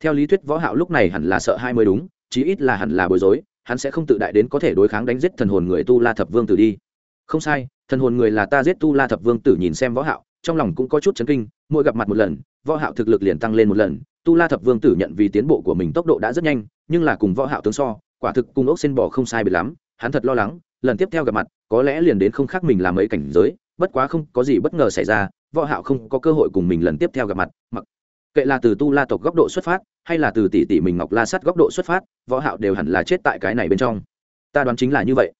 theo lý thuyết võ hạo lúc này hẳn là sợ hai mới đúng, chí ít là hẳn là bối rối, hắn sẽ không tự đại đến có thể đối kháng đánh giết thần hồn người tu la thập vương tử đi. Không sai, thần hồn người là ta giết tu la thập vương tử nhìn xem võ hạo, trong lòng cũng có chút chấn kinh, mỗi gặp mặt một lần, võ hạo thực lực liền tăng lên một lần, tu la thập vương tử nhận vì tiến bộ của mình tốc độ đã rất nhanh, nhưng là cùng võ hạo tướng so, quả thực cùng ốc xin bò không sai biệt lắm, hắn thật lo lắng, lần tiếp theo gặp mặt, có lẽ liền đến không khác mình làm mấy cảnh giới, bất quá không có gì bất ngờ xảy ra, võ hạo không có cơ hội cùng mình lần tiếp theo gặp mặt, mặc kệ là từ tu la tộc góc độ xuất phát, hay là từ tỷ tỷ mình ngọc la sắt góc độ xuất phát, võ hạo đều hẳn là chết tại cái này bên trong. Ta đoán chính là như vậy.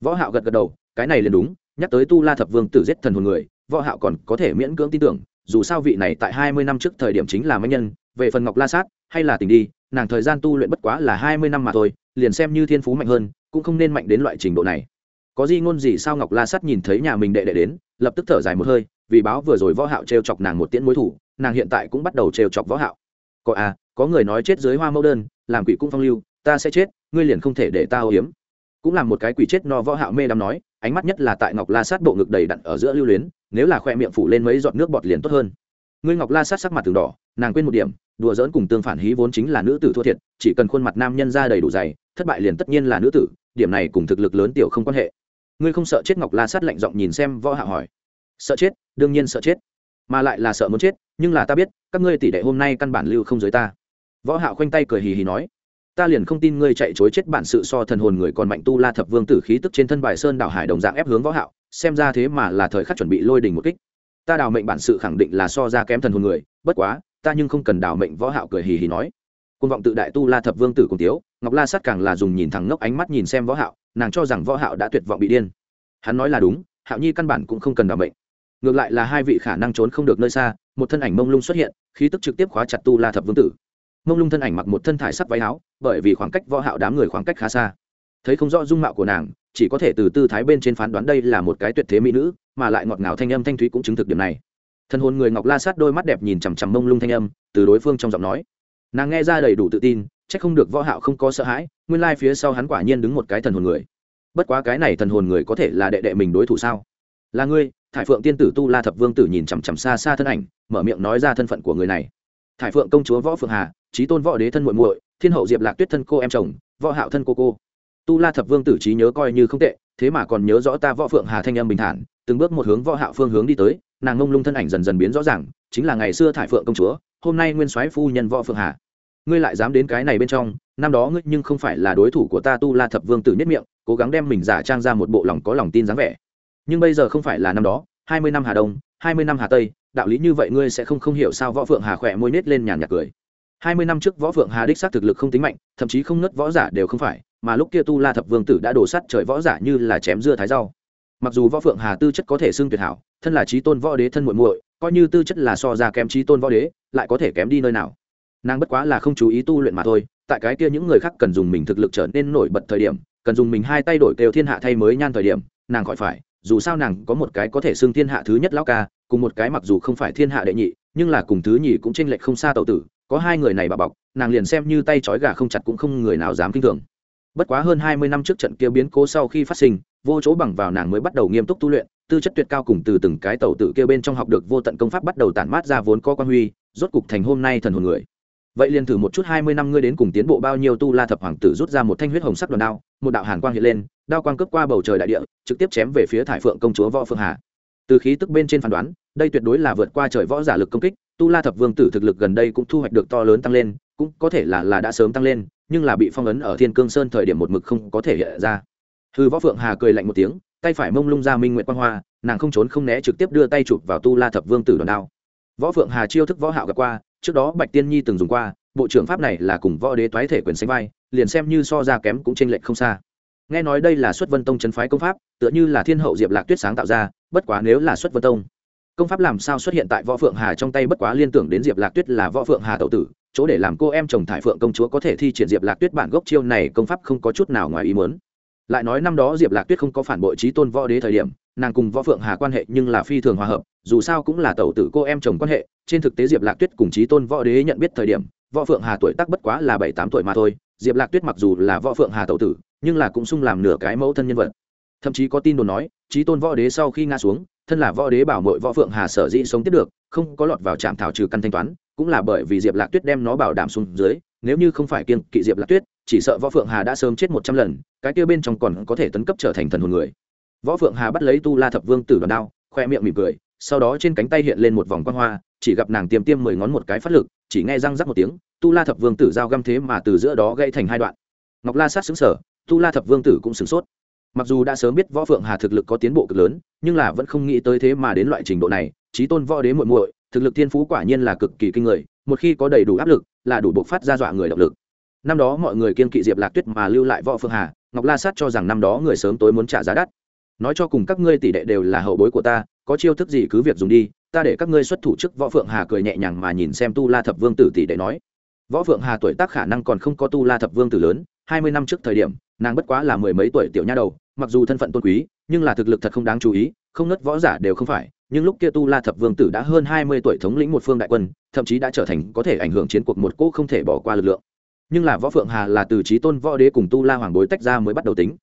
Võ hạo gật gật đầu, cái này liền đúng, nhắc tới tu la thập vương tử giết thần hồn người, võ hạo còn có thể miễn cưỡng tin tưởng, dù sao vị này tại 20 năm trước thời điểm chính là mấy nhân, về phần ngọc la sát hay là tình đi, nàng thời gian tu luyện bất quá là 20 năm mà thôi, liền xem như thiên phú mạnh hơn, cũng không nên mạnh đến loại trình độ này. Có gì ngôn gì sao ngọc la sát nhìn thấy nhà mình đệ đệ đến, lập tức thở dài một hơi, vì báo vừa rồi võ hạo trêu chọc nàng một tiễn mối thủ nàng hiện tại cũng bắt đầu trêu chọc võ hạo. Có à có người nói chết dưới hoa mẫu đơn, làm quỷ cung phong lưu, ta sẽ chết, ngươi liền không thể để ta ô hiếm. Cũng làm một cái quỷ chết no võ hạo mê đắm nói, ánh mắt nhất là tại ngọc la sát bộ ngực đầy đặn ở giữa lưu luyến, nếu là khoe miệng phủ lên mấy giọt nước bọt liền tốt hơn. Ngươi ngọc la sát sắc mặt từng đỏ, nàng quên một điểm, đùa giỡn cùng tương phản hí vốn chính là nữ tử thua thiệt, chỉ cần khuôn mặt nam nhân ra đầy đủ dày, thất bại liền tất nhiên là nữ tử, điểm này cùng thực lực lớn tiểu không quan hệ. Ngươi không sợ chết ngọc la sát lạnh giọng nhìn xem võ hạo hỏi. Sợ chết, đương nhiên sợ chết mà lại là sợ muốn chết, nhưng là ta biết, các ngươi tỷ đệ hôm nay căn bản lưu không giới ta. Võ hạo khoanh tay cười hì hì nói, ta liền không tin ngươi chạy chối chết bản sự so thần hồn người còn mạnh tu la thập vương tử khí tức trên thân bài sơn đảo hải đồng dạng ép hướng võ hạo, xem ra thế mà là thời khắc chuẩn bị lôi đình một kích. Ta đào mệnh bản sự khẳng định là so ra kém thần hồn người, bất quá, ta nhưng không cần đào mệnh võ hạo cười hì hì nói. Côn vọng tự đại tu la thập vương tử cùng tiếu ngọc la sát càng là dùng nhìn thẳng ngốc ánh mắt nhìn xem võ hạo, nàng cho rằng võ hạo đã tuyệt vọng bị điên. Hắn nói là đúng, hạo nhi căn bản cũng không cần đào mệnh ngược lại là hai vị khả năng trốn không được nơi xa, một thân ảnh mông lung xuất hiện, khí tức trực tiếp khóa chặt tu la thập vương tử. Mông lung thân ảnh mặc một thân thải sắc váy áo, bởi vì khoảng cách võ hạo đám người khoảng cách khá xa. Thấy không rõ dung mạo của nàng, chỉ có thể từ tư thái bên trên phán đoán đây là một cái tuyệt thế mỹ nữ, mà lại ngọt ngào thanh âm thanh thúy cũng chứng thực điểm này. Thân hồn người ngọc la sát đôi mắt đẹp nhìn chằm chằm mông lung thanh âm, từ đối phương trong giọng nói. Nàng nghe ra đầy đủ tự tin, chắc không được võ hạo không có sợ hãi, nguyên lai phía sau hắn quả nhiên đứng một cái thần hồn người. Bất quá cái này thần hồn người có thể là đệ đệ mình đối thủ sao? Là ngươi thải phượng tiên tử tu la thập vương tử nhìn chằm chằm xa xa thân ảnh, mở miệng nói ra thân phận của người này. Thải phượng công chúa võ phượng hà trí tôn võ đế thân muội muội, thiên hậu diệp lạc tuyết thân cô em chồng, võ hạo thân cô cô. Tu la thập vương tử trí nhớ coi như không tệ, thế mà còn nhớ rõ ta võ phượng hà thanh âm bình thản, từng bước một hướng võ hạo phương hướng đi tới, nàng ngông lung thân ảnh dần dần biến rõ ràng, chính là ngày xưa thải phượng công chúa, hôm nay nguyên soái phu nhân võ phượng hà. Ngươi lại dám đến cái này bên trong, năm đó ngươi nhưng không phải là đối thủ của ta tu la thập vương tử nhất miệng, cố gắng đem mình giả trang ra một bộ lòng có lòng tin dáng vẻ nhưng bây giờ không phải là năm đó, hai mươi năm hà đông, hai mươi năm hà tây, đạo lý như vậy ngươi sẽ không không hiểu sao võ phượng hà khỏe môi nết lên nhàn nhạt cười. hai mươi năm trước võ phượng hà đích xác thực lực không tính mạnh, thậm chí không nứt võ giả đều không phải, mà lúc kia tu la thập vương tử đã đổ sắt trời võ giả như là chém dưa thái rau. Mặc dù võ phượng hà tư chất có thể xưng tuyệt hảo, thân là trí tôn võ đế thân muội muội, coi như tư chất là so ra kém trí tôn võ đế, lại có thể kém đi nơi nào. Nàng bất quá là không chú ý tu luyện mà thôi, tại cái kia những người khác cần dùng mình thực lực trở nên nổi bật thời điểm, cần dùng mình hai tay đổi kêu thiên hạ thay mới nhan thời điểm, nàng khỏi phải dù sao nàng có một cái có thể xưng thiên hạ thứ nhất lão ca, cùng một cái mặc dù không phải thiên hạ đệ nhị, nhưng là cùng thứ nhì cũng tranh lệch không xa tậu tử, có hai người này bà bọc, nàng liền xem như tay trói gà không chặt cũng không người nào dám kinh thường. Bất quá hơn hai mươi năm trước trận kia biến cố sau khi phát sinh, vô chỗ bằng vào nàng mới bắt đầu nghiêm túc tu luyện, tư chất tuyệt cao cùng từ từng cái tàu tử kia bên trong học được vô tận công pháp bắt đầu tản mát ra vốn có quan huy, rốt cục thành hôm nay thần hồn người. Vậy liền thử một chút hai mươi năm ngươi đến cùng tiến bộ bao nhiêu tu la thập hoàng tử rút ra một thanh huyết hồng sắc đòn đao, một đạo hàn quang hiện lên đao quang cướp qua bầu trời đại địa, trực tiếp chém về phía thải phượng công chúa võ phương hà. Từ khí tức bên trên phán đoán, đây tuyệt đối là vượt qua trời võ giả lực công kích, tu la thập vương tử thực lực gần đây cũng thu hoạch được to lớn tăng lên, cũng có thể là là đã sớm tăng lên, nhưng là bị phong ấn ở thiên cương sơn thời điểm một mực không có thể hiện ra. Hư võ phượng hà cười lạnh một tiếng, tay phải mông lung ra minh nguyện quang hoa, nàng không trốn không né trực tiếp đưa tay chụp vào tu la thập vương tử đòn đao. Võ phượng hà chiêu thức võ hạo gặp qua, trước đó bạch tiên nhi từng dùng qua, bộ trưởng pháp này là cùng võ đế toái thể quyền sánh vai, liền xem như so ra kém cũng chênh lệch không xa nghe nói đây là xuất vân tông chân phái công pháp, tựa như là thiên hậu diệp lạc tuyết sáng tạo ra, bất quá nếu là xuất vân tông, công pháp làm sao xuất hiện tại võ phượng hà trong tay bất quá liên tưởng đến diệp lạc tuyết là võ phượng hà tậu tử, chỗ để làm cô em chồng thải phượng công chúa có thể thi triển diệp lạc tuyết bản gốc chiêu này công pháp không có chút nào ngoài ý muốn. Lại nói năm đó diệp lạc tuyết không có phản bội trí tôn võ đế thời điểm, nàng cùng võ phượng hà quan hệ nhưng là phi thường hòa hợp, dù sao cũng là tẩu tử cô em chồng quan hệ, trên thực tế diệp lạc tuyết cùng trí tôn võ đế nhận biết thời điểm, võ phượng hà tuổi tác bất quá là bảy tám tuổi mà thôi diệp lạc tuyết mặc dù là võ phượng hà tẩu tử, nhưng là cũng sung làm nửa cái mẫu thân nhân vật. Thậm chí có tin đồn nói trí tôn võ đế sau khi nga xuống, thân là võ đế bảo mội võ phượng hà sở dĩ sống tiếp được, không có lọt vào trạm thảo trừ căn thanh toán, cũng là bởi vì diệp lạc tuyết đem nó bảo đảm xuống dưới, nếu như không phải kiên kỵ diệp lạc tuyết, chỉ sợ võ phượng hà đã sớm chết một trăm lần, cái kia bên trong còn có thể tấn cấp trở thành thần hồn người. Võ phượng hà bắt lấy tu la thập vương tử đoàn đao, khoe miệng mỉm cười, sau đó trên cánh tay hiện lên một vòng quan hoa chỉ gặp nàng tiêm tiêm mười ngón một cái phát lực, chỉ nghe răng rắc một tiếng, tu la thập vương tử giao găm thế mà từ giữa đó gây thành hai đoạn. Ngọc la sát xứng sở tu la thập vương tử cũng sửng sốt. Mặc dù đã sớm biết võ phượng hà thực lực có tiến bộ cực lớn, nhưng là vẫn không nghĩ tới thế mà đến loại trình độ này trí tôn võ đế muội muội, thực lực thiên phú quả nhiên là cực kỳ kinh người, một khi có đầy đủ áp lực, là đủ buộc phát ra dọa người động lực. Năm đó mọi người kiên kỵ diệp lạc tuyết mà lưu lại võ phượng hà, ngọc la sát cho rằng năm đó người sớm tối muốn trả giá đắt. Nói cho cùng các ngươi tỷ đệ đều là hậu bối của ta, có chiêu thức gì cứ việc dùng đi ta để các ngươi xuất thủ trước, võ phượng hà cười nhẹ nhàng mà nhìn xem tu la thập vương tử tỷ đệ nói. Võ phượng hà tuổi tác khả năng còn không có tu la thập vương tử lớn, hai mươi năm trước thời điểm, nàng bất quá là mười mấy tuổi tiểu nha đầu, mặc dù thân phận tôn quý, nhưng là thực lực thật không đáng chú ý, không nớt võ giả đều không phải, nhưng lúc kia tu la thập vương tử đã hơn hai mươi tuổi thống lĩnh một phương đại quân, thậm chí đã trở thành có thể ảnh hưởng chiến cuộc một cỗ không thể bỏ qua lực lượng. Nhưng là võ phượng hà là từ trí tôn võ đế cùng tu la hoàng bối tách ra mới bắt đầu tính.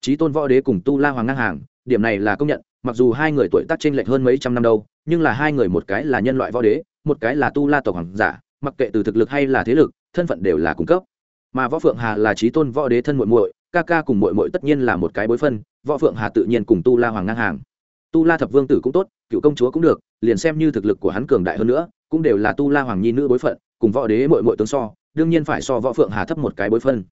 Trí tôn võ đế cùng tu la hoàng ngang hàng, điểm này là công nhận, mặc dù hai người tuổi tác t r ê n lệch hơn mấy trăm năm đâu nhưng là hai người một cái là nhân loại võ đế, một cái là tu la tộc hoàng giả, mặc kệ từ thực lực hay là thế lực, thân phận đều là cung cấp. Mà võ phượng hà là trí tôn võ đế thân muội muội, ca ca cùng muội muội tất nhiên là một cái bối phân, võ phượng hà tự nhiên cùng tu la hoàng ngang hàng. Tu la thập vương tử cũng tốt, cựu công chúa cũng được, liền xem như thực lực của hắn cường đại hơn nữa, cũng đều là tu la hoàng nhi nữ bối phận, cùng võ đế muội muội tướng so, đương nhiên phải so võ phượng hà thấp một cái bối phân.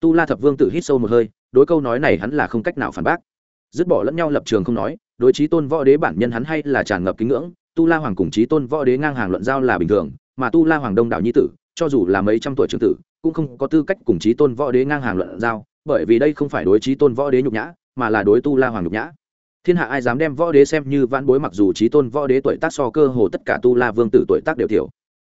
Tu la thập vương tử hít sâu một hơi, đối câu nói này hắn là không cách nào phản bác. Dứt bỏ lẫn nhau lập trường không nói đối trí tôn võ đế bản nhân hắn hay là tràn ngập kính ngưỡng, tu la hoàng cùng trí tôn võ đế ngang hàng luận giao là bình thường, mà tu la hoàng đông đảo nhi tử, cho dù là mấy trăm tuổi trưởng tử, cũng không có tư cách cùng trí tôn võ đế ngang hàng luận giao, bởi vì đây không phải đối trí tôn võ đế nhục nhã, mà là đối tu la hoàng nhục nhã. Thiên hạ ai dám đem võ đế xem như vãn bối mặc dù trí tôn võ đế tuổi tác so cơ hồ tất cả tu la vương tử tuổi tác đều thiểu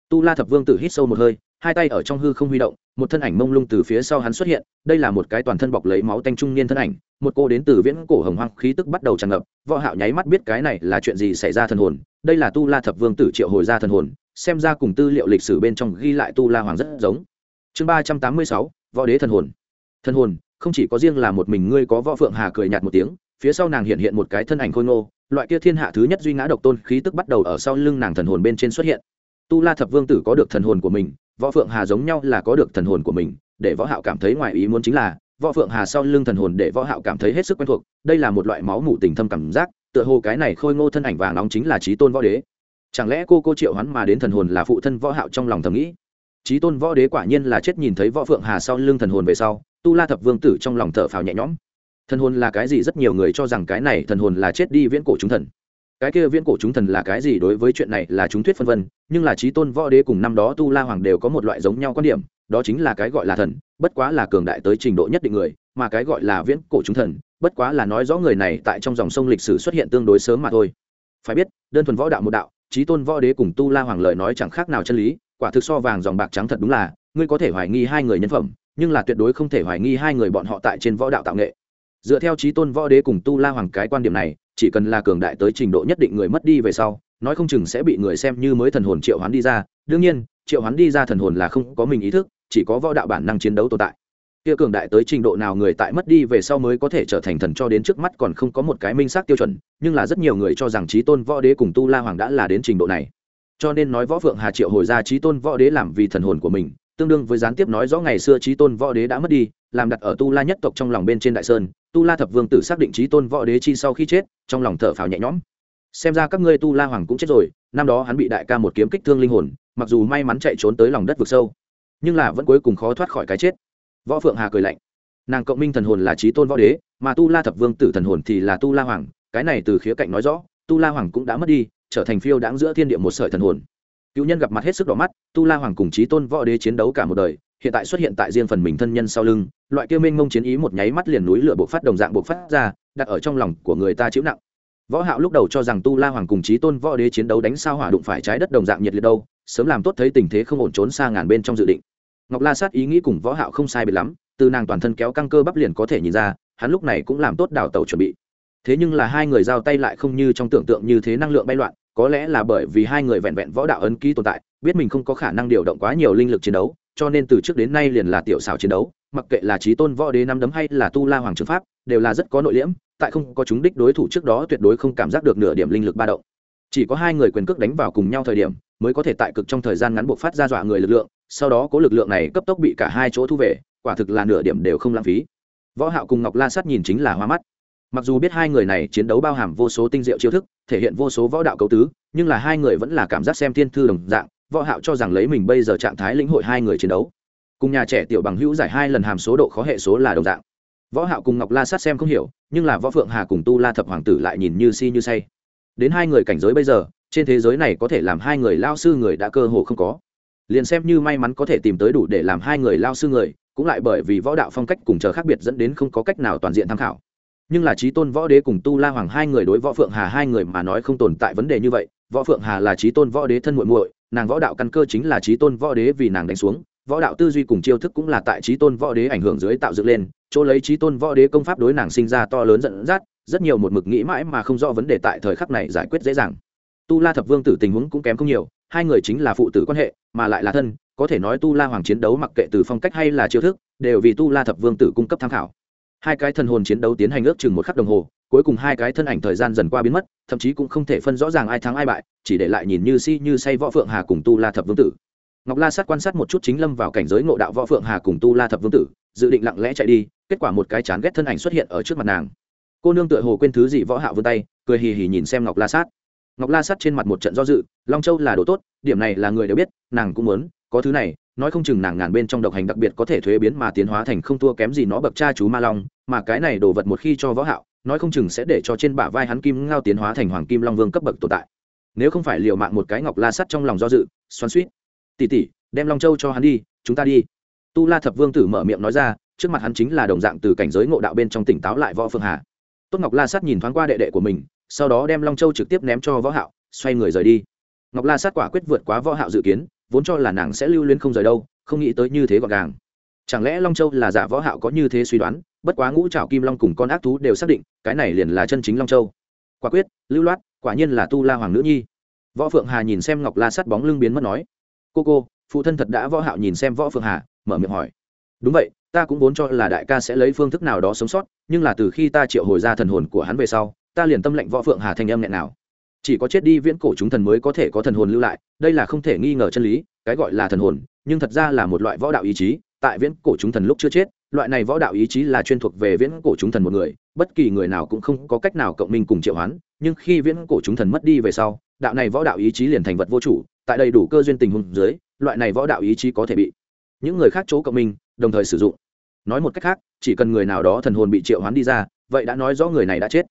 tu la thập vương tử hít sâu một hơi hai tay ở trong hư không huy động, một thân ảnh mông lung từ phía sau hắn xuất hiện, đây là một cái toàn thân bọc lấy máu tanh trung niên thân ảnh, một cô đến từ viễn cổ hồng hoang khí tức bắt đầu tràn ngập, võ hạo nháy mắt biết cái này là chuyện gì xảy ra thần hồn, đây là tu la thập vương tử triệu hồi ra thần hồn, xem ra cùng tư liệu lịch sử bên trong ghi lại tu la hoàng rất giống. Chương ba trăm tám mươi sáu, võ đế thần hồn. Thần hồn, không chỉ có riêng là một mình ngươi có võ phượng hà cười nhạt một tiếng, phía sau nàng hiện hiện một cái thân ảnh khôi ngô, loại kia thiên hạ thứ nhất duy ngã độc tôn khí tức bắt đầu ở sau lưng nàng thần hồn bên trên xuất hiện. Tu la thập vương tử có được thần hồn của mình võ phượng hà giống nhau là có được thần hồn của mình, để võ hạo cảm thấy ngoài ý muốn chính là, võ phượng hà sau lưng thần hồn để võ hạo cảm thấy hết sức quen thuộc, đây là một loại máu mủ tình thâm cảm giác, tựa hồ cái này khôi ngô thân ảnh vàng nóng chính là trí tôn võ đế. Chẳng lẽ cô cô triệu hắn mà đến thần hồn là phụ thân võ hạo trong lòng thầm nghĩ? Trí tôn võ đế quả nhiên là chết nhìn thấy võ phượng hà sau lưng thần hồn về sau, tu la thập vương tử trong lòng thở phào nhẹ nhõm. Thần hồn là cái gì rất nhiều người cho rằng cái này thần hồn là chết đi viễn cổ chúng thần cái kia viễn cổ chúng thần là cái gì đối với chuyện này là chúng thuyết phân vân, nhưng là trí tôn võ đế cùng năm đó tu la hoàng đều có một loại giống nhau quan điểm, đó chính là cái gọi là thần, bất quá là cường đại tới trình độ nhất định người, mà cái gọi là viễn cổ chúng thần, bất quá là nói rõ người này tại trong dòng sông lịch sử xuất hiện tương đối sớm mà thôi. Phải biết, đơn thuần võ đạo một đạo trí tôn võ đế cùng tu la hoàng lời nói chẳng khác nào chân lý, quả thực so vàng dòng bạc trắng thật đúng là, ngươi có thể hoài nghi hai người nhân phẩm, nhưng là tuyệt đối không thể hoài nghi hai người bọn họ tại trên võ đạo tạo nghệ. Dựa theo trí tôn võ đế cùng tu la hoàng cái quan điểm này chỉ cần là cường đại tới trình độ nhất định người mất đi về sau, nói không chừng sẽ bị người xem như mới thần hồn triệu hoán đi ra. Đương nhiên, triệu hoán đi ra thần hồn là không có mình ý thức, chỉ có võ đạo bản năng chiến đấu tồn tại. Kia cường đại tới trình độ nào người tại mất đi về sau mới có thể trở thành thần cho đến trước mắt còn không có một cái minh xác tiêu chuẩn, nhưng là rất nhiều người cho rằng trí tôn võ đế cùng tu la hoàng đã là đến trình độ này. Cho nên nói võ phượng hà triệu hồi ra trí tôn võ đế làm vì thần hồn của mình, tương đương với gián tiếp nói rõ ngày xưa trí tôn võ đế đã mất đi làm đặt ở tu la nhất tộc trong lòng bên trên đại sơn, tu la thập vương tử xác định trí tôn võ đế chi sau khi chết, trong lòng thở phào nhẹ nhõm. Xem ra các ngươi tu la hoàng cũng chết rồi, năm đó hắn bị đại ca một kiếm kích thương linh hồn, mặc dù may mắn chạy trốn tới lòng đất vực sâu, nhưng là vẫn cuối cùng khó thoát khỏi cái chết. Võ phượng hà cười lạnh. Nàng cộng minh thần hồn là trí tôn võ đế, mà tu la thập vương tử thần hồn thì là tu la hoàng, cái này từ khía cạnh nói rõ, tu la hoàng cũng đã mất đi, trở thành phiêu đáng giữa thiên địa một sợi thần hồn. Cựu nhân gặp mặt hết sức đỏ mắt, tu la hoàng cùng trí tôn võ đế chiến đấu cả một đời hiện tại xuất hiện tại riêng phần mình thân nhân sau lưng, loại kia mênh mông chiến ý một nháy mắt liền núi lửa bộc phát đồng dạng bộc phát ra, đặt ở trong lòng của người ta chịu nặng. Võ hạo lúc đầu cho rằng tu la hoàng cùng chí tôn võ đế chiến đấu đánh sao hỏa đụng phải trái đất đồng dạng nhiệt liệt đâu, sớm làm tốt thấy tình thế không ổn trốn xa ngàn bên trong dự định. Ngọc la sát ý nghĩ cùng võ hạo không sai biệt lắm, từ nàng toàn thân kéo căng cơ bắp liền có thể nhìn ra, hắn lúc này cũng làm tốt đào tàu chuẩn bị. Thế nhưng là hai người giao tay lại không như trong tưởng tượng như thế năng lượng bay loạn, có lẽ là bởi vì hai người vẹn vẹn võ đạo ấn ký tồn tại, biết mình không có khả năng điều động quá nhiều linh lực chiến đấu cho nên từ trước đến nay liền là tiểu xảo chiến đấu, mặc kệ là trí tôn võ đế năm đấm hay là tu la hoàng trường pháp, đều là rất có nội liễm, tại không có chúng đích đối thủ trước đó tuyệt đối không cảm giác được nửa điểm linh lực ba động. Chỉ có hai người quyền cước đánh vào cùng nhau thời điểm, mới có thể tại cực trong thời gian ngắn buộc phát ra dọa người lực lượng, sau đó có lực lượng này cấp tốc bị cả hai chỗ thu về, quả thực là nửa điểm đều không lãng phí. Võ hạo cùng ngọc la sát nhìn chính là hoa mắt. Mặc dù biết hai người này chiến đấu bao hàm vô số tinh diệu chiêu thức, thể hiện vô số võ đạo cấu tứ, nhưng là hai người vẫn là cảm giác xem thiên thư đồng dạng võ hạo cho rằng lấy mình bây giờ trạng thái lĩnh hội hai người chiến đấu. Cùng nhà trẻ tiểu bằng hữu giải hai lần hàm số độ khó hệ số là đồng dạng. Võ hạo cùng ngọc la sát xem không hiểu, nhưng là võ phượng hà cùng tu la thập hoàng tử lại nhìn như si như say. Đến hai người cảnh giới bây giờ, trên thế giới này có thể làm hai người lao sư người đã cơ hồ không có. Liền xem như may mắn có thể tìm tới đủ để làm hai người lao sư người, cũng lại bởi vì võ đạo phong cách cùng chờ khác biệt dẫn đến không có cách nào toàn diện tham khảo. Nhưng là trí tôn võ đế cùng tu la hoàng hai người đối võ phượng hà hai người mà nói không tồn tại vấn đề như vậy, võ phượng hà là trí tôn võ đế thân muội muội nàng võ đạo căn cơ chính là trí tôn võ đế vì nàng đánh xuống, võ đạo tư duy cùng chiêu thức cũng là tại trí tôn võ đế ảnh hưởng dưới tạo dựng lên, chỗ lấy trí tôn võ đế công pháp đối nàng sinh ra to lớn dẫn dắt, rất nhiều một mực nghĩ mãi mà không rõ vấn đề tại thời khắc này giải quyết dễ dàng. Tu la thập vương tử tình huống cũng kém không nhiều, hai người chính là phụ tử quan hệ, mà lại là thân, có thể nói tu la hoàng chiến đấu mặc kệ từ phong cách hay là chiêu thức, đều vì tu la thập vương tử cung cấp tham khảo. Hai cái thần hồn chiến đấu tiến hành ước chừng một khắc đồng hồ cuối cùng hai cái thân ảnh thời gian dần qua biến mất, thậm chí cũng không thể phân rõ ràng ai thắng ai bại, chỉ để lại nhìn như si như say võ phượng hà cùng tu la thập vương tử. Ngọc la sát quan sát một chút chính lâm vào cảnh giới ngộ đạo võ phượng hà cùng tu la thập vương tử, dự định lặng lẽ chạy đi, kết quả một cái chán ghét thân ảnh xuất hiện ở trước mặt nàng. Cô nương tựa hồ quên thứ gì võ hạo vươn tay, cười hì hì nhìn xem ngọc la sát. Ngọc la sát trên mặt một trận do dự, long châu là đồ tốt, điểm này là người đều biết, nàng cũng muốn, có thứ này, nói không chừng nàng ngàn bên trong độc hành đặc biệt có thể thuế biến mà tiến hóa thành không thua kém gì nó bậc cha chú ma long, mà cái này đồ vật một khi cho võ hạo nói không chừng sẽ để cho trên bả vai hắn kim ngao tiến hóa thành hoàng kim long vương cấp bậc tồn tại. Nếu không phải liều mạng một cái ngọc la sắt trong lòng do dự, xoắn suýt tỷ tỷ, đem long châu cho hắn đi, chúng ta đi. Tu la thập vương tử mở miệng nói ra, trước mặt hắn chính là đồng dạng từ cảnh giới ngộ đạo bên trong tỉnh táo lại võ phương hà. Tốt ngọc la sắt nhìn thoáng qua đệ đệ của mình, sau đó đem long châu trực tiếp ném cho võ hạo, xoay người rời đi. Ngọc la sát quả quyết vượt quá võ hạo dự kiến, vốn cho là nàng sẽ lưu luyến không rời đâu, không nghĩ tới như thế gọn gàng chẳng lẽ long châu là giả võ hạo có như thế suy đoán? Bất quá ngũ trảo kim long cùng con ác thú đều xác định, cái này liền là chân chính long châu. Quả quyết, lưu loát, quả nhiên là tu la hoàng nữ nhi. Võ phượng hà nhìn xem ngọc la sắt bóng lưng biến mất nói, cô cô, phụ thân thật đã võ hạo nhìn xem võ phượng hà, mở miệng hỏi. Đúng vậy, ta cũng vốn cho là đại ca sẽ lấy phương thức nào đó sống sót, nhưng là từ khi ta triệu hồi ra thần hồn của hắn về sau, ta liền tâm lệnh võ phượng hà thanh âm nhẹ nào. Chỉ có chết đi viễn cổ chúng thần mới có thể có thần hồn lưu lại, đây là không thể nghi ngờ chân lý, cái gọi là thần hồn, nhưng thật ra là một loại võ đạo ý chí tại viễn cổ chúng thần lúc chưa chết, loại này võ đạo ý chí là chuyên thuộc về viễn cổ chúng thần một người, bất kỳ người nào cũng không có cách nào cộng minh cùng triệu hoán, nhưng khi viễn cổ chúng thần mất đi về sau, đạo này võ đạo ý chí liền thành vật vô chủ, tại đầy đủ cơ duyên tình huống dưới, loại này võ đạo ý chí có thể bị những người khác chỗ cộng minh, đồng thời sử dụng. Nói một cách khác, chỉ cần người nào đó thần hồn bị triệu hoán đi ra, vậy đã nói rõ người này đã chết.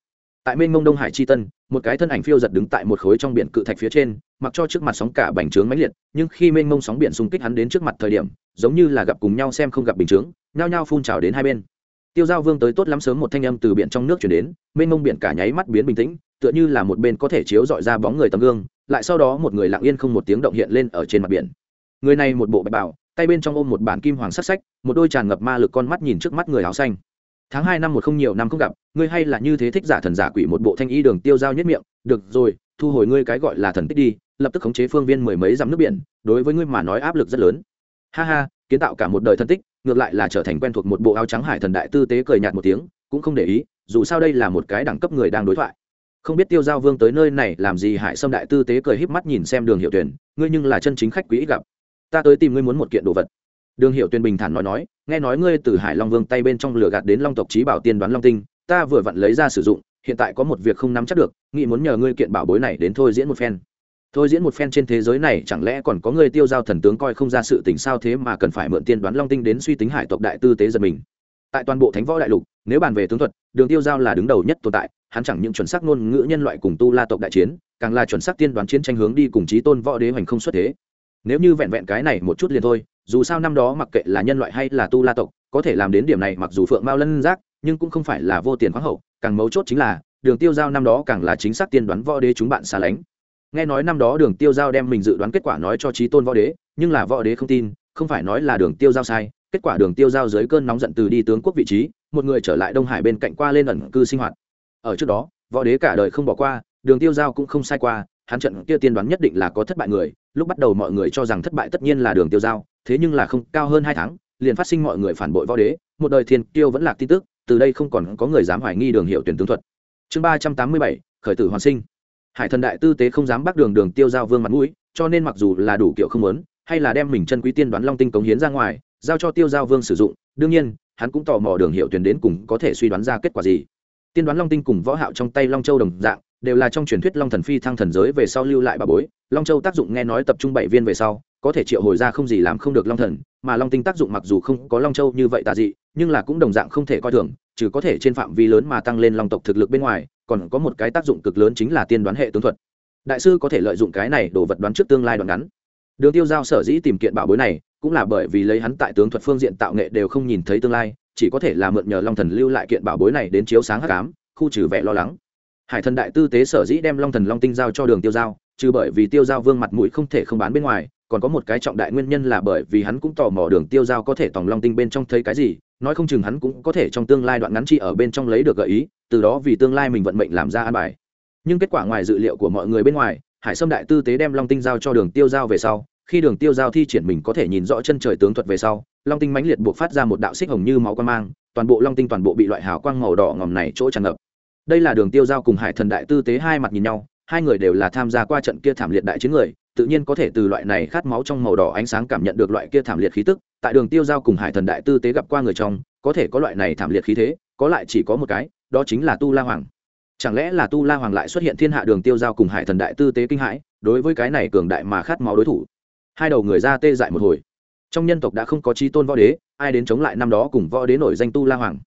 Tại mênh mông đông hải chi tân, một cái thân ảnh phiêu giật đứng tại một khối trong biển cự thạch phía trên, mặc cho trước mặt sóng cả bành trướng mãnh liệt, nhưng khi mênh mông sóng biển xung kích hắn đến trước mặt thời điểm giống như là gặp cùng nhau xem không gặp bình chướng, nhao nhao phun trào đến hai bên. Tiêu giao vương tới tốt lắm sớm một thanh âm từ biển trong nước chuyển đến, mênh mông biển cả nháy mắt biến bình tĩnh, tựa như là một bên có thể chiếu dọi ra bóng người tấm gương, lại sau đó một người lặng yên không một tiếng động hiện lên ở trên mặt biển. Người này một bộ bạch bảo, tay bên trong ôm một bản kim hoàng sắc sách, một đôi tràn ngập ma lực con mắt nhìn trước mắt người áo xanh. Tháng hai năm một không nhiều năm không gặp, ngươi hay là như thế thích giả thần giả quỷ một bộ thanh y đường tiêu giao nhất miệng, được rồi, thu hồi ngươi cái gọi là thần tích đi, lập tức khống chế phương viên mười mấy dặm nước biển, đối với ngươi mà nói áp lực rất lớn ha ha, kiến tạo cả một đời thân tích, ngược lại là trở thành quen thuộc một bộ áo trắng hải thần đại tư tế cười nhạt một tiếng, cũng không để ý, dù sao đây là một cái đẳng cấp người đang đối thoại. Không biết tiêu giao vương tới nơi này làm gì hải sâm đại tư tế cười híp mắt nhìn xem đường hiệu tuyển ngươi nhưng là chân chính khách quý gặp. Ta tới tìm ngươi muốn một kiện đồ vật. Đường hiệu tuyển bình thản nói nói, nghe nói ngươi từ hải long vương tay bên trong lửa gạt đến long tộc trí bảo tiên đoán long tinh, ta vừa vặn lấy ra sử dụng, hiện tại có một việc không nắm chắc được, nghĩ muốn nhờ ngươi kiện bảo bối này đến thôi diễn một phen thôi diễn một phen trên thế giới này chẳng lẽ còn có người tiêu giao thần tướng coi không ra sự tình sao thế mà cần phải mượn tiên đoán long tinh đến suy tính hải tộc đại tư tế giật mình? Tại toàn bộ thánh võ đại lục, nếu bàn về tướng thuật, đường tiêu giao là đứng đầu nhất tồn tại, hắn chẳng những chuẩn xác ngôn ngữ nhân loại cùng tu la tộc đại chiến, càng là chuẩn xác tiên đoán chiến tranh hướng đi cùng chí tôn võ đế hoành không xuất thế. Nếu như vẹn vẹn cái này một chút liền thôi, dù sao năm đó mặc kệ là nhân loại hay là tu la tộc, có thể làm đến điểm này mặc dù phượng mao lân giác, nhưng cũng không phải là vô tiền khoáng hậu, càng mấu chốt chính là, đường tiêu giao năm đó càng là chính xác tiên đoán võ đế chúng bạn xa lánh nghe nói năm đó đường tiêu giao đem mình dự đoán kết quả nói cho trí tôn võ đế, nhưng là võ đế không tin, không phải nói là đường tiêu giao sai. Kết quả đường tiêu giao dưới cơn nóng giận từ đi tướng quốc vị trí, một người trở lại đông hải bên cạnh qua lên ẩn cư sinh hoạt. Ở trước đó, võ đế cả đời không bỏ qua, đường tiêu giao cũng không sai qua, hắn trận kia tiên đoán nhất định là có thất bại người, lúc bắt đầu mọi người cho rằng thất bại tất nhiên là đường tiêu giao, thế nhưng là không, cao hơn hai tháng, liền phát sinh mọi người phản bội võ đế, một đời thiên tiêu vẫn là tin tức, từ đây không còn có người dám hoài nghi đường hiệu tuyển tướng thuật. Chương ba trăm tám mươi bảy, khởi tử hoàn sinh hải thần đại tư tế không dám bắt đường đường tiêu giao vương mặt mũi, cho nên mặc dù là đủ kiểu không muốn, hay là đem mình chân quý tiên đoán long tinh cống hiến ra ngoài, giao cho tiêu giao vương sử dụng, đương nhiên, hắn cũng tò mò đường hiệu tuyển đến cùng có thể suy đoán ra kết quả gì. Tiên đoán long tinh cùng võ hạo trong tay long châu đồng dạng, đều là trong truyền thuyết long thần phi thăng thần giới về sau lưu lại bà bối, long châu tác dụng nghe nói tập trung bảy viên về sau, có thể triệu hồi ra không gì làm không được long thần, mà long tinh tác dụng mặc dù không có long châu như vậy tà dị, nhưng là cũng đồng dạng không thể coi thường, trừ có thể trên phạm vi lớn mà tăng lên long tộc thực lực bên ngoài còn có một cái tác dụng cực lớn chính là tiên đoán hệ tướng thuật. Đại sư có thể lợi dụng cái này đồ vật đoán trước tương lai đoạn ngắn. Đường tiêu giao sở dĩ tìm kiện bảo bối này, cũng là bởi vì lấy hắn tại tướng thuật phương diện tạo nghệ đều không nhìn thấy tương lai, chỉ có thể là mượn nhờ long thần lưu lại kiện bảo bối này đến chiếu sáng hắc ám, khu trừ vẻ lo lắng. Hải thần đại tư tế sở dĩ đem long thần long tinh giao cho đường tiêu giao, trừ bởi vì tiêu giao vương mặt mũi không thể không bán bên ngoài, còn có một cái trọng đại nguyên nhân là bởi vì hắn cũng tò mò đường tiêu giao có thể tòng long tinh bên trong thấy cái gì, nói không chừng hắn cũng có thể trong tương lai đoạn ngắn chi ở bên trong lấy được gợi ý từ đó vì tương lai mình vận mệnh làm ra an bài. Nhưng kết quả ngoài dự liệu của mọi người bên ngoài, hải sâm đại tư tế đem long tinh giao cho đường tiêu giao về sau, khi đường tiêu giao thi triển mình có thể nhìn rõ chân trời tướng thuật về sau, long tinh mãnh liệt buộc phát ra một đạo xích hồng như máu quang mang, toàn bộ long tinh toàn bộ bị loại hào quang màu đỏ ngòm này chỗ tràn ngập. Đây là đường tiêu giao cùng hải thần đại tư tế hai mặt nhìn nhau, hai người đều là tham gia qua trận kia thảm liệt đại chiến người, tự nhiên có thể từ loại này khát máu trong màu đỏ ánh sáng cảm nhận được loại kia thảm liệt khí tức. Tại đường tiêu giao cùng hải thần đại tư tế gặp qua người trong, có thể có loại này thảm liệt khí thế có lại chỉ có một cái, đó chính là tu la hoàng. Chẳng lẽ là tu la hoàng lại xuất hiện thiên hạ đường tiêu giao cùng hải thần đại tư tế kinh hãi, đối với cái này cường đại mà khát máu đối thủ? Hai đầu người ra tê dại một hồi. Trong nhân tộc đã không có trí tôn võ đế, ai đến chống lại năm đó cùng võ đế nổi danh tu la hoàng?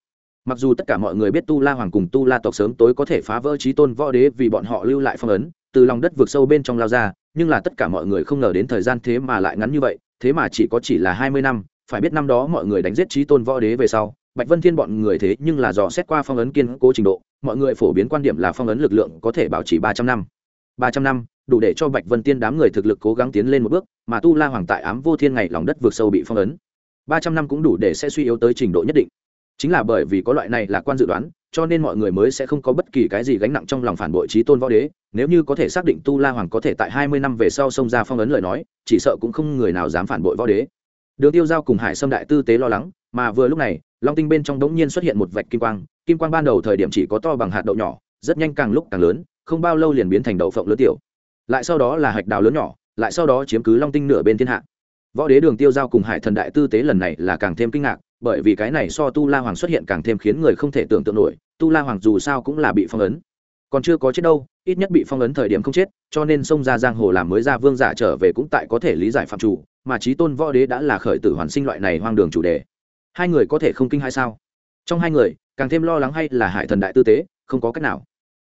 Mặc dù tất cả mọi người biết tu la hoàng cùng tu la tộc sớm tối có thể phá vỡ trí tôn võ đế vì bọn họ lưu lại phong ấn, từ lòng đất vượt sâu bên trong lao ra, nhưng là tất cả mọi người không ngờ đến thời gian thế mà lại ngắn như vậy, thế mà chỉ có chỉ là hai mươi năm, phải biết năm đó mọi người đánh giết trí tôn võ đế về sau bạch vân thiên bọn người thế nhưng là dò xét qua phong ấn kiên cố trình độ, mọi người phổ biến quan điểm là phong ấn lực lượng có thể bảo trì ba trăm năm. Ba trăm năm, đủ để cho bạch vân tiên đám người thực lực cố gắng tiến lên một bước, mà tu la hoàng tại ám vô thiên ngày lòng đất vượt sâu bị phong ấn. Ba trăm năm cũng đủ để sẽ suy yếu tới trình độ nhất định. Chính là bởi vì có loại này là quan dự đoán, cho nên mọi người mới sẽ không có bất kỳ cái gì gánh nặng trong lòng phản bội trí tôn võ đế. Nếu như có thể xác định tu la hoàng có thể tại hai mươi năm về sau xông ra phong ấn lời nói, chỉ sợ cũng không người nào dám phản bội võ đế. Đường tiêu giao cùng hải sâm đại tư tế lo lắng, mà vừa lúc này long tinh bên trong đống nhiên xuất hiện một vạch kim quang kim quang ban đầu thời điểm chỉ có to bằng hạt đậu nhỏ, rất nhanh càng lúc càng lớn, không bao lâu liền biến thành đậu phộng lớn tiểu. Lại sau đó là hạch đào lớn nhỏ, lại sau đó chiếm cứ long tinh nửa bên thiên hạ. Võ đế đường tiêu giao cùng hải thần đại tư tế lần này là càng thêm kinh ngạc, bởi vì cái này so tu la hoàng xuất hiện càng thêm khiến người không thể tưởng tượng nổi, tu la hoàng dù sao cũng là bị phong ấn. Còn chưa có chết đâu, ít nhất bị phong ấn thời điểm không chết, cho nên xông ra giang hồ làm mới ra vương giả trở về cũng tại có thể lý giải phạm chủ, mà trí tôn võ đế đã là khởi tử hoàn sinh loại này hoang đường chủ đề hai người có thể không kinh hay sao? Trong hai người, càng thêm lo lắng hay là hải thần đại tư tế, không có cách nào.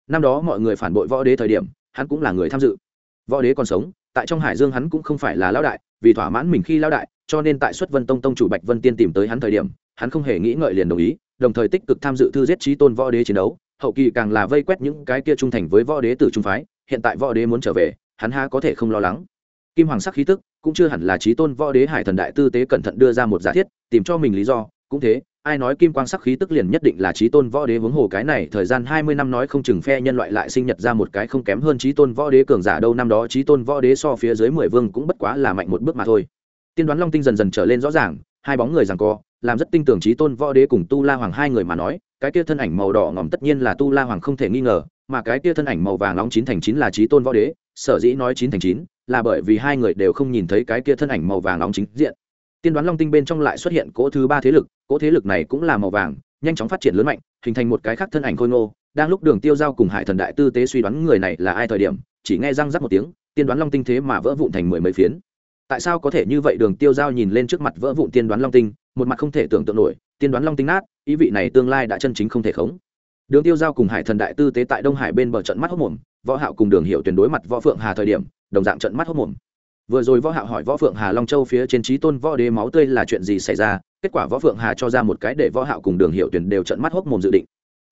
Năm đó mọi người phản bội võ đế thời điểm, hắn cũng là người tham dự. Võ đế còn sống, tại trong hải dương hắn cũng không phải là lão đại, vì thỏa mãn mình khi lão đại, cho nên tại xuất vân tông tông chủ bạch vân tiên tìm tới hắn thời điểm, hắn không hề nghĩ ngợi liền đồng ý, đồng thời tích cực tham dự thư giết trí tôn võ đế chiến đấu. Hậu kỳ càng là vây quét những cái kia trung thành với võ đế từ trung phái, hiện tại võ đế muốn trở về, hắn ha có thể không lo lắng kim hoàng sắc khí tức, cũng chưa hẳn là trí tôn võ đế hải thần đại tư tế cẩn thận đưa ra một giả thiết, tìm cho mình lý do, cũng thế, ai nói kim quang sắc khí tức liền nhất định là trí tôn võ đế huống hồ cái này thời gian hai mươi năm nói không chừng phe nhân loại lại sinh nhật ra một cái không kém hơn trí tôn võ đế cường giả đâu, năm đó trí tôn võ đế so phía dưới mười vương cũng bất quá là mạnh một bước mà thôi. Tiên đoán long tinh dần dần trở lên rõ ràng, hai bóng người rằng co, làm rất tinh tưởng trí tôn võ đế cùng tu la hoàng hai người mà nói, cái kia thân ảnh màu đỏ ngòm tất nhiên là tu la hoàng không thể nghi ngờ, mà cái kia thân ảnh màu vàng nóng chín thành chín là trí tôn võ đế, sở dĩ nói chín thành chín là bởi vì hai người đều không nhìn thấy cái kia thân ảnh màu vàng nóng chính diện. Tiên đoán long tinh bên trong lại xuất hiện cỗ thứ ba thế lực, cỗ thế lực này cũng là màu vàng, nhanh chóng phát triển lớn mạnh, hình thành một cái khác thân ảnh khôi ngô. Đang lúc đường tiêu giao cùng hải thần đại tư tế suy đoán người này là ai thời điểm, chỉ nghe răng rắc một tiếng, tiên đoán long tinh thế mà vỡ vụn thành mười mấy phiến. Tại sao có thể như vậy? Đường tiêu giao nhìn lên trước mặt vỡ vụn tiên đoán long tinh, một mặt không thể tưởng tượng nổi, tiên đoán long tinh nát, ý vị này tương lai đã chân chính không thể khống. Đường tiêu giao cùng hải thần đại tư tế tại đông hải bên bờ trận mắt hốc mồm, võ hạo cùng đường hiệu tuyển đối mặt võ phượng hà thời điểm đồng dạng trận mắt hốc mồm. Vừa rồi võ hạo hỏi võ phượng hà long châu phía trên trí tôn võ đế máu tươi là chuyện gì xảy ra, kết quả võ phượng hà cho ra một cái để võ hạo cùng đường hiệu tuyển đều trận mắt hốc mồm dự định.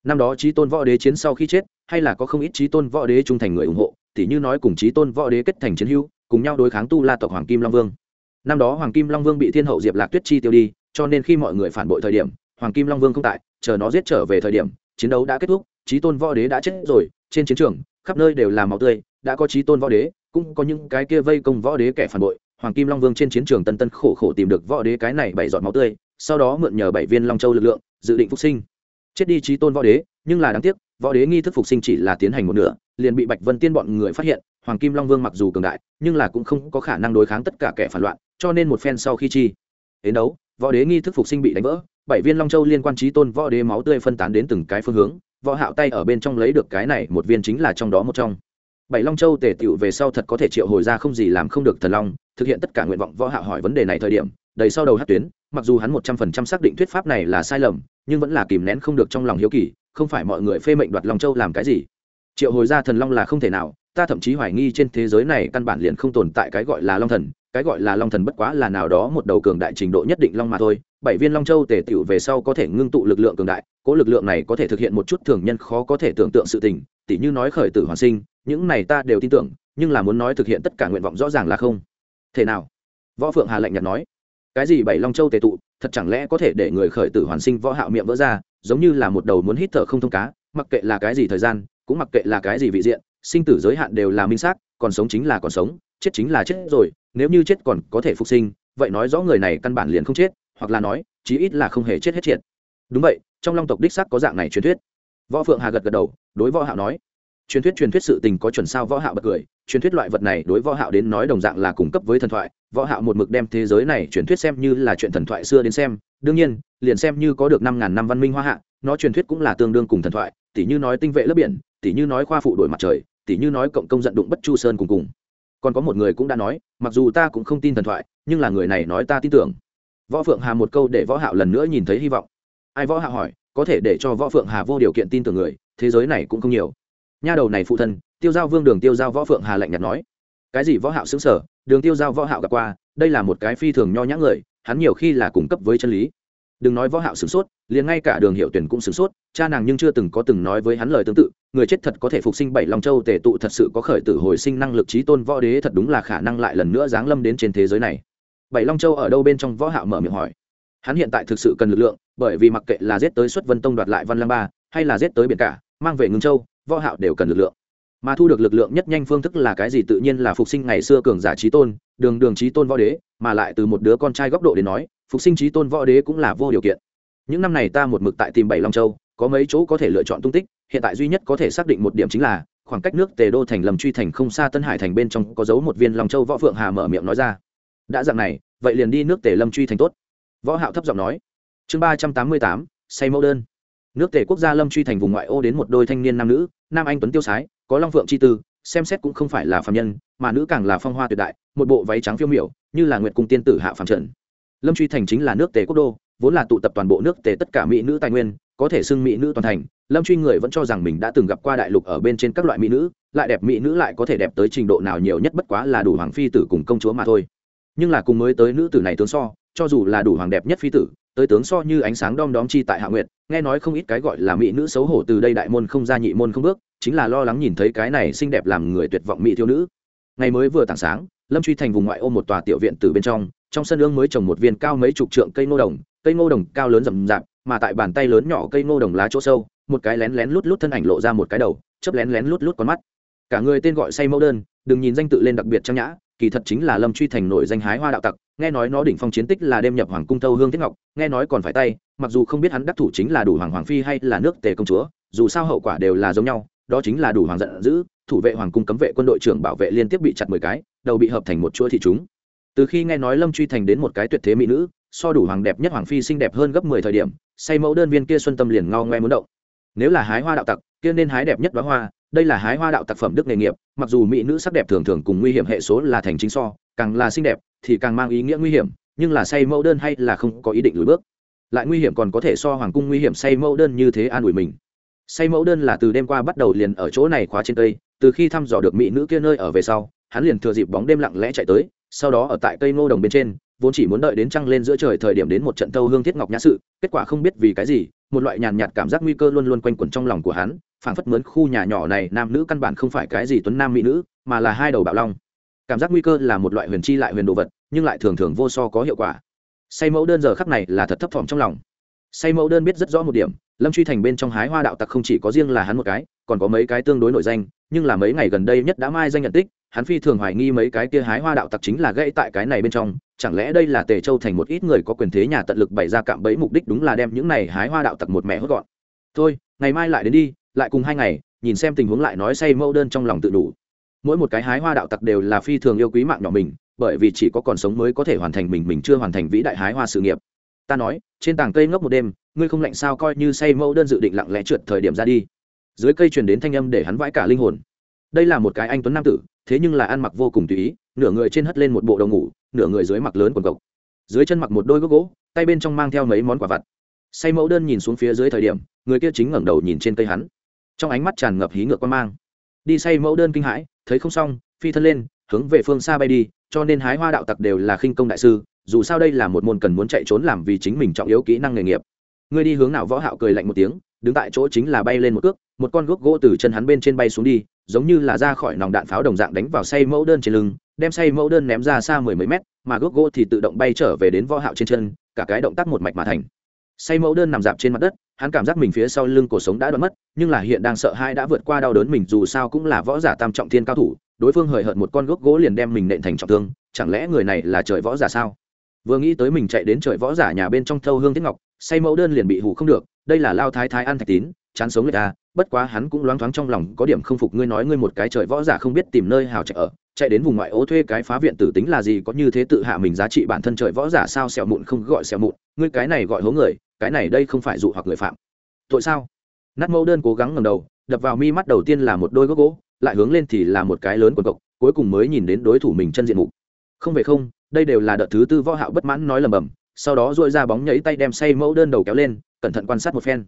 Năm đó trí tôn võ đế chiến sau khi chết, hay là có không ít trí tôn võ đế trung thành người ủng hộ, tỉ như nói cùng trí tôn võ đế kết thành chiến hữu, cùng nhau đối kháng tu la tộc hoàng kim long vương. Năm đó hoàng kim long vương bị thiên hậu diệp lạc tuyết chi tiêu đi, cho nên khi mọi người phản bội thời điểm, hoàng kim long vương không tại, chờ nó giết trở về thời điểm, chiến đấu đã kết thúc, trí tôn võ đế đã chết rồi, trên chiến trường, khắp nơi đều là máu tươi, đã có trí tôn võ đế cũng có những cái kia vây công võ đế kẻ phản bội, hoàng kim long vương trên chiến trường tân tân khổ khổ tìm được võ đế cái này bảy giọt máu tươi, sau đó mượn nhờ bảy viên long châu lực lượng, dự định phục sinh. Chết đi trí tôn võ đế, nhưng là đáng tiếc, võ đế nghi thức phục sinh chỉ là tiến hành một nửa, liền bị bạch vân tiên bọn người phát hiện, hoàng kim long vương mặc dù cường đại, nhưng là cũng không có khả năng đối kháng tất cả kẻ phản loạn, cho nên một phen sau khi chi, đến đấu, võ đế nghi thức phục sinh bị đánh vỡ, bảy viên long châu liên quan trí tôn võ đế máu tươi phân tán đến từng cái phương hướng, võ hạo tay ở bên trong lấy được cái này một viên chính là trong đó một trong bảy long châu tề tựu về sau thật có thể triệu hồi ra không gì làm không được thần long, thực hiện tất cả nguyện vọng võ hạo hỏi vấn đề này thời điểm, đầy sau đầu hát tuyến, mặc dù hắn một trăm phần trăm xác định thuyết pháp này là sai lầm, nhưng vẫn là kìm nén không được trong lòng hiếu kỳ, không phải mọi người phê mệnh đoạt long châu làm cái gì. Triệu hồi ra thần long là không thể nào, ta thậm chí hoài nghi trên thế giới này căn bản liền không tồn tại cái gọi là long thần, cái gọi là long thần bất quá là nào đó một đầu cường đại trình độ nhất định long mà thôi. Bảy viên long châu tề tựu về sau có thể ngưng tụ lực lượng cường đại, cố lực lượng này có thể thực hiện một chút thường nhân khó có thể tưởng tượng sự tình, tỉ như nói khởi tử hoàn sinh những này ta đều tin tưởng, nhưng là muốn nói thực hiện tất cả nguyện vọng rõ ràng là không. Thể nào? Võ phượng hà lạnh nhạt nói. Cái gì bảy long châu tề tụ, thật chẳng lẽ có thể để người khởi tử hoàn sinh võ hạo miệng vỡ ra, giống như là một đầu muốn hít thở không thông cá, mặc kệ là cái gì thời gian, cũng mặc kệ là cái gì vị diện, sinh tử giới hạn đều là minh xác, còn sống chính là còn sống, chết chính là chết rồi, nếu như chết còn có thể phục sinh, vậy nói rõ người này căn bản liền không chết, hoặc là nói, chí ít là không hề chết hết triệt. Đúng vậy, trong long tộc đích xác có dạng này truyền thuyết. Võ phượng hà gật gật đầu, đối võ hạo nói truyền thuyết truyền thuyết sự tình có chuẩn sao võ hạo bật cười. Truyền thuyết loại vật này đối võ hạo đến nói đồng dạng là cung cấp với thần thoại. Võ hạo một mực đem thế giới này truyền thuyết xem như là chuyện thần thoại xưa đến xem. Đương nhiên, liền xem như có được năm ngàn năm văn minh hoa hạ, nó truyền thuyết cũng là tương đương cùng thần thoại. Tỷ như nói tinh vệ lớp biển tỷ như nói khoa phụ đổi mặt trời tỷ như nói cộng công giận đụng bất chu sơn cùng cùng. Còn có một người cũng đã nói, mặc dù ta cũng không tin thần thoại, nhưng là người này nói ta tin tưởng. Võ phượng hà một câu để võ hạo lần nữa nhìn thấy hy vọng. Ai võ hạo hỏi, có thể để cho võ phượng hà vô điều kiện tin tưởng người, thế giới này cũng không nhiều nha đầu này phụ thân, tiêu giao vương đường tiêu giao võ phượng hà lạnh nhạt nói. Cái gì võ hạo xứng sở, đường tiêu giao võ hạo gặp qua, đây là một cái phi thường nho nhã người, hắn nhiều khi là cung cấp với chân lý. Đừng nói võ hạo sửng sốt, liền ngay cả đường hiệu tuyển cũng sửng sốt, cha nàng nhưng chưa từng có từng nói với hắn lời tương tự, người chết thật có thể phục sinh bảy long châu tề tụ thật sự có khởi tử hồi sinh năng lực trí tôn võ đế thật đúng là khả năng lại lần nữa giáng lâm đến trên thế giới này. Bảy long châu ở đâu bên trong võ hạo mở miệng hỏi. Hắn hiện tại thực sự cần lực lượng, bởi vì mặc kệ là giết tới xuất vân tông đoạt lại văn lam ba, hay là giết tới biển cả, mang về ngưng châu võ hạo đều cần lực lượng. Mà thu được lực lượng nhất nhanh phương thức là cái gì tự nhiên là phục sinh ngày xưa cường giả trí tôn, đường đường trí tôn võ đế, mà lại từ một đứa con trai góc độ đến nói, phục sinh trí tôn võ đế cũng là vô điều kiện. Những năm này ta một mực tại tìm bảy long châu, có mấy chỗ có thể lựa chọn tung tích, hiện tại duy nhất có thể xác định một điểm chính là, khoảng cách nước tề đô thành lầm truy thành không xa tân hải thành bên trong có giấu một viên long châu võ phượng hà mở miệng nói ra. Đã dạng này, vậy liền đi nước tề lâm truy thành tốt. Võ hạo thấp giọng nói. Chương ba trăm tám mươi tám, say mẫu đơn nước tề quốc gia lâm truy thành vùng ngoại ô đến một đôi thanh niên nam nữ, nam anh tuấn tiêu sái, có long phượng chi tư, xem xét cũng không phải là phàm nhân, mà nữ càng là phong hoa tuyệt đại, một bộ váy trắng phiêu miểu, như là nguyệt cung tiên tử hạ phạm trận. Lâm truy thành chính là nước tề quốc đô, vốn là tụ tập toàn bộ nước tề tất cả mỹ nữ tài nguyên, có thể xưng mỹ nữ toàn thành. Lâm truy người vẫn cho rằng mình đã từng gặp qua đại lục ở bên trên các loại mỹ nữ, lại đẹp mỹ nữ lại có thể đẹp tới trình độ nào nhiều nhất bất quá là đủ hoàng phi tử cùng công chúa mà thôi. Nhưng là cùng mới tới nữ tử này tướng so, cho dù là đủ hoàng đẹp nhất phi tử tới tướng so như ánh sáng đom đóm chi tại hạ nguyệt, nghe nói không ít cái gọi là mỹ nữ xấu hổ từ đây đại môn không ra nhị môn không bước, chính là lo lắng nhìn thấy cái này xinh đẹp làm người tuyệt vọng mỹ thiếu nữ. Ngày mới vừa tảng sáng, lâm truy thành vùng ngoại ô một tòa tiểu viện từ bên trong trong sân ương mới trồng một viên cao mấy chục trượng cây ngô đồng, cây ngô đồng cao lớn rậm rạp, mà tại bàn tay lớn nhỏ cây ngô đồng lá chỗ sâu, một cái lén lén lút lút thân ảnh lộ ra một cái đầu, chớp lén lén lút lút con mắt. Cả người tên gọi say mẫu đơn, đừng nhìn danh tự lên đặc biệt trang nhã kỳ thật chính là lâm truy thành nổi danh hái hoa đạo tặc, nghe nói nó đỉnh phong chiến tích là đêm nhập hoàng cung thâu hương thiết ngọc, nghe nói còn phải tay, mặc dù không biết hắn đắc thủ chính là đủ hoàng hoàng phi hay là nước tề công chúa, dù sao hậu quả đều là giống nhau, đó chính là đủ hoàng giận dữ, thủ vệ hoàng cung cấm vệ quân đội trưởng bảo vệ liên tiếp bị chặt mười cái, đầu bị hợp thành một chuỗi thị chúng. Từ khi nghe nói lâm truy thành đến một cái tuyệt thế mỹ nữ, so đủ hoàng đẹp nhất hoàng phi xinh đẹp hơn gấp mười thời điểm, say mẫu đơn viên kia xuân tâm liền ngao ngoe muốn động. Nếu là hái hoa đạo tặc, kia nên hái đẹp nhất đoá hoa đây là hái hoa đạo tác phẩm đức nghề nghiệp, mặc dù mỹ nữ sắc đẹp thường thường cùng nguy hiểm hệ số là thành chính so, càng là xinh đẹp thì càng mang ý nghĩa nguy hiểm, nhưng là say mẫu đơn hay là không có ý định lùi bước. Lại nguy hiểm còn có thể so hoàng cung nguy hiểm say mẫu đơn như thế an ủi mình. Say mẫu đơn là từ đêm qua bắt đầu liền ở chỗ này khóa trên cây, từ khi thăm dò được mỹ nữ kia nơi ở về sau, hắn liền thừa dịp bóng đêm lặng lẽ chạy tới, sau đó ở tại cây ngô đồng bên trên, vốn chỉ muốn đợi đến trăng lên giữa trời thời điểm đến một trận tâu hương thiết ngọc nhã sự, kết quả không biết vì cái gì, một loại nhàn nhạt cảm giác nguy cơ luôn luôn quanh quẩn trong lòng của hắn phảng phất mướn khu nhà nhỏ này nam nữ căn bản không phải cái gì tuấn nam mỹ nữ, mà là hai đầu bạo long. Cảm giác nguy cơ là một loại huyền chi lại huyền đồ vật, nhưng lại thường thường vô so có hiệu quả. Say mẫu đơn giờ khắc này là thật thấp thỏm trong lòng. Say mẫu đơn biết rất rõ một điểm, lâm truy thành bên trong hái hoa đạo tặc không chỉ có riêng là hắn một cái, còn có mấy cái tương đối nổi danh, nhưng là mấy ngày gần đây nhất đã mai danh nhận tích, hắn phi thường hoài nghi mấy cái kia hái hoa đạo tặc chính là gãy tại cái này bên trong. Chẳng lẽ đây là tề châu thành một ít người có quyền thế nhà tận lực bày ra cạm bẫy mục đích đúng là đem những này hái hoa đạo tặc một mẹ hốt gọn. Thôi, ngày mai lại đến đi lại cùng hai ngày, nhìn xem tình huống lại nói say mẫu đơn trong lòng tự đủ. Mỗi một cái hái hoa đạo tặc đều là phi thường yêu quý mạng nhỏ mình, bởi vì chỉ có còn sống mới có thể hoàn thành mình mình chưa hoàn thành vĩ đại hái hoa sự nghiệp. Ta nói, trên tảng cây ngốc một đêm, ngươi không lạnh sao coi như say mẫu đơn dự định lặng lẽ trượt thời điểm ra đi. Dưới cây truyền đến thanh âm để hắn vãi cả linh hồn. Đây là một cái anh tuấn nam tử, thế nhưng là ăn mặc vô cùng tùy ý, nửa người trên hất lên một bộ đầu ngủ, nửa người dưới mặc lớn quần cộc. Dưới chân mặc một đôi gốc gỗ, tay bên trong mang theo mấy món quả vặt. Say mẫu đơn nhìn xuống phía dưới thời điểm, người kia chính ngẩng đầu nhìn trên cây hắn trong ánh mắt tràn ngập hí ngược quan mang. Đi say mẫu đơn kinh hãi, thấy không xong, phi thân lên, hướng về phương xa bay đi, cho nên hái hoa đạo tặc đều là khinh công đại sư, dù sao đây là một môn cần muốn chạy trốn làm vì chính mình trọng yếu kỹ năng nghề nghiệp. Ngươi đi hướng nào võ hạo cười lạnh một tiếng, đứng tại chỗ chính là bay lên một cước, một con gốc gỗ từ chân hắn bên trên bay xuống đi, giống như là ra khỏi nòng đạn pháo đồng dạng đánh vào say mẫu đơn trên lưng, đem say mẫu đơn ném ra xa mười mấy mét, mà gốc gỗ thì tự động bay trở về đến võ hạo trên chân, cả cái động tác một mạch mà thành say mẫu đơn nằm dạp trên mặt đất, hắn cảm giác mình phía sau lưng cổ sống đã đoạn mất, nhưng là hiện đang sợ hai đã vượt qua đau đớn mình, dù sao cũng là võ giả tam trọng thiên cao thủ, đối phương hời hợt một con gốc gỗ liền đem mình nện thành trọng thương, chẳng lẽ người này là trời võ giả sao? Vừa nghĩ tới mình chạy đến trời võ giả nhà bên trong thâu hương thiết ngọc, say mẫu đơn liền bị hủ không được, đây là lao thái thái ăn thạch tín, chán sống người ta, bất quá hắn cũng loáng thoáng trong lòng có điểm không phục, ngươi nói ngươi một cái trời võ giả không biết tìm nơi hào chạy ở chạy đến vùng ngoại ô thuê cái phá viện tử tính là gì, có như thế tự hạ mình giá trị bản thân trời võ giả sao xẹo mụn không gọi xẹo mụn, ngươi cái này gọi hố người, cái này đây không phải dụ hoặc người phạm. Tội sao? Nát mẫu đơn cố gắng ngầm đầu, đập vào mi mắt đầu tiên là một đôi gốc gỗ, lại hướng lên thì là một cái lớn quần cộc, cuối cùng mới nhìn đến đối thủ mình chân diện mục. Không về không, đây đều là đợt thứ tư võ hạo bất mãn nói lầm bầm, sau đó dội ra bóng nhảy tay đem say mẫu đơn đầu kéo lên, cẩn thận quan sát một phen.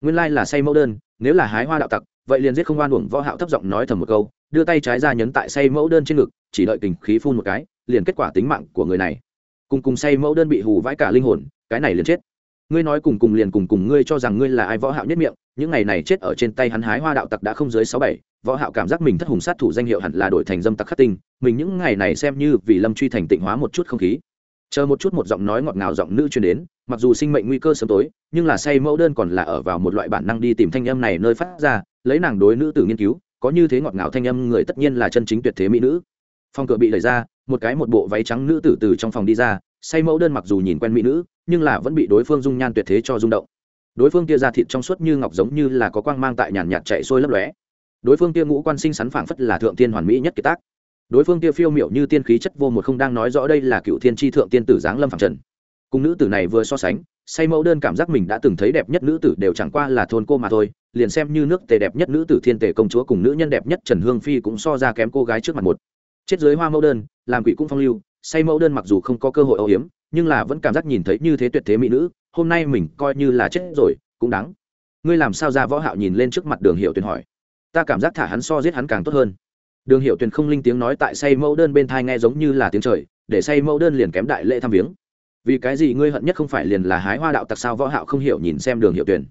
Nguyên lai là say mẫu đơn, nếu là hái hoa đạo tặc, vậy liền giết không oan uổng võ hạo thấp giọng nói thầm một câu đưa tay trái ra nhấn tại say mẫu đơn trên ngực, chỉ đợi kình khí phun một cái, liền kết quả tính mạng của người này. Cùng cùng say mẫu đơn bị hù vãi cả linh hồn, cái này liền chết. Ngươi nói cùng cùng liền cùng cùng ngươi cho rằng ngươi là ai võ hạo nhất miệng, những ngày này chết ở trên tay hắn hái hoa đạo tặc đã không dưới sáu bảy, võ hạo cảm giác mình thất hùng sát thủ danh hiệu hẳn là đổi thành dâm tặc khắc tinh, mình những ngày này xem như vì lâm truy thành tịnh hóa một chút không khí. Chờ một chút một giọng nói ngọt ngào giọng nữ truyền đến, mặc dù sinh mệnh nguy cơ sớm tối, nhưng là say mẫu đơn còn là ở vào một loại bản năng đi tìm thanh âm này nơi phát ra, lấy nàng đối nữ tử nghiên cứu có như thế ngọt ngào thanh âm người tất nhiên là chân chính tuyệt thế mỹ nữ. Phòng cửa bị đẩy ra, một cái một bộ váy trắng nữ tử từ trong phòng đi ra, say mẫu đơn mặc dù nhìn quen mỹ nữ, nhưng là vẫn bị đối phương dung nhan tuyệt thế cho rung động. Đối phương kia ra thịt trong suốt như ngọc giống như là có quang mang tại nhàn nhạt chạy sôi lấp lóe. Đối phương kia ngũ quan sinh sắn phảng phất là thượng tiên hoàn mỹ nhất kiệt tác. Đối phương kia phiêu miểu như tiên khí chất vô một không đang nói rõ đây là cựu thiên tri thượng tiên tử giáng lâm phảng trần. Cùng nữ tử này vừa so sánh say mẫu đơn cảm giác mình đã từng thấy đẹp nhất nữ tử đều chẳng qua là thôn cô mà thôi, liền xem như nước tề đẹp nhất nữ tử thiên tề công chúa cùng nữ nhân đẹp nhất trần hương phi cũng so ra kém cô gái trước mặt một. Chết dưới hoa mẫu đơn, làm quỷ cũng phong lưu, say mẫu đơn mặc dù không có cơ hội âu hiếm nhưng là vẫn cảm giác nhìn thấy như thế tuyệt thế mỹ nữ, hôm nay mình coi như là chết rồi, cũng đáng. Ngươi làm sao ra võ hạo nhìn lên trước mặt đường hiệu tuyền hỏi. Ta cảm giác thả hắn so giết hắn càng tốt hơn. Đường hiệu tuyền không linh tiếng nói tại say mẫu đơn bên thai nghe giống như là tiếng trời, để say mẫu đơn liền kém đại lễ thăm viếng vì cái gì ngươi hận nhất không phải liền là hái hoa đạo tặc sao? Võ hạo không hiểu nhìn xem đường hiệu tuyền.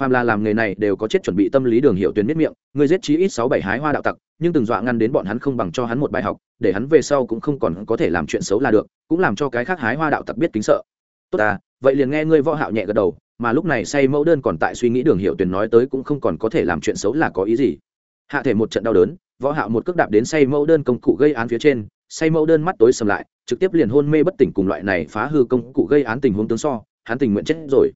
Phàm là làm nghề này đều có chết chuẩn bị tâm lý đường hiệu tuyền miết miệng, ngươi giết chí ít sáu bảy hái hoa đạo tặc, nhưng từng dọa ngăn đến bọn hắn không bằng cho hắn một bài học, để hắn về sau cũng không còn có thể làm chuyện xấu là được, cũng làm cho cái khác hái hoa đạo tặc biết kính sợ. Tốt à vậy liền nghe ngươi võ hạo nhẹ gật đầu, mà lúc này say mẫu đơn còn tại suy nghĩ đường hiệu tuyền nói tới cũng không còn có thể làm chuyện xấu là có ý gì. Hạ thể một trận đau đớn võ hạo một cước đạp đến say mẫu đơn công cụ gây án phía trên, say mẫu đơn mắt tối sầm lại, trực tiếp liền hôn mê bất tỉnh cùng loại này phá hư công cụ gây án tình huống tướng so, hắn tình nguyện chết rồi.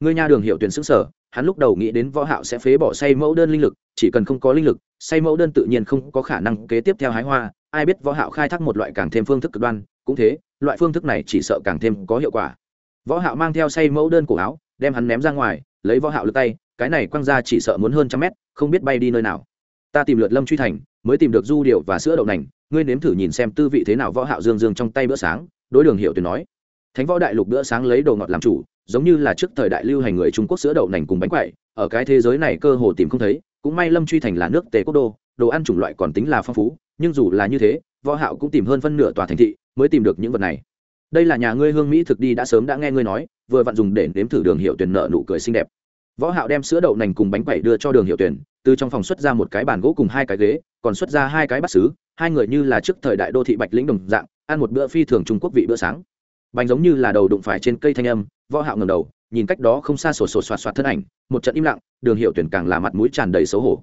Ngươi nha đường hiệu tuyển xứng sở, hắn lúc đầu nghĩ đến võ hạo sẽ phế bỏ say mẫu đơn linh lực, chỉ cần không có linh lực, say mẫu đơn tự nhiên không có khả năng kế tiếp theo hái hoa, ai biết võ hạo khai thác một loại càng thêm phương thức cực đoan, cũng thế, loại phương thức này chỉ sợ càng thêm có hiệu quả. Võ hạo mang theo say mẫu đơn cổ áo, đem hắn ném ra ngoài, lấy võ hạo lực tay, cái này quăng ra chỉ sợ muốn hơn trăm mét, không biết bay đi nơi nào ta tìm lượt lâm truy thành, mới tìm được du điệu và sữa đậu nành, ngươi nếm thử nhìn xem tư vị thế nào võ hạo dương dương trong tay bữa sáng, đối đường hiệu tuyển nói. Thánh võ đại lục bữa sáng lấy đồ ngọt làm chủ, giống như là trước thời đại lưu hành người trung quốc sữa đậu nành cùng bánh quậy, ở cái thế giới này cơ hồ tìm không thấy, cũng may lâm truy thành là nước tề quốc đô, đồ ăn chủng loại còn tính là phong phú, nhưng dù là như thế, võ hạo cũng tìm hơn phân nửa tòa thành thị mới tìm được những vật này. Đây là nhà ngươi hương mỹ thực đi đã sớm đã nghe ngươi nói, vừa vặn dùng để nếm thử đường hiệu tuyển nợ nụ cười xinh đẹp. Võ hạo đem sữa đậu nành cùng bánh quẩy đưa cho đường hiệu tuyển từ trong phòng xuất ra một cái bàn gỗ cùng hai cái ghế, còn xuất ra hai cái bát sứ, hai người như là trước thời đại đô thị bạch lĩnh đồng dạng, ăn một bữa phi thường trung quốc vị bữa sáng. Bánh giống như là đầu đụng phải trên cây thanh âm, võ hạo ngẩng đầu, nhìn cách đó không xa sổ sổ soạt soạt thân ảnh, một trận im lặng, đường hiệu tuyển càng là mặt mũi tràn đầy xấu hổ.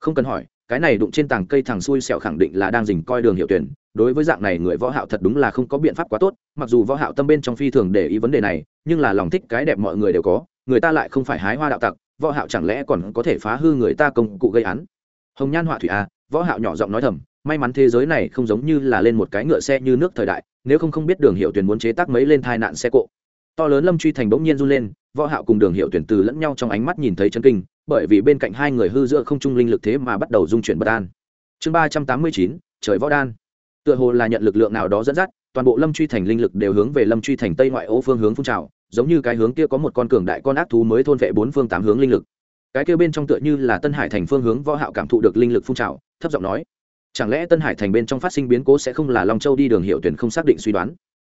Không cần hỏi, cái này đụng trên tảng cây thằng xui xẻo khẳng định là đang dình coi đường hiệu tuyển, đối với dạng này người võ hạo thật đúng là không có biện pháp quá tốt, mặc dù võ hạo tâm bên trong phi thường để ý vấn đề này, nhưng là lòng thích cái đẹp mọi người đều có, người ta lại không phải hái hoa đạo tặc võ hạo chẳng lẽ còn có thể phá hư người ta công cụ gây án? Hồng nhan họa thủy a võ hạo nhỏ giọng nói thầm, may mắn thế giới này không giống như là lên một cái ngựa xe như nước thời đại, nếu không không biết đường hiệu tuyển muốn chế tác mấy lên tai nạn xe cộ. To lớn lâm truy thành bỗng nhiên run lên, võ hạo cùng đường hiệu tuyển từ lẫn nhau trong ánh mắt nhìn thấy chân kinh, bởi vì bên cạnh hai người hư giữa không trung linh lực thế mà bắt đầu dung chuyển bất an. Chương ba trăm tám mươi chín, trời võ đan. Tựa hồ là nhận lực lượng nào đó dẫn dắt, toàn bộ lâm truy thành linh lực đều hướng về lâm truy thành tây ngoại ô phương hướng phun trào giống như cái hướng kia có một con cường đại con ác thú mới thôn vệ bốn phương tám hướng linh lực. Cái kia bên trong tựa như là tân hải thành phương hướng võ hạo cảm thụ được linh lực phun trào, thấp giọng nói, chẳng lẽ tân hải thành bên trong phát sinh biến cố sẽ không là long châu đi đường hiệu tuyển không xác định suy đoán?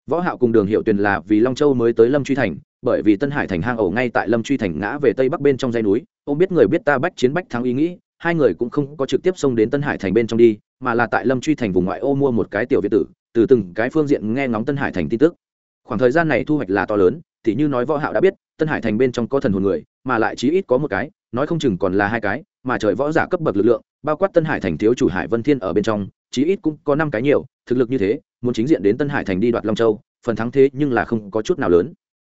Võ hạo cùng đường hiệu tuyển là vì long châu mới tới lâm truy thành, bởi vì tân hải thành hang ổ ngay tại lâm truy thành ngã về tây bắc bên trong dãy núi ông biết người biết ta bách chiến bách thắng ý nghĩ, hai người cũng không có trực tiếp xông đến tân hải thành bên trong đi, mà là tại lâm truy thành vùng ngoại ô mua một cái tiểu việt tử, từ từng cái phương diện nghe ngóng tân hải thành tin tức. Khoảng thời gian này thu hoạch là to lớn thì như nói võ hạo đã biết tân hải thành bên trong có thần hồn người mà lại chí ít có một cái nói không chừng còn là hai cái mà trời võ giả cấp bậc lực lượng bao quát tân hải thành thiếu chủ hải vân thiên ở bên trong chí ít cũng có năm cái nhiều thực lực như thế muốn chính diện đến tân hải thành đi đoạt long châu phần thắng thế nhưng là không có chút nào lớn.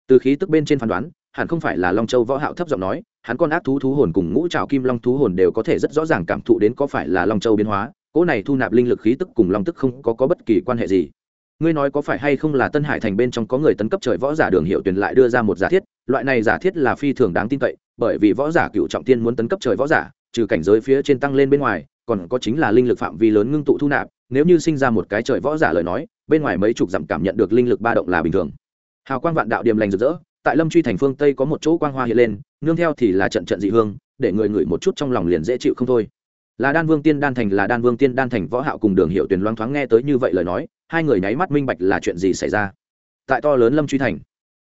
Từ khí tức bên trên phán đoán hẳn không phải là long châu võ hạo thấp giọng nói hắn con ác thú thú hồn cùng ngũ trảo kim long thú hồn đều có thể rất rõ ràng cảm thụ đến có phải là long châu biến hóa cỗ này thu nạp linh lực khí tức cùng long tức không có, có bất kỳ quan hệ gì ngươi nói có phải hay không là tân hải thành bên trong có người tấn cấp trời võ giả đường hiệu Tuyền lại đưa ra một giả thiết, loại này giả thiết là phi thường đáng tin cậy, bởi vì võ giả cựu trọng tiên muốn tấn cấp trời võ giả, trừ cảnh giới phía trên tăng lên bên ngoài, còn có chính là linh lực phạm vi lớn ngưng tụ thu nạp, nếu như sinh ra một cái trời võ giả lời nói, bên ngoài mấy chục dặm cảm nhận được linh lực ba động là bình thường. Hào quang vạn đạo điềm lành rực rỡ, tại lâm truy thành phương tây có một chỗ quang hoa hiện lên, nương theo thì là trận trận dị hương, để người ngửi một chút trong lòng liền dễ chịu không thôi. Là đan vương tiên đan thành, là đan vương tiên đan thành võ hạo cùng đường hiệu Tuyền loáng thoáng nghe tới như vậy lời nói hai người nháy mắt minh bạch là chuyện gì xảy ra. Tại to lớn lâm truy thành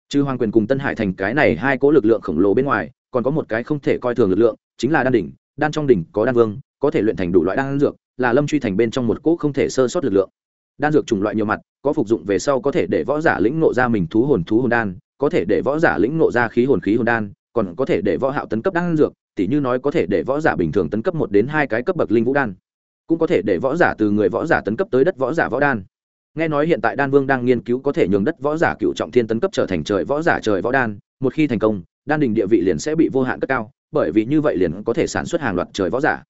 trừ hoàng quyền cùng tân hải thành cái này hai cỗ lực lượng khổng lồ bên ngoài, còn có một cái không thể coi thường lực lượng, chính là đan đỉnh. Đan trong đỉnh có đan vương, có thể luyện thành đủ loại đan dược, là lâm truy thành bên trong một cỗ không thể sơ sót lực lượng. Đan dược chủng loại nhiều mặt, có phục dụng về sau có thể để võ giả lĩnh ngộ ra mình thú hồn thú hồn đan, có thể để võ giả lĩnh ngộ ra khí hồn khí hồn đan, còn có thể để võ hạo tấn cấp đan dược, tỉ như nói có thể để võ giả bình thường tấn cấp một đến hai cái cấp bậc linh vũ đan, cũng có thể để võ giả từ người võ giả tấn cấp tới đất võ giả võ đan nghe nói hiện tại đan vương đang nghiên cứu có thể nhường đất võ giả cựu trọng thiên tấn cấp trở thành trời võ giả trời võ đan, một khi thành công, đan đình địa vị liền sẽ bị vô hạn cất cao, bởi vì như vậy liền có thể sản xuất hàng loạt trời võ giả.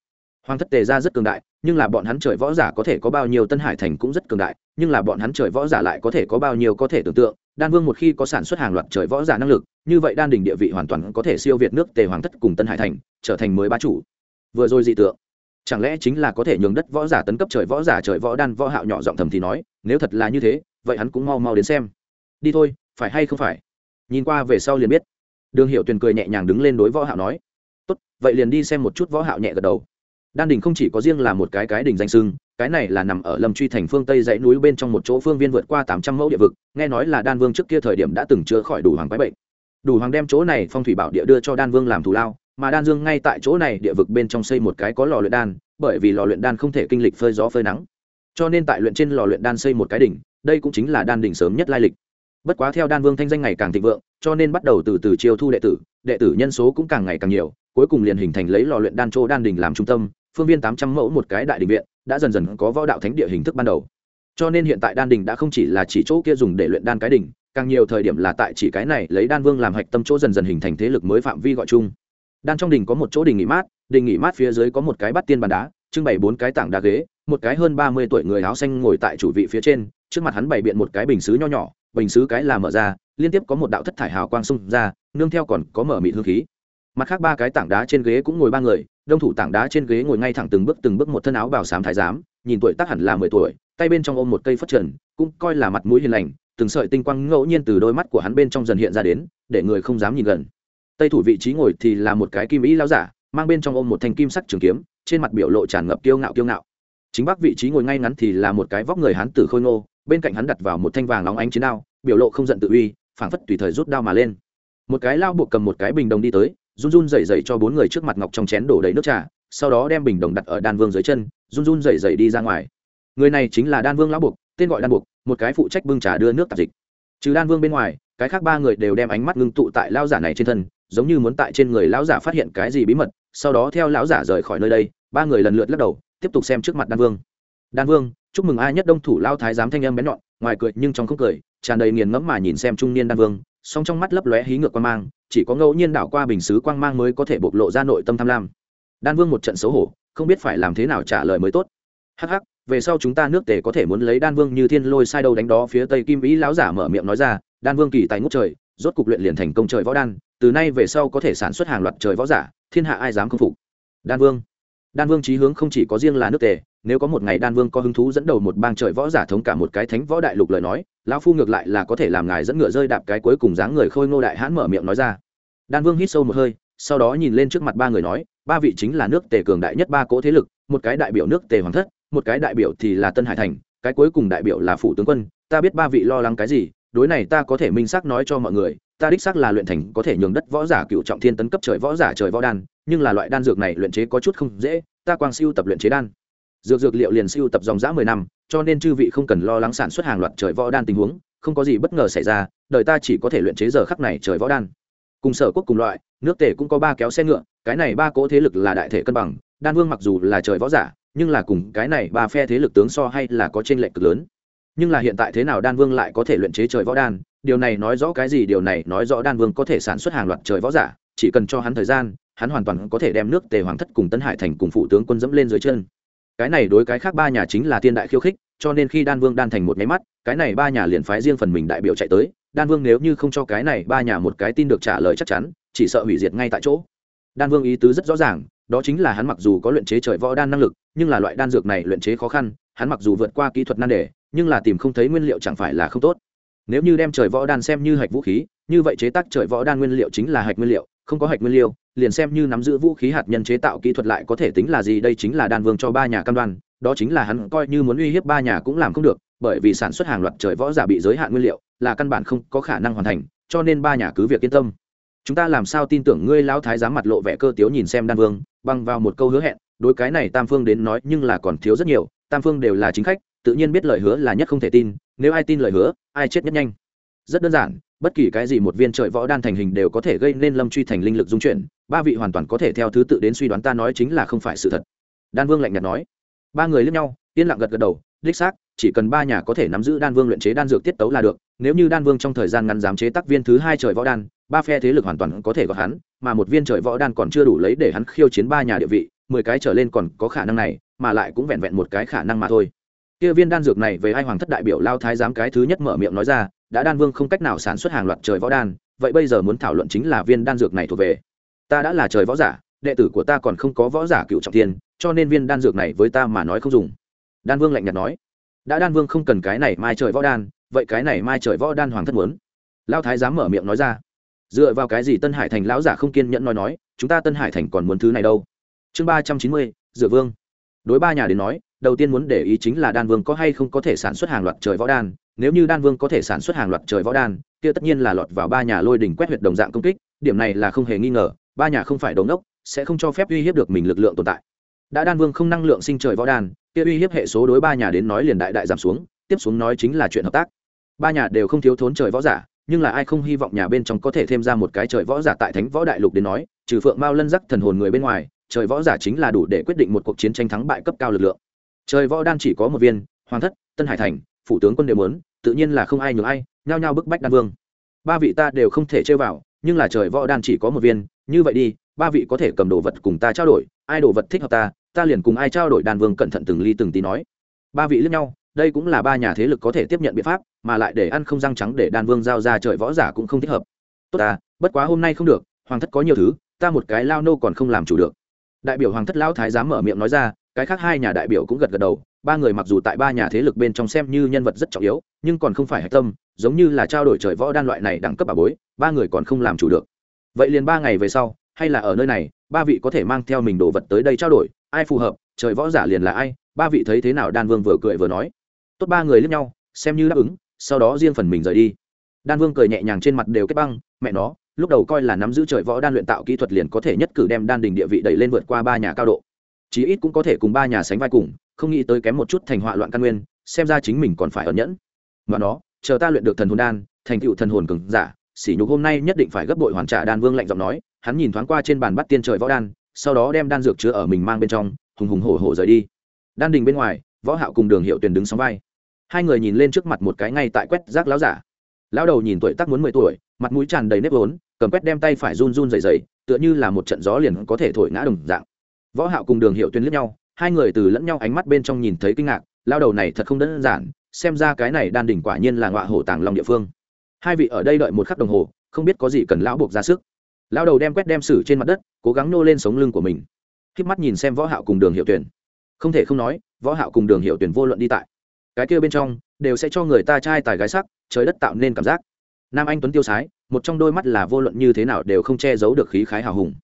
Hoàng thất tề ra rất cường đại, nhưng là bọn hắn trời võ giả có thể có bao nhiêu tân hải thành cũng rất cường đại, nhưng là bọn hắn trời võ giả lại có thể có bao nhiêu có thể tưởng tượng, đan vương một khi có sản xuất hàng loạt trời võ giả năng lực, như vậy đan đình địa vị hoàn toàn có thể siêu việt nước tề hoàng thất cùng tân hải thành, trở thành mới bá chủ. Vừa rồi dị tượng chẳng lẽ chính là có thể nhường đất võ giả tấn cấp trời võ giả trời võ đan võ hạo nhỏ giọng thầm thì nói, nếu thật là như thế, vậy hắn cũng mau mau đến xem. Đi thôi, phải hay không phải? Nhìn qua về sau liền biết. Đường hiệu tuyền cười nhẹ nhàng đứng lên đối võ hạo nói, tốt, vậy liền đi xem một chút võ hạo nhẹ gật đầu. Đan đỉnh không chỉ có riêng là một cái cái đỉnh danh sưng, cái này là nằm ở lâm truy thành phương tây dãy núi bên trong một chỗ phương viên vượt qua tám trăm mẫu địa vực, nghe nói là đan vương trước kia thời điểm đã từng chữa khỏi đủ hoàng quái bệnh. Đủ hoàng đem chỗ này phong thủy bảo địa đưa cho đan vương làm thù lao mà đan dương ngay tại chỗ này địa vực bên trong xây một cái có lò luyện đan, bởi vì lò luyện đan không thể kinh lịch phơi gió phơi nắng. Cho nên tại luyện trên lò luyện đan xây một cái đỉnh, đây cũng chính là đan đỉnh sớm nhất lai lịch. Bất quá theo đan vương thanh danh ngày càng thịnh vượng, cho nên bắt đầu từ từ chiêu thu đệ tử đệ tử nhân số cũng càng ngày càng nhiều, cuối cùng liền hình thành lấy lò luyện đan chỗ đan đỉnh làm trung tâm, phương viên tám trăm mẫu một cái đại đình viện, đã dần dần có võ đạo thánh địa hình thức ban đầu. Cho nên hiện tại đan đình đã không chỉ là chỉ chỗ kia dùng để luyện đan cái đỉnh, càng nhiều thời điểm là tại chỉ cái này lấy đan vương làm hạch tâm chỗ dần dần hình thành thế lực mới phạm vi gọi chung đan trong đình có một chỗ đình nghỉ mát đình nghỉ mát phía dưới có một cái bắt tiên bàn đá, trưng bày bốn cái tảng đá ghế, một cái hơn ba mươi tuổi người áo xanh ngồi tại chủ vị phía trên, trước mặt hắn bày biện một cái bình xứ nho nhỏ, bình xứ cái là mở ra, liên tiếp có một đạo thất thải hào quang xung ra, nương theo còn có mở mịt hương khí. Mặt khác ba cái tảng đá trên ghế cũng ngồi ba người, đông thủ tảng đá trên ghế ngồi ngay thẳng từng bước từng bước một thân áo bào xám thái giám, nhìn tuổi tác hẳn là mười tuổi, tay bên trong ôm một cây phất trần, cũng coi là mặt mũi hiền lành, từng sợi tinh quang ngẫu nhiên từ đôi mắt của hắn bên trong dần hiện ra đến, để người không dám nhìn gần tây thủ vị trí ngồi thì là một cái kim ý lao giả, mang bên trong ôm một thanh kim sắc trường kiếm, trên mặt biểu lộ tràn ngập kiêu ngạo kiêu ngạo. Chính bắc vị trí ngồi ngay ngắn thì là một cái vóc người hán tử khôi ngô, bên cạnh hắn đặt vào một thanh vàng nóng ánh chiến đao, biểu lộ không giận tự uy, phảng phất tùy thời rút đao mà lên. Một cái lao buộc cầm một cái bình đồng đi tới, run run dậy dậy cho bốn người trước mặt ngọc trong chén đổ đầy nước trà, sau đó đem bình đồng đặt ở đan vương dưới chân, run run dậy dậy đi ra ngoài. Người này chính là đan vương lão buộc, tên gọi đan buộc, một cái phụ trách bưng trà đưa nước tạp dịch. Trừ đan vương bên ngoài, cái khác ba người đều đem ánh mắt ngưng tụ tại lao giả này trên thân giống như muốn tại trên người lão giả phát hiện cái gì bí mật, sau đó theo lão giả rời khỏi nơi đây, ba người lần lượt lắc đầu, tiếp tục xem trước mặt đan vương. Đan vương, chúc mừng ai nhất đông thủ lao thái giám thanh âm bén nhọn, ngoài cười nhưng trong không cười, tràn đầy nghiền ngẫm mà nhìn xem trung niên đan vương, song trong mắt lấp lóe hí ngược quan mang, chỉ có ngẫu nhiên đảo qua bình xứ quang mang mới có thể bộc lộ ra nội tâm tham lam. Đan vương một trận xấu hổ, không biết phải làm thế nào trả lời mới tốt. Hắc hắc, về sau chúng ta nước tề có thể muốn lấy đan vương như thiên lôi sai đâu đánh đó phía tây kim ý lão giả mở miệng nói ra, đan vương kỳ tài ngút trời, rốt cục luyện liền thành công trời võ đan từ nay về sau có thể sản xuất hàng loạt trời võ giả, thiên hạ ai dám không phục? Đan vương. Đan vương chí hướng không chỉ có riêng là nước tề, nếu có một ngày đan vương có hứng thú dẫn đầu một bang trời võ giả thống cả một cái thánh võ đại lục lời nói, lão phu ngược lại là có thể làm ngài dẫn ngựa rơi đạp cái cuối cùng dáng người khôi ngô đại hãn mở miệng nói ra. Đan vương hít sâu một hơi, sau đó nhìn lên trước mặt ba người nói, ba vị chính là nước tề cường đại nhất ba cỗ thế lực, một cái đại biểu nước tề hoàng thất, một cái đại biểu thì là tân hải thành, cái cuối cùng đại biểu là phủ tướng quân, ta biết ba vị lo lắng cái gì, đối này ta có thể minh xác nói cho mọi người ta đích xác là luyện thành có thể nhường đất võ giả cựu trọng thiên tấn cấp trời võ giả trời võ đan, nhưng là loại đan dược này luyện chế có chút không dễ, ta quang siêu tập luyện chế đan. Dược dược liệu liền siêu tập dòng giã mười năm, cho nên chư vị không cần lo lắng sản xuất hàng loạt trời võ đan tình huống, không có gì bất ngờ xảy ra, đời ta chỉ có thể luyện chế giờ khắc này trời võ đan. Cùng sở quốc cùng loại, nước tề cũng có ba kéo xe ngựa, cái này ba cỗ thế lực là đại thể cân bằng, đan vương mặc dù là trời võ giả, nhưng là cùng cái này ba phe thế lực tướng so hay là có trên lệch cực lớn. Nhưng là hiện tại thế nào đan vương lại có thể luyện chế trời võ đan điều này nói rõ cái gì? Điều này nói rõ đan vương có thể sản xuất hàng loạt trời võ giả, chỉ cần cho hắn thời gian, hắn hoàn toàn có thể đem nước tề hoàng thất cùng tân hải thành cùng phụ tướng quân dẫm lên dưới chân. Cái này đối cái khác ba nhà chính là thiên đại khiêu khích, cho nên khi đan vương đan thành một nháy mắt, cái này ba nhà liền phái riêng phần mình đại biểu chạy tới. Đan vương nếu như không cho cái này ba nhà một cái tin được trả lời chắc chắn, chỉ sợ hủy diệt ngay tại chỗ. Đan vương ý tứ rất rõ ràng, đó chính là hắn mặc dù có luyện chế trời võ đan năng lực, nhưng là loại đan dược này luyện chế khó khăn, hắn mặc dù vượt qua kỹ thuật nan đề, nhưng là tìm không thấy nguyên liệu chẳng phải là không tốt nếu như đem trời võ đan xem như hạch vũ khí, như vậy chế tác trời võ đan nguyên liệu chính là hạch nguyên liệu, không có hạch nguyên liệu, liền xem như nắm giữ vũ khí hạt nhân chế tạo kỹ thuật lại có thể tính là gì, đây chính là đan vương cho ba nhà cam đoan, đó chính là hắn coi như muốn uy hiếp ba nhà cũng làm không được, bởi vì sản xuất hàng loạt trời võ giả bị giới hạn nguyên liệu, là căn bản không có khả năng hoàn thành, cho nên ba nhà cứ việc yên tâm. Chúng ta làm sao tin tưởng ngươi lão thái giám mặt lộ vẻ cơ tiếu nhìn xem đan vương, băng vào một câu hứa hẹn, đối cái này tam phương đến nói nhưng là còn thiếu rất nhiều, tam phương đều là chính khách, tự nhiên biết lời hứa là nhất không thể tin, nếu ai tin lời hứa ai chết nhất nhanh. Rất đơn giản, bất kỳ cái gì một viên trời võ đan thành hình đều có thể gây nên lâm truy thành linh lực dung chuyển, ba vị hoàn toàn có thể theo thứ tự đến suy đoán ta nói chính là không phải sự thật. Đan vương lạnh nhạt nói. Ba người lướt nhau, yên lặng gật gật đầu, đích xác, chỉ cần ba nhà có thể nắm giữ đan vương luyện chế đan dược tiết tấu là được, nếu như đan vương trong thời gian ngắn dám chế tác viên thứ hai trời võ đan, ba phe thế lực hoàn toàn có thể gọi hắn, mà một viên trời võ đan còn chưa đủ lấy để hắn khiêu chiến ba nhà địa vị, mười cái trở lên còn có khả năng này, mà lại cũng vẹn vẹn một cái khả năng mà thôi kia viên đan dược này về hai hoàng thất đại biểu lao thái giám cái thứ nhất mở miệng nói ra, đã đan vương không cách nào sản xuất hàng loạt trời võ đan, vậy bây giờ muốn thảo luận chính là viên đan dược này thuộc về. Ta đã là trời võ giả, đệ tử của ta còn không có võ giả cựu trọng thiên, cho nên viên đan dược này với ta mà nói không dùng. Đan vương lạnh nhạt nói. Đã đan vương không cần cái này mai trời võ đan, vậy cái này mai trời võ đan hoàng thất muốn. Lao thái giám mở miệng nói ra. Dựa vào cái gì tân hải thành lão giả không kiên nhẫn nói nói, chúng ta tân hải thành còn muốn thứ này đâu? Chương ba trăm chín mươi, dựa vương. Đối ba nhà đến nói đầu tiên muốn để ý chính là đan vương có hay không có thể sản xuất hàng loạt trời võ đan. Nếu như đan vương có thể sản xuất hàng loạt trời võ đan, kia tất nhiên là lọt vào ba nhà lôi đỉnh quét huyệt đồng dạng công kích, điểm này là không hề nghi ngờ, ba nhà không phải đống đốc sẽ không cho phép uy hiếp được mình lực lượng tồn tại. Đã đan vương không năng lượng sinh trời võ đan, kia uy hiếp hệ số đối ba nhà đến nói liền đại đại giảm xuống, tiếp xuống nói chính là chuyện hợp tác. Ba nhà đều không thiếu thốn trời võ giả, nhưng là ai không hy vọng nhà bên trong có thể thêm ra một cái trời võ giả tại thánh võ đại lục đến nói, trừ phượng mao lân giác thần hồn người bên ngoài, trời võ giả chính là đủ để quyết định một cuộc chiến tranh thắng bại cấp cao lực lượng trời võ đan chỉ có một viên, hoàng thất, tân hải thành, phủ tướng quân đều muốn, tự nhiên là không ai nhường ai, nhao nhao bức bách đan vương. Ba vị ta đều không thể chơi vào, nhưng là trời võ đan chỉ có một viên, như vậy đi, ba vị có thể cầm đồ vật cùng ta trao đổi, ai đồ vật thích hợp ta ta liền cùng ai trao đổi đan vương cẩn thận từng ly từng tí nói. Ba vị lẫn nhau, đây cũng là ba nhà thế lực có thể tiếp nhận biện pháp, mà lại để ăn không răng trắng để đan vương giao ra trời võ giả cũng không thích hợp. Tốt ta, bất quá hôm nay không được, hoàng thất có nhiều thứ, ta một cái lao nô còn không làm chủ được. Đại biểu hoàng thất Lão thái dám mở miệng nói ra cái khác hai nhà đại biểu cũng gật gật đầu, ba người mặc dù tại ba nhà thế lực bên trong xem như nhân vật rất trọng yếu, nhưng còn không phải hạch tâm, giống như là trao đổi trời võ đan loại này đẳng cấp bà bối, ba người còn không làm chủ được. Vậy liền ba ngày về sau, hay là ở nơi này, ba vị có thể mang theo mình đồ vật tới đây trao đổi, ai phù hợp, trời võ giả liền là ai, ba vị thấy thế nào đan vương vừa cười vừa nói. Tốt ba người lướt nhau, xem như đáp ứng, sau đó riêng phần mình rời đi. Đan vương cười nhẹ nhàng trên mặt đều kết băng, mẹ nó, lúc đầu coi là nắm giữ trời võ đan luyện tạo kỹ thuật liền có thể nhất cử đem đan đình địa vị đẩy lên vượt qua ba nhà cao độ chí ít cũng có thể cùng ba nhà sánh vai cùng, không nghĩ tới kém một chút thành họa loạn căn nguyên, xem ra chính mình còn phải ẩn nhẫn. Mà nó chờ ta luyện được thần hồn đan, thành tựu thần hồn cường giả, sỉ nhục hôm nay nhất định phải gấp bội hoàn trả đan vương lạnh giọng nói, hắn nhìn thoáng qua trên bàn bắt tiên trời võ đan, sau đó đem đan dược chứa ở mình mang bên trong, hùng hùng hổ hổ rời đi. Đan đình bên ngoài, võ hạo cùng đường hiệu tuyền đứng sóng vai. Hai người nhìn lên trước mặt một cái ngay tại quét rác lão giả. Lão đầu nhìn tuổi tác muốn mười tuổi, mặt mũi tràn đầy nếp vốn, cầm quét đem tay phải run run rẩy rẩy, tựa như là một trận gió liền có thể thổi ngã đồng dạng võ hạo cùng đường hiệu tuyên liếc nhau, hai người từ lẫn nhau ánh mắt bên trong nhìn thấy kinh ngạc, lao đầu này thật không đơn giản, xem ra cái này đan đỉnh quả nhiên là ngọa hổ tàng long địa phương. Hai vị ở đây đợi một khắc đồng hồ, không biết có gì cần lão buộc ra sức. Lao đầu đem quét đem sử trên mặt đất, cố gắng nô lên sống lưng của mình. K mắt nhìn xem võ hạo cùng đường hiệu tuyển không thể không nói, võ hạo cùng đường hiệu tuyển vô luận đi tại, cái kia bên trong, đều sẽ cho người ta trai tài gái sắc, trời đất tạo nên cảm giác. Nam anh tuấn tiêu sái, một trong đôi mắt là vô luận như thế nào đều không che giấu được khí khái hào hùng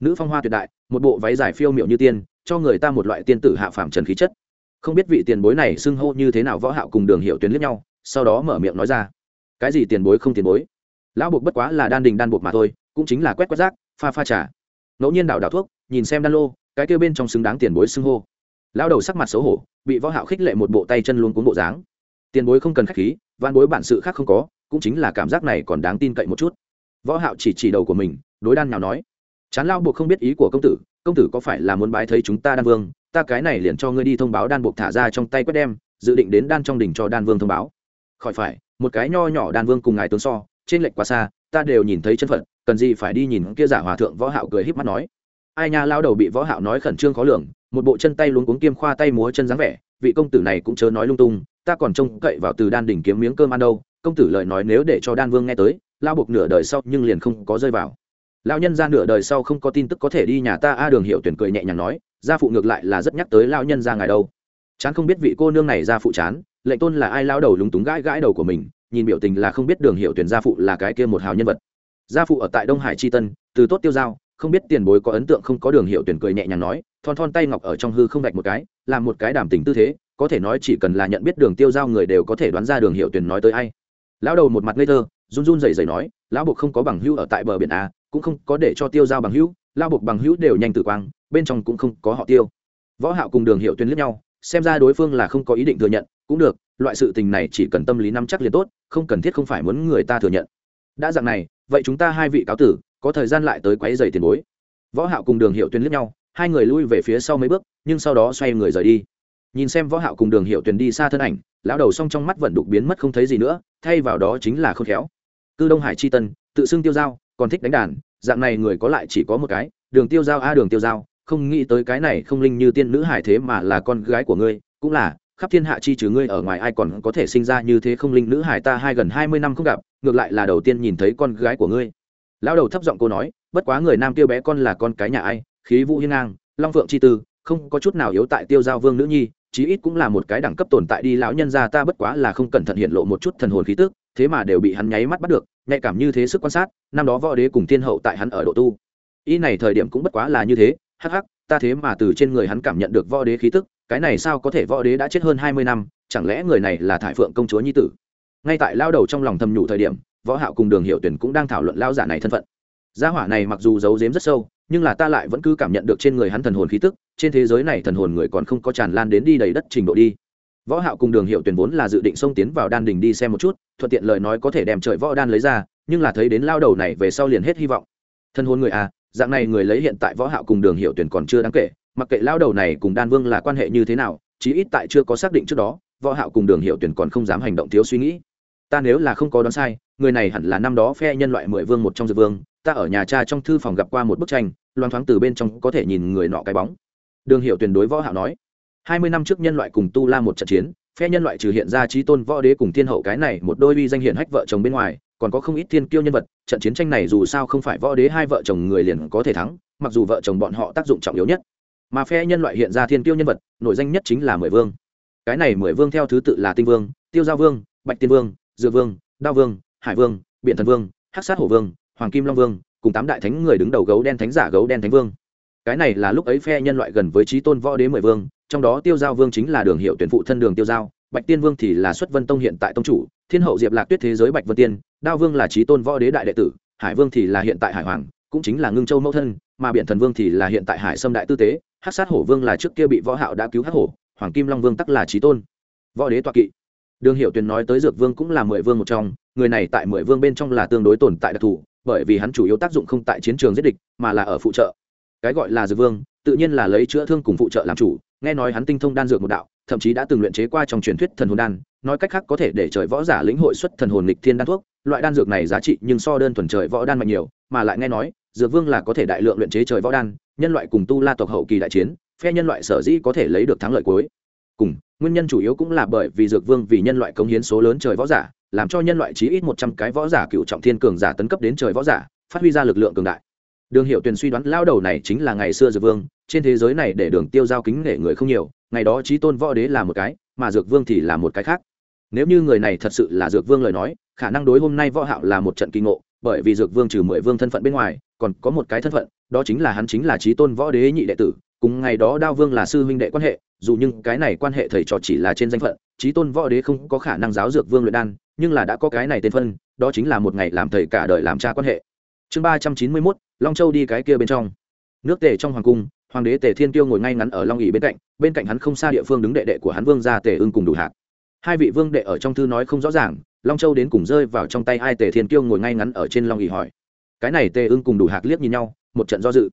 nữ phong hoa tuyệt đại, một bộ váy dài phiêu miệu như tiên, cho người ta một loại tiên tử hạ phàm trần khí chất. Không biết vị tiền bối này xưng hô như thế nào võ hạo cùng đường hiệu tuyến liếc nhau, sau đó mở miệng nói ra. Cái gì tiền bối không tiền bối? Lão buộc bất quá là đan đình đan buộc mà thôi, cũng chính là quét quét rác, pha pha trà. Ngẫu nhiên đảo đảo thuốc, nhìn xem đan lô, cái kia bên trong xứng đáng tiền bối xưng hô. Lão đầu sắc mặt xấu hổ, bị võ hạo khích lệ một bộ tay chân luôn cuốn bộ dáng. Tiền bối không cần khách khí văn bối bản sự khác không có, cũng chính là cảm giác này còn đáng tin cậy một chút. Võ hạo chỉ chỉ đầu của mình, đối đan nhào nói chán lao buộc không biết ý của công tử công tử có phải là muốn bái thấy chúng ta đan vương? Ta cái này liền cho ngươi đi thông báo đan buộc thả ra trong tay quét đem, dự định đến đan trong đỉnh cho đan vương thông báo. Khỏi phải, một cái nho nhỏ đan vương cùng ngài tướng so, trên lệch quá xa, ta đều nhìn thấy chân phận, cần gì phải đi nhìn kia giả hòa thượng võ hạo cười híp mắt nói. Ai nha, lao đầu bị võ hạo nói khẩn trương khó lường, một bộ chân tay luống cuống kiêm khoa tay múa chân dáng vẻ, vị công tử này cũng chớ nói lung tung, ta còn trông cậy vào từ đan đỉnh kiếm miếng cơm ăn đâu, công tử lời nói nếu để cho đan vương nghe tới, lao buộc nửa đời sau nhưng liền không có rơi vào lão nhân ra nửa đời sau không có tin tức có thể đi nhà ta, a đường hiệu tuyển cười nhẹ nhàng nói, gia phụ ngược lại là rất nhắc tới lão nhân ra ngài đâu. Chán không biết vị cô nương này gia phụ chán, lệnh tôn là ai lao đầu lúng túng gãi gãi đầu của mình, nhìn biểu tình là không biết đường hiệu tuyển gia phụ là cái kia một hào nhân vật. Gia phụ ở tại đông hải tri tân, từ tốt tiêu giao, không biết tiền bối có ấn tượng không, có đường hiệu tuyển cười nhẹ nhàng nói, thon thon tay ngọc ở trong hư không đạch một cái, làm một cái đảm tình tư thế, có thể nói chỉ cần là nhận biết đường tiêu giao người đều có thể đoán ra đường hiệu tuyển nói tới ai. Lão đầu một mặt ngây thơ, run run rẩy rẩy nói, lão buộc không có bằng hữu ở tại bờ biển a cũng không có để cho tiêu giao bằng hữu, lao buộc bằng hữu đều nhanh tử quang, bên trong cũng không có họ tiêu. Võ hạo cùng đường hiệu tuyên liếc nhau, xem ra đối phương là không có ý định thừa nhận, cũng được, loại sự tình này chỉ cần tâm lý nắm chắc liền tốt, không cần thiết không phải muốn người ta thừa nhận. Đã dạng này, vậy chúng ta hai vị cáo tử, có thời gian lại tới quấy giày tiền bối. Võ hạo cùng đường hiệu tuyên liếc nhau, hai người lui về phía sau mấy bước, nhưng sau đó xoay người rời đi. Nhìn xem võ hạo cùng đường hiệu tuyên đi xa thân ảnh, lão đầu song trong mắt vẫn đục biến mất không thấy gì nữa, thay vào đó chính là khôn khéo. Cư đông hải chi tân, tự xưng tiêu giao còn thích đánh đàn, dạng này người có lại chỉ có một cái, đường tiêu giao a, đường tiêu giao, không nghĩ tới cái này không linh như tiên nữ hải thế mà là con gái của ngươi, cũng là, khắp thiên hạ chi trừ ngươi ở ngoài ai còn có thể sinh ra như thế không linh nữ hải ta hai gần hai mươi năm không gặp, ngược lại là đầu tiên nhìn thấy con gái của ngươi. Lão đầu thấp giọng cô nói, bất quá người nam tiêu bé con là con cái nhà ai, khí vũ hiên ngang, long phượng chi tư, không có chút nào yếu tại tiêu giao vương nữ nhi, chí ít cũng là một cái đẳng cấp tồn tại đi, lão nhân gia ta bất quá là không cẩn thận hiện lộ một chút thần hồn khí tức, thế mà đều bị hắn nháy mắt bắt được nhạy cảm như thế sức quan sát, năm đó võ đế cùng tiên hậu tại hắn ở độ tu. Y này thời điểm cũng bất quá là như thế, hắc hắc, ta thế mà từ trên người hắn cảm nhận được võ đế khí tức, cái này sao có thể võ đế đã chết hơn hai mươi năm, chẳng lẽ người này là thải phượng công chúa nhi tử? Ngay tại lao đầu trong lòng thầm nhủ thời điểm, võ hạo cùng đường hiệu tuyển cũng đang thảo luận lao giả này thân phận. Gia hỏa này mặc dù giấu giếm rất sâu, nhưng là ta lại vẫn cứ cảm nhận được trên người hắn thần hồn khí tức, trên thế giới này thần hồn người còn không có tràn lan đến đi đầy đất trình độ đi võ hạo cùng đường hiệu tuyển vốn là dự định xông tiến vào đan đình đi xem một chút, thuận tiện lời nói có thể đem trời võ đan lấy ra, nhưng là thấy đến lao đầu này về sau liền hết hy vọng. Thân hồn người à dạng này người lấy hiện tại võ hạo cùng đường hiệu tuyển còn chưa đáng kể, mặc kệ lao đầu này cùng đan vương là quan hệ như thế nào, chí ít tại chưa có xác định trước đó, võ hạo cùng đường hiệu tuyển còn không dám hành động thiếu suy nghĩ. Ta nếu là không có đoán sai, người này hẳn là năm đó phe nhân loại mười vương một trong dược vương, ta ở nhà cha trong thư phòng gặp qua một bức tranh loan thoáng từ bên trong có thể nhìn người nọ cái bóng. Đường hiệu tuyển đối võ hạo nói hai mươi năm trước nhân loại cùng tu la một trận chiến, phe nhân loại trừ hiện ra trí tôn võ đế cùng thiên hậu cái này một đôi uy danh hiển hách vợ chồng bên ngoài, còn có không ít thiên kiêu nhân vật, trận chiến tranh này dù sao không phải võ đế hai vợ chồng người liền có thể thắng, mặc dù vợ chồng bọn họ tác dụng trọng yếu nhất. Mà phe nhân loại hiện ra thiên kiêu nhân vật, nổi danh nhất chính là mười vương. Cái này mười vương theo thứ tự là tinh vương, tiêu giao vương, bạch tiên vương, dược vương, đao vương, hải vương, biện thần vương, hắc sát hổ vương, hoàng kim long vương, cùng tám đại thánh người đứng đầu gấu đen thánh giả gấu đen thánh vương. Cái này là lúc ấy phe nhân loại gần với trí tôn võ đế mười vương trong đó tiêu giao vương chính là đường hiệu tuyển phụ thân đường tiêu giao, bạch tiên vương thì là xuất vân tông hiện tại tông chủ, thiên hậu diệp lạc tuyết thế giới bạch vân tiên, đao vương là trí tôn võ đế đại đệ tử, hải vương thì là hiện tại hải hoàng, cũng chính là ngưng châu mẫu thân, mà biển thần vương thì là hiện tại hải sâm đại tư tế hát sát hổ vương là trước kia bị võ hạo đã cứu hát hổ, hoàng kim long vương tắc là trí tôn. Võ đế toa kỵ. Đường hiệu tuyển nói tới dược vương cũng là mười vương một trong, người này tại mười vương bên trong là tương đối tồn tại đặc thù, bởi vì hắn chủ yếu tác dụng không tại chiến trường giết địch, mà là ở phụ trợ. Cái gọi là dược vương, tự nhiên là lấy chữa thương cùng phụ trợ làm chủ nghe nói hắn tinh thông đan dược một đạo, thậm chí đã từng luyện chế qua trong truyền thuyết thần hồn đan, nói cách khác có thể để trời võ giả lĩnh hội xuất thần hồn lịch thiên đan thuốc, loại đan dược này giá trị nhưng so đơn thuần trời võ đan mạnh nhiều, mà lại nghe nói, dược vương là có thể đại lượng luyện chế trời võ đan, nhân loại cùng tu la tộc hậu kỳ đại chiến, phe nhân loại sở dĩ có thể lấy được thắng lợi cuối. Cùng, nguyên nhân chủ yếu cũng là bởi vì dược vương vì nhân loại cống hiến số lớn trời võ giả, làm cho nhân loại chí ít một trăm cái võ giả cựu trọng thiên cường giả tấn cấp đến trời võ giả, phát huy ra lực lượng cường đại đường hiệu tuyền suy đoán lao đầu này chính là ngày xưa dược vương, trên thế giới này để đường tiêu giao kính nể người không nhiều, ngày đó trí tôn võ đế là một cái, mà dược vương thì là một cái khác. Nếu như người này thật sự là dược vương lời nói, khả năng đối hôm nay võ hạo là một trận kỳ ngộ, bởi vì dược vương trừ mười vương thân phận bên ngoài, còn có một cái thân phận, đó chính là hắn chính là trí tôn võ đế nhị đệ tử, cùng ngày đó đao vương là sư huynh đệ quan hệ, dù nhưng cái này quan hệ thầy trò chỉ là trên danh phận trí tôn võ đế không có khả năng giáo dược vương luyện đan, nhưng là đã có cái này tên phân, đó chính là một ngày làm thầy cả đời làm cha quan hệ chương ba trăm chín mươi mốt, long châu đi cái kia bên trong. Nước tề trong hoàng cung, hoàng đế tề thiên tiêu ngồi ngay ngắn ở long ỉ bên cạnh bên cạnh hắn không xa địa phương đứng đệ đệ của hắn vương gia tề ưng cùng đủ hạt hai vị vương đệ ở trong thư nói không rõ ràng, long châu đến cùng rơi vào trong tay ai tề thiên Tiêu ngồi ngay ngắn ở trên long ỉ hỏi. Cái này tề ưng cùng đủ hạt liếc nhìn nhau, một trận do dự.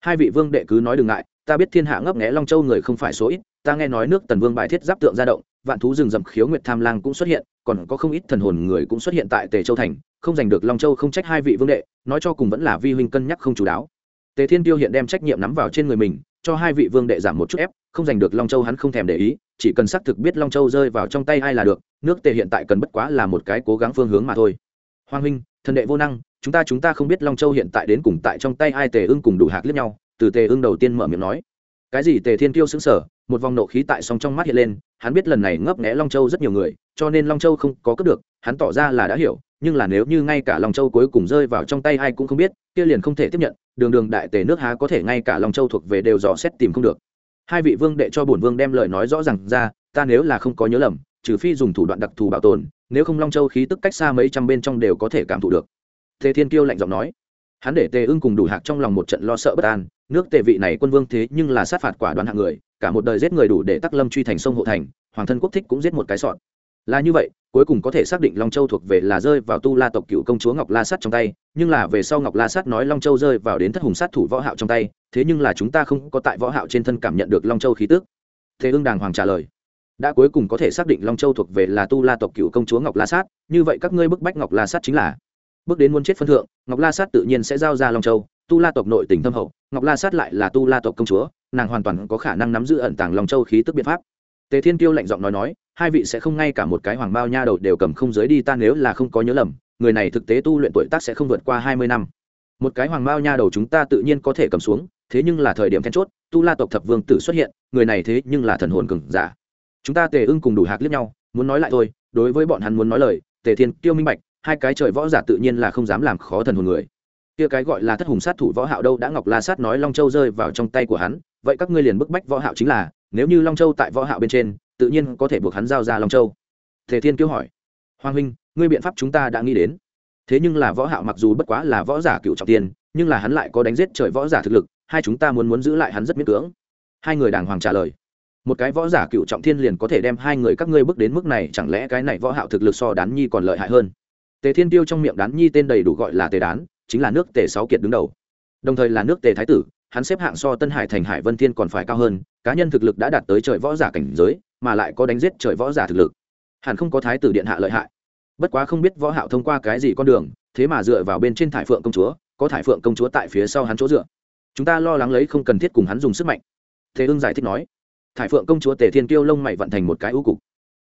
Hai vị vương đệ cứ nói đừng ngại, ta biết thiên hạ ngấp nghé long châu người không phải số ít, ta nghe nói nước tần vương bài thiết giáp tượng ra động, vạn thú rừng rậm khiếu nguyệt tham lang cũng xuất hiện còn có không ít thần hồn người cũng xuất hiện tại tề châu thành, không giành được long châu, không trách hai vị vương đệ, nói cho cùng vẫn là vi huynh cân nhắc không chú đáo. Tề thiên tiêu hiện đem trách nhiệm nắm vào trên người mình, cho hai vị vương đệ giảm một chút ép, không giành được long châu hắn không thèm để ý, chỉ cần xác thực biết long châu rơi vào trong tay ai là được, nước tề hiện tại cần bất quá là một cái cố gắng phương hướng mà thôi. Hoàng huynh, thần đệ vô năng, chúng ta chúng ta không biết long châu hiện tại đến cùng tại trong tay ai tề ưng cùng đủ hạc liếc nhau, từ tề ưng đầu tiên mở miệng nói. Cái gì tề thiên tiêu xứng sở một vòng nộ khí tại song trong mắt hiện lên, hắn biết lần này ngấp nghẽ long châu rất nhiều người, cho nên long châu không có cướp được, hắn tỏ ra là đã hiểu, nhưng là nếu như ngay cả long châu cuối cùng rơi vào trong tay ai cũng không biết, kia liền không thể tiếp nhận, đường đường đại tề nước há có thể ngay cả long châu thuộc về đều dò xét tìm không được. Hai vị vương đệ cho bổn vương đem lời nói rõ rằng ra, ta nếu là không có nhớ lầm, trừ phi dùng thủ đoạn đặc thù bảo tồn, nếu không long châu khí tức cách xa mấy trăm bên trong đều có thể cảm thụ được. Thế thiên kiêu lạnh giọng nói hắn để tề ưng cùng đủ hạc trong lòng một trận lo sợ bất an, nước tề vị này quân vương thế nhưng là sát phạt quả đoán hạng người, cả một đời giết người đủ để tắc lâm truy thành sông hộ thành, hoàng thân quốc thích cũng giết một cái sọn là như vậy, cuối cùng có thể xác định long châu thuộc về là rơi vào tu la tộc cựu công chúa ngọc la sắt trong tay, nhưng là về sau ngọc la sắt nói long châu rơi vào đến thất hùng sát thủ võ hạo trong tay, thế nhưng là chúng ta không có tại võ hạo trên thân cảm nhận được long châu khí tức. Thế ương đàng hoàng trả lời, đã cuối cùng có thể xác định long châu thuộc về là tu la tộc cựu công chúa ngọc la sát, như vậy các ngươi bức bách ngọc la sát chính là bước đến muốn chết phân thượng, ngọc la sát tự nhiên sẽ giao ra long châu, tu la tộc nội tình thâm hậu, ngọc la sát lại là tu la tộc công chúa, nàng hoàn toàn có khả năng nắm giữ ẩn tàng long châu khí tức biện pháp. Tề thiên tiêu lạnh giọng nói nói, hai vị sẽ không ngay cả một cái hoàng bao nha đầu đều cầm không giới đi ta nếu là không có nhớ lầm, người này thực tế tu luyện tuổi tác sẽ không vượt qua hai mươi năm. Một cái hoàng bao nha đầu chúng ta tự nhiên có thể cầm xuống, thế nhưng là thời điểm then chốt, tu la tộc thập vương tử xuất hiện, người này thế nhưng là thần hồn cừng giả. Chúng ta tề ưng cùng đủ hạc liếc nhau, muốn nói lại thôi, đối với bọn hắn muốn nói lời, tề thiên tiêu minh bạch hai cái trời võ giả tự nhiên là không dám làm khó thần hồn người. Kia cái gọi là thất hùng sát thủ võ hạo đâu đã ngọc la sát nói long châu rơi vào trong tay của hắn, vậy các ngươi liền bức bách võ hạo chính là, nếu như long châu tại võ hạo bên trên, tự nhiên có thể buộc hắn giao ra long châu. Thể thiên kêu hỏi, hoàng huynh, ngươi biện pháp chúng ta đã nghĩ đến. Thế nhưng là võ hạo mặc dù bất quá là võ giả cựu trọng tiền nhưng là hắn lại có đánh giết trời võ giả thực lực, hai chúng ta muốn muốn giữ lại hắn rất miễn cưỡng. Hai người đàng hoàng trả lời, một cái võ giả cựu trọng thiên liền có thể đem hai người các ngươi bước đến mức này, chẳng lẽ cái này võ hạo thực lực so đán nhi còn lợi hại hơn? Tề thiên tiêu trong miệng đán nhi tên đầy đủ gọi là tề đán, chính là nước tề sáu kiệt đứng đầu. Đồng thời là nước tề thái tử, hắn xếp hạng so tân hải thành hải vân thiên còn phải cao hơn, cá nhân thực lực đã đạt tới trời võ giả cảnh giới, mà lại có đánh giết trời võ giả thực lực. Hẳn không có thái tử điện hạ lợi hại. Bất quá không biết võ hạo thông qua cái gì con đường, thế mà dựa vào bên trên thải phượng công chúa, có thải phượng công chúa tại phía sau hắn chỗ dựa. Chúng ta lo lắng lấy không cần thiết cùng hắn dùng sức mạnh. Thế ưng giải thích nói. Thải phượng công chúa tề thiên kiêu lông mày vận thành một cái ưu cục.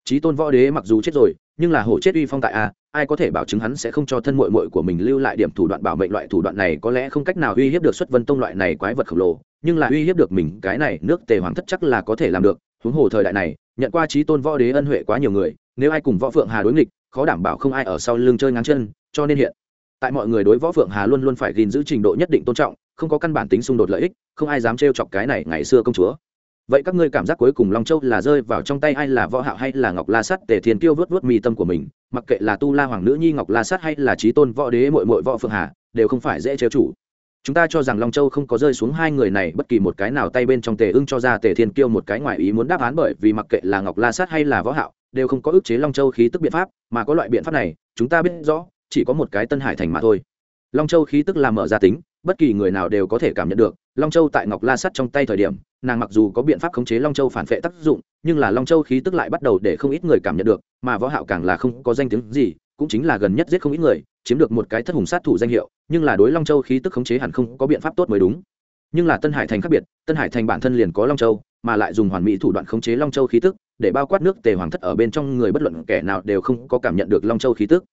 Trí tôn võ đế mặc dù chết rồi, nhưng là hổ chết uy phong tại a ai có thể bảo chứng hắn sẽ không cho thân mội mội của mình lưu lại điểm thủ đoạn bảo mệnh loại thủ đoạn này có lẽ không cách nào uy hiếp được xuất vân tông loại này quái vật khổng lồ, nhưng là uy hiếp được mình, cái này nước tề hoàng thất chắc là có thể làm được, huống hồ thời đại này, nhận qua trí tôn võ đế ân huệ quá nhiều người, nếu ai cùng võ phượng hà đối nghịch, khó đảm bảo không ai ở sau lưng chơi ngắn chân, cho nên hiện tại mọi người đối võ phượng hà luôn luôn phải gìn giữ trình độ nhất định tôn trọng, không có căn bản tính xung đột lợi ích, không ai dám trêu chọc cái này ngày xưa công chúa vậy các ngươi cảm giác cuối cùng long châu là rơi vào trong tay ai là võ hạo hay là ngọc la sắt tề thiên tiêu vớt vớt mi tâm của mình, mặc kệ là tu la hoàng nữ nhi, ngọc la sắt hay là trí tôn võ đế, muội muội võ phượng hà, đều không phải dễ trêu chủ chúng ta cho rằng long châu không có rơi xuống hai người này, bất kỳ một cái nào tay bên trong tề ưng cho ra tề thiên kiêu một cái ngoại ý muốn đáp án bởi vì mặc kệ là ngọc la sát hay là võ hạo, đều không có ức chế long châu khí tức biện pháp, mà có loại biện pháp này, chúng ta biết rõ, chỉ có một cái tân hải thành mà thôi. Long châu khí tức là mở ra tính bất kỳ người nào đều có thể cảm nhận được, long châu tại ngọc la sắt trong tay thời điểm, nàng mặc dù có biện pháp khống chế long châu phản vệ tác dụng, nhưng là long châu khí tức lại bắt đầu để không ít người cảm nhận được, mà võ hạo càng là không có danh tiếng gì, cũng chính là gần nhất giết không ít người, chiếm được một cái thất hùng sát thủ danh hiệu, nhưng là đối long châu khí tức khống chế hẳn không có biện pháp tốt mới đúng. Nhưng là tân hải thành khác biệt, tân hải thành bản thân liền có long châu, mà lại dùng hoàn mỹ thủ đoạn khống chế long châu khí tức, để bao quát nước tề hoàng thất ở bên trong người bất luận kẻ nào đều không có cảm nhận được long châu khí tức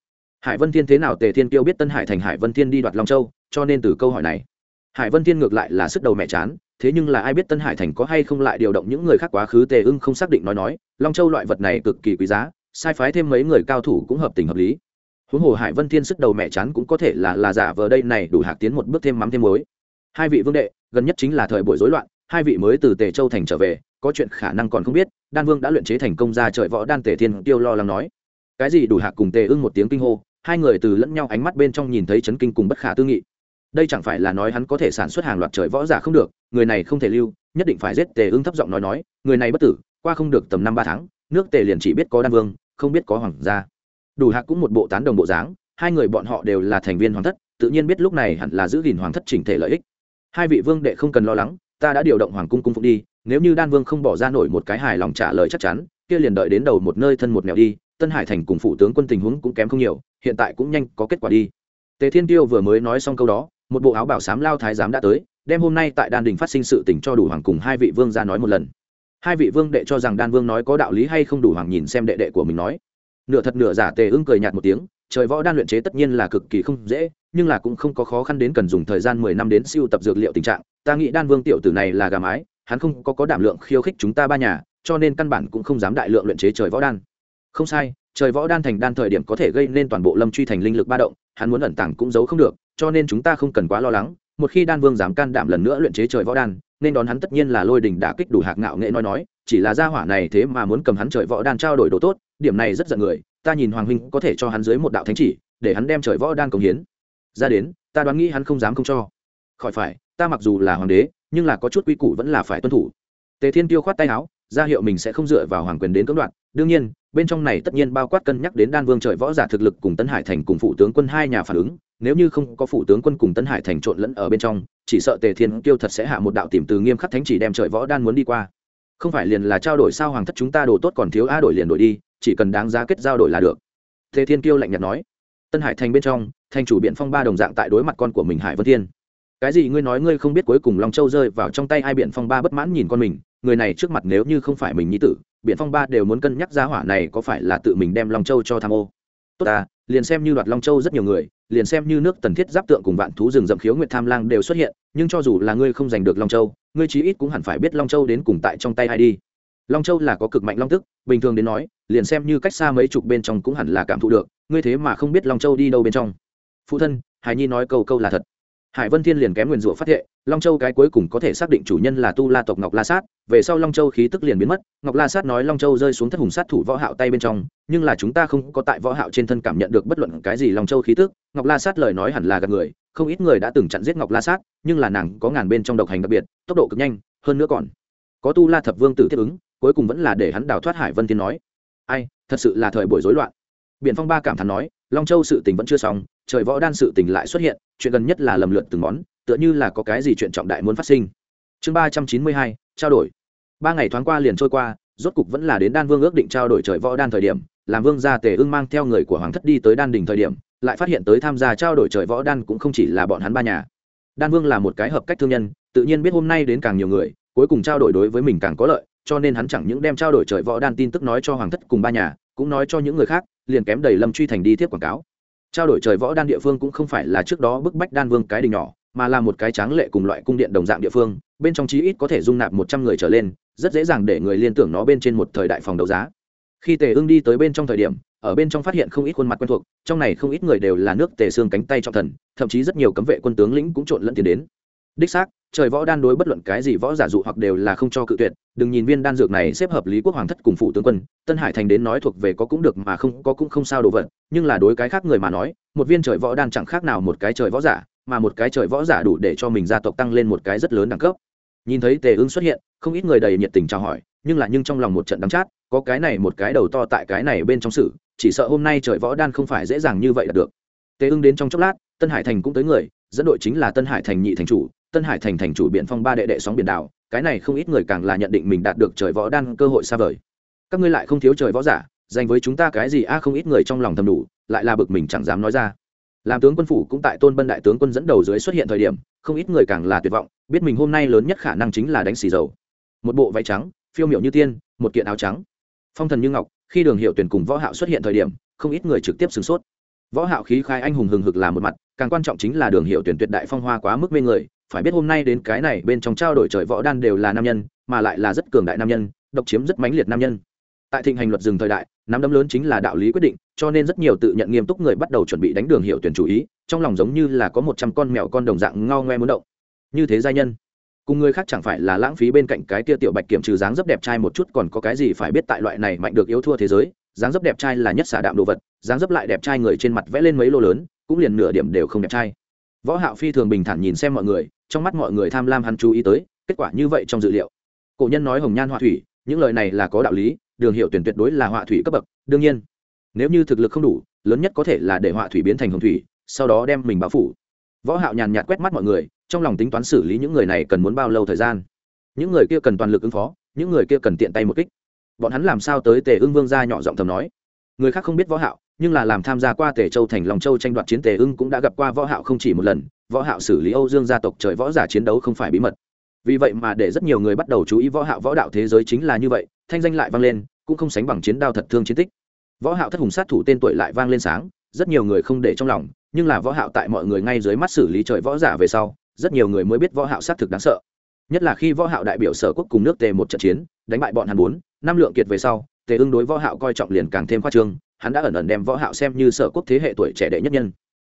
hải vân thiên thế nào tề thiên kiêu biết tân hải thành hải vân thiên đi đoạt long châu, cho nên từ câu hỏi này, hải vân thiên ngược lại là sức đầu mẹ chán, thế nhưng là ai biết tân hải thành có hay không lại điều động những người khác quá khứ tề ưng không xác định nói nói, long châu loại vật này cực kỳ quý giá, sai phái thêm mấy người cao thủ cũng hợp tình hợp lý. Huống hồ hải vân thiên sức đầu mẹ chán cũng có thể là là giả vờ đây này đủ hạc tiến một bước thêm mắm thêm muối. Hai vị vương đệ, gần nhất chính là thời buổi rối loạn, hai vị mới từ tề châu thành trở về, có chuyện khả năng còn không biết, đan vương đã luyện chế thành công ra trời võ đan tề thiên tiêu lo lắng nói. Cái gì đủ hạc cùng tề ưng một tiếng kinh hô hai người từ lẫn nhau ánh mắt bên trong nhìn thấy chấn kinh cùng bất khả tư nghị. Đây chẳng phải là nói hắn có thể sản xuất hàng loạt trời võ giả không được, người này không thể lưu, nhất định phải giết tề ưng thấp giọng nói nói, người này bất tử, qua không được tầm năm ba tháng, nước tề liền chỉ biết có đan vương, không biết có hoàng gia. Đủ hạc cũng một bộ tán đồng bộ dáng, hai người bọn họ đều là thành viên hoàng thất, tự nhiên biết lúc này hẳn là giữ gìn hoàng thất chỉnh thể lợi ích. Hai vị vương đệ không cần lo lắng, ta đã điều động hoàng cung cung phụng đi, nếu như đan vương không bỏ ra nổi một cái hài lòng trả lời chắc chắn, kia liền đợi đến đầu một nơi thân một nẻo đi tân hải thành cùng phụ tướng quân tình huống cũng kém không nhiều, hiện tại cũng nhanh có kết quả đi. Tề thiên tiêu vừa mới nói xong câu đó, một bộ áo bảo sám lao thái giám đã tới, đem hôm nay tại đan đình phát sinh sự tình cho đủ hoàng cùng hai vị vương ra nói một lần. Hai vị vương đệ cho rằng đan vương nói có đạo lý hay không đủ hoàng nhìn xem đệ đệ của mình nói. Nửa thật nửa giả tề ưng cười nhạt một tiếng, trời võ đan luyện chế tất nhiên là cực kỳ không dễ, nhưng là cũng không có khó khăn đến cần dùng thời gian mười năm đến siêu tập dược liệu tình trạng, ta nghĩ đan vương tiểu tử này là gà mái, hắn không có có đảm lượng khiêu khích chúng ta ba nhà, cho nên căn bản cũng không dám đại lượng luyện chế trời võ đan không sai, trời võ đan thành đan thời điểm có thể gây nên toàn bộ lâm truy thành linh lực ba động, hắn muốn ẩn tàng cũng giấu không được, cho nên chúng ta không cần quá lo lắng, một khi đan vương dám can đảm lần nữa luyện chế trời võ đan, nên đón hắn tất nhiên là lôi đình đã kích đủ hạc ngạo nghệ nói nói, chỉ là gia hỏa này thế mà muốn cầm hắn trời võ đan trao đổi đồ tốt, điểm này rất giận người, ta nhìn hoàng huynh có thể cho hắn dưới một đạo thánh chỉ, để hắn đem trời võ đan công hiến. Ra đến, ta đoán nghĩ hắn không dám không cho. Khỏi phải, ta mặc dù là hoàng đế, nhưng là có chút quy củ vẫn là phải tuân thủ. Tề thiên tiêu khoát tay áo, ra hiệu mình sẽ không dựa vào hoàng quyền đến cưỡng đoạt, đương nhiên bên trong này tất nhiên bao quát cân nhắc đến đan vương trời võ giả thực lực cùng tân hải thành cùng phụ tướng quân hai nhà phản ứng, nếu như không có phụ tướng quân cùng tân hải thành trộn lẫn ở bên trong, chỉ sợ tề thiên kiêu thật sẽ hạ một đạo tìm từ nghiêm khắc thánh chỉ đem trời võ đan muốn đi qua. Không phải liền là trao đổi sao hoàng thất chúng ta đồ tốt còn thiếu a đổi liền đổi đi, chỉ cần đáng giá kết giao đổi là được. Tề thiên kiêu lạnh nhạt nói. Tân hải thành bên trong, thành chủ biện phong ba đồng dạng tại đối mặt con của mình hải vân thiên. Cái gì ngươi nói ngươi không biết cuối cùng long châu rơi vào trong tay ai biện phong ba bất mãn nhìn con mình, người này trước mặt nếu như không phải mình nhi tử biện phong ba đều muốn cân nhắc ra hỏa này có phải là tự mình đem long châu cho tham ô. Tốt ta, liền xem như đoạt long châu rất nhiều người, liền xem như nước tần thiết giáp tượng cùng vạn thú rừng rậm khiếu nguyệt tham lang đều xuất hiện, nhưng cho dù là ngươi không giành được long châu, ngươi chí ít cũng hẳn phải biết long châu đến cùng tại trong tay ai đi. Long châu là có cực mạnh long tức, bình thường đến nói, liền xem như cách xa mấy chục bên trong cũng hẳn là cảm thụ được, ngươi thế mà không biết long châu đi đâu bên trong. Phụ thân, hải nhi nói câu câu là thật hải vân thiên liền kém nguyền rủa phát thệ, long châu cái cuối cùng có thể xác định chủ nhân là tu la tộc ngọc la sát, về sau long châu khí tức liền biến mất, ngọc la sát nói long châu rơi xuống thất hùng sát thủ võ hạo tay bên trong, nhưng là chúng ta không có tại võ hạo trên thân cảm nhận được bất luận cái gì long châu khí tức, ngọc la sát lời nói hẳn là gạt người, không ít người đã từng chặn giết ngọc la sát, nhưng là nàng có ngàn bên trong độc hành đặc biệt, tốc độ cực nhanh, hơn nữa còn có tu la thập vương tử tiếp ứng, cuối cùng vẫn là để hắn đào thoát hải vân thiên nói, ai, thật sự là thời buổi rối loạn. Biện phong ba cảm thán nói, long châu sự tình vẫn chưa xong trời võ đan sự tình lại xuất hiện, chuyện gần nhất là lầm lượt từng món, tựa như là có cái gì chuyện trọng đại muốn phát sinh. Chương ba trăm chín mươi hai, trao đổi. Ba ngày thoáng qua liền trôi qua, rốt cục vẫn là đến đan vương ước định trao đổi trời võ đan thời điểm, làm vương gia tề ưng mang theo người của hoàng thất đi tới đan đình thời điểm, lại phát hiện tới tham gia trao đổi trời võ đan cũng không chỉ là bọn hắn ba nhà. Đan vương là một cái hợp cách thương nhân, tự nhiên biết hôm nay đến càng nhiều người, cuối cùng trao đổi đối với mình càng có lợi, cho nên hắn chẳng những đem trao đổi trời võ đan tin tức nói cho hoàng thất cùng ba nhà, cũng nói cho những người khác, liền kém đầy lâm truy thành đi tiếp quảng cáo trao đổi trời võ đan địa phương cũng không phải là trước đó bức bách đan vương cái đình nhỏ, mà là một cái tráng lệ cùng loại cung điện đồng dạng địa phương, bên trong chí ít có thể dung nạp một trăm người trở lên, rất dễ dàng để người liên tưởng nó bên trên một thời đại phòng đấu giá. Khi tề ưng đi tới bên trong thời điểm, ở bên trong phát hiện không ít khuôn mặt quen thuộc, trong này không ít người đều là nước tề xương cánh tay trọng thần, thậm chí rất nhiều cấm vệ quân tướng lĩnh cũng trộn lẫn tiền đến. Đích xác trời võ đan đối bất luận cái gì võ giả dụ hoặc đều là không cho cự tuyệt, đừng nhìn viên đan dược này xếp hợp lý quốc hoàng thất cùng phụ tướng quân, tân hải thành đến nói thuộc về có cũng được mà không có cũng không sao đồ vật, nhưng là đối cái khác người mà nói, một viên trời võ đan chẳng khác nào một cái trời võ giả, mà một cái trời võ giả đủ để cho mình gia tộc tăng lên một cái rất lớn đẳng cấp. Nhìn thấy tề ưng xuất hiện, không ít người đầy nhiệt tình chào hỏi, nhưng là nhưng trong lòng một trận đắng chát, có cái này một cái đầu to tại cái này bên trong sự, chỉ sợ hôm nay trời võ đan không phải dễ dàng như vậy là được. Tề ưng đến trong chốc lát, tân hải thành cũng tới người, dẫn đội chính là tân hải thành nhị thành chủ tân hải thành thành chủ biện phong ba đệ đệ sóng biển đảo, cái này không ít người càng là nhận định mình đạt được trời võ đan cơ hội xa vời. Các ngươi lại không thiếu trời võ giả, dành với chúng ta cái gì? A, không ít người trong lòng thầm đủ, lại là bực mình chẳng dám nói ra. Làm tướng quân phủ cũng tại tôn bân đại tướng quân dẫn đầu dưới xuất hiện thời điểm, không ít người càng là tuyệt vọng, biết mình hôm nay lớn nhất khả năng chính là đánh xì dầu. Một bộ váy trắng, phiêu miệu như tiên, một kiện áo trắng. Phong thần như ngọc, khi đường hiệu tuyển cùng võ hạo xuất hiện thời điểm, không ít người trực tiếp sửng sốt. Võ hạo khí khai anh hùng hừng hực là một mặt, càng quan trọng chính là đường hiệu tuyển tuyệt đại phong hoa quá mức mê người phải biết hôm nay đến cái này, bên trong trao đổi trời võ đan đều là nam nhân, mà lại là rất cường đại nam nhân, độc chiếm rất mãnh liệt nam nhân. Tại thịnh hành luật rừng thời đại, nắm đấm lớn chính là đạo lý quyết định, cho nên rất nhiều tự nhận nghiêm túc người bắt đầu chuẩn bị đánh đường hiệu tuyển chủ ý, trong lòng giống như là có một trăm con mèo con đồng dạng ngao ngoe muốn động. Như thế gia nhân, cùng người khác chẳng phải là lãng phí bên cạnh cái kia tiểu bạch kiểm trừ dáng dấp đẹp trai một chút còn có cái gì phải biết tại loại này mạnh được yếu thua thế giới, dáng dấp đẹp trai là nhất xả đạm đồ vật, dáng dấp lại đẹp trai người trên mặt vẽ lên mấy lô lớn, cũng liền nửa điểm đều không đẹp trai. Võ hạo phi thường bình thản nhìn xem mọi người trong mắt mọi người tham lam hắn chú ý tới, kết quả như vậy trong dự liệu. Cổ nhân nói hồng nhan họa thủy, những lời này là có đạo lý, đường hiệu tuyển tuyệt đối là họa thủy cấp bậc, đương nhiên, nếu như thực lực không đủ, lớn nhất có thể là để họa thủy biến thành hồng thủy, sau đó đem mình báo phủ. Võ hạo nhàn nhạt quét mắt mọi người, trong lòng tính toán xử lý những người này cần muốn bao lâu thời gian. Những người kia cần toàn lực ứng phó, những người kia cần tiện tay một kích. Bọn hắn làm sao tới tề ưng vương gia nhỏ giọng thầm nói. Người khác không biết võ hạo, nhưng là làm tham gia qua tề châu thành long châu tranh đoạt chiến tề ưng cũng đã gặp qua võ hạo không chỉ một lần võ hạo xử lý âu dương gia tộc trời võ giả chiến đấu không phải bí mật. Vì vậy mà để rất nhiều người bắt đầu chú ý võ hạo võ đạo thế giới chính là như vậy, thanh danh lại vang lên, cũng không sánh bằng chiến đao thật thương chiến tích. Võ hạo thất hùng sát thủ tên tuổi lại vang lên sáng, rất nhiều người không để trong lòng, nhưng là võ hạo tại mọi người ngay dưới mắt xử lý trời võ giả về sau, rất nhiều người mới biết võ hạo sát thực đáng sợ. Nhất là khi võ hạo đại biểu sở quốc cùng nước tề một trận chiến, đánh bại bọn hắn bốn, năm lượng kiệt về sau, tề ưng đối võ hạo coi trọng liền càng thêm khoa trương, hắn đã ẩn ẩn đem võ hạo xem như sở quốc thế hệ tuổi trẻ đệ nhất nhân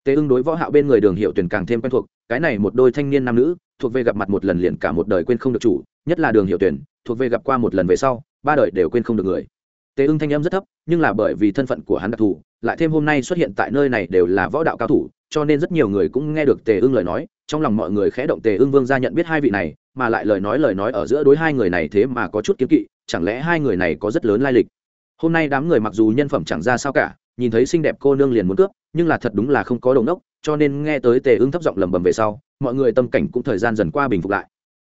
tề ưng đối võ hạo bên người đường hiệu tuyển càng thêm quen thuộc, cái này một đôi thanh niên nam nữ, thuộc về gặp mặt một lần liền cả một đời quên không được chủ, nhất là đường hiệu tuyển, thuộc về gặp qua một lần về sau, ba đời đều quên không được người. Tề ưng thanh âm rất thấp, nhưng là bởi vì thân phận của hắn đặc thù, lại thêm hôm nay xuất hiện tại nơi này đều là võ đạo cao thủ, cho nên rất nhiều người cũng nghe được tề ưng lời nói, trong lòng mọi người khẽ động tề ưng vương gia nhận biết hai vị này, mà lại lời nói lời nói ở giữa đối hai người này thế mà có chút kiếm kỵ, chẳng lẽ hai người này có rất lớn lai lịch? Hôm nay đám người mặc dù nhân phẩm chẳng ra sao cả nhìn thấy xinh đẹp cô nương liền muốn cướp nhưng là thật đúng là không có đầu nốc, cho nên nghe tới tề ưng thấp giọng lầm bầm về sau mọi người tâm cảnh cũng thời gian dần qua bình phục lại.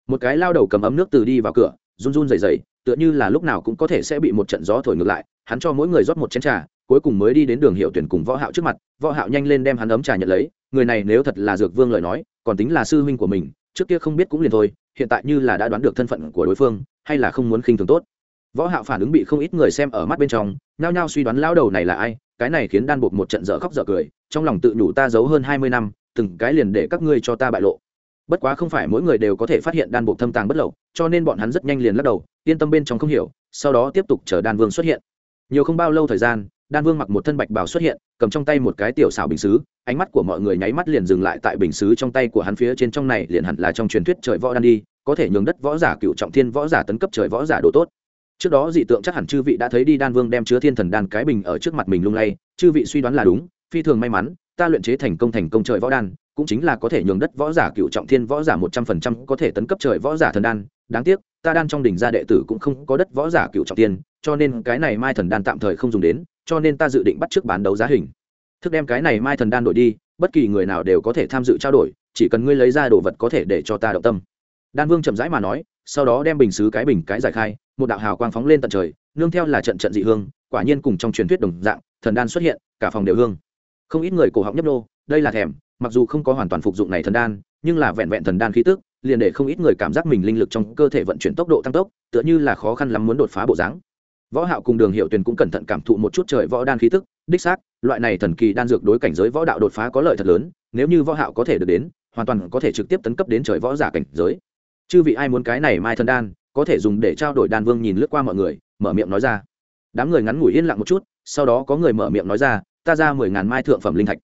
Một cái lao đầu cầm ấm nước từ đi vào cửa run run dày dày tựa như là lúc nào cũng có thể sẽ bị một trận gió thổi ngược lại hắn cho mỗi người rót một chén trà cuối cùng mới đi đến đường hiệu tuyển cùng võ hạo trước mặt võ hạo nhanh lên đem hắn ấm trà nhận lấy người này nếu thật là dược vương lời nói còn tính là sư huynh của mình trước kia không biết cũng liền thôi hiện tại như là đã đoán được thân phận của đối phương hay là không muốn khinh thường tốt. Võ hạo phản ứng bị không ít người xem ở mắt bên trong nhao nhao suy đoán lao đầu này là ai cái này khiến đan buộc một trận dở khóc dở cười, trong lòng tự nhủ ta giấu hơn 20 năm, từng cái liền để các ngươi cho ta bại lộ. Bất quá không phải mỗi người đều có thể phát hiện đan buộc thâm tàng bất lậu, cho nên bọn hắn rất nhanh liền lắc đầu, yên tâm bên trong không hiểu, sau đó tiếp tục chờ đan vương xuất hiện. Nhiều không bao lâu thời gian, đan vương mặc một thân bạch bào xuất hiện, cầm trong tay một cái tiểu xảo bình xứ, ánh mắt của mọi người nháy mắt liền dừng lại tại bình xứ trong tay của hắn phía trên trong này, liền hẳn là trong truyền thuyết trời võ đan đi, có thể nhường đất võ giả cựu trọng thiên võ giả tấn cấp trời võ giả đồ tốt trước đó dị tượng chắc hẳn chư vị đã thấy đi đan vương đem chứa thiên thần đan cái bình ở trước mặt mình lung lay. Chư vị suy đoán là đúng, phi thường may mắn, ta luyện chế thành công thành công trời võ đan, cũng chính là có thể nhường đất võ giả cựu trọng thiên võ giả một trăm phần trăm có thể tấn cấp trời võ giả thần đan. Đáng tiếc, ta đan trong đỉnh gia đệ tử cũng không có đất võ giả cựu trọng thiên, cho nên cái này mai thần đan tạm thời không dùng đến, cho nên ta dự định bắt trước bán đấu giá hình. Thức đem cái này mai thần đan đổi đi, bất kỳ người nào đều có thể tham dự trao đổi, chỉ cần ngươi lấy ra đồ vật có thể để cho ta động tâm. Đan vương chậm rãi mà nói, sau đó đem bình xứ cái bình cái giải khai một đạo hào quang phóng lên tận trời, nương theo là trận trận dị hương, quả nhiên cùng trong truyền thuyết đồng dạng, thần đan xuất hiện, cả phòng đều hương. Không ít người cổ họng nhấp nô, đây là thèm, mặc dù không có hoàn toàn phục dụng này thần đan, nhưng là vẹn vẹn thần đan khí tức, liền để không ít người cảm giác mình linh lực trong cơ thể vận chuyển tốc độ tăng tốc, tựa như là khó khăn lắm muốn đột phá bộ dáng. Võ hạo cùng đường hiệu tuyền cũng cẩn thận cảm thụ một chút trời võ đan khí tức, đích xác, loại này thần kỳ đan dược đối cảnh giới võ đạo đột phá có lợi thật lớn, nếu như võ hạo có thể được đến, hoàn toàn có thể trực tiếp tấn cấp đến trời võ giả cảnh giới. Chư vị ai muốn cái này mai thần đan có thể dùng để trao đổi đan vương nhìn lướt qua mọi người, mở miệng nói ra. Đám người ngắn ngủi yên lặng một chút, sau đó có người mở miệng nói ra, ta ra mười ngàn mai thượng phẩm linh thạch.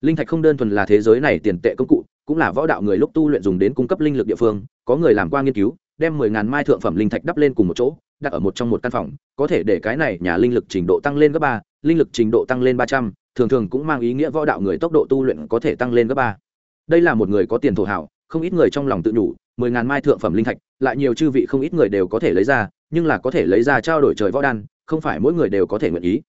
Linh thạch không đơn thuần là thế giới này tiền tệ công cụ, cũng là võ đạo người lúc tu luyện dùng đến cung cấp linh lực địa phương, có người làm qua nghiên cứu, đem mười ngàn mai thượng phẩm linh thạch đắp lên cùng một chỗ, đặt ở một trong một căn phòng, có thể để cái này nhà linh lực trình độ tăng lên gấp ba, linh lực trình độ tăng lên ba trăm, thường thường cũng mang ý nghĩa võ đạo người tốc độ tu luyện có thể tăng lên gấp ba. Đây là một người có tiền thổ hảo, không ít người trong lòng tự nhủ, mười ngàn mai thượng phẩm linh thạch lại nhiều chư vị không ít người đều có thể lấy ra, nhưng là có thể lấy ra trao đổi trời võ đan, không phải mỗi người đều có thể nguyện ý.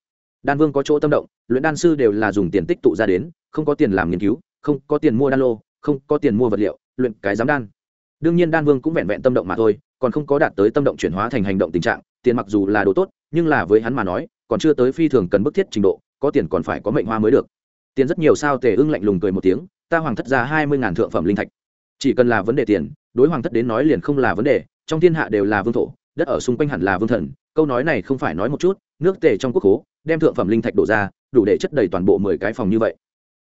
Đan vương có chỗ tâm động, luyện đan sư đều là dùng tiền tích tụ ra đến, không có tiền làm nghiên cứu, không có tiền mua đan lô, không có tiền mua vật liệu, luyện cái giám đan. Đương nhiên đan vương cũng vẹn vẹn tâm động mà thôi, còn không có đạt tới tâm động chuyển hóa thành hành động tình trạng, tiền mặc dù là đồ tốt, nhưng là với hắn mà nói, còn chưa tới phi thường cần bức thiết trình độ, có tiền còn phải có mệnh hoa mới được. Tiền rất nhiều sao tề ưng lạnh lùng cười một tiếng, ta hoàng thất ra hai mươi ngàn thượng phẩm linh thạch, chỉ cần là vấn đề tiền đối hoàng thất đến nói liền không là vấn đề, trong thiên hạ đều là vương thổ, đất ở xung quanh hẳn là vương thần, câu nói này không phải nói một chút, nước tề trong quốc hố đem thượng phẩm linh thạch đổ ra, đủ để chất đầy toàn bộ mười cái phòng như vậy.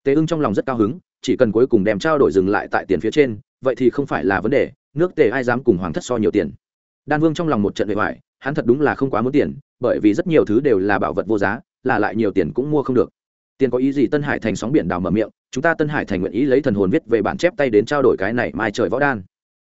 Tề ưng trong lòng rất cao hứng, chỉ cần cuối cùng đem trao đổi dừng lại tại tiền phía trên, vậy thì không phải là vấn đề, nước tề ai dám cùng hoàng thất so nhiều tiền. Đan vương trong lòng một trận bề ngoài, hắn thật đúng là không quá muốn tiền, bởi vì rất nhiều thứ đều là bảo vật vô giá, là lại nhiều tiền cũng mua không được. Tiền có ý gì tân hải thành sóng biển đào mở miệng, chúng ta tân hải thành nguyện ý lấy thần hồn viết về bản chép tay đến trao đổi cái này mai trời võ đan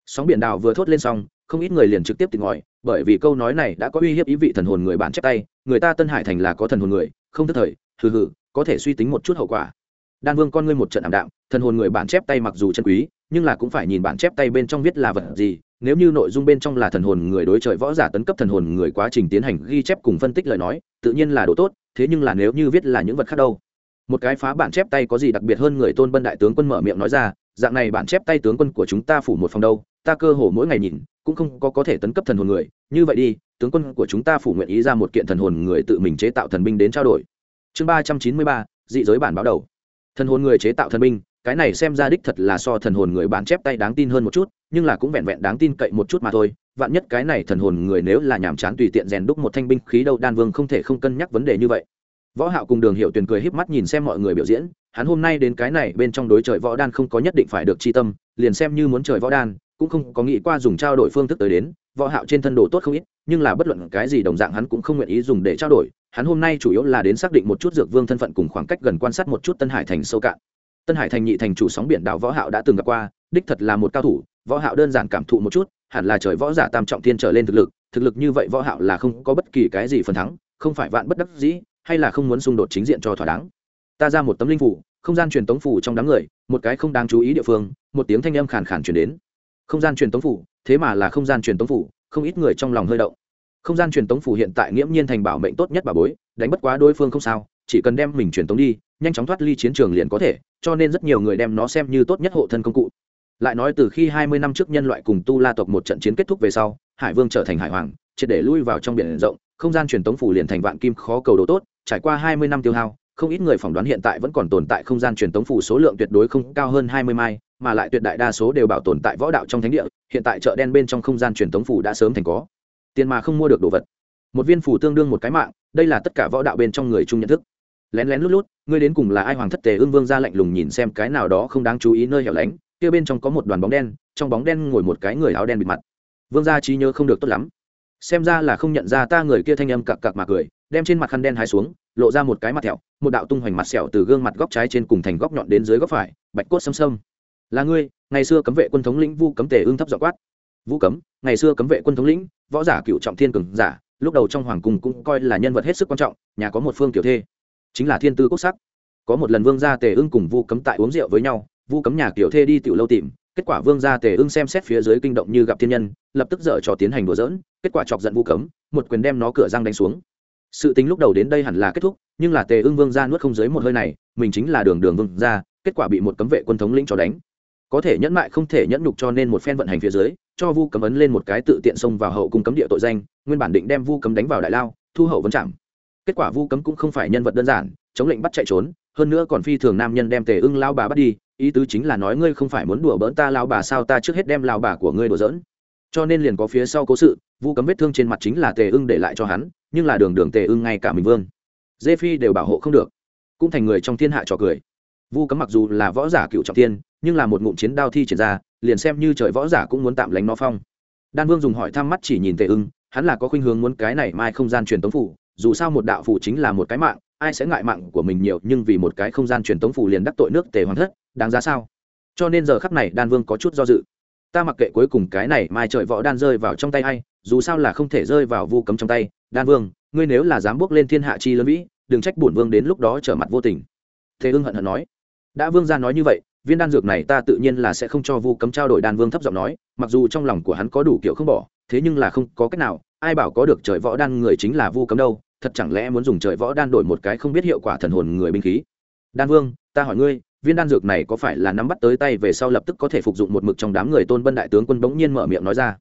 sóng biển đào vừa thốt lên xong, không ít người liền trực tiếp tìm ngòi, bởi vì câu nói này đã có uy hiếp ý vị thần hồn người bản chép tay, người ta tân hải thành là có thần hồn người, không tức thời, hừ hừ, có thể suy tính một chút hậu quả. Đan vương con ngươi một trận ảm đạm, thần hồn người bản chép tay mặc dù chân quý, nhưng là cũng phải nhìn bản chép tay bên trong viết là vật gì, nếu như nội dung bên trong là thần hồn người đối trời võ giả tấn cấp thần hồn người quá trình tiến hành ghi chép cùng phân tích lời nói, tự nhiên là đồ tốt, thế nhưng là nếu như viết là những vật khác đâu? Một cái phá bản chép tay có gì đặc biệt hơn người tôn bân đại tướng quân mở miệng nói ra, dạng này bản chép tay tướng quân của chúng ta phủ một phòng đâu ta cơ hồ mỗi ngày nhìn, cũng không có có thể tấn cấp thần hồn người. Như vậy đi, tướng quân của chúng ta phủ nguyện ý ra một kiện thần hồn người tự mình chế tạo thần binh đến trao đổi. Chương ba trăm chín mươi ba, dị giới bản báo đầu. Thần hồn người chế tạo thần binh, cái này xem ra đích thật là so thần hồn người bản chép tay đáng tin hơn một chút, nhưng là cũng vẹn vẹn đáng tin cậy một chút mà thôi. Vạn nhất cái này thần hồn người nếu là nhàm chán tùy tiện rèn đúc một thanh binh khí đâu, đan vương không thể không cân nhắc vấn đề như vậy. Võ hạo cùng đường hiệu tuyền cười híp mắt nhìn xem mọi người biểu diễn. Hắn hôm nay đến cái này bên trong đối trời võ đan không có nhất định phải được chi tâm, liền xem như muốn trời võ đan cũng không có nghĩ qua dùng trao đổi phương thức tới đến, võ hạo trên thân đồ tốt không ít, nhưng là bất luận cái gì đồng dạng hắn cũng không nguyện ý dùng để trao đổi, hắn hôm nay chủ yếu là đến xác định một chút dược vương thân phận cùng khoảng cách gần quan sát một chút tân hải thành sâu cạn. Tân hải thành nhị thành chủ sóng biển đảo võ hạo đã từng gặp qua, đích thật là một cao thủ, võ hạo đơn giản cảm thụ một chút, hẳn là trời võ giả tam trọng thiên trở lên thực lực thực lực như vậy võ hạo là không có bất kỳ cái gì phần thắng, không phải vạn bất đắc dĩ, hay là không muốn xung đột chính diện cho thỏa đáng. Ta ra một tấm linh phủ không gian truyền tống phủ trong đám người, một cái không đáng chú ý địa phương, một tiếng thanh âm khàn khàn truyền đến không gian truyền tống phủ, thế mà là không gian truyền tống phủ, không ít người trong lòng hơi động. Không gian truyền tống phủ hiện tại nghiễm nhiên thành bảo mệnh tốt nhất bà bối, đánh bất quá đối phương không sao, chỉ cần đem mình truyền tống đi, nhanh chóng thoát ly chiến trường liền có thể, cho nên rất nhiều người đem nó xem như tốt nhất hộ thân công cụ. Lại nói từ khi hai mươi năm trước nhân loại cùng tu la tộc một trận chiến kết thúc về sau, hải vương trở thành hải hoàng, triệt để lui vào trong biển rộng, không gian truyền tống phủ liền thành vạn kim khó cầu đồ tốt, trải qua hai mươi năm tiêu hao không ít người phỏng đoán hiện tại vẫn còn tồn tại không gian truyền tống phủ số lượng tuyệt đối không cao hơn hai mươi mai, mà lại tuyệt đại đa số đều bảo tồn tại võ đạo trong thánh địa, hiện tại chợ đen bên trong không gian truyền tống phủ đã sớm thành có. Tiền mà không mua được đồ vật. Một viên phủ tương đương một cái mạng, đây là tất cả võ đạo bên trong người chung nhận thức. Lén lén lút lút, ngươi đến cùng là ai hoàng thất tề ương vương ra lạnh lùng nhìn xem cái nào đó không đáng chú ý nơi hẻo lánh, kia bên trong có một đoàn bóng đen, trong bóng đen ngồi một cái người áo đen bịt mặt. Vương gia trí nhớ không được tốt lắm xem ra là không nhận ra ta người kia thanh âm cặc cặc mà cười, đem trên mặt khăn đen hai xuống, lộ ra một cái mặt thẹo, một đạo tung hoành mặt sẹo từ gương mặt góc trái trên cùng thành góc nhọn đến dưới góc phải, bạch cốt xâm xâm là ngươi, ngày xưa cấm vệ quân thống lĩnh vu cấm tề ương thấp dọ quát. Vũ cấm, ngày xưa cấm vệ quân thống lĩnh, võ giả cựu trọng thiên cường giả, lúc đầu trong hoàng cung cũng coi là nhân vật hết sức quan trọng, nhà có một phương tiểu thê, chính là thiên tư quốc sắc. Có một lần vương gia tề ưng cùng vu cấm tại uống rượu với nhau, vu cấm nhà tiểu thê đi tiểu lâu tìm kết quả vương gia tề ưng xem xét phía dưới kinh động như gặp thiên nhân, lập tức dở trò tiến hành đùa dỡn kết quả chọc giận vu cấm, một quyền đem nó cửa răng đánh xuống. Sự tính lúc đầu đến đây hẳn là kết thúc, nhưng là tề ưng vương gia nuốt không dưới một hơi này, mình chính là đường đường vương gia, kết quả bị một cấm vệ quân thống lĩnh cho đánh. Có thể nhẫn mại không thể nhẫn nhục cho nên một phen vận hành phía dưới, cho vu cấm ấn lên một cái tự tiện xông vào hậu cung cấm địa tội danh, nguyên bản định đem vu cấm đánh vào đại lao, thu hậu vấn chạm kết quả vu cấm cũng không phải nhân vật đơn giản, chống lệnh bắt chạy trốn hơn nữa còn phi thường nam nhân đem tề ưng lao bà bắt đi, ý tứ chính là nói ngươi không phải muốn đùa bỡn ta lao bà sao ta trước hết đem lao bà của ngươi đùa dỡn cho nên liền có phía sau cố sự, vu cấm vết thương trên mặt chính là tề ưng để lại cho hắn, nhưng là đường đường tề ưng ngay cả mình vương. Dê phi đều bảo hộ không được. Cũng thành người trong thiên hạ trò cười. Vu cấm mặc dù là võ giả cựu trọng tiên nhưng là một ngụm chiến đao thi triển ra, liền xem như trời võ giả cũng muốn tạm lánh nó phong. Đan vương dùng hỏi thăm mắt chỉ nhìn tề ưng, hắn là có khuynh hướng muốn cái này mai không gian truyền tống phủ, dù sao một đạo phủ chính là một cái mạng ai sẽ ngại mạng của mình nhiều nhưng vì một cái không gian truyền tống phủ liền đắc tội nước tề hoàng thất, đáng giá sao? Cho nên giờ khắc này đan vương có chút do dự. Ta mặc kệ cuối cùng cái này mai trời võ đan rơi vào trong tay hay dù sao là không thể rơi vào vu cấm trong tay. Đan vương, ngươi nếu là dám bước lên thiên hạ chi lớn vĩ, đừng trách bổn vương đến lúc đó trở mặt vô tình. Thế ưng hận hận nói. Đã vương ra nói như vậy, viên đan dược này ta tự nhiên là sẽ không cho vu cấm trao đổi. Đan vương thấp giọng nói, mặc dù trong lòng của hắn có đủ kiểu không bỏ, thế nhưng là không có cách nào, ai bảo có được trời võ đan người chính là vu cấm đâu thật chẳng lẽ muốn dùng trời võ đan đổi một cái không biết hiệu quả thần hồn người binh khí? Đan vương, ta hỏi ngươi, viên đan dược này có phải là nắm bắt tới tay về sau lập tức có thể phục dụng một mực trong đám người tôn bân đại tướng quân bỗng nhiên mở miệng nói ra?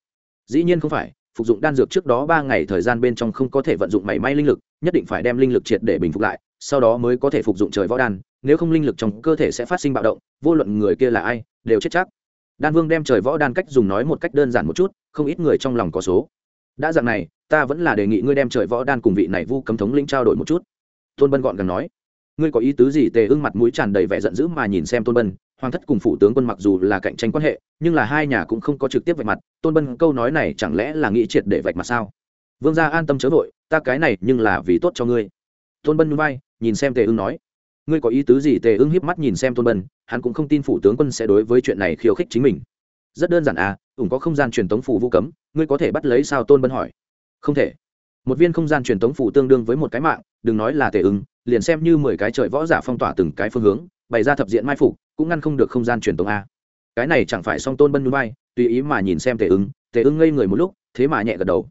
Dĩ nhiên không phải, phục dụng đan dược trước đó ba ngày thời gian bên trong không có thể vận dụng mảy may linh lực, nhất định phải đem linh lực triệt để bình phục lại, sau đó mới có thể phục dụng trời võ đan, nếu không linh lực trong cơ thể sẽ phát sinh bạo động, vô luận người kia là ai, đều chết chắc. Đan vương đem trời võ đan cách dùng nói một cách đơn giản một chút, không ít người trong lòng có số đã dạng này, ta vẫn là đề nghị ngươi đem trời võ đan cùng vị này vu cấm thống linh trao đổi một chút. Tôn bân gọn gàng nói. Ngươi có ý tứ gì? Tề ưng mặt mũi tràn đầy vẻ giận dữ mà nhìn xem tôn bân. Hoàng thất cùng phủ tướng quân mặc dù là cạnh tranh quan hệ, nhưng là hai nhà cũng không có trực tiếp vạch mặt. Tôn bân câu nói này chẳng lẽ là nghĩ triệt để vạch mặt sao? Vương gia an tâm chớ vội, ta cái này nhưng là vì tốt cho ngươi. Tôn bân núi bay nhìn xem tề ưng nói. Ngươi có ý tứ gì? Tề ưng hiếp mắt nhìn xem tôn bân, hắn cũng không tin phủ tướng quân sẽ đối với chuyện này khiêu khích chính mình. Rất đơn giản à ủng có không gian truyền tống phủ vu cấm ngươi có thể bắt lấy sao tôn bân hỏi. Không thể. Một viên không gian truyền tống phủ tương đương với một cái mạng đừng nói là tề ứng, liền xem như mười cái trời võ giả phong tỏa từng cái phương hướng bày ra thập diện mai phục cũng ngăn không được không gian truyền tống a. Cái này chẳng phải song tôn bân núi bay tùy ý mà nhìn xem tề ứng, tề ứng ngây người một lúc thế mà nhẹ gật đầu.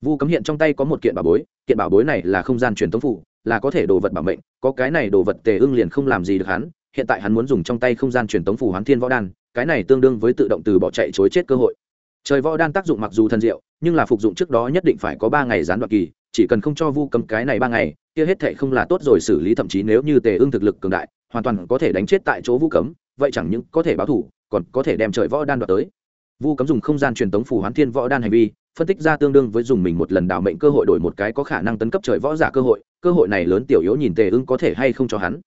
Vu cấm hiện trong tay có một kiện bảo bối kiện bảo bối này là không gian truyền tống phủ là có thể đồ vật bảo mệnh có cái này đồ vật tề ưng liền không làm gì được hắn hiện tại hắn muốn dùng trong tay không gian truyền tống phủ hoán thiên võ đan cái này tương đương với tự động từ bỏ chạy chối chết cơ hội. Trời võ đan tác dụng mặc dù thần diệu, nhưng là phục dụng trước đó nhất định phải có ba ngày gián đoạn kỳ, chỉ cần không cho vu cấm cái này ba ngày, kia hết thệ không là tốt rồi, xử lý thậm chí nếu như tề ưng thực lực cường đại, hoàn toàn có thể đánh chết tại chỗ vu cấm, vậy chẳng những có thể báo thủ, còn có thể đem trời võ đan đoạt tới. Vu cấm dùng không gian truyền tống phủ hoán thiên võ đan hành vi, phân tích ra tương đương với dùng mình một lần đào mệnh cơ hội đổi một cái có khả năng tấn cấp trời võ giả cơ hội cơ hội này lớn tiểu yếu nhìn tề ưng có thể hay không cho hắn.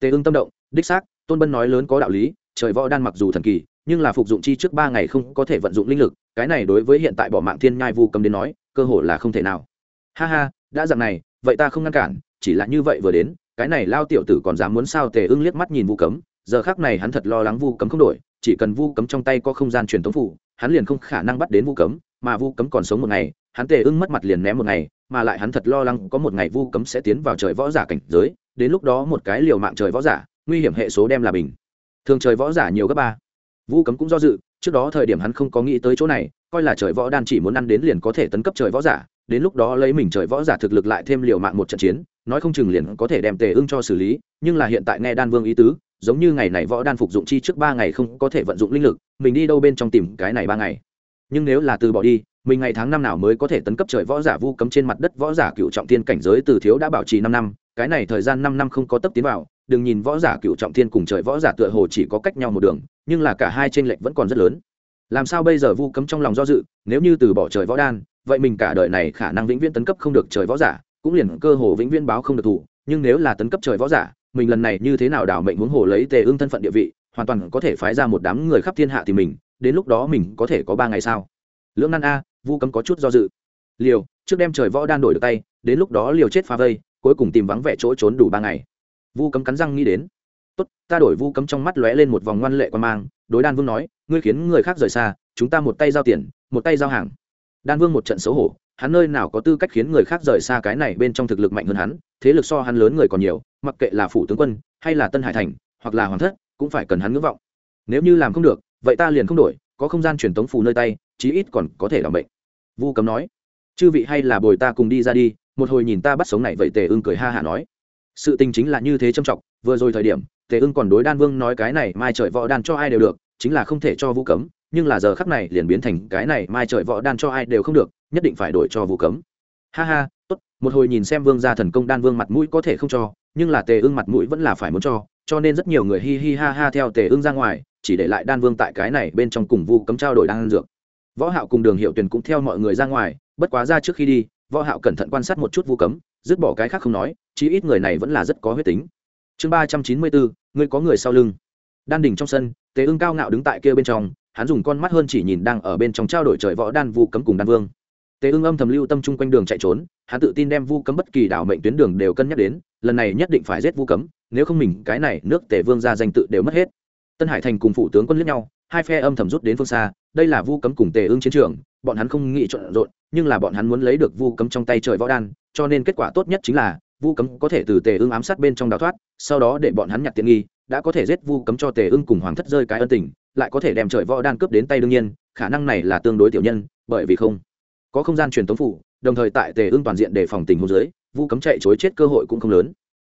Tề ưng tâm động, đích xác, tôn bân nói lớn có đạo lý trời võ đan mặc dù thần kỳ, nhưng là phục dụng chi trước ba ngày không có thể vận dụng linh lực, cái này đối với hiện tại bỏ mạng thiên nhai vu cấm đến nói, cơ hội là không thể nào. Ha ha, đã dặn này, vậy ta không ngăn cản, chỉ là như vậy vừa đến, cái này lao tiểu tử còn dám muốn sao tề ưng liếc mắt nhìn vu cấm, giờ khác này hắn thật lo lắng vu cấm không đổi, chỉ cần vu cấm trong tay có không gian truyền tống phủ, hắn liền không khả năng bắt đến vu cấm, mà vu cấm còn sống một ngày, hắn tề ưng mất mặt liền ném một ngày, mà lại hắn thật lo lắng có một ngày vu cấm sẽ tiến vào trời võ giả cảnh giới, đến lúc đó một cái liều mạng trời võ giả, nguy hiểm hệ số đem là bình thường trời võ giả nhiều gấp ba. Vu cấm cũng do dự, trước đó thời điểm hắn không có nghĩ tới chỗ này, coi là trời võ đan chỉ muốn ăn đến liền có thể tấn cấp trời võ giả, đến lúc đó lấy mình trời võ giả thực lực lại thêm liều mạng một trận chiến, nói không chừng liền có thể đem tề ưng cho xử lý, nhưng là hiện tại nghe đan vương ý tứ, giống như ngày này võ đan phục dụng chi trước ba ngày không có thể vận dụng linh lực, mình đi đâu bên trong tìm cái này ba ngày. Nhưng nếu là từ bỏ đi, mình ngày tháng năm nào mới có thể tấn cấp trời võ giả vu cấm trên mặt đất võ giả cựu trọng thiên cảnh giới từ thiếu đã bảo trì năm năm, cái này thời gian năm năm không có tấp tiến vào đừng nhìn võ giả cựu trọng thiên cùng trời võ giả tựa hồ chỉ có cách nhau một đường, nhưng là cả hai trên lệch vẫn còn rất lớn. Làm sao bây giờ vu cấm trong lòng do dự, nếu như từ bỏ trời võ đan, vậy mình cả đời này khả năng vĩnh viễn tấn cấp không được trời võ giả, cũng liền cơ hồ vĩnh viễn báo không được thủ, nhưng nếu là tấn cấp trời võ giả, mình lần này như thế nào đảo mệnh huống hồ lấy tề ương thân phận địa vị, hoàn toàn có thể phái ra một đám người khắp thiên hạ thì mình, đến lúc đó mình có thể có ba ngày sao? Lưỡng nan a, vu cấm có chút do dự. Liều, trước đem trời võ đan đổi được tay, đến lúc đó liều chết phá vây, cuối cùng tìm vắng vẻ chỗ trốn đủ ba ngày vu cấm cắn răng nghĩ đến. Tốt, ta đổi vu cấm trong mắt lóe lên một vòng ngoan lệ quan mang. Đối đan vương nói, ngươi khiến người khác rời xa, chúng ta một tay giao tiền, một tay giao hàng. Đan vương một trận xấu hổ, hắn nơi nào có tư cách khiến người khác rời xa cái này bên trong thực lực mạnh hơn hắn, thế lực so hắn lớn người còn nhiều, mặc kệ là phủ tướng quân, hay là tân hải thành, hoặc là hoàng thất, cũng phải cần hắn ngưỡng vọng. Nếu như làm không được, vậy ta liền không đổi, có không gian truyền tống phù nơi tay, chí ít còn có thể làm bệnh. Vu cấm nói. Chư vị hay là bồi ta cùng đi ra đi, một hồi nhìn ta bắt sống này vậy tề ưng cười ha hả nói sự tình chính là như thế trầm trọng, vừa rồi thời điểm, tề ưng còn đối đan vương nói cái này mai trời võ đan cho ai đều được, chính là không thể cho vũ cấm, nhưng là giờ khắc này liền biến thành cái này mai trời võ đan cho ai đều không được, nhất định phải đổi cho vũ cấm. Ha ha, tốt, một hồi nhìn xem vương gia thần công đan vương mặt mũi có thể không cho, nhưng là tề ưng mặt mũi vẫn là phải muốn cho cho nên rất nhiều người hi hi ha ha theo tề ưng ra ngoài, chỉ để lại đan vương tại cái này bên trong cùng vu cấm trao đổi đan dược. Võ hạo cùng đường hiệu tuyền cũng theo mọi người ra ngoài, bất quá ra trước khi đi, võ hạo cẩn thận quan sát một chút vu cấm dứt bỏ cái khác không nói, chí ít người này vẫn là rất có huyết tính. Chương ba trăm chín mươi bốn, ngươi có người sau lưng. Đan đỉnh trong sân, tề ưng cao ngạo đứng tại kia bên trong, hắn dùng con mắt hơn chỉ nhìn đang ở bên trong trao đổi trời võ đan vu cấm cùng đan vương. Tề ưng âm thầm lưu tâm chung quanh đường chạy trốn, hắn tự tin đem vu cấm bất kỳ đảo mệnh tuyến đường đều cân nhắc đến, lần này nhất định phải giết vu cấm, nếu không mình, cái này nước tề vương ra danh tự đều mất hết. Tân hải thành cùng phụ tướng quân liếc nhau, hai phe âm thầm rút đến phương xa, đây là vu cấm cùng tề ưng chiến trường, bọn hắn không nghĩ trộn rộn, nhưng là bọn hắn muốn lấy được vu cấm trong tay trời võ đan cho nên kết quả tốt nhất chính là, vu cấm có thể từ tề ưng ám sát bên trong đào thoát, sau đó để bọn hắn nhặt tiện nghi, đã có thể giết vu cấm cho tề ưng cùng hoàng thất rơi cái ân tình, lại có thể đem trời võ đan cướp đến tay đương nhiên, khả năng này là tương đối tiểu nhân, bởi vì không có không gian truyền tống phủ, đồng thời tại tề ưng toàn diện để phòng tình hôn giới vu cấm chạy chối chết cơ hội cũng không lớn.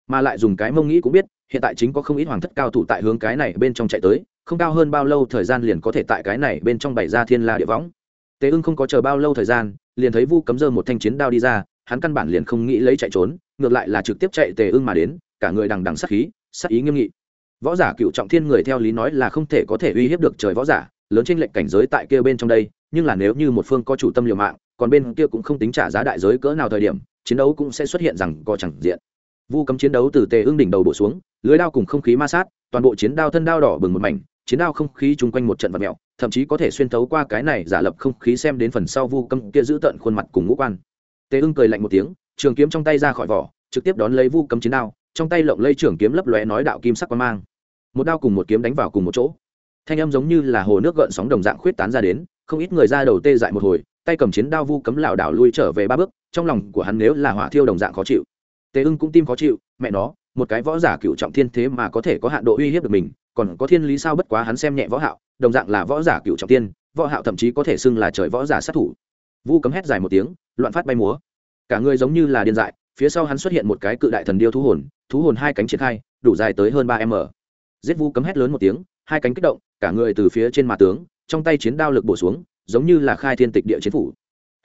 Mà lại dùng cái mông nghĩ cũng biết, hiện tại chính có không ít hoàng thất cao thủ tại hướng cái này bên trong chạy tới, không cao hơn bao lâu thời gian liền có thể tại cái này bên trong bày ra thiên la địa võng. Tề ưng không có chờ bao lâu thời gian, liền thấy vu cấm dơ một thanh chiến đao đi ra hắn căn bản liền không nghĩ lấy chạy trốn, ngược lại là trực tiếp chạy tề ưng mà đến, cả người đằng đằng sát khí sát ý nghiêm nghị. Võ giả cựu trọng thiên người theo lý nói là không thể có thể uy hiếp được trời võ giả, lớn trên lệnh cảnh giới tại kia bên trong đây, nhưng là nếu như một phương có chủ tâm liều mạng, còn bên kia cũng không tính trả giá đại giới cỡ nào thời điểm, chiến đấu cũng sẽ xuất hiện rằng có chẳng diện. Vu cấm chiến đấu từ tề ương đỉnh đầu bổ xuống, lưới đao cùng không khí ma sát, toàn bộ chiến đao thân đao đỏ bừng một mảnh, chiến đao không khí chung quanh một trận vật mẹo thậm chí có thể xuyên thấu qua cái này giả lập không khí xem đến phần sau vu cấm kia giữ tận khuôn mặt cùng ngũ quan tề ưng cười lạnh một tiếng, trường kiếm trong tay ra khỏi vỏ, trực tiếp đón lấy vu cấm chiến đao, trong tay lộng lây trường kiếm lấp lóe nói đạo kim sắc quan mang. Một đao cùng một kiếm đánh vào cùng một chỗ. Thanh âm giống như là hồ nước gợn sóng đồng dạng khuyết tán ra đến, không ít người ra đầu tê dại một hồi, tay cầm chiến đao vu cấm lảo đảo lui trở về ba bước, trong lòng của hắn nếu là hỏa thiêu đồng dạng khó chịu. Tề ưng cũng tim khó chịu, mẹ nó, một cái võ giả cựu trọng thiên thế mà có thể có hạn độ uy hiếp được mình, còn có thiên lý sao bất quá hắn xem nhẹ võ hạo, đồng dạng là võ giả cựu trọng tiên võ hạo thậm chí có thể xưng là trời võ giả sát thủ vu cấm hét dài một tiếng, loạn phát bay múa. Cả người giống như là điên dại, phía sau hắn xuất hiện một cái cự đại thần điêu thú hồn thú hồn hai cánh triển khai, đủ dài tới hơn ba m. Giết vu cấm hét lớn một tiếng, hai cánh kích động, cả người từ phía trên mà tướng, trong tay chiến đao lực bổ xuống, giống như là khai thiên tịch địa chiến phủ.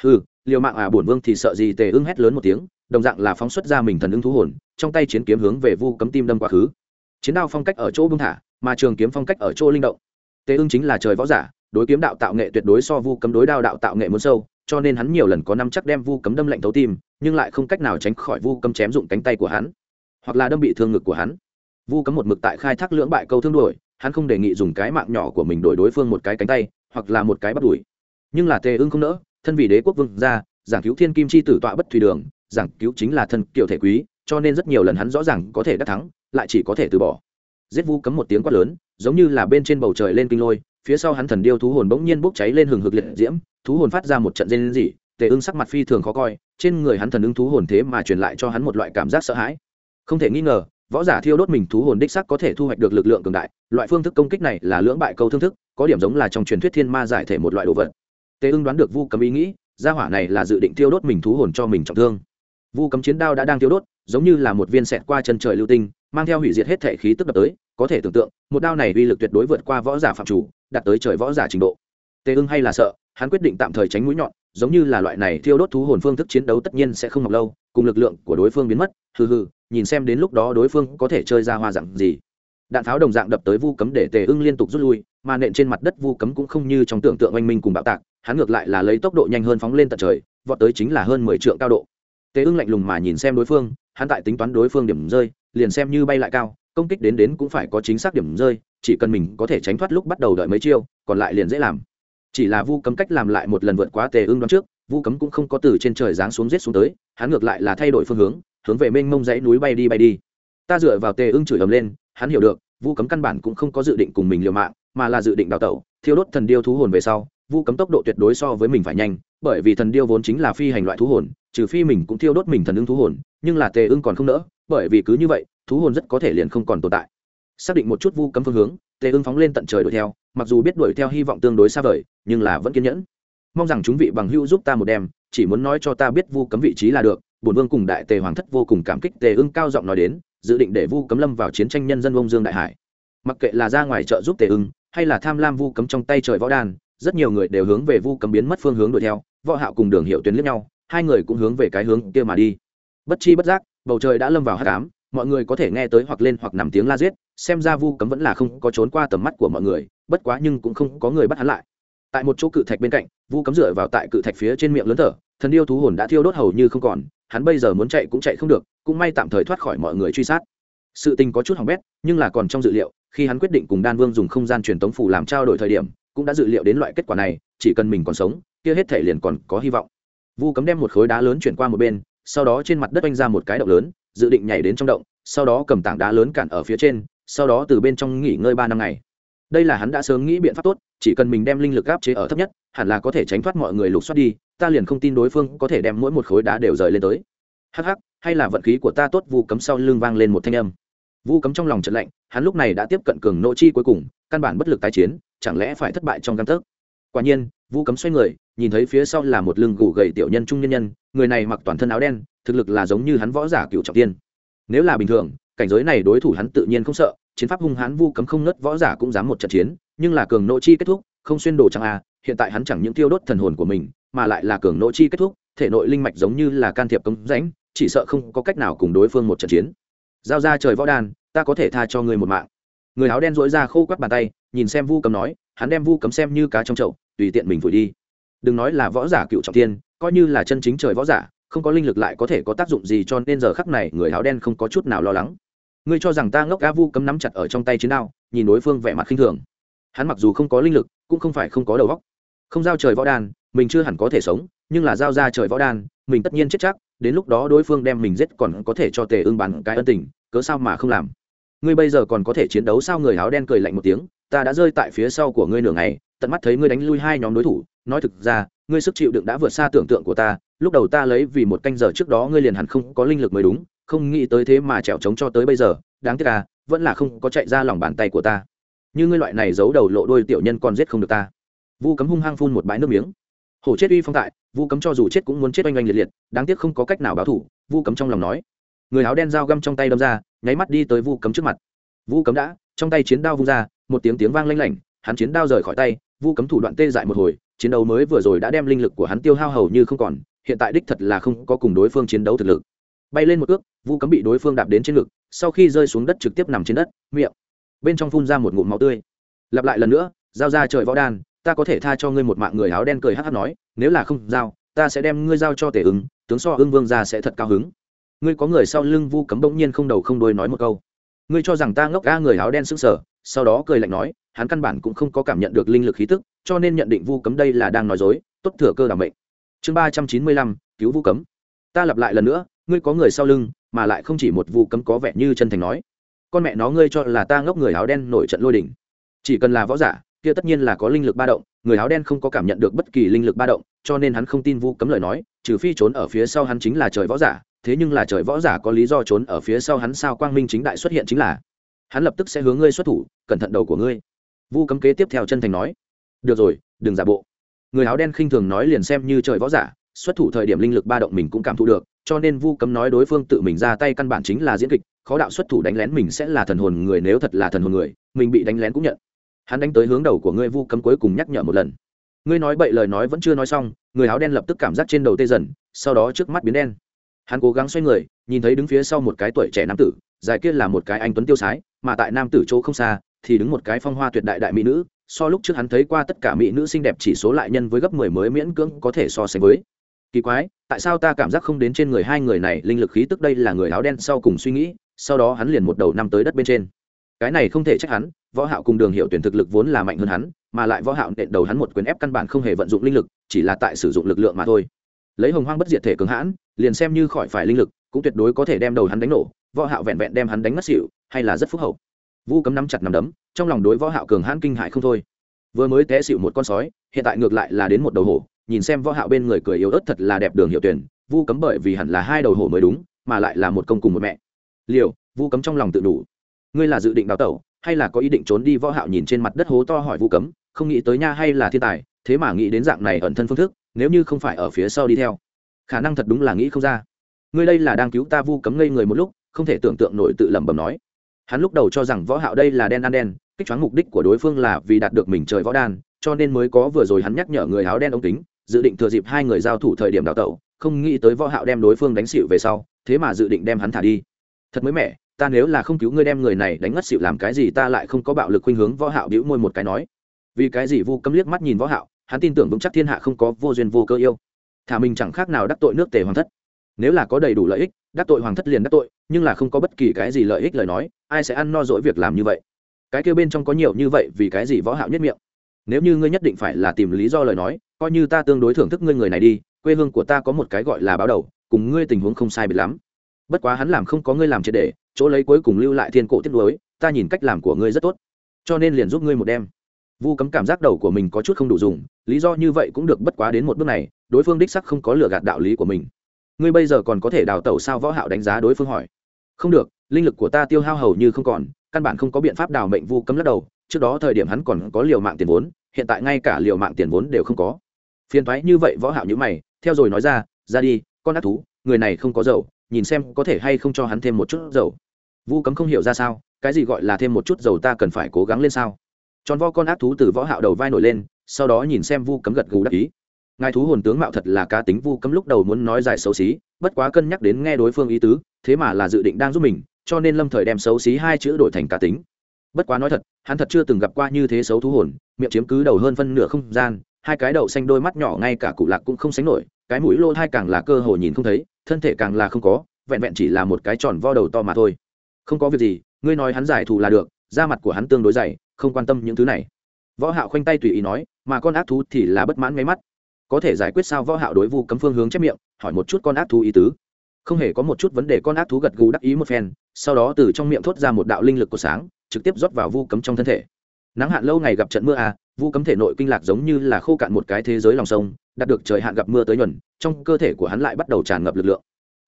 Hừ, liều mạng à bổn vương thì sợ gì tề ưng hét lớn một tiếng, đồng dạng là phóng xuất ra mình thần ưng thú hồn, trong tay chiến kiếm hướng về vu cấm tim đâm quá khứ. Chiến đao phong cách ở chỗ bưng thả, mà trường kiếm phong cách ở chỗ linh động. Tề ưng chính là trời võ giả, đối kiếm đạo tạo nghệ tuyệt đối so vu cấm đối đao đạo tạo nghệ muốn sâu cho nên hắn nhiều lần có năm chắc đem vu cấm đâm lạnh thấu tim, nhưng lại không cách nào tránh khỏi vu cấm chém dụng cánh tay của hắn, hoặc là đâm bị thương ngực của hắn. Vu cấm một mực tại khai thác lưỡng bại câu thương đuổi, hắn không đề nghị dùng cái mạng nhỏ của mình đổi đối phương một cái cánh tay, hoặc là một cái bắt đuổi nhưng là tề ưng không nỡ, thân vị đế quốc vương gia, giảng cứu thiên kim chi tử tọa bất thủy đường, giảng cứu chính là thân kiểu thể quý, cho nên rất nhiều lần hắn rõ ràng có thể đắc thắng, lại chỉ có thể từ bỏ. Giết vu cấm một tiếng quát lớn, giống như là bên trên bầu trời lên kinh lôi phía sau hắn thần điêu thú hồn bỗng nhiên bốc cháy lên hừng hực liệt diễm, thú hồn phát ra một trận rên rỉ, tề ưng sắc mặt phi thường khó coi, trên người hắn thần ưng thú hồn thế mà truyền lại cho hắn một loại cảm giác sợ hãi. Không thể nghi ngờ, võ giả thiêu đốt mình thú hồn đích sắc có thể thu hoạch được lực lượng cường đại, loại phương thức công kích này là lưỡng bại câu thương thức, có điểm giống là trong truyền thuyết thiên ma giải thể một loại đồ vật. Tề ưng đoán được vu cấm ý nghĩ, gia hỏa này là dự định thiêu đốt mình thú hồn cho mình trọng thương. Vu cấm chiến đao đã đang thiêu đốt, giống như là một viên sẹt qua chân trời lưu tinh, mang theo hủy diệt hết thể khí tức đập tới, có thể tưởng tượng, một đao này uy lực tuyệt đối vượt qua võ giả phạm chủ đạt tới trời võ giả trình độ. Tề ưng hay là sợ, hắn quyết định tạm thời tránh mũi nhọn, giống như là loại này thiêu đốt thú hồn phương thức chiến đấu tất nhiên sẽ không học lâu, cùng lực lượng của đối phương biến mất, hừ hừ, nhìn xem đến lúc đó đối phương có thể chơi ra hoa dạng gì. Đạn pháo đồng dạng đập tới vu cấm để tề ưng liên tục rút lui, mà nện trên mặt đất vu cấm cũng không như trong tưởng tượng oanh minh cùng bạo tạc, hắn ngược lại là lấy tốc độ nhanh hơn phóng lên tận trời, vọt tới chính là hơn mười trượng cao độ. Tề ưng lạnh lùng mà nhìn xem đối phương, hắn tại tính toán đối phương điểm rơi, liền xem như bay lại cao công kích đến đến cũng phải có chính xác điểm rơi, chỉ cần mình có thể tránh thoát lúc bắt đầu đợi mấy chiêu, còn lại liền dễ làm. Chỉ là vu cấm cách làm lại một lần vượt quá tề ưng đoán trước, vu cấm cũng không có từ trên trời giáng xuống giết xuống tới, hắn ngược lại là thay đổi phương hướng hướng về mênh mông dãy núi bay đi bay đi. Ta dựa vào tề ưng chửi ầm lên, hắn hiểu được, vu cấm căn bản cũng không có dự định cùng mình liều mạng, mà là dự định đào tẩu, thiêu đốt thần điêu thú hồn về sau, vu cấm tốc độ tuyệt đối so với mình phải nhanh, bởi vì thần điêu vốn chính là phi hành loại thú hồn, trừ phi mình cũng thiêu đốt mình thần ưng thú hồn, nhưng là tề ưng còn không nỡ, bởi vì cứ như vậy thú hồn rất có thể liền không còn tồn tại. Xác định một chút vu cấm phương hướng, tề ưng phóng lên tận trời đuổi theo, mặc dù biết đuổi theo hy vọng tương đối xa vời, nhưng là vẫn kiên nhẫn. Mong rằng chúng vị bằng hữu giúp ta một đêm, chỉ muốn nói cho ta biết vu cấm vị trí là được, bổn vương cùng đại tề hoàng thất vô cùng cảm kích tề ưng cao giọng nói đến, dự định để vu cấm lâm vào chiến tranh nhân dân ông dương đại hải. Mặc kệ là ra ngoài trợ giúp tề ưng, hay là tham lam vu cấm trong tay trời võ đan rất nhiều người đều hướng về vu cấm biến mất phương hướng đuổi theo, võ hạo cùng đường hiệu tuyến liếc nhau, hai người cũng hướng về cái hướng kia mà đi. Bất chi bất giác, bầu trời đã lâm vào hắc ám mọi người có thể nghe tới hoặc lên hoặc nằm tiếng la giết, xem ra vu cấm vẫn là không có trốn qua tầm mắt của mọi người, bất quá nhưng cũng không có người bắt hắn lại. Tại một chỗ cự thạch bên cạnh, vu cấm dựa vào tại cự thạch phía trên miệng lớn thở, thần điêu thú hồn đã thiêu đốt hầu như không còn, hắn bây giờ muốn chạy cũng chạy không được, cũng may tạm thời thoát khỏi mọi người truy sát. Sự tình có chút hỏng bét, nhưng là còn trong dự liệu, khi hắn quyết định cùng đan vương dùng không gian truyền tống phủ làm trao đổi thời điểm, cũng đã dự liệu đến loại kết quả này, chỉ cần mình còn sống, kia hết thể liền còn có hy vọng. Vu cấm đem một khối đá lớn chuyển qua một bên, sau đó trên mặt đất oanh ra một cái động lớn dự định nhảy đến trong động, sau đó cầm tảng đá lớn cản ở phía trên, sau đó từ bên trong nghỉ ngơi ba năm ngày. Đây là hắn đã sớm nghĩ biện pháp tốt, chỉ cần mình đem linh lực áp chế ở thấp nhất, hẳn là có thể tránh thoát mọi người lục soát đi, ta liền không tin đối phương có thể đem mỗi một khối đá đều rời lên tới. Hắc hắc, hay là vận khí của ta tốt, vu cấm sau lưng vang lên một thanh âm. Vu cấm trong lòng trận lạnh, hắn lúc này đã tiếp cận cường nỗ chi cuối cùng, căn bản bất lực tái chiến, chẳng lẽ phải thất bại trong căn tấc? Quả nhiên vu cấm xoay người nhìn thấy phía sau là một lưng gù gầy tiểu nhân trung nhân nhân người này mặc toàn thân áo đen thực lực là giống như hắn võ giả cựu trọng tiên. Nếu là bình thường cảnh giới này đối thủ hắn tự nhiên không sợ chiến pháp hung hãn vu cấm không nớt võ giả cũng dám một trận chiến nhưng là cường nỗ chi kết thúc không xuyên đồ chẳng a à, hiện tại hắn chẳng những tiêu đốt thần hồn của mình mà lại là cường nỗ chi kết thúc thể nội linh mạch giống như là can thiệp cống rãnh chỉ sợ không có cách nào cùng đối phương một trận chiến. Giao ra trời võ đàn ta có thể tha cho người một mạng. Người áo đen dỗi ra khô quắt bàn tay nhìn xem vu cấm nói hắn đem vu cấm xem như cá trong chậu, tùy tiện mình phủi đi. Đừng nói là võ giả cựu trọng tiên coi như là chân chính trời võ giả, không có linh lực lại có thể có tác dụng gì cho nên giờ khắc này người áo đen không có chút nào lo lắng. Ngươi cho rằng ta ngốc a vu cấm nắm chặt ở trong tay chiến đao, nhìn đối phương vẻ mặt khinh thường. Hắn mặc dù không có linh lực, cũng không phải không có đầu óc. Không giao trời võ đan, mình chưa hẳn có thể sống, nhưng là giao ra trời võ đan, mình tất nhiên chết chắc, đến lúc đó đối phương đem mình giết còn có thể cho tề ưng bàn cái ân tình, cớ sao mà không làm? Ngươi bây giờ còn có thể chiến đấu sao? Người áo đen cười lạnh một tiếng ta đã rơi tại phía sau của ngươi nửa ngày, tận mắt thấy ngươi đánh lui hai nhóm đối thủ, nói thực ra, ngươi sức chịu đựng đã vượt xa tưởng tượng của ta, lúc đầu ta lấy vì một canh giờ trước đó ngươi liền hẳn không có linh lực mới đúng, không nghĩ tới thế mà trèo trống cho tới bây giờ, đáng tiếc à vẫn là không có chạy ra lòng bàn tay của ta. Như ngươi loại này giấu đầu lộ đôi tiểu nhân còn giết không được ta. Vu cấm hung hăng phun một bãi nước miếng. Hổ chết uy phong tại, vu cấm cho dù chết cũng muốn chết oanh oanh liệt liệt, đáng tiếc không có cách nào báo thủ, vu cấm trong lòng nói. Người áo đen dao găm trong tay đâm ra, nháy mắt đi tới vu cấm trước mặt. Vu cấm đã trong tay chiến đao vung ra, một tiếng tiếng vang lanh lảnh, hắn chiến đao rời khỏi tay, vu cấm thủ đoạn tê dại một hồi, chiến đấu mới vừa rồi đã đem linh lực của hắn tiêu hao hầu như không còn, hiện tại đích thật là không có cùng đối phương chiến đấu thực lực. Bay lên một ước vu cấm bị đối phương đạp đến trên ngực, sau khi rơi xuống đất trực tiếp nằm trên đất, miệng. Bên trong phun ra một ngụm máu tươi. Lặp lại lần nữa, giao ra trời võ đan, ta có thể tha cho ngươi một mạng người áo đen cười hát hát nói, nếu là không giao, ta sẽ đem ngươi giao cho tể ứng, tướng so ưng vương ra sẽ thật cao hứng. Ngươi có người sau lưng vu cấm bỗng nhiên không đầu không đuôi nói một câu ngươi cho rằng ta ngốc ga người áo đen sững sờ, sau đó cười lạnh nói, hắn căn bản cũng không có cảm nhận được linh lực khí tức, cho nên nhận định vu cấm đây là đang nói dối, tốt thừa cơ đảm mệnh. Chương ba trăm chín mươi lăm, cứu vu cấm. Ta lặp lại lần nữa, ngươi có người sau lưng, mà lại không chỉ một vu cấm có vẻ như chân thành nói. Con mẹ nó ngươi cho là ta ngốc người áo đen nổi trận lôi đỉnh chỉ cần là võ giả, kia tất nhiên là có linh lực ba động, người áo đen không có cảm nhận được bất kỳ linh lực ba động, cho nên hắn không tin vu cấm lời nói, trừ phi trốn ở phía sau hắn chính là trời võ giả thế nhưng là trời võ giả có lý do trốn ở phía sau hắn sao quang minh chính đại xuất hiện chính là, hắn lập tức sẽ hướng ngươi xuất thủ, cẩn thận đầu của ngươi. Vu cấm kế tiếp theo chân thành nói, được rồi, đừng giả bộ. Người áo đen khinh thường nói liền xem như trời võ giả, xuất thủ thời điểm linh lực ba động mình cũng cảm thụ được, cho nên vu cấm nói đối phương tự mình ra tay căn bản chính là diễn kịch, khó đạo xuất thủ đánh lén mình sẽ là thần hồn người, nếu thật là thần hồn người, mình bị đánh lén cũng nhận. Hắn đánh tới hướng đầu của ngươi vu cấm cuối cùng nhắc nhở một lần. Ngươi nói bậy lời nói vẫn chưa nói xong, người áo đen lập tức cảm giác trên đầu tê dần, sau đó trước mắt biến đen hắn cố gắng xoay người, nhìn thấy đứng phía sau một cái tuổi trẻ nam tử, dài kia là một cái anh tuấn tiêu sái, mà tại nam tử chỗ không xa, thì đứng một cái phong hoa tuyệt đại đại mỹ nữ, so lúc trước hắn thấy qua tất cả mỹ nữ xinh đẹp chỉ số lại nhân với gấp mười mới miễn cưỡng có thể so sánh với. Kỳ quái, tại sao ta cảm giác không đến trên người hai người này, linh lực khí tức đây là người áo đen sau cùng suy nghĩ, sau đó hắn liền một đầu năm tới đất bên trên. Cái này không thể trách hắn, võ hạo cùng đường hiệu tuyển thực lực vốn là mạnh hơn hắn, mà lại võ hạo nện đầu hắn một quyền ép căn bản không hề vận dụng linh lực, chỉ là tại sử dụng lực lượng mà thôi. Lấy hồng hoang bất diệt thể cứng hãn liền xem như khỏi phải linh lực, cũng tuyệt đối có thể đem đầu hắn đánh nổ, võ hạo vẹn vẹn đem hắn đánh ngất xỉu, hay là rất phúc hậu. Vu cấm nắm chặt nắm đấm, trong lòng đối võ hạo cường hãn kinh hãi không thôi. Vừa mới té xỉu một con sói, hiện tại ngược lại là đến một đầu hổ, nhìn xem võ hạo bên người cười yếu ớt thật là đẹp đường hiệu tuyển, vu cấm bởi vì hẳn là hai đầu hổ mới đúng, mà lại là một công cùng một mẹ. Liều, vu cấm trong lòng tự đủ. Ngươi là dự định đào tẩu, hay là có ý định trốn đi võ hạo nhìn trên mặt đất hố to hỏi vu cấm, không nghĩ tới nha hay là thiên tài, thế mà nghĩ đến dạng này ẩn thân phương thức, nếu như không phải ở phía sau đi theo khả năng thật đúng là nghĩ không ra. Ngươi đây là đang cứu ta vu cấm ngây người một lúc, không thể tưởng tượng nổi tự lẩm bẩm nói. Hắn lúc đầu cho rằng võ hạo đây là đen ăn đen, kích choáng mục đích của đối phương là vì đạt được mình trời võ đan, cho nên mới có vừa rồi hắn nhắc nhở người áo đen ống tính dự định thừa dịp hai người giao thủ thời điểm đào tẩu, không nghĩ tới võ hạo đem đối phương đánh xỉu về sau, thế mà dự định đem hắn thả đi. Thật mới mẻ, ta nếu là không cứu ngươi đem người này đánh ngất xỉu làm cái gì ta lại không có bạo lực khuynh hướng võ hạo bĩu môi một cái nói. Vì cái gì vu cấm liếc mắt nhìn võ hạo, hắn tin tưởng vững chắc thiên hạ không có vô duyên vô cơ yêu thả mình chẳng khác nào đắc tội nước tề hoàng thất. Nếu là có đầy đủ lợi ích, đắc tội hoàng thất liền đắc tội, nhưng là không có bất kỳ cái gì lợi ích lời nói, ai sẽ ăn no dỗi việc làm như vậy? Cái kia bên trong có nhiều như vậy vì cái gì võ hạo nhất miệng? Nếu như ngươi nhất định phải là tìm lý do lời nói, coi như ta tương đối thưởng thức ngươi người này đi, quê hương của ta có một cái gọi là báo đầu, cùng ngươi tình huống không sai biệt lắm. Bất quá hắn làm không có ngươi làm triệt để, chỗ lấy cuối cùng lưu lại thiên cổ tiết đối ta nhìn cách làm của ngươi rất tốt. Cho nên liền giúp ngươi một đêm. Vu cấm cảm giác đầu của mình có chút không đủ dùng, lý do như vậy cũng được bất quá đến một bước này đối phương đích sắc không có lừa gạt đạo lý của mình. Ngươi bây giờ còn có thể đào tẩu sao võ hạo đánh giá đối phương hỏi. Không được, linh lực của ta tiêu hao hầu như không còn, căn bản không có biện pháp đào mệnh vu cấm lắc đầu, trước đó thời điểm hắn còn có liều mạng tiền vốn, hiện tại ngay cả liều mạng tiền vốn đều không có. Phiền thoái như vậy võ hạo như mày, theo rồi nói ra ra đi, con ác thú, người này không có dầu, nhìn xem có thể hay không cho hắn thêm một chút dầu. Vu cấm không hiểu ra sao, cái gì gọi là thêm một chút dầu ta cần phải cố gắng lên sao? Tròn vo con ác thú từ võ hạo đầu vai nổi lên, sau đó nhìn xem vu cấm gật gù đắc ý ngài thú hồn tướng mạo thật là cá tính vu cấm lúc đầu muốn nói dài xấu xí, bất quá cân nhắc đến nghe đối phương ý tứ, thế mà là dự định đang giúp mình, cho nên lâm thời đem xấu xí hai chữ đổi thành cá tính. Bất quá nói thật, hắn thật chưa từng gặp qua như thế xấu thú hồn, miệng chiếm cứ đầu hơn phân nửa không gian, hai cái đầu xanh đôi mắt nhỏ ngay cả cụ lạc cũng không sánh nổi, cái mũi lô thai càng là cơ hồ nhìn không thấy, thân thể càng là không có, vẹn vẹn chỉ là một cái tròn vo đầu to mà thôi. Không có việc gì, ngươi nói hắn giải thù là được, da mặt của hắn tương đối dày, không quan tâm những thứ này. Võ hạo khoanh tay tùy ý nói, mà con ác thú thì là bất mãn ngay mắt có thể giải quyết sao võ hạo đối vu cấm phương hướng chép miệng, hỏi một chút con ác thú ý tứ. Không hề có một chút vấn đề con ác thú gật gù đắc ý một phen, sau đó từ trong miệng thốt ra một đạo linh lực của sáng, trực tiếp rót vào vu cấm trong thân thể. Nắng hạn lâu ngày gặp trận mưa à vu cấm thể nội kinh lạc giống như là khô cạn một cái thế giới lòng sông, đạt được trời hạn gặp mưa tới nhuần, trong cơ thể của hắn lại bắt đầu tràn ngập lực lượng.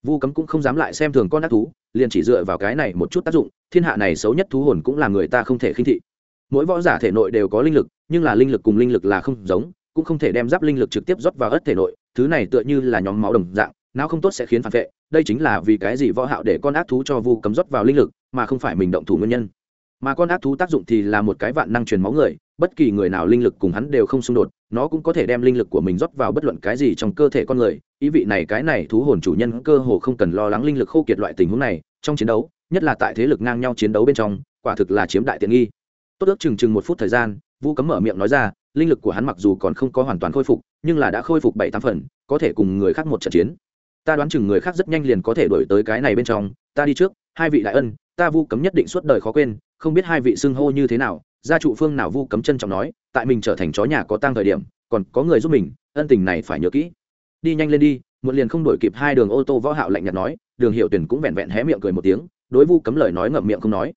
Vu cấm cũng không dám lại xem thường con ác thú, liền chỉ dựa vào cái này một chút tác dụng, thiên hạ này xấu nhất thú hồn cũng là người ta không thể khinh thị. Mỗi võ giả thể nội đều có linh lực, nhưng là linh lực cùng linh lực là không giống cũng không thể đem giáp linh lực trực tiếp rót vào ớt thể nội, thứ này tựa như là nhóm máu đồng dạng, não không tốt sẽ khiến phản vệ, đây chính là vì cái gì võ hạo để con ác thú cho vu cấm rót vào linh lực, mà không phải mình động thủ nguyên nhân. Mà con ác thú tác dụng thì là một cái vạn năng truyền máu người, bất kỳ người nào linh lực cùng hắn đều không xung đột, nó cũng có thể đem linh lực của mình rót vào bất luận cái gì trong cơ thể con người. Ý vị này cái này thú hồn chủ nhân cơ hồ không cần lo lắng linh lực khô kiệt loại tình huống này, trong chiến đấu, nhất là tại thế lực ngang nhau chiến đấu bên trong, quả thực là chiếm đại tiện nghi. Tốt ước chừng chừng một phút thời gian, vu cấm mở miệng nói ra linh lực của hắn mặc dù còn không có hoàn toàn khôi phục, nhưng là đã khôi phục bảy tám phần, có thể cùng người khác một trận chiến. Ta đoán chừng người khác rất nhanh liền có thể đổi tới cái này bên trong. Ta đi trước, hai vị đại ân, ta vu cấm nhất định suốt đời khó quên, không biết hai vị xưng hô như thế nào. Gia trụ phương nào vu cấm chân trọng nói, tại mình trở thành chó nhà có tăng thời điểm, còn có người giúp mình, ân tình này phải nhớ kỹ. Đi nhanh lên đi một liền không đổi kịp hai đường ô tô võ hạo lạnh nhạt nói, đường hiệu tuyển cũng vẹn vẹn hé miệng cười một tiếng, đối vu cấm lời nói ngậm miệng không nói.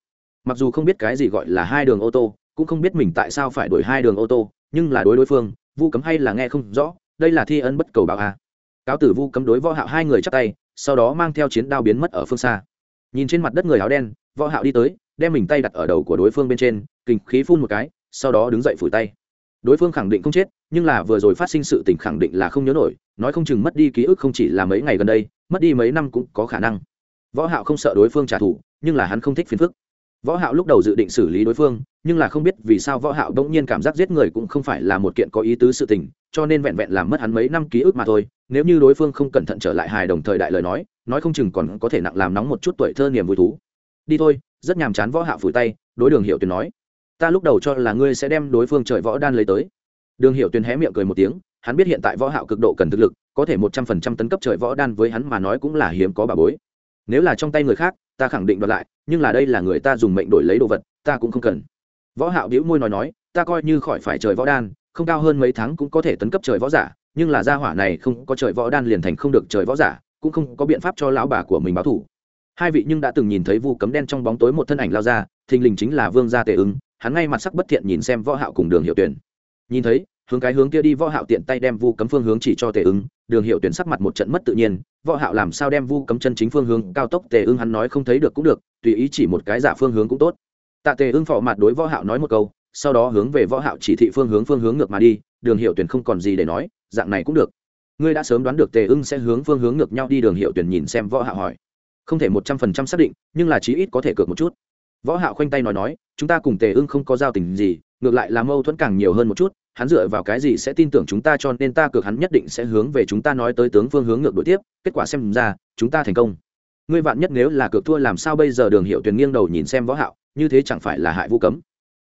Mặc dù không biết cái gì gọi là hai đường ô tô, cũng không biết mình tại sao phải đổi hai đường ô tô nhưng là đối đối phương, vu cấm hay là nghe không rõ, đây là thi ân bất cầu báo a. À. cáo tử vu cấm đối võ hạo hai người chắp tay, sau đó mang theo chiến đao biến mất ở phương xa. Nhìn trên mặt đất người áo đen, võ hạo đi tới, đem mình tay đặt ở đầu của đối phương bên trên kình khí phun một cái, sau đó đứng dậy phủi tay. Đối phương khẳng định không chết, nhưng là vừa rồi phát sinh sự tình khẳng định là không nhớ nổi, nói không chừng mất đi ký ức không chỉ là mấy ngày gần đây, mất đi mấy năm cũng có khả năng. Võ hạo không sợ đối phương trả thù, nhưng là hắn không thích phiền phức võ hạo lúc đầu dự định xử lý đối phương, nhưng là không biết vì sao võ hạo đống nhiên cảm giác giết người cũng không phải là một kiện có ý tứ sự tình, cho nên vẹn vẹn làm mất hắn mấy năm ký ức mà thôi. Nếu như đối phương không cẩn thận trở lại hài đồng thời đại lời nói nói không chừng còn có thể nặng làm nóng một chút tuổi thơ niềm vui thú. Đi thôi, rất nhàm chán võ hạo phủi tay, đối đường hiệu tuyền nói, ta lúc đầu cho là ngươi sẽ đem đối phương trời võ đan lấy tới. Đường hiệu tuyền hé miệng cười một tiếng, hắn biết hiện tại võ hạo cực độ cần thực lực, có thể một trăm phần trăm tấn cấp trời võ đan với hắn mà nói cũng là hiếm có bà bối. Nếu là trong tay người khác ta khẳng định đoạt lại, nhưng là đây là người ta dùng mệnh đổi lấy đồ vật, ta cũng không cần. Võ hạo bĩu môi nói nói, ta coi như khỏi phải trời võ đan, không cao hơn mấy tháng cũng có thể tấn cấp trời võ giả, nhưng là gia hỏa này không có trời võ đan liền thành không được trời võ giả, cũng không có biện pháp cho lão bà của mình báo thủ. Hai vị nhưng đã từng nhìn thấy vu cấm đen trong bóng tối một thân ảnh lao ra, thình lình chính là vương gia tề ứng, hắn ngay mặt sắc bất thiện nhìn xem võ hạo cùng đường hiệu tuyển. Nhìn thấy, hướng cái hướng kia đi võ hạo tiện tay đem vu cấm phương hướng chỉ cho tề ứng đường hiệu tuyển sắc mặt một trận mất tự nhiên, võ hạo làm sao đem vu cấm chân chính phương hướng, cao tốc tề ứng hắn nói không thấy được cũng được, tùy ý chỉ một cái giả phương hướng cũng tốt. Tạ tề ứng phò mặt đối võ hạo nói một câu, sau đó hướng về võ hạo chỉ thị phương hướng phương hướng ngược mà đi, đường hiệu tuyển không còn gì để nói, dạng này cũng được. Ngươi đã sớm đoán được tề ưng sẽ hướng phương hướng ngược nhau đi, đường hiệu tuyển nhìn xem võ hạo hỏi. Không thể một trăm phần trăm xác định, nhưng là chí ít có thể cược một chút. Võ hạo khoanh tay nói nói, chúng ta cùng tề ưng không có giao tình gì, ngược lại là mâu thuẫn càng nhiều hơn một chút hắn dựa vào cái gì sẽ tin tưởng chúng ta cho nên ta cược hắn nhất định sẽ hướng về chúng ta nói tới tướng phương hướng ngược đổi tiếp, kết quả xem ra, chúng ta thành công. Ngươi vạn nhất nếu là cược thua làm sao bây giờ đường hiệu tuyển nghiêng đầu nhìn xem võ hạo, như thế chẳng phải là hại vu cấm.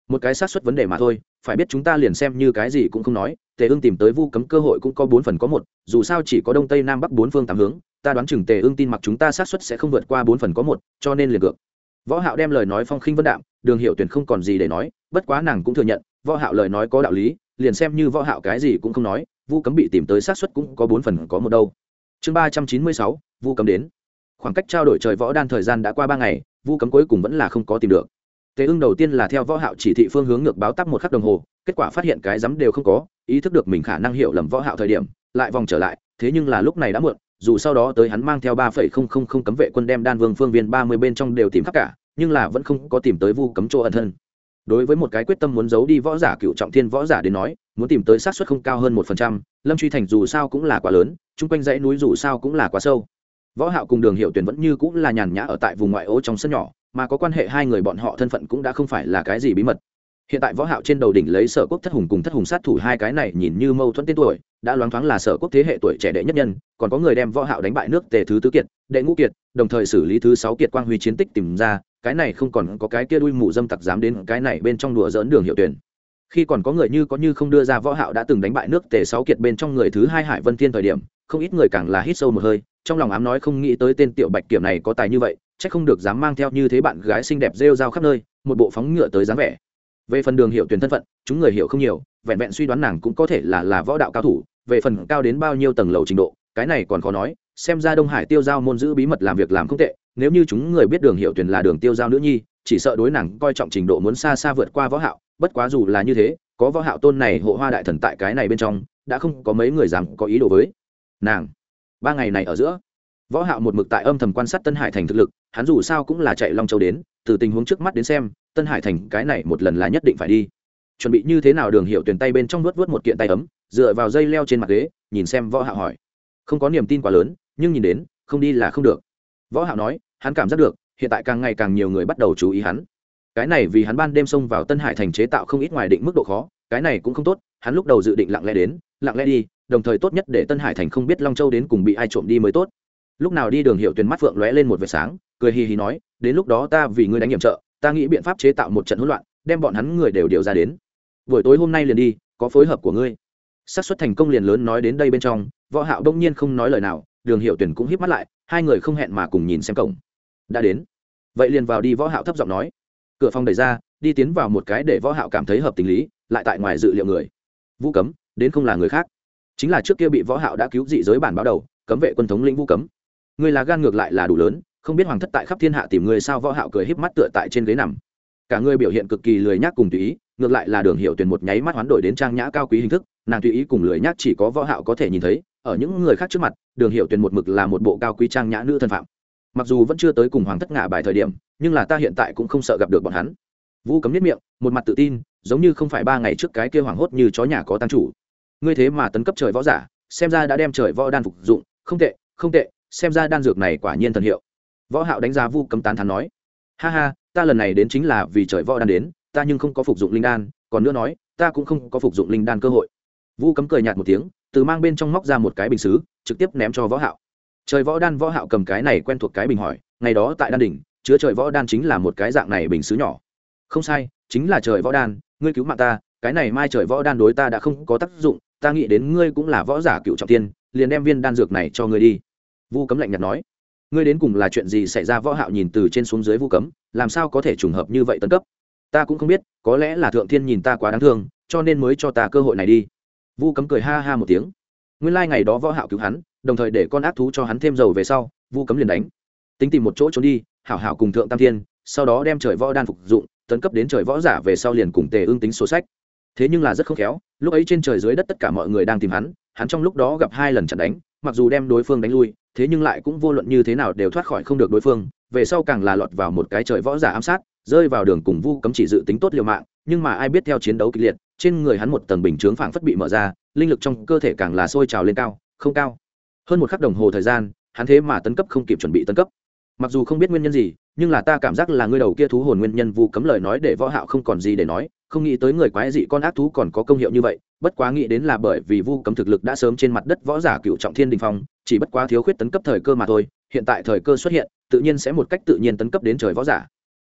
Một cái sát suất vấn đề mà thôi, phải biết chúng ta liền xem như cái gì cũng không nói, tề ương tìm tới vu cấm cơ hội cũng có bốn phần có một, dù sao chỉ có đông tây nam bắc bốn phương tám hướng, ta đoán chừng tề ương tin mặc chúng ta sát suất sẽ không vượt qua bốn phần có một, cho nên liền cược. Võ hạo đem lời nói phong khinh vân đạm, đường hiệu tuyển không còn gì để nói, bất quá nàng cũng thừa nhận, võ hạo lời nói có đạo lý liền xem như võ hạo cái gì cũng không nói, vu cấm bị tìm tới sát suất cũng có bốn phần có một đâu. Chương ba trăm chín mươi sáu, vu cấm đến. Khoảng cách trao đổi trời võ đan thời gian đã qua ba ngày, vu cấm cuối cùng vẫn là không có tìm được. Tế ưng đầu tiên là theo võ hạo chỉ thị phương hướng ngược báo tắc một khắc đồng hồ, kết quả phát hiện cái dám đều không có, ý thức được mình khả năng hiểu lầm võ hạo thời điểm, lại vòng trở lại, thế nhưng là lúc này đã muộn, dù sau đó tới hắn mang theo ba phẩy không không không cấm vệ quân đem đan vương phương viên ba mươi bên trong đều tìm khắp cả, nhưng là vẫn không có tìm tới vu cấm chỗ ẩn thân đối với một cái quyết tâm muốn giấu đi võ giả cựu trọng thiên võ giả đến nói, muốn tìm tới sát suất không cao hơn một phần trăm, lâm truy thành dù sao cũng là quá lớn, chung quanh dãy núi dù sao cũng là quá sâu. Võ hạo cùng đường hiệu tuyển vẫn như cũng là nhàn nhã ở tại vùng ngoại ô trong sân nhỏ, mà có quan hệ hai người bọn họ thân phận cũng đã không phải là cái gì bí mật hiện tại võ hạo trên đầu đỉnh lấy sở quốc thất hùng cùng thất hùng sát thủ hai cái này nhìn như mâu thuẫn tên tuổi, đã loáng thoáng là sở quốc thế hệ tuổi trẻ đệ nhất nhân, còn có người đem võ hạo đánh bại nước tề thứ tứ kiệt, đệ ngũ kiệt, đồng thời xử lý thứ sáu kiệt quang huy chiến tích tìm ra, cái này không còn có cái kia đuôi mù dâm tặc dám đến cái này bên trong đùa dỡn đường hiệu tuyển. Khi còn có người như có như không đưa ra võ hạo đã từng đánh bại nước tề sáu kiệt bên trong người thứ hai hải vân thiên thời điểm, không ít người càng là hít sâu một hơi, trong lòng ám nói không nghĩ tới tên tiểu bạch kiểm này có tài như vậy, chắc không được dám mang theo như thế bạn gái xinh đẹp rêu rao khắp nơi, một bộ phóng ngựa tới dáng vẻ về phần đường hiệu tuyển thân phận, chúng người hiểu không nhiều, vẹn vẹn suy đoán nàng cũng có thể là là võ đạo cao thủ, về phần cao đến bao nhiêu tầng lầu trình độ, cái này còn khó nói, xem ra đông hải tiêu giao môn giữ bí mật làm việc làm không tệ, nếu như chúng người biết đường hiệu tuyển là đường tiêu giao nữ nhi, chỉ sợ đối nàng coi trọng trình độ muốn xa xa vượt qua võ hạo, bất quá dù là như thế, có võ hạo tôn này hộ hoa đại thần tại cái này bên trong, đã không có mấy người dám có ý đồ với nàng. Ba ngày này ở giữa, võ hạo một mực tại âm thầm quan sát tân hải thành thực lực hắn dù sao cũng là chạy long châu đến, từ tình huống trước mắt đến xem, tân hải thành cái này một lần là nhất định phải đi. Chuẩn bị như thế nào đường hiệu tuyển tay bên trong vớt vớt một kiện tay ấm, dựa vào dây leo trên mặt ghế, nhìn xem võ hạo hỏi. Không có niềm tin quá lớn, nhưng nhìn đến, không đi là không được. Võ hạo nói, hắn cảm giác được, hiện tại càng ngày càng nhiều người bắt đầu chú ý hắn. Cái này vì hắn ban đêm xông vào tân hải thành chế tạo không ít ngoài định mức độ khó, cái này cũng không tốt, hắn lúc đầu dự định lặng lẽ đến, lặng lẽ đi, đồng thời tốt nhất để tân hải thành không biết long châu đến cùng bị ai trộm đi mới tốt. Lúc nào đi đường hiệu tuyển mắt phượng lóe lên một vệt sáng cười hì hì nói, đến lúc đó ta vì ngươi đánh nhiệm trợ, ta nghĩ biện pháp chế tạo một trận hỗn loạn, đem bọn hắn người đều điều ra đến. Buổi tối hôm nay liền đi, có phối hợp của ngươi. Xác suất thành công liền lớn nói đến đây bên trong, võ hạo đông nhiên không nói lời nào, đường hiệu tuyển cũng híp mắt lại, hai người không hẹn mà cùng nhìn xem cổng. Đã đến. Vậy liền vào đi, võ hạo thấp giọng nói. Cửa phòng đẩy ra, đi tiến vào một cái để võ hạo cảm thấy hợp tình lý, lại tại ngoài dự liệu người. Vũ cấm, đến không là người khác. Chính là trước kia bị võ hạo đã cứu dị giới bản báo đầu, cấm vệ quân thống lĩnh vũ cấm. Người là gan ngược lại là đủ lớn không biết hoàng thất tại khắp thiên hạ tìm người sao võ hạo cười híp mắt tựa tại trên ghế nằm. Cả người biểu hiện cực kỳ lười nhác cùng tùy ý, ngược lại là đường hiệu tuyển một nháy mắt hoán đổi đến trang nhã cao quý hình thức, nàng tùy ý cùng lười nhác chỉ có võ hạo có thể nhìn thấy, ở những người khác trước mặt, đường hiệu tuyển một mực là một bộ cao quý trang nhã nữ thân phạm. Mặc dù vẫn chưa tới cùng hoàng thất ngả bài thời điểm, nhưng là ta hiện tại cũng không sợ gặp được bọn hắn. Vu cấm nhất miệng, một mặt tự tin, giống như không phải ba ngày trước cái kia hoàng hốt như chó nhà có tăng chủ. Ngươi thế mà tấn cấp trời võ giả, xem ra đã đem trời võ đan phục dụng, không tệ không tệ, xem ra đan dược này quả nhiên thần hiệu võ hạo đánh giá vu cấm tán thán nói, ha ha, ta lần này đến chính là vì trời võ đan đến, ta nhưng không có phục dụng linh đan, còn nữa nói, ta cũng không có phục dụng linh đan cơ hội. Vu cấm cười nhạt một tiếng, từ mang bên trong móc ra một cái bình sứ trực tiếp ném cho võ hạo. Trời võ đan, võ hạo cầm cái này quen thuộc cái bình hỏi, ngày đó tại đan đỉnh, chứa trời võ đan chính là một cái dạng này bình sứ nhỏ. Không sai, chính là trời võ đan, ngươi cứu mạng ta, cái này mai trời võ đan đối ta đã không có tác dụng, ta nghĩ đến ngươi cũng là võ giả cựu trọng tiên, liền đem viên đan dược này cho ngươi đi. Vu cấm lạnh nhạt nói ngươi đến cùng là chuyện gì xảy ra? Võ hạo nhìn từ trên xuống dưới vu cấm, làm sao có thể trùng hợp như vậy tấn cấp? Ta cũng không biết, có lẽ là thượng thiên nhìn ta quá đáng thương, cho nên mới cho ta cơ hội này đi. Vu cấm cười ha ha một tiếng. Nguyên lai like ngày đó võ hạo cứu hắn, đồng thời để con ác thú cho hắn thêm dầu về sau, vu cấm liền đánh. Tính tìm một chỗ trốn đi, hảo hảo cùng thượng tam thiên, sau đó đem trời võ đan phục dụng, tấn cấp đến trời võ giả về sau liền cùng tề ương tính sổ sách. Thế nhưng là rất không khéo, lúc ấy trên trời dưới đất tất cả mọi người đang tìm hắn hắn trong lúc đó gặp hai lần chặn đánh, mặc dù đem đối phương đánh lui thế nhưng lại cũng vô luận như thế nào đều thoát khỏi không được đối phương, về sau càng là lọt vào một cái trời võ giả ám sát, rơi vào đường cùng vu cấm chỉ dự tính tốt liều mạng, nhưng mà ai biết theo chiến đấu kịch liệt, trên người hắn một tầng bình chướng phảng phất bị mở ra, linh lực trong cơ thể càng là sôi trào lên cao, không cao. Hơn một khắc đồng hồ thời gian, hắn thế mà tấn cấp không kịp chuẩn bị tấn cấp. Mặc dù không biết nguyên nhân gì, nhưng là ta cảm giác là ngươi đầu kia thú hồn nguyên nhân vu cấm lời nói để võ hạo không còn gì để nói không nghĩ tới người quái dị con ác thú còn có công hiệu như vậy, bất quá nghĩ đến là bởi vì vu cấm thực lực đã sớm trên mặt đất võ giả cựu trọng thiên đình phong, chỉ bất quá thiếu khuyết tấn cấp thời cơ mà thôi, hiện tại thời cơ xuất hiện, tự nhiên sẽ một cách tự nhiên tấn cấp đến trời võ giả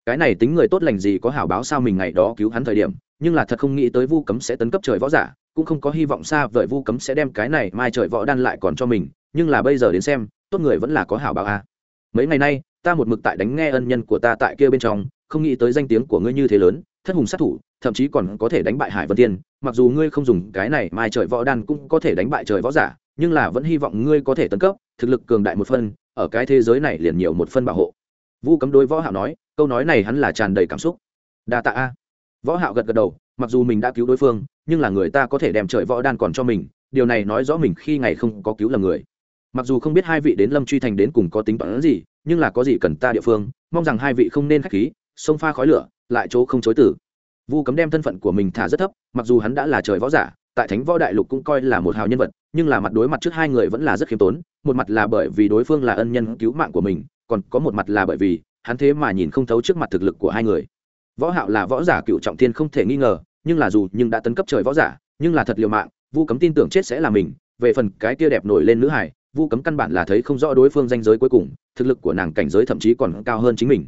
cái này tính người tốt lành gì có hảo báo sao mình ngày đó cứu hắn thời điểm, nhưng là thật không nghĩ tới vu cấm sẽ tấn cấp trời võ giả, cũng không có hy vọng xa vời vu cấm sẽ đem cái này mai trời võ đan lại còn cho mình, nhưng là bây giờ đến xem, tốt người vẫn là có hảo báo a à. mấy ngày nay, ta một mực tại đánh nghe ân nhân của ta tại kia bên trong, không nghĩ tới danh tiếng của ngươi như thế lớn, thất hùng sát thủ thậm chí còn có thể đánh bại hải vân tiên mặc dù ngươi không dùng cái này, mai trời võ đan cũng có thể đánh bại trời võ giả, nhưng là vẫn hy vọng ngươi có thể tấn cấp, thực lực cường đại một phân ở cái thế giới này liền nhiều một phân bảo hộ. Vu cấm đối võ hạo nói, câu nói này hắn là tràn đầy cảm xúc. Đa tạ a. Võ hạo gật gật đầu, mặc dù mình đã cứu đối phương, nhưng là người ta có thể đem trời võ đan còn cho mình, điều này nói rõ mình khi ngày không có cứu là người. Mặc dù không biết hai vị đến lâm truy thành đến cùng có tính toán gì, nhưng là có gì cần ta địa phương, mong rằng hai vị không nên khách khí xông pha khói lửa, lại chỗ không chối tử vu cấm đem thân phận của mình thả rất thấp, mặc dù hắn đã là trời võ giả, tại thánh võ đại lục cũng coi là một hào nhân vật, nhưng là mặt đối mặt trước hai người vẫn là rất khiêm tốn, một mặt là bởi vì đối phương là ân nhân cứu mạng của mình, còn có một mặt là bởi vì hắn thế mà nhìn không thấu trước mặt thực lực của hai người. Võ hạo là võ giả cựu trọng thiên không thể nghi ngờ, nhưng là dù nhưng đã tấn cấp trời võ giả, nhưng là thật liều mạng, vu cấm tin tưởng chết sẽ là mình, về phần cái kia đẹp nổi lên nữ hải vu cấm căn bản là thấy không rõ đối phương danh giới cuối cùng, thực lực của nàng cảnh giới thậm chí còn cao hơn chính mình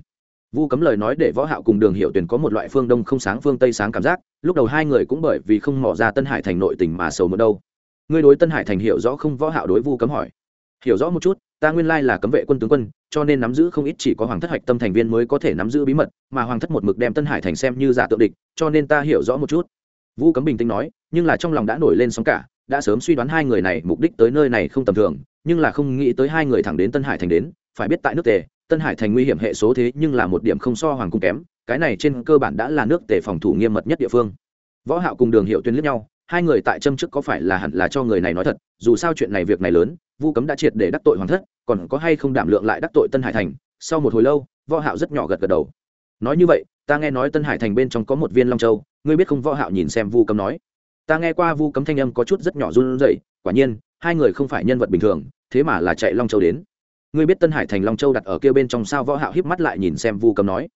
vu cấm lời nói để võ hạo cùng đường hiệu tuyển có một loại phương đông không sáng phương tây sáng cảm giác, lúc đầu hai người cũng bởi vì không mò ra tân hải thành nội tình mà sầu một đâu. Ngươi đối tân hải thành hiểu rõ không, võ hạo đối vu cấm hỏi. Hiểu rõ một chút, ta nguyên lai là cấm vệ quân tướng quân, cho nên nắm giữ không ít chỉ có hoàng thất hạch tâm thành viên mới có thể nắm giữ bí mật, mà hoàng thất một mực đem tân hải thành xem như giả tượng địch, cho nên ta hiểu rõ một chút. Vu cấm bình tĩnh nói, nhưng là trong lòng đã nổi lên sóng cả, đã sớm suy đoán hai người này mục đích tới nơi này không tầm thường, nhưng là không nghĩ tới hai người thẳng đến tân hải thành đến, phải biết tại nước tề tân hải thành nguy hiểm hệ số thế nhưng là một điểm không so hoàng cung kém, cái này trên cơ bản đã là nước tề phòng thủ nghiêm mật nhất địa phương. Võ hạo cùng đường hiệu tuyên liếc nhau, hai người tại châm trước có phải là hẳn là cho người này nói thật, dù sao chuyện này việc này lớn, vu cấm đã triệt để đắc tội hoàng thất, còn có hay không đảm lượng lại đắc tội tân hải thành, sau một hồi lâu, võ hạo rất nhỏ gật gật đầu. Nói như vậy, ta nghe nói tân hải thành bên trong có một viên long châu, ngươi biết không võ hạo nhìn xem vu cấm nói. Ta nghe qua vu cấm thanh âm có chút rất nhỏ run rẩy, quả nhiên, hai người không phải nhân vật bình thường, thế mà là chạy long châu đến ngươi biết tân hải thành long châu đặt ở kia bên trong sao? Võ hạo híp mắt lại nhìn xem vu cấm nói.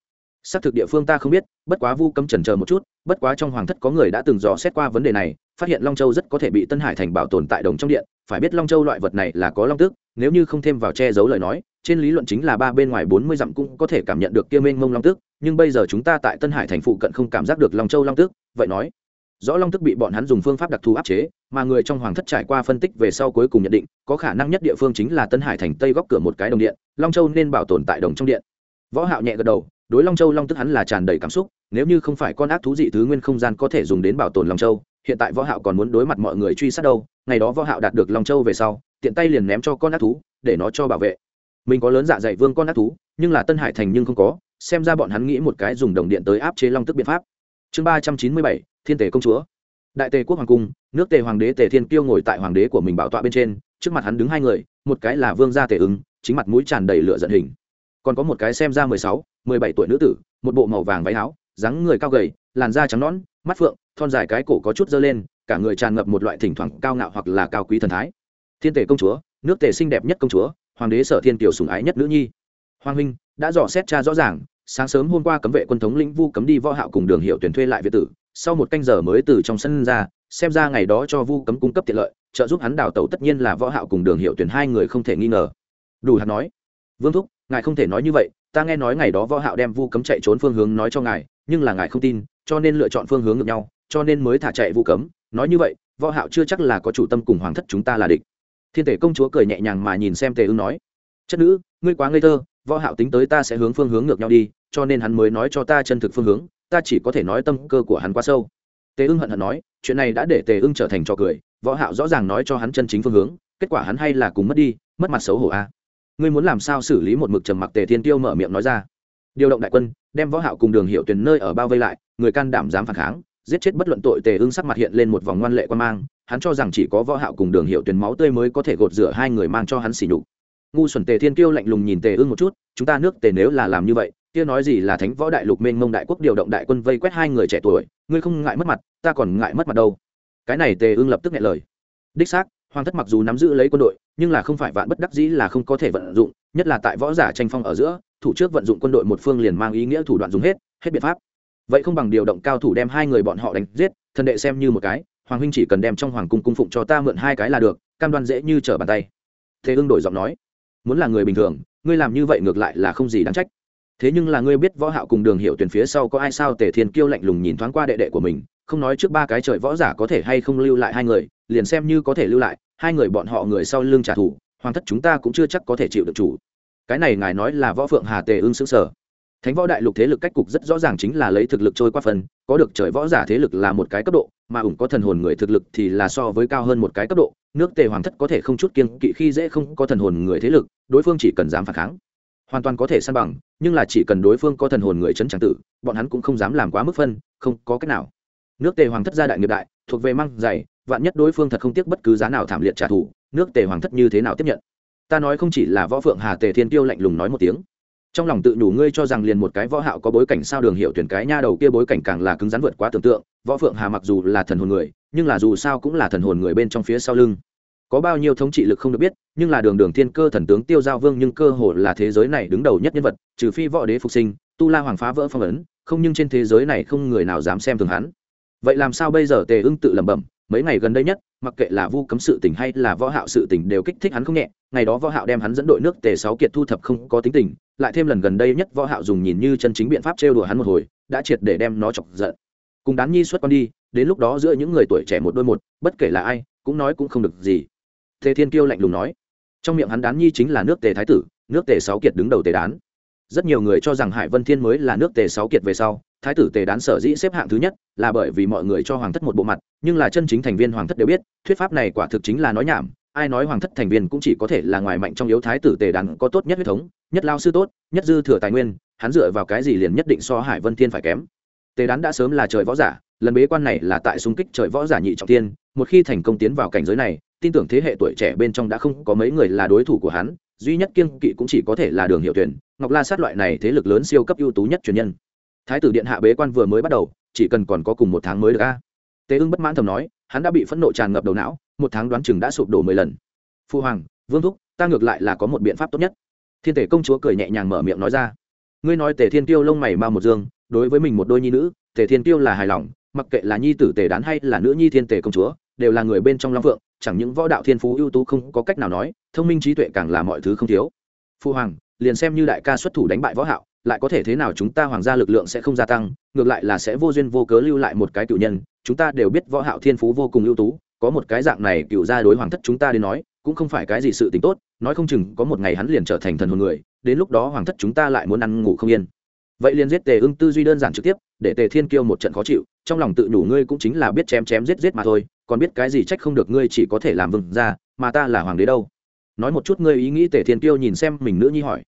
Xác thực địa phương ta không biết, bất quá vu cấm chần chờ một chút, bất quá trong hoàng thất có người đã từng dò xét qua vấn đề này, phát hiện long châu rất có thể bị tân hải thành bảo tồn tại đồng trong điện, phải biết long châu loại vật này là có long tức nếu như không thêm vào che giấu lời nói, trên lý luận chính là ba bên ngoài bốn mươi dặm cũng có thể cảm nhận được kia mênh mông long tức nhưng bây giờ chúng ta tại tân hải thành phụ cận không cảm giác được long châu long tức vậy nói rõ long tức bị bọn hắn dùng phương pháp đặc thù áp chế, mà người trong hoàng thất trải qua phân tích về sau cuối cùng nhận định, có khả năng nhất địa phương chính là tân hải thành tây góc cửa một cái đồng điện, long châu nên bảo tồn tại đồng trong điện. Võ hạo nhẹ gật đầu, đối long châu long tức hắn là tràn đầy cảm xúc, nếu như không phải con ác thú dị thứ nguyên không gian có thể dùng đến bảo tồn long châu, hiện tại võ hạo còn muốn đối mặt mọi người truy sát đâu, ngày đó võ hạo đạt được long châu về sau, tiện tay liền ném cho con ác thú, để nó cho bảo vệ. Mình có lớn dạ dày vương con ác thú, nhưng là tân hải thành nhưng không có, xem ra bọn hắn nghĩ một cái dùng đồng điện tới áp chế long tức biện pháp. Chương ba trăm chín mươi bảy thiên tể công chúa. Đại tề quốc hoàng cung, nước tề hoàng đế tề thiên kiêu ngồi tại hoàng đế của mình bảo tọa bên trên, trước mặt hắn đứng hai người, một cái là vương gia tề ứng, chính mặt mũi tràn đầy lửa giận hình. Còn có một cái xem ra mười sáu, mười bảy tuổi nữ tử, một bộ màu vàng váy áo, dáng người cao gầy, làn da trắng nõn, mắt phượng, thon dài cái cổ có chút dơ lên, cả người tràn ngập một loại thỉnh thoảng cao ngạo hoặc là cao quý thần thái. Thiên Tề công chúa, nước tề xinh đẹp nhất công chúa, hoàng đế sở thiên kiều sùng ái nhất nữ nhi. Hoàng huynh, đã dò xét cha rõ ràng, sáng sớm hôm qua cấm vệ quân thống lĩnh vu cấm đi võ hạo cùng đường hiệu tuyển thuê lại việt tử sau một canh giờ mới từ trong sân ra, xem ra ngày đó cho vu cấm cung cấp tiện lợi, trợ giúp hắn đào tẩu tất nhiên là võ hạo cùng đường hiệu tuyển hai người không thể nghi ngờ. Đủ hắn nói, vương thúc, ngài không thể nói như vậy, ta nghe nói ngày đó võ hạo đem vu cấm chạy trốn phương hướng nói cho ngài, nhưng là ngài không tin, cho nên lựa chọn phương hướng ngược nhau, cho nên mới thả chạy vu cấm. Nói như vậy, võ hạo chưa chắc là có chủ tâm cùng hoàng thất chúng ta là địch. Thiên tể công chúa cười nhẹ nhàng mà nhìn xem tề ưng nói, chất nữ, ngươi quá ngây thơ, võ hạo tính tới ta sẽ hướng phương hướng ngược nhau đi, cho nên hắn mới nói cho ta chân thực phương hướng ta chỉ có thể nói tâm cơ của hắn quá sâu. Tề ưng hận hận nói, chuyện này đã để tề ưng trở thành trò cười, võ hạo rõ ràng nói cho hắn chân chính phương hướng, kết quả hắn hay là cùng mất đi, mất mặt xấu hổ a. Ngươi muốn làm sao xử lý một mực trầm mặc tề thiên tiêu mở miệng nói ra. Điều động đại quân, đem võ hạo cùng đường hiệu tuyển nơi ở bao vây lại, người can đảm dám phản kháng, giết chết bất luận tội tề ưng sắc mặt hiện lên một vòng ngoan lệ quan mang, hắn cho rằng chỉ có võ hạo cùng đường hiệu tuyển máu tươi mới có thể gột rửa hai người mang cho hắn xỉ nhục. Ngu xuẩn tề thiên kiêu lạnh lùng nhìn tề ưng một chút, chúng ta nước tề nếu là làm như vậy kia nói gì là thánh võ đại lục mênh mông đại quốc điều động đại quân vây quét hai người trẻ tuổi, ngươi không ngại mất mặt, ta còn ngại mất mặt đâu. Cái này tề ưng lập tức nghe lời. Đích xác, hoàng thất mặc dù nắm giữ lấy quân đội, nhưng là không phải vạn bất đắc dĩ là không có thể vận dụng, nhất là tại võ giả tranh phong ở giữa, thủ trước vận dụng quân đội một phương liền mang ý nghĩa thủ đoạn dùng hết hết biện pháp. Vậy không bằng điều động cao thủ đem hai người bọn họ đánh giết thần đệ xem như một cái, hoàng huynh chỉ cần đem trong hoàng cung cung phụng cho ta mượn hai cái là được, cam đoan dễ như trở bàn tay. Thế ưng đổi giọng nói, muốn là người bình thường, ngươi làm như vậy ngược lại là không gì đáng trách thế nhưng là ngươi biết võ hạo cùng đường hiệu tuyển phía sau có ai sao tề thiên kiêu lạnh lùng nhìn thoáng qua đệ đệ của mình, không nói trước ba cái trời võ giả có thể hay không lưu lại hai người, liền xem như có thể lưu lại, hai người bọn họ người sau lưng trả thù, hoàng thất chúng ta cũng chưa chắc có thể chịu được chủ. Cái này ngài nói là võ phượng hà tề ương xứng sở thánh võ đại lục thế lực cách cục rất rõ ràng chính là lấy thực lực trôi qua phần, có được trời võ giả thế lực là một cái cấp độ, mà ủng có thần hồn người thực lực thì là so với cao hơn một cái cấp độ, nước tề hoàng thất có thể không chút kiên kỵ khi dễ không có thần hồn người thế lực, đối phương chỉ cần dám phản kháng hoàn toàn có thể san bằng, nhưng là chỉ cần đối phương có thần hồn người chấn tràng tử, bọn hắn cũng không dám làm quá mức phân, không có cách nào. Nước tề hoàng thất gia đại nghiệp đại, thuộc về măng dày, vạn nhất đối phương thật không tiếc bất cứ giá nào thảm liệt trả thù, nước tề hoàng thất như thế nào tiếp nhận? Ta nói không chỉ là võ phượng hà tề thiên tiêu lạnh lùng nói một tiếng. Trong lòng tự đủ ngươi cho rằng liền một cái võ hạo có bối cảnh sao đường hiệu tuyển cái nha đầu kia bối cảnh càng là cứng rắn vượt quá tưởng tượng, võ phượng hà mặc dù là thần hồn người, nhưng là dù sao cũng là thần hồn người bên trong phía sau lưng có bao nhiêu thống trị lực không được biết, nhưng là đường đường thiên cơ thần tướng tiêu giao vương nhưng cơ hồ là thế giới này đứng đầu nhất nhân vật, trừ phi võ đế phục sinh, tu la hoàng phá vỡ phong ấn, không nhưng trên thế giới này không người nào dám xem thường hắn. Vậy làm sao bây giờ tề ưng tự lẩm bẩm, mấy ngày gần đây nhất, mặc kệ là vu cấm sự tình hay là võ hạo sự tình đều kích thích hắn không nhẹ, ngày đó võ hạo đem hắn dẫn đội nước tề sáu kiệt thu thập không có tính tình, lại thêm lần gần đây nhất võ hạo dùng nhìn như chân chính biện pháp trêu đùa hắn một hồi, đã triệt để đem nó chọc giận. Cùng đán nhi xuất con đi, đến lúc đó giữa những người tuổi trẻ một đôi một, bất kể là ai, cũng nói cũng không được gì tề thiên kiêu lạnh lùng nói. Trong miệng hắn đán nhi chính là nước tề thái tử nước tề sáu kiệt đứng đầu tề đán. Rất nhiều người cho rằng hải vân thiên mới là nước tề sáu kiệt về sau thái tử tề đán sở dĩ xếp hạng thứ nhất là bởi vì mọi người cho hoàng thất một bộ mặt nhưng là chân chính thành viên hoàng thất đều biết thuyết pháp này quả thực chính là nói nhảm ai nói hoàng thất thành viên cũng chỉ có thể là ngoài mạnh trong yếu thái tử tề đán có tốt nhất huyết thống nhất lao sư tốt nhất dư thừa tài nguyên hắn dựa vào cái gì liền nhất định so hải vân thiên phải kém. Tề đán đã sớm là trời võ giả lần bế quan này là tại xung kích trời võ giả nhị trọng thiên, một khi thành công tiến vào cảnh giới này tin tưởng thế hệ tuổi trẻ bên trong đã không có mấy người là đối thủ của hắn, duy nhất kiêng kỵ cũng chỉ có thể là đường hiệu tuyển ngọc la sát loại này thế lực lớn siêu cấp ưu tú nhất truyền nhân. Thái tử điện hạ bế quan vừa mới bắt đầu, chỉ cần còn có cùng một tháng mới được a. Tế ưng bất mãn thầm nói, hắn đã bị phẫn nộ tràn ngập đầu não, một tháng đoán chừng đã sụp đổ mười lần. Phu hoàng, vương thúc, ta ngược lại là có một biện pháp tốt nhất. Thiên tể công chúa cười nhẹ nhàng mở miệng nói ra. Ngươi nói tề thiên tiêu lông mày mau một dương, đối với mình một đôi nhi nữ, tề thiên tiêu là hài lòng, mặc kệ là nhi tử tề đán hay là nữ nhi thiên tề công chúa, đều là người bên trong long phượng chẳng những võ đạo thiên phú ưu tú không có cách nào nói, thông minh trí tuệ càng là mọi thứ không thiếu. Phu hoàng, liền xem như đại ca xuất thủ đánh bại võ hạo, lại có thể thế nào chúng ta hoàng gia lực lượng sẽ không gia tăng, ngược lại là sẽ vô duyên vô cớ lưu lại một cái cựu nhân, chúng ta đều biết võ hạo thiên phú vô cùng ưu tú, có một cái dạng này cựu gia đối hoàng thất chúng ta đến nói, cũng không phải cái gì sự tình tốt, nói không chừng có một ngày hắn liền trở thành thần hồn người, đến lúc đó hoàng thất chúng ta lại muốn ăn ngủ không yên. Vậy liền giết tề ưng tư duy đơn giản trực tiếp, để tề thiên kiêu một trận khó chịu, trong lòng tự nhủ ngươi cũng chính là biết chém chém giết giết mà thôi còn biết cái gì trách không được ngươi chỉ có thể làm vừng ra mà ta là hoàng đế đâu? Nói một chút ngươi ý nghĩ tề thiên kiêu nhìn xem mình nữ nhi hỏi.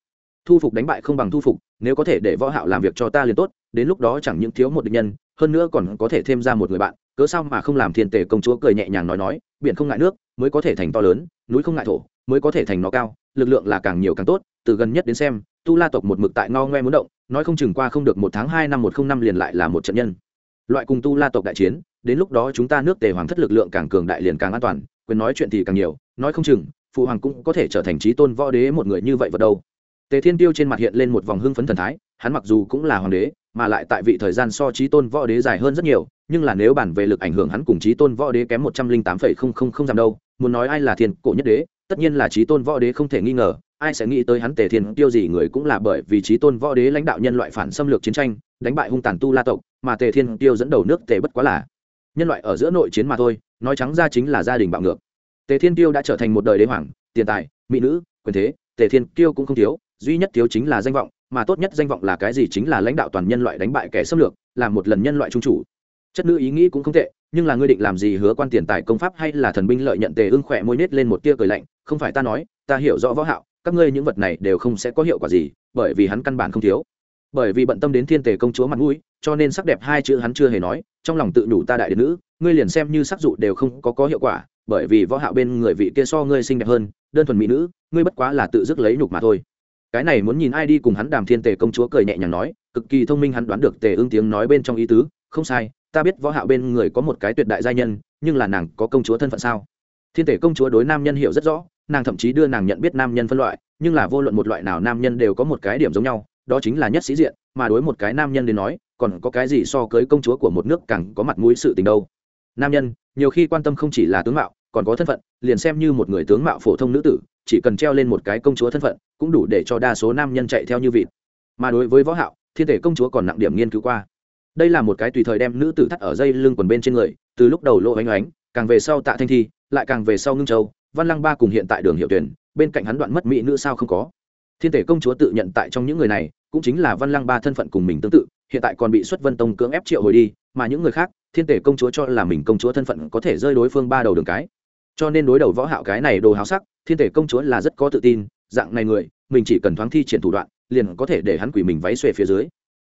Thu phục đánh bại không bằng thu phục, nếu có thể để võ hạo làm việc cho ta liền tốt, đến lúc đó chẳng những thiếu một địch nhân, hơn nữa còn có thể thêm ra một người bạn, cớ sao mà không làm thiên tề công chúa cười nhẹ nhàng nói nói, biển không ngại nước, mới có thể thành to lớn, núi không ngại thổ, mới có thể thành nó cao, lực lượng là càng nhiều càng tốt, từ gần nhất đến xem, tu la tộc một mực tại ngao ngoe muốn động, nói không chừng qua không được một tháng hai năm một không năm liền lại là một trận nhân. Loại cùng tu la tộc đại chiến đến lúc đó chúng ta nước tề hoàng thất lực lượng càng cường đại liền càng an toàn, quyền nói chuyện thì càng nhiều, nói không chừng, phụ hoàng cũng có thể trở thành trí tôn võ đế một người như vậy vật đâu. Tề thiên tiêu trên mặt hiện lên một vòng hưng phấn thần thái, hắn mặc dù cũng là hoàng đế, mà lại tại vị thời gian so trí tôn võ đế dài hơn rất nhiều, nhưng là nếu bản về lực ảnh hưởng hắn cùng trí tôn võ đế kém một trăm linh tám phẩy không không không giảm đâu, muốn nói ai là thiên cổ nhất đế, tất nhiên là trí tôn võ đế không thể nghi ngờ, ai sẽ nghĩ tới hắn tề thiên tiêu gì người cũng là bởi vì trí tôn võ đế lãnh đạo nhân loại phản xâm lược chiến tranh, đánh bại hung tàn tu la tộc, mà tề thiên tiêu dẫn đầu nước tề bất quá là nhân loại ở giữa nội chiến mà thôi, nói trắng ra chính là gia đình bạo ngược. Tề thiên tiêu đã trở thành một đời đế hoàng, tiền tài, mỹ nữ, quyền thế, tề thiên tiêu cũng không thiếu, duy nhất thiếu chính là danh vọng, mà tốt nhất danh vọng là cái gì chính là lãnh đạo toàn nhân loại đánh bại kẻ xâm lược, làm một lần nhân loại trung chủ. Chất nữ ý nghĩ cũng không tệ, nhưng là ngươi định làm gì hứa quan tiền tài công pháp hay là thần binh lợi nhận tề ưng khỏe môi nết lên một tia cười lạnh, không phải ta nói, ta hiểu rõ võ hạo, các ngươi những vật này đều không sẽ có hiệu quả gì, bởi vì hắn căn bản không thiếu. Bởi vì bận tâm đến thiên tề công chúa mặt mũi, cho nên sắc đẹp hai chữ hắn chưa hề nói trong lòng tự đủ ta đại điện nữ, ngươi liền xem như sắc dụ đều không có có hiệu quả, bởi vì võ hạo bên người vị kia so ngươi xinh đẹp hơn, đơn thuần mỹ nữ, ngươi bất quá là tự dứt lấy nhục mà thôi. Cái này muốn nhìn ai đi cùng hắn đàm thiên tề công chúa cười nhẹ nhàng nói, cực kỳ thông minh hắn đoán được tề ương tiếng nói bên trong ý tứ, không sai, ta biết võ hạo bên người có một cái tuyệt đại gia nhân, nhưng là nàng có công chúa thân phận sao? Thiên tể công chúa đối nam nhân hiểu rất rõ, nàng thậm chí đưa nàng nhận biết nam nhân phân loại, nhưng là vô luận một loại nào nam nhân đều có một cái điểm giống nhau, đó chính là nhất sĩ diện, mà đối một cái nam nhân đến nói còn có cái gì so cưới công chúa của một nước càng có mặt mũi sự tình đâu? Nam nhân, nhiều khi quan tâm không chỉ là tướng mạo, còn có thân phận, liền xem như một người tướng mạo phổ thông nữ tử, chỉ cần treo lên một cái công chúa thân phận, cũng đủ để cho đa số nam nhân chạy theo như vịt. Mà đối với võ hạo, thiên thể công chúa còn nặng điểm nghiên cứu qua. Đây là một cái tùy thời đem nữ tử thắt ở dây lưng quần bên trên người, từ lúc đầu lộ ánh ánh, càng về sau tạ thanh thi, lại càng về sau ngưng châu, văn lăng ba cùng hiện tại đường hiệu tuyển, bên cạnh hắn đoạn mất mỹ nữ sao không có. Thiên thể công chúa tự nhận tại trong những người này, cũng chính là văn lăng ba thân phận cùng mình tương tự hiện tại còn bị xuất vân tông cưỡng ép triệu hồi đi, mà những người khác, thiên tể công chúa cho là mình công chúa thân phận có thể rơi đối phương ba đầu đường cái. Cho nên đối đầu võ hạo cái này đồ háo sắc, thiên tể công chúa là rất có tự tin, dạng này người, mình chỉ cần thoáng thi triển thủ đoạn, liền có thể để hắn quỷ mình váy xuề phía dưới.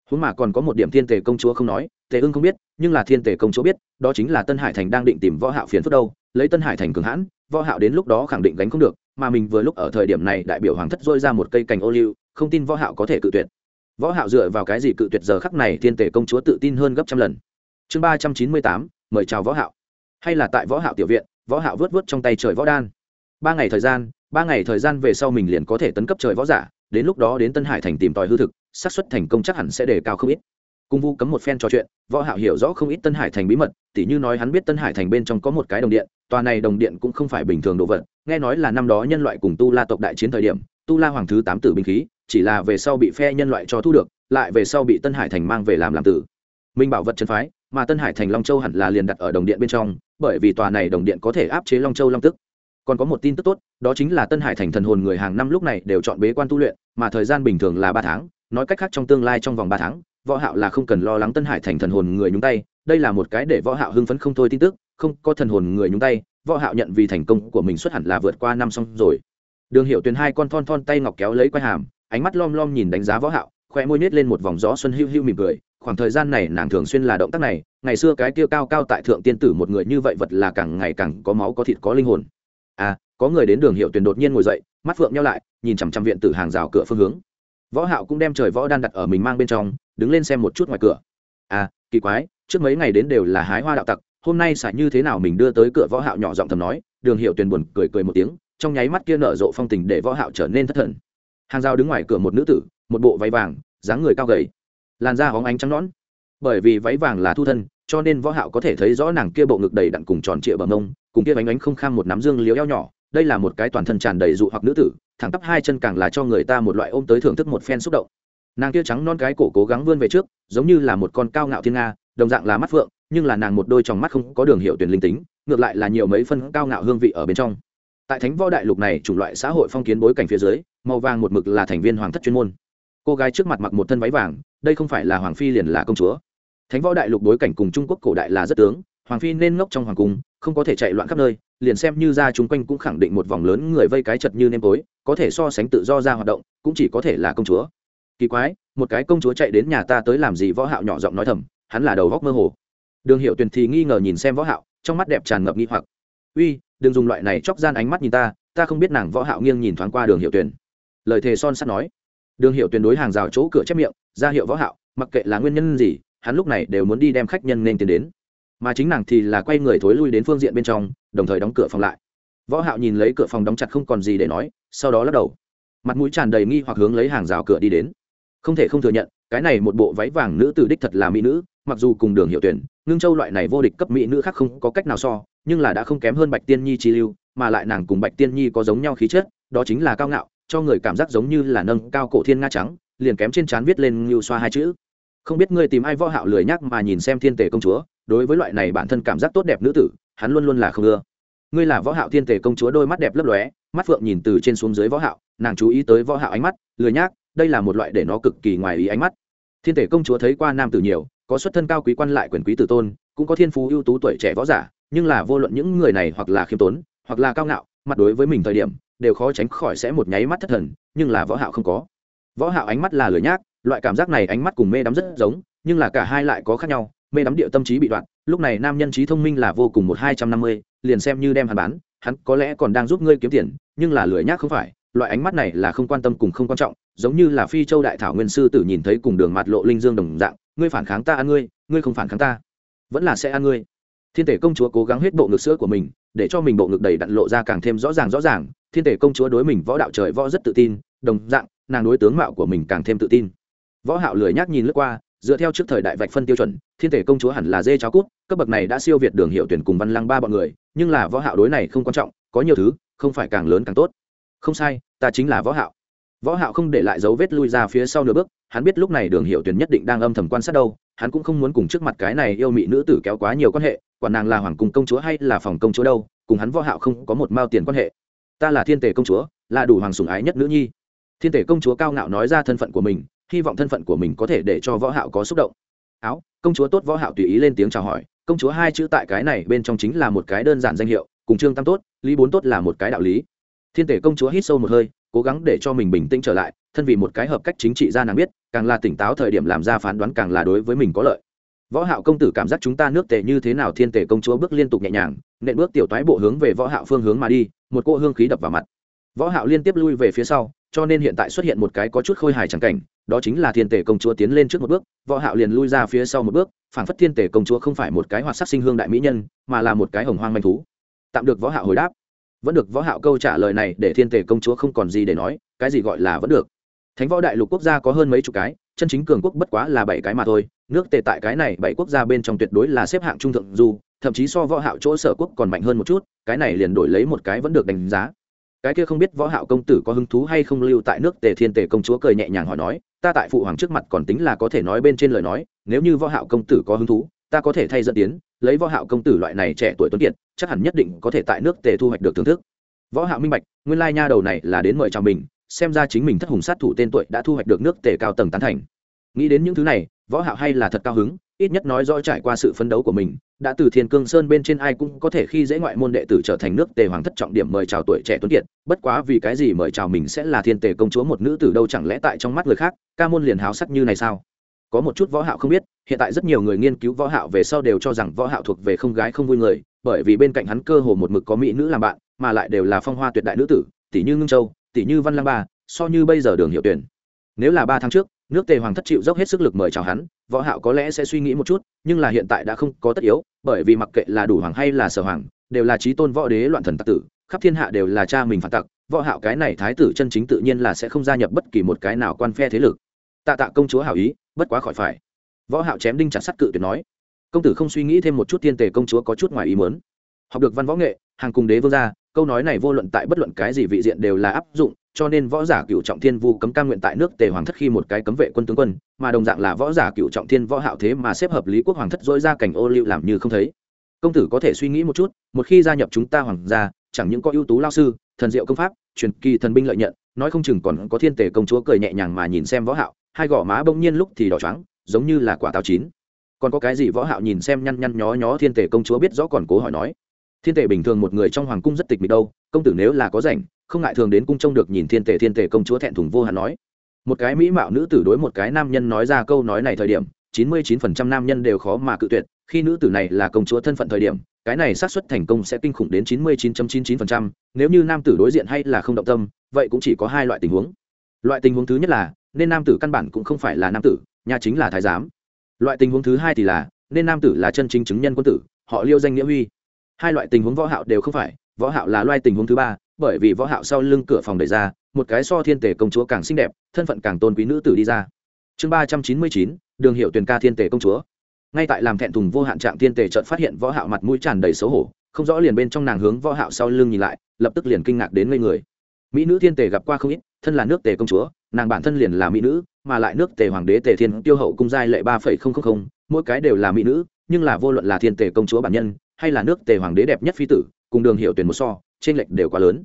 Huống mà còn có một điểm thiên tể công chúa không nói, tề ưng không biết, nhưng là thiên tể công chúa biết, đó chính là tân hải thành đang định tìm võ hạo phiền phức đâu, lấy tân hải thành cường hãn, võ hạo đến lúc đó khẳng định gánh không được, mà mình vừa lúc ở thời điểm này đại biểu hoàng thất rôi ra một cây cành ô liu, không tin võ hạo có thể cự tuyệt võ hạo dựa vào cái gì cự tuyệt giờ khắc này thiên tề công chúa tự tin hơn gấp trăm lần? Chương ba trăm chín mươi tám, mời chào võ hạo. Hay là tại võ hạo tiểu viện, võ hạo vớt vớt trong tay trời võ đan. Ba ngày thời gian, ba ngày thời gian về sau mình liền có thể tấn cấp trời võ giả, đến lúc đó đến tân hải thành tìm tòi hư thực, xác suất thành công chắc hẳn sẽ đề cao không ít. Cung vu cấm một phen trò chuyện, võ hạo hiểu rõ không ít tân hải thành bí mật, tỉ như nói hắn biết tân hải thành bên trong có một cái đồng điện, tòa này đồng điện cũng không phải bình thường đồ vật, nghe nói là năm đó nhân loại cùng tu la tộc đại chiến thời điểm tu la hoàng thứ tám tử binh khí, chỉ là về sau bị phe nhân loại cho thu được, lại về sau bị tân hải thành mang về làm làm tử. Minh bảo vật chân phái, mà tân hải thành long châu hẳn là liền đặt ở đồng điện bên trong, bởi vì tòa này đồng điện có thể áp chế long châu long tức. Còn có một tin tức tốt, đó chính là tân hải thành thần hồn người hàng năm lúc này đều chọn bế quan tu luyện, mà thời gian bình thường là ba tháng, nói cách khác trong tương lai trong vòng ba tháng, võ hạo là không cần lo lắng tân hải thành thần hồn người nhúng tay, đây là một cái để võ hạo hưng phấn không thôi tin tức, không có thần hồn người nhúng tay, võ hạo nhận vì thành công của mình xuất hẳn là vượt qua năm xong rồi đường hiệu tuyền hai con thon thon tay ngọc kéo lấy quai hàm, ánh mắt lom lom nhìn đánh giá võ hạo khoe môi nết lên một vòng gió xuân hưu hưu mỉm cười. Khoảng thời gian này nàng thường xuyên là động tác này, ngày xưa cái kia cao cao tại thượng tiên tử một người như vậy vật là càng ngày càng có máu có thịt có linh hồn. À có người đến đường hiệu tuyền đột nhiên ngồi dậy, mắt phượng nhau lại, nhìn chằm chằm viện tử hàng rào cửa phương hướng. Võ hạo cũng đem trời võ đan đặt ở mình mang bên trong, đứng lên xem một chút ngoài cửa. À kỳ quái, trước mấy ngày đến đều là hái hoa đạo tặc, hôm nay xài như thế nào mình đưa tới cửa võ hạo nhỏ giọng thầm nói, đường hiệu tuyền buồn cười cười một tiếng trong nháy mắt kia nở rộ phong tình để võ hạo trở nên thất thần. Hàng rào đứng ngoài cửa một nữ tử, một bộ váy vàng, dáng người cao gầy, làn da hóng ánh trắng nõn. Bởi vì váy vàng là thu thân, cho nên võ hạo có thể thấy rõ nàng kia bộ ngực đầy đặn cùng tròn trịa bờ mông, cùng kia bánh bánh không kham một nắm dương liếu eo nhỏ, đây là một cái toàn thân tràn đầy dụ hoặc nữ tử, thẳng tắp hai chân càng là cho người ta một loại ôm tới thưởng thức một phen xúc động. Nàng kia trắng non cái cổ cố gắng vươn về trước, giống như là một con cao ngạo thiên nga, đồng dạng là mắt phượng, nhưng là nàng một đôi tròng mắt không có đường hiệu tuyển linh tính, ngược lại là nhiều mấy phân cao ngạo hương vị ở bên trong tại thánh võ đại lục này chủng loại xã hội phong kiến bối cảnh phía dưới, màu vàng một mực là thành viên hoàng thất chuyên môn. Cô gái trước mặt mặc một thân váy vàng, đây không phải là hoàng phi liền là công chúa. Thánh võ đại lục bối cảnh cùng trung quốc cổ đại là rất tướng, hoàng phi nên ngốc trong hoàng cung, không có thể chạy loạn khắp nơi, liền xem như ra chung quanh cũng khẳng định một vòng lớn người vây cái chật như nêm tối, có thể so sánh tự do ra hoạt động, cũng chỉ có thể là công chúa. Kỳ quái, một cái công chúa chạy đến nhà ta tới làm gì võ hạo nhỏ giọng nói thầm, hắn là đầu góc mơ hồ. Đường hiệu tuyền thì nghi ngờ nhìn xem võ hạo, trong mắt đẹp tràn ngập nghi hoặc. Uy đừng dùng loại này chọc gian ánh mắt nhìn ta ta không biết nàng võ hạo nghiêng nhìn thoáng qua đường hiệu tuyển, lời thề son sắt nói. Đường hiệu tuyển đối hàng rào chỗ cửa chép miệng ra hiệu võ hạo mặc kệ là nguyên nhân gì hắn lúc này đều muốn đi đem khách nhân nên tiền đến. Mà chính nàng thì là quay người thối lui đến phương diện bên trong đồng thời đóng cửa phòng lại. Võ hạo nhìn lấy cửa phòng đóng chặt không còn gì để nói sau đó lắc đầu. Mặt mũi tràn đầy nghi hoặc hướng lấy hàng rào cửa đi đến. Không thể không thừa nhận cái này một bộ váy vàng nữ tử đích thật là mỹ nữ mặc dù cùng đường hiệu tuyển ngưng châu loại này vô địch cấp mỹ nữ khác không có cách nào so nhưng là đã không kém hơn bạch tiên nhi chi lưu, mà lại nàng cùng bạch tiên nhi có giống nhau khí chất, đó chính là cao ngạo, cho người cảm giác giống như là nâng cao cổ thiên nga trắng, liền kém trên trán viết lên ngưu xoa hai chữ. Không biết ngươi tìm ai võ hạo lười nhắc mà nhìn xem thiên tề công chúa, đối với loại này bản thân cảm giác tốt đẹp nữ tử, hắn luôn luôn là không ưa. Ngươi là võ hạo thiên tề công chúa đôi mắt đẹp lấp lóe, mắt phượng nhìn từ trên xuống dưới võ hạo, nàng chú ý tới võ hạo ánh mắt, lười nhác, đây là một loại để nó cực kỳ ngoài ý ánh mắt. Thiên tể công chúa thấy qua nam tử nhiều, có xuất thân cao quý quan lại quyền quý tử tôn, cũng có thiên phú ưu tú tuổi trẻ võ giả nhưng là vô luận những người này hoặc là khiêm tốn, hoặc là cao ngạo, mặt đối với mình thời điểm, đều khó tránh khỏi sẽ một nháy mắt thất thần, nhưng là võ hạo không có. Võ hạo ánh mắt là lười nhác, loại cảm giác này ánh mắt cùng mê đắm rất giống, nhưng là cả hai lại có khác nhau, mê đắm địa tâm trí bị đoạn, lúc này nam nhân trí thông minh là vô cùng một hai trăm năm mươi, liền xem như đem hắn bán, hắn có lẽ còn đang giúp ngươi kiếm tiền, nhưng là lười nhác không phải, loại ánh mắt này là không quan tâm cùng không quan trọng, giống như là phi châu đại thảo nguyên sư tử nhìn thấy cùng đường mặt lộ linh dương đồng dạng, ngươi phản kháng ta ăn ngươi ngươi không phản kháng ta, vẫn là sẽ ăn ngươi thiên tể công chúa cố gắng hết bộ ngực sữa của mình, để cho mình bộ ngực đầy đặn lộ ra càng thêm rõ ràng rõ ràng. Thiên tể công chúa đối mình võ đạo trời võ rất tự tin, đồng dạng, nàng đối tướng mạo của mình càng thêm tự tin. Võ hạo lười nhác nhìn lướt qua, dựa theo trước thời đại vạch phân tiêu chuẩn, thiên tể công chúa hẳn là dê cháo cút, cấp bậc này đã siêu việt đường hiệu tuyển cùng văn lăng ba bọn người, nhưng là võ hạo đối này không quan trọng, có nhiều thứ, không phải càng lớn càng tốt. Không sai, ta chính là võ hạo. Võ hạo không để lại dấu vết lui ra phía sau nửa bước, hắn biết lúc này đường hiệu tuyển nhất định đang âm thầm quan sát đâu, hắn cũng không muốn cùng trước mặt cái này yêu mị nữ tử kéo quá nhiều quan hệ quả nàng là hoàng cung công chúa hay là phòng công chúa đâu, cùng hắn võ hạo không có một mao tiền quan hệ. Ta là thiên tể công chúa, là đủ hoàng sủng ái nhất nữ nhi. Thiên tể công chúa cao ngạo nói ra thân phận của mình, hy vọng thân phận của mình có thể để cho võ hạo có xúc động. Áo, công chúa tốt võ hạo tùy ý lên tiếng chào hỏi, công chúa hai chữ tại cái này bên trong chính là một cái đơn giản danh hiệu, cùng trương tam tốt, lý bốn tốt là một cái đạo lý. Thiên tể công chúa hít sâu một hơi, cố gắng để cho mình bình tĩnh trở lại, thân vì một cái hợp cách chính trị ra nàng biết, càng là tỉnh táo thời điểm làm ra phán đoán càng là đối với mình có lợi võ hạo công tử cảm giác chúng ta nước tề như thế nào, thiên tể công chúa bước liên tục nhẹ nhàng, nện bước tiểu toái bộ hướng về võ hạo phương hướng mà đi, một cỗ hương khí đập vào mặt. Võ hạo liên tiếp lui về phía sau, cho nên hiện tại xuất hiện một cái có chút khôi hài chẳng cảnh, đó chính là thiên tể công chúa tiến lên trước một bước, võ hạo liền lui ra phía sau một bước, phảng phất thiên tể công chúa không phải một cái hoạt sắc sinh hương đại mỹ nhân, mà là một cái hồng hoang manh thú. Tạm được võ hạo hồi đáp. Vẫn được, võ hạo câu trả lời này để thiên tể công chúa không còn gì để nói, cái gì gọi là vẫn được. Thánh võ đại lục quốc gia có hơn mấy chục cái chân chính cường quốc bất quá là bảy cái mà thôi, nước tề tại cái này bảy quốc gia bên trong tuyệt đối là xếp hạng trung thượng du thậm chí so võ hạo chỗ sở quốc còn mạnh hơn một chút, cái này liền đổi lấy một cái vẫn được đánh giá. Cái kia không biết võ hạo công tử có hứng thú hay không lưu tại nước tề thiên tề công chúa cười nhẹ nhàng hỏi nói, ta tại phụ hoàng trước mặt còn tính là có thể nói bên trên lời nói, nếu như võ hạo công tử có hứng thú, ta có thể thay dẫn tiến, lấy võ hạo công tử loại này trẻ tuổi tuấn kiệt, chắc hẳn nhất định có thể tại nước tề thu hoạch được thưởng thức. Võ hạo minh bạch, nguyên lai nha đầu này là đến mời chào mình xem ra chính mình thất hùng sát thủ tên tuổi đã thu hoạch được nước tề cao tầng tán thành. Nghĩ đến những thứ này, võ hạo hay là thật cao hứng, ít nhất nói rõ trải qua sự phấn đấu của mình, đã từ thiên cương sơn bên trên ai cũng có thể khi dễ ngoại môn đệ tử trở thành nước tề hoàng thất trọng điểm mời chào tuổi trẻ tuấn kiệt, bất quá vì cái gì mời chào mình sẽ là thiên tề công chúa một nữ tử đâu chẳng lẽ tại trong mắt người khác, ca môn liền háo sắc như này sao? Có một chút võ hạo không biết, hiện tại rất nhiều người nghiên cứu võ hạo về sau đều cho rằng võ hạo thuộc về không gái không vui người, bởi vì bên cạnh hắn cơ hồ một mực có mỹ nữ làm bạn, mà lại đều là phong hoa tuyệt đại nữ tử tỷ như ngưng châu tỷ như văn lang ba, so như bây giờ đường hiệu tuyển. Nếu là ba tháng trước, nước tề hoàng thất chịu dốc hết sức lực mời chào hắn, võ hạo có lẽ sẽ suy nghĩ một chút, nhưng là hiện tại đã không có tất yếu, bởi vì mặc kệ là đủ hoàng hay là sở hoàng, đều là trí tôn võ đế loạn thần tặc tử, khắp thiên hạ đều là cha mình phản tặc, võ hạo cái này thái tử chân chính tự nhiên là sẽ không gia nhập bất kỳ một cái nào quan phe thế lực. Tạ tạ công chúa hảo ý, bất quá khỏi phải. Võ hạo chém đinh chặt sắt cự tuyệt nói. Công tử không suy nghĩ thêm một chút tiên tề công chúa có chút ngoài ý muốn. Học được văn võ nghệ, hàng cùng đế vương gia câu nói này vô luận tại bất luận cái gì vị diện đều là áp dụng, cho nên võ giả cựu trọng thiên vu cấm cam nguyện tại nước tề hoàng thất khi một cái cấm vệ quân tướng quân, mà đồng dạng là võ giả cựu trọng thiên võ hạo thế mà xếp hợp lý quốc hoàng thất dỗi ra cảnh ô liu làm như không thấy. Công tử có thể suy nghĩ một chút, một khi gia nhập chúng ta hoàng gia, chẳng những có ưu tú lao sư, thần diệu công pháp, truyền kỳ thần binh lợi nhận, nói không chừng còn có thiên tề công chúa cười nhẹ nhàng mà nhìn xem võ hạo, hai gò má bỗng nhiên lúc thì đỏ trắng giống như là quả táo chín. Còn có cái gì võ hạo nhìn xem nhăn nhăn nhó nhó thiên tề công chúa biết rõ còn cố hỏi nói thiên tề bình thường một người trong hoàng cung rất tịch mịch đâu, công tử nếu là có rảnh, không ngại thường đến cung trông được nhìn thiên tề thiên tề công chúa thẹn thùng vô hạn nói. Một cái mỹ mạo nữ tử đối một cái nam nhân nói ra câu nói này thời điểm, chín mươi chín phần trăm nam nhân đều khó mà cự tuyệt, khi nữ tử này là công chúa thân phận thời điểm, cái này xác suất thành công sẽ kinh khủng đến chín mươi chín chín chín phần trăm, nếu như nam tử đối diện hay là không động tâm, vậy cũng chỉ có hai loại tình huống. Loại tình huống thứ nhất là, nên nam tử căn bản cũng không phải là nam tử, nhà chính là thái giám. Loại tình huống thứ hai thì là, nên nam tử là chân chính chứng nhân quân tử, họ liêu danh nghĩa huy hai loại tình huống võ hạo đều không phải, võ hạo là loại tình huống thứ ba, bởi vì võ hạo sau lưng cửa phòng đẩy ra, một cái so thiên tể công chúa càng xinh đẹp, thân phận càng tôn quý nữ tử đi ra. Chương ba trăm chín mươi chín, đường hiệu tuyển ca thiên tể công chúa. Ngay tại làm thẹn thùng vô hạn trạng thiên tể chợt phát hiện võ hạo mặt mũi tràn đầy xấu hổ, không rõ liền bên trong nàng hướng võ hạo sau lưng nhìn lại, lập tức liền kinh ngạc đến ngây người. Mỹ nữ thiên tể gặp qua không ít, thân là nước tề công chúa, nàng bản thân liền là mỹ nữ, mà lại nước tề hoàng đế tề thiên tiêu hậu cung giai lệ ba phẩy không không không, mỗi cái đều là mỹ nữ, nhưng là vô luận là thiên tề công chúa bản nhân hay là nước tề hoàng đế đẹp nhất phi tử, cùng đường hiệu tuyển một so trên lệch đều quá lớn.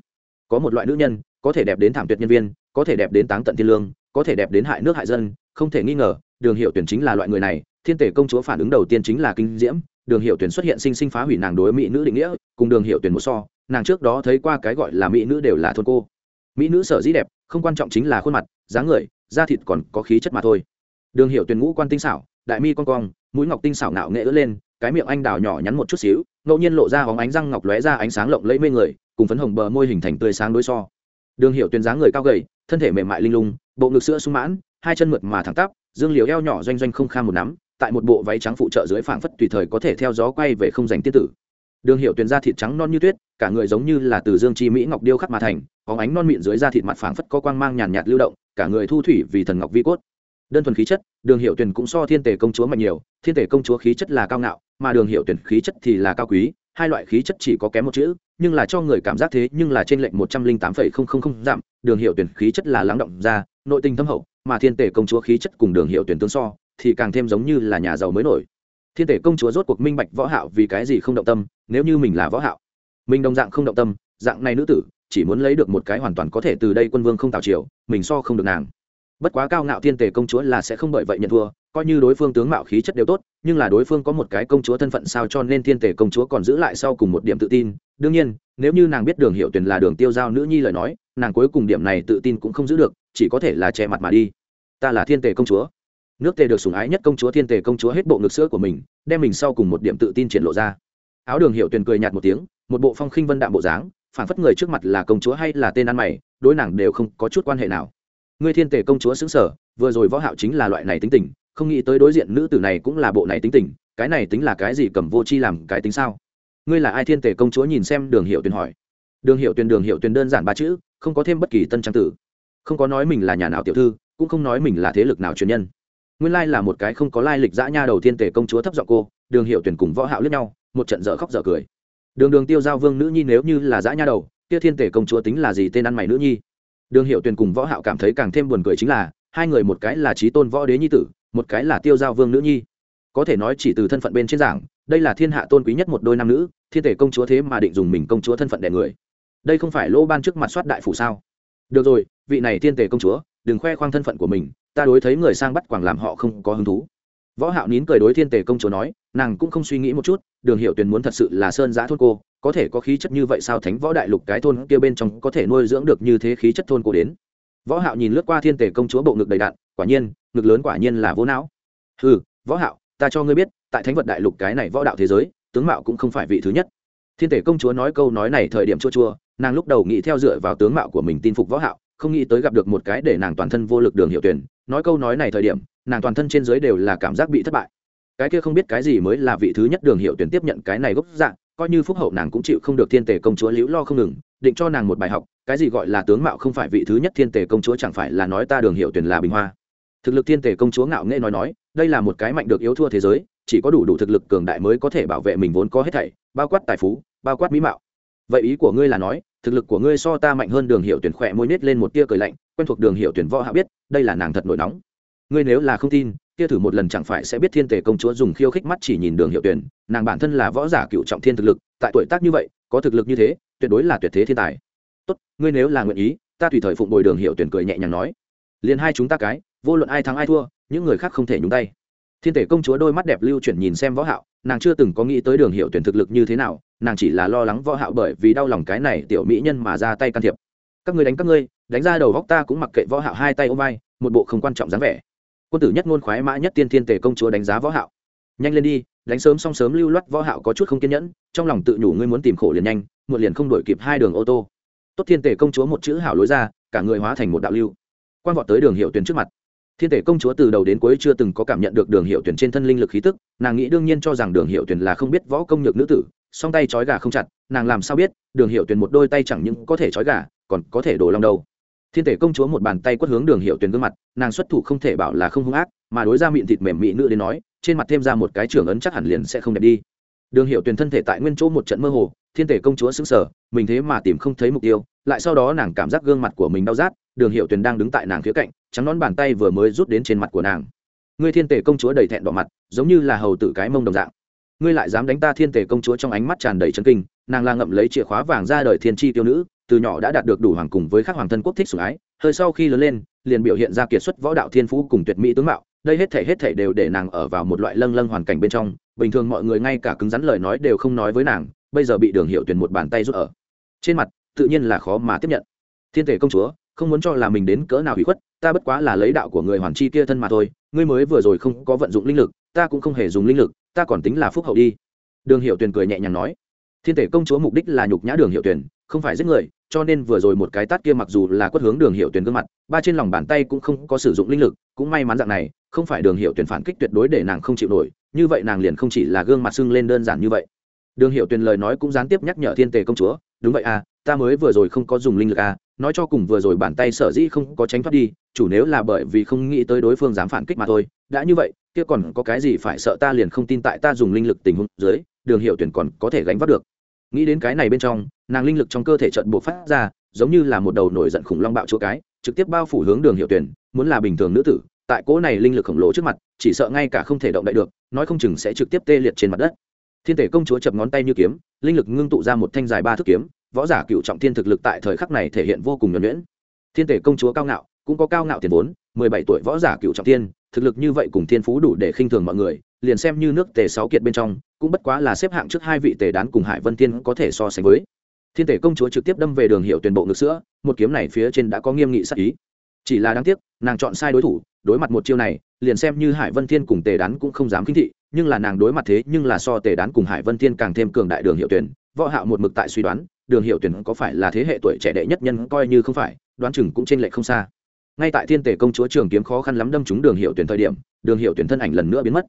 Có một loại nữ nhân, có thể đẹp đến thảm tuyệt nhân viên, có thể đẹp đến táng tận thiên lương, có thể đẹp đến hại nước hại dân, không thể nghi ngờ, đường hiệu tuyển chính là loại người này, thiên tể công chúa phản ứng đầu tiên chính là kinh diễm, đường hiệu tuyển xuất hiện sinh sinh phá hủy nàng đối mỹ nữ định nghĩa, cùng đường hiệu tuyển một so, nàng trước đó thấy qua cái gọi là mỹ nữ đều là thôn cô. Mỹ nữ sở dĩ đẹp, không quan trọng chính là khuôn mặt, dáng người, da thịt còn có khí chất mà thôi. Đường hiệu tuyển ngũ quan tinh xảo, đại mi con cong, mũi ngọc tinh xảo nạo nghệ ứa lên cái miệng anh đào nhỏ nhắn một chút xíu, ngẫu nhiên lộ ra hóng ánh răng ngọc lóe ra ánh sáng lộng lẫy mê người, cùng phấn hồng bờ môi hình thành tươi sáng đối so. Đường hiệu tuyến dáng người cao gầy, thân thể mềm mại linh lung, bộ ngực sữa sung mãn, hai chân mượt mà thẳng tắp, dương liều eo nhỏ doanh doanh không kham một nắm, tại một bộ váy trắng phụ trợ dưới phảng phất tùy thời có thể theo gió quay về không giành tiết tử. Đường hiệu tuyến da thịt trắng non như tuyết, cả người giống như là từ dương chi mỹ ngọc điêu khắc mà thành có ánh non mịn dưới da thịt mặt phảng phất có quang mang nhàn nhạt lưu động, cả người thu thủy vì thần ngọc vi cốt đơn thuần khí chất, đường hiệu tuyển cũng so thiên tể công chúa mạnh nhiều, thiên tể công chúa khí chất là cao ngạo, mà đường hiệu tuyển khí chất thì là cao quý, hai loại khí chất chỉ có kém một chữ, nhưng là cho người cảm giác thế nhưng là trên lệnh một trăm linh tám phẩy không không không giảm, đường hiệu tuyển khí chất là lắng động ra, nội tình thâm hậu, mà thiên tể công chúa khí chất cùng đường hiệu tuyển tương so, thì càng thêm giống như là nhà giàu mới nổi. Thiên tể công chúa rốt cuộc minh bạch võ hạo vì cái gì không động tâm, nếu như mình là võ hạo, mình đồng dạng không động tâm, dạng này nữ tử, chỉ muốn lấy được một cái hoàn toàn có thể từ đây quân vương không tạo chiều mình so không được nàng bất quá cao ngạo thiên tề công chúa là sẽ không bởi vậy nhận thua, coi như đối phương tướng mạo khí chất đều tốt, nhưng là đối phương có một cái công chúa thân phận sao cho nên thiên tề công chúa còn giữ lại sau cùng một điểm tự tin. Đương nhiên, nếu như nàng biết đường hiệu tuyển là đường tiêu giao nữ nhi lời nói, nàng cuối cùng điểm này tự tin cũng không giữ được, chỉ có thể là che mặt mà đi. Ta là thiên tề công chúa. Nước tề được sủng ái nhất công chúa thiên tề công chúa hết bộ ngực sữa của mình, đem mình sau cùng một điểm tự tin triển lộ ra. Áo đường hiệu tuyển cười nhạt một tiếng, một bộ phong khinh vân đạm bộ dáng phản phất người trước mặt là công chúa hay là tên ăn mày, đối nàng đều không có chút quan hệ nào ngươi thiên tể công chúa xứng sở, vừa rồi võ hạo chính là loại này tính tình, không nghĩ tới đối diện nữ tử này cũng là bộ này tính tình, cái này tính là cái gì cầm vô chi làm cái tính sao? Ngươi là ai thiên tể công chúa nhìn xem đường hiệu tuyền hỏi. Đường hiệu tuyền, đường hiệu tuyền đơn giản ba chữ, không có thêm bất kỳ tân trang tử. Không có nói mình là nhà nào tiểu thư, cũng không nói mình là thế lực nào truyền nhân. Nguyên lai là một cái không có lai lịch dã nha đầu thiên tể công chúa thấp giọng cô, đường hiệu tuyền cùng võ hạo lướt nhau, một trận dở khóc dở cười. Đường đường tiêu giao vương nữ nhi nếu như là dã nha đầu, kia thiên tể công chúa tính là gì, tên ăn mày nữ nhi? Đường hiệu tuyền cùng võ hạo cảm thấy càng thêm buồn cười chính là, hai người một cái là trí tôn võ đế nhi tử, một cái là tiêu giao vương nữ nhi. Có thể nói chỉ từ thân phận bên trên giảng, đây là thiên hạ tôn quý nhất một đôi nam nữ, thiên thể công chúa thế mà định dùng mình công chúa thân phận đẻ người. Đây không phải lỗ ban trước mặt soát đại phủ sao? Được rồi, vị này thiên tề công chúa, đừng khoe khoang thân phận của mình, ta đối thấy người sang bắt quảng làm họ không có hứng thú. Võ hạo nín cười đối thiên tề công chúa nói, nàng cũng không suy nghĩ một chút, đường hiệu tuyền muốn thật sự là sơn giã thôn cô có thể có khí chất như vậy sao thánh võ đại lục cái thôn kia bên trong có thể nuôi dưỡng được như thế khí chất thôn cổ đến? Võ hạo nhìn lướt qua thiên tể công chúa bộ ngực đầy đạn, quả nhiên, ngực lớn quả nhiên là vô não. Hừ, võ hạo, ta cho ngươi biết, tại thánh vật đại lục cái này võ đạo thế giới, tướng mạo cũng không phải vị thứ nhất. Thiên tể công chúa nói câu nói này thời điểm chua chua, nàng lúc đầu nghĩ theo dựa vào tướng mạo của mình tin phục võ hạo, không nghĩ tới gặp được một cái để nàng toàn thân vô lực đường hiệu tuyển. Nói câu nói này thời điểm, nàng toàn thân trên dưới đều là cảm giác bị thất bại. Cái kia không biết cái gì mới là vị thứ nhất đường hiệu tuyển tiếp nhận cái này gốc dạng coi như phúc hậu nàng cũng chịu không được thiên tể công chúa liễu lo không ngừng, định cho nàng một bài học, cái gì gọi là tướng mạo không phải vị thứ nhất thiên tể công chúa chẳng phải là nói ta đường hiệu tuyển là bình hoa. Thực lực thiên tể công chúa ngạo nghệ nói nói, đây là một cái mạnh được yếu thua thế giới, chỉ có đủ đủ thực lực cường đại mới có thể bảo vệ mình vốn có hết thảy, bao quát tài phú, bao quát mỹ mạo. Vậy ý của ngươi là nói, thực lực của ngươi so ta mạnh hơn đường hiệu tuyển khỏe môi nết lên một tia cười lạnh, quen thuộc đường hiệu tuyển võ hạ biết, đây là nàng thật nổi nóng. Ngươi nếu là không tin kia thử một lần chẳng phải sẽ biết thiên tể công chúa dùng khiêu khích mắt chỉ nhìn đường hiệu tuyển, nàng bản thân là võ giả cựu trọng thiên thực lực, tại tuổi tác như vậy, có thực lực như thế, tuyệt đối là tuyệt thế thiên tài. Tốt, ngươi nếu là nguyện ý, ta tùy thời phụng bồi đường hiệu tuyển cười nhẹ nhàng nói. Liền hai chúng ta cái, vô luận ai thắng ai thua, những người khác không thể nhúng tay. Thiên tể công chúa đôi mắt đẹp lưu chuyển nhìn xem võ hạo, nàng chưa từng có nghĩ tới đường hiệu tuyển thực lực như thế nào, nàng chỉ là lo lắng võ hạo bởi vì đau lòng cái này tiểu mỹ nhân mà ra tay can thiệp. Các ngươi đánh các ngươi, đánh ra đầu góc ta cũng mặc kệ võ hạo hai tay ôm vai, một bộ không quan trọng dáng vẻ quân tử nhất ngôn khoái mã nhất tiên thiên tề công chúa đánh giá võ hạo. Nhanh lên đi, đánh sớm xong sớm lưu loát võ hạo có chút không kiên nhẫn, trong lòng tự nhủ ngươi muốn tìm khổ liền nhanh, muộn liền không đuổi kịp hai đường ô tô. Tốt thiên tề công chúa một chữ hảo lối ra, cả người hóa thành một đạo lưu. Quan vọt tới đường hiệu tuyển trước mặt. Thiên tể công chúa từ đầu đến cuối chưa từng có cảm nhận được đường hiệu tuyển trên thân linh lực khí tức, nàng nghĩ đương nhiên cho rằng đường hiệu tuyển là không biết võ công nhược nữ tử, song tay chói gà không chặt, nàng làm sao biết, đường hiệu tuyển một đôi tay chẳng những có thể chói gà, còn có thể đổ lòng đầu thiên tể công chúa một bàn tay quất hướng đường hiệu tuyển gương mặt, nàng xuất thủ không thể bảo là không hung ác, mà đối ra miệng thịt mềm mị nữ đến nói, trên mặt thêm ra một cái trưởng ấn chắc hẳn liền sẽ không đẹp đi. Đường hiệu tuyển thân thể tại nguyên chỗ một trận mơ hồ, thiên tể công chúa xứng sở mình thế mà tìm không thấy mục tiêu, lại sau đó nàng cảm giác gương mặt của mình đau rát, đường hiệu tuyển đang đứng tại nàng phía cạnh, trắng nón bàn tay vừa mới rút đến trên mặt của nàng. Ngươi thiên tể công chúa đầy thẹn đỏ mặt, giống như là hầu tử cái mông đồng dạng. Ngươi lại dám đánh ta thiên tể công chúa trong ánh mắt tràn đầy chân kinh, nàng la ngậm lấy chìa khóa vàng ra đời thiên tri tiêu nữ từ nhỏ đã đạt được đủ hoàng cùng với các hoàng thân quốc thích sủng ái, hơi sau khi lớn lên, liền biểu hiện ra kiệt xuất võ đạo thiên phú cùng tuyệt mỹ tướng mạo, đây hết thể hết thể đều để nàng ở vào một loại lâng lâng hoàn cảnh bên trong, bình thường mọi người ngay cả cứng rắn lời nói đều không nói với nàng, bây giờ bị đường hiệu Tuyền một bàn tay rút ở trên mặt, tự nhiên là khó mà tiếp nhận. Thiên tể công chúa, không muốn cho là mình đến cỡ nào hủy khuất, ta bất quá là lấy đạo của người hoàn chi kia thân mà thôi, ngươi mới vừa rồi không có vận dụng linh lực, ta cũng không hề dùng linh lực, ta còn tính là phúc hậu đi. Đường hiệu tuyền cười nhẹ nhàng nói, thiên thể công chúa mục đích là nhục nhã đường hiệu tuyền không phải giết người, cho nên vừa rồi một cái tát kia mặc dù là quất hướng đường hiệu tuyền gương mặt, ba trên lòng bàn tay cũng không có sử dụng linh lực, cũng may mắn dạng này, không phải đường hiệu tuyền phản kích tuyệt đối để nàng không chịu nổi, như vậy nàng liền không chỉ là gương mặt sưng lên đơn giản như vậy. Đường hiệu tuyền lời nói cũng gián tiếp nhắc nhở thiên tề công chúa, đúng vậy à ta mới vừa rồi không có dùng linh lực à nói cho cùng vừa rồi bàn tay sở dĩ không có tránh thoát đi, chủ nếu là bởi vì không nghĩ tới đối phương dám phản kích mà thôi, đã như vậy, kia còn có cái gì phải sợ ta liền không tin tại ta dùng linh lực tình huống dưới, đường hiệu tuyển còn có thể gánh vác được. Nghĩ đến cái này bên trong nàng linh lực trong cơ thể trận buộc phát ra, giống như là một đầu nổi giận khủng long bạo chỗ cái, trực tiếp bao phủ hướng đường hiệu tuyển, muốn là bình thường nữ tử, tại cỗ này linh lực khổng lồ trước mặt, chỉ sợ ngay cả không thể động đậy được, nói không chừng sẽ trực tiếp tê liệt trên mặt đất. Thiên thể công chúa chập ngón tay như kiếm, linh lực ngưng tụ ra một thanh dài ba thước kiếm, võ giả cựu trọng thiên thực lực tại thời khắc này thể hiện vô cùng nhuẩn nhuyễn. Thiên thể công chúa cao ngạo, cũng có cao ngạo tiền vốn, mười bảy tuổi võ giả cựu trọng thiên, thực lực như vậy cùng thiên phú đủ để khinh thường mọi người, liền xem như nước tề sáu kiệt bên trong, cũng bất quá là xếp hạng trước hai vị tề đán cùng hải vân thiên có thể so sánh với thiên tể công chúa trực tiếp đâm về đường hiệu tuyển bộ ngực sữa, một kiếm này phía trên đã có nghiêm nghị sắc ý. Chỉ là đáng tiếc, nàng chọn sai đối thủ, đối mặt một chiêu này, liền xem như hải vân thiên cùng tề đán cũng không dám khinh thị, nhưng là nàng đối mặt thế nhưng là so tề đán cùng hải vân thiên càng thêm cường đại đường hiệu tuyển, võ hạo một mực tại suy đoán, đường hiệu tuyển có phải là thế hệ tuổi trẻ đệ nhất nhân coi như không phải, đoán chừng cũng trên lệ không xa. Ngay tại thiên tể công chúa trường kiếm khó khăn lắm đâm trúng đường hiệu tuyển thời điểm, đường hiệu tuyển thân ảnh lần nữa biến mất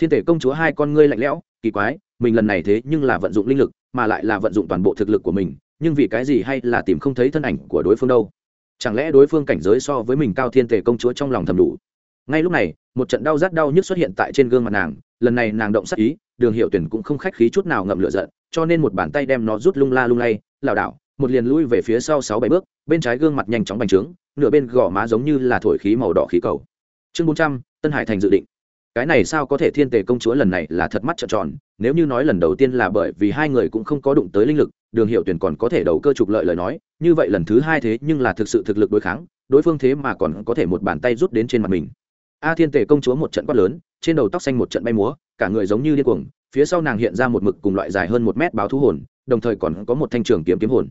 thiên tể công chúa hai con ngươi lạnh lẽo, kỳ quái, mình lần này thế nhưng là vận dụng linh lực, mà lại là vận dụng toàn bộ thực lực của mình, nhưng vì cái gì hay là tìm không thấy thân ảnh của đối phương đâu? Chẳng lẽ đối phương cảnh giới so với mình cao thiên tể công chúa trong lòng thầm đủ? Ngay lúc này, một trận đau rát đau nhức xuất hiện tại trên gương mặt nàng, lần này nàng động sắc ý, đường hiệu tuyển cũng không khách khí chút nào ngậm lửa giận, cho nên một bàn tay đem nó rút lung la lung lay, lảo đảo, một liền lui về phía sau sáu bảy bước, bên trái gương mặt nhanh chóng bành trướng, nửa bên gò má giống như là thổi khí màu đỏ khí cầu. Chương bốn trăm, tân hải thành dự định cái này sao có thể thiên tề công chúa lần này là thật mắt trợn tròn, nếu như nói lần đầu tiên là bởi vì hai người cũng không có đụng tới linh lực, đường hiệu tuyển còn có thể đầu cơ trục lợi lời nói, như vậy lần thứ hai thế nhưng là thực sự thực lực đối kháng, đối phương thế mà còn có thể một bàn tay rút đến trên mặt mình. A à, thiên tề công chúa một trận quát lớn, trên đầu tóc xanh một trận bay múa, cả người giống như điên cuồng, phía sau nàng hiện ra một mực cùng loại dài hơn một mét báo thú hồn, đồng thời còn có một thanh trường kiếm kiếm hồn.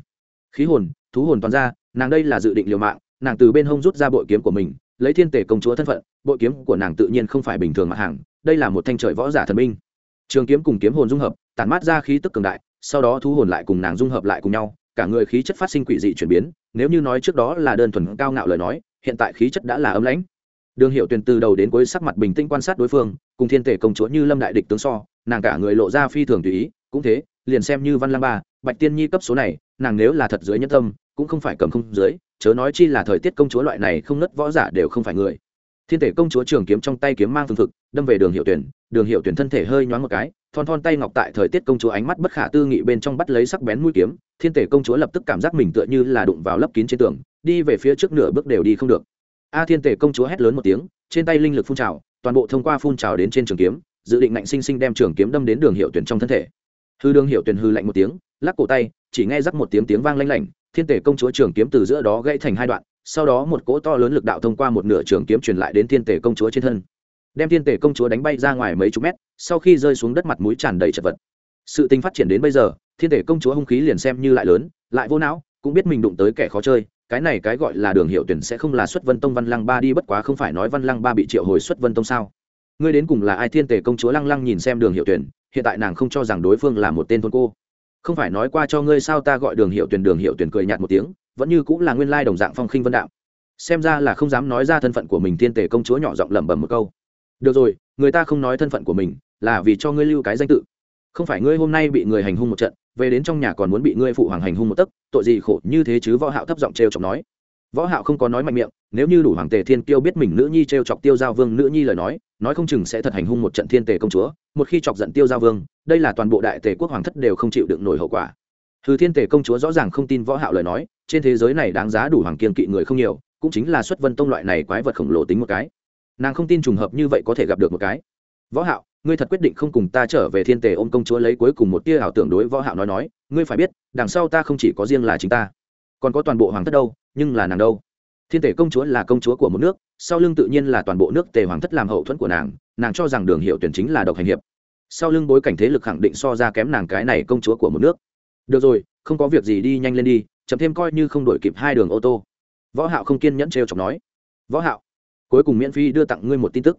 Khí hồn, thú hồn toàn ra, nàng đây là dự định liều mạng, nàng từ bên hông rút ra bội kiếm của mình lấy thiên tể công chúa thân phận bội kiếm của nàng tự nhiên không phải bình thường mặt hàng đây là một thanh trời võ giả thần minh, trường kiếm cùng kiếm hồn dung hợp tản mát ra khí tức cường đại sau đó thu hồn lại cùng nàng dung hợp lại cùng nhau cả người khí chất phát sinh quỷ dị chuyển biến nếu như nói trước đó là đơn thuần cao ngạo lời nói hiện tại khí chất đã là ấm lãnh. Đường hiệu tuyền từ đầu đến cuối sắc mặt bình tĩnh quan sát đối phương cùng thiên tể công chúa như lâm đại địch tướng so nàng cả người lộ ra phi thường tùy ý cũng thế liền xem như văn lang ba bạch tiên nhi cấp số này nàng nếu là thật dưới nhân tâm cũng không phải cầm không dưới chớ nói chi là thời tiết công chúa loại này không nứt võ giả đều không phải người. Thiên thể công chúa trường kiếm trong tay kiếm mang phương thực, đâm về đường hiệu tuyển, đường hiệu tuyển thân thể hơi nhoáng một cái, thon thon tay ngọc tại thời tiết công chúa ánh mắt bất khả tư nghị bên trong bắt lấy sắc bén mũi kiếm, thiên thể công chúa lập tức cảm giác mình tựa như là đụng vào lấp kín trên tường, đi về phía trước nửa bước đều đi không được. A thiên thể công chúa hét lớn một tiếng, trên tay linh lực phun trào, toàn bộ thông qua phun trào đến trên trường kiếm, dự định ngạnh sinh sinh đem trường kiếm đâm đến đường hiệu tuyển trong thân thể. Hư đường hiệu tuyển hư lạnh một tiếng, lắc cổ tay, chỉ nghe rắc một tiếng tiếng vang lanh lảnh thiên tể công chúa trường kiếm từ giữa đó gãy thành hai đoạn, sau đó một cỗ to lớn lực đạo thông qua một nửa trường kiếm truyền lại đến thiên tể công chúa trên thân. Đem thiên tể công chúa đánh bay ra ngoài mấy chục mét, sau khi rơi xuống đất mặt mũi tràn đầy chật vật. Sự tình phát triển đến bây giờ, thiên tể công chúa hung khí liền xem như lại lớn, lại vô não, cũng biết mình đụng tới kẻ khó chơi, cái này cái gọi là đường hiệu tuyển sẽ không là xuất vân tông văn lăng ba đi, bất quá không phải nói văn lăng ba bị triệu hồi xuất vân tông sao. Ngươi đến cùng là ai? Thiên tể công chúa lăng lăng nhìn xem đường hiệu tuyển, hiện tại nàng không cho rằng đối phương là một tên thôn cô không phải nói qua cho ngươi sao ta gọi đường hiệu tuyển, đường hiệu tuyển cười nhạt một tiếng, vẫn như cũng là nguyên lai đồng dạng phong khinh vân đạo. Xem ra là không dám nói ra thân phận của mình, thiên tể công chúa nhỏ giọng lẩm bẩm một câu. Được rồi, người ta không nói thân phận của mình, là vì cho ngươi lưu cái danh tự. Không phải ngươi hôm nay bị người hành hung một trận, về đến trong nhà còn muốn bị ngươi phụ hoàng hành hung một tấc, tội gì khổ, như thế chứ võ hạo thấp giọng trêu chọc nói. Võ hạo không có nói mạnh miệng nếu như đủ hoàng tề thiên kiêu biết mình nữ nhi trêu chọc tiêu giao vương nữ nhi lời nói nói không chừng sẽ thật hành hung một trận thiên tề công chúa một khi chọc giận tiêu giao vương đây là toàn bộ đại tề quốc hoàng thất đều không chịu đựng nổi hậu quả Hừ Thiên Tề công chúa rõ ràng không tin Võ Hạo lời nói, trên thế giới này đáng giá đủ hoàng kiên kỵ người không nhiều, cũng chính là xuất Vân Tông loại này quái vật khổng lồ tính một cái. Nàng không tin trùng hợp như vậy có thể gặp được một cái. Võ Hạo, ngươi thật quyết định không cùng ta trở về Thiên Tề ôm công chúa lấy cuối cùng một tia ảo tưởng đối Võ Hạo nói nói, ngươi phải biết, đằng sau ta không chỉ có riêng là chính ta, còn có toàn bộ hoàng thất đâu, nhưng là nàng đâu? Thiên Tề công chúa là công chúa của một nước, sau lưng tự nhiên là toàn bộ nước Tề hoàng thất làm hậu thuẫn của nàng, nàng cho rằng Đường Hiệu tuyển chính là độc hành hiệp. Sau lưng bối cảnh thế lực khẳng định so ra kém nàng cái này công chúa của một nước. Được rồi không có việc gì đi nhanh lên đi chậm thêm coi như không đổi kịp hai đường ô tô. Võ hạo không kiên nhẫn trêu chọc nói. Võ hạo cuối cùng miễn phí đưa tặng ngươi một tin tức.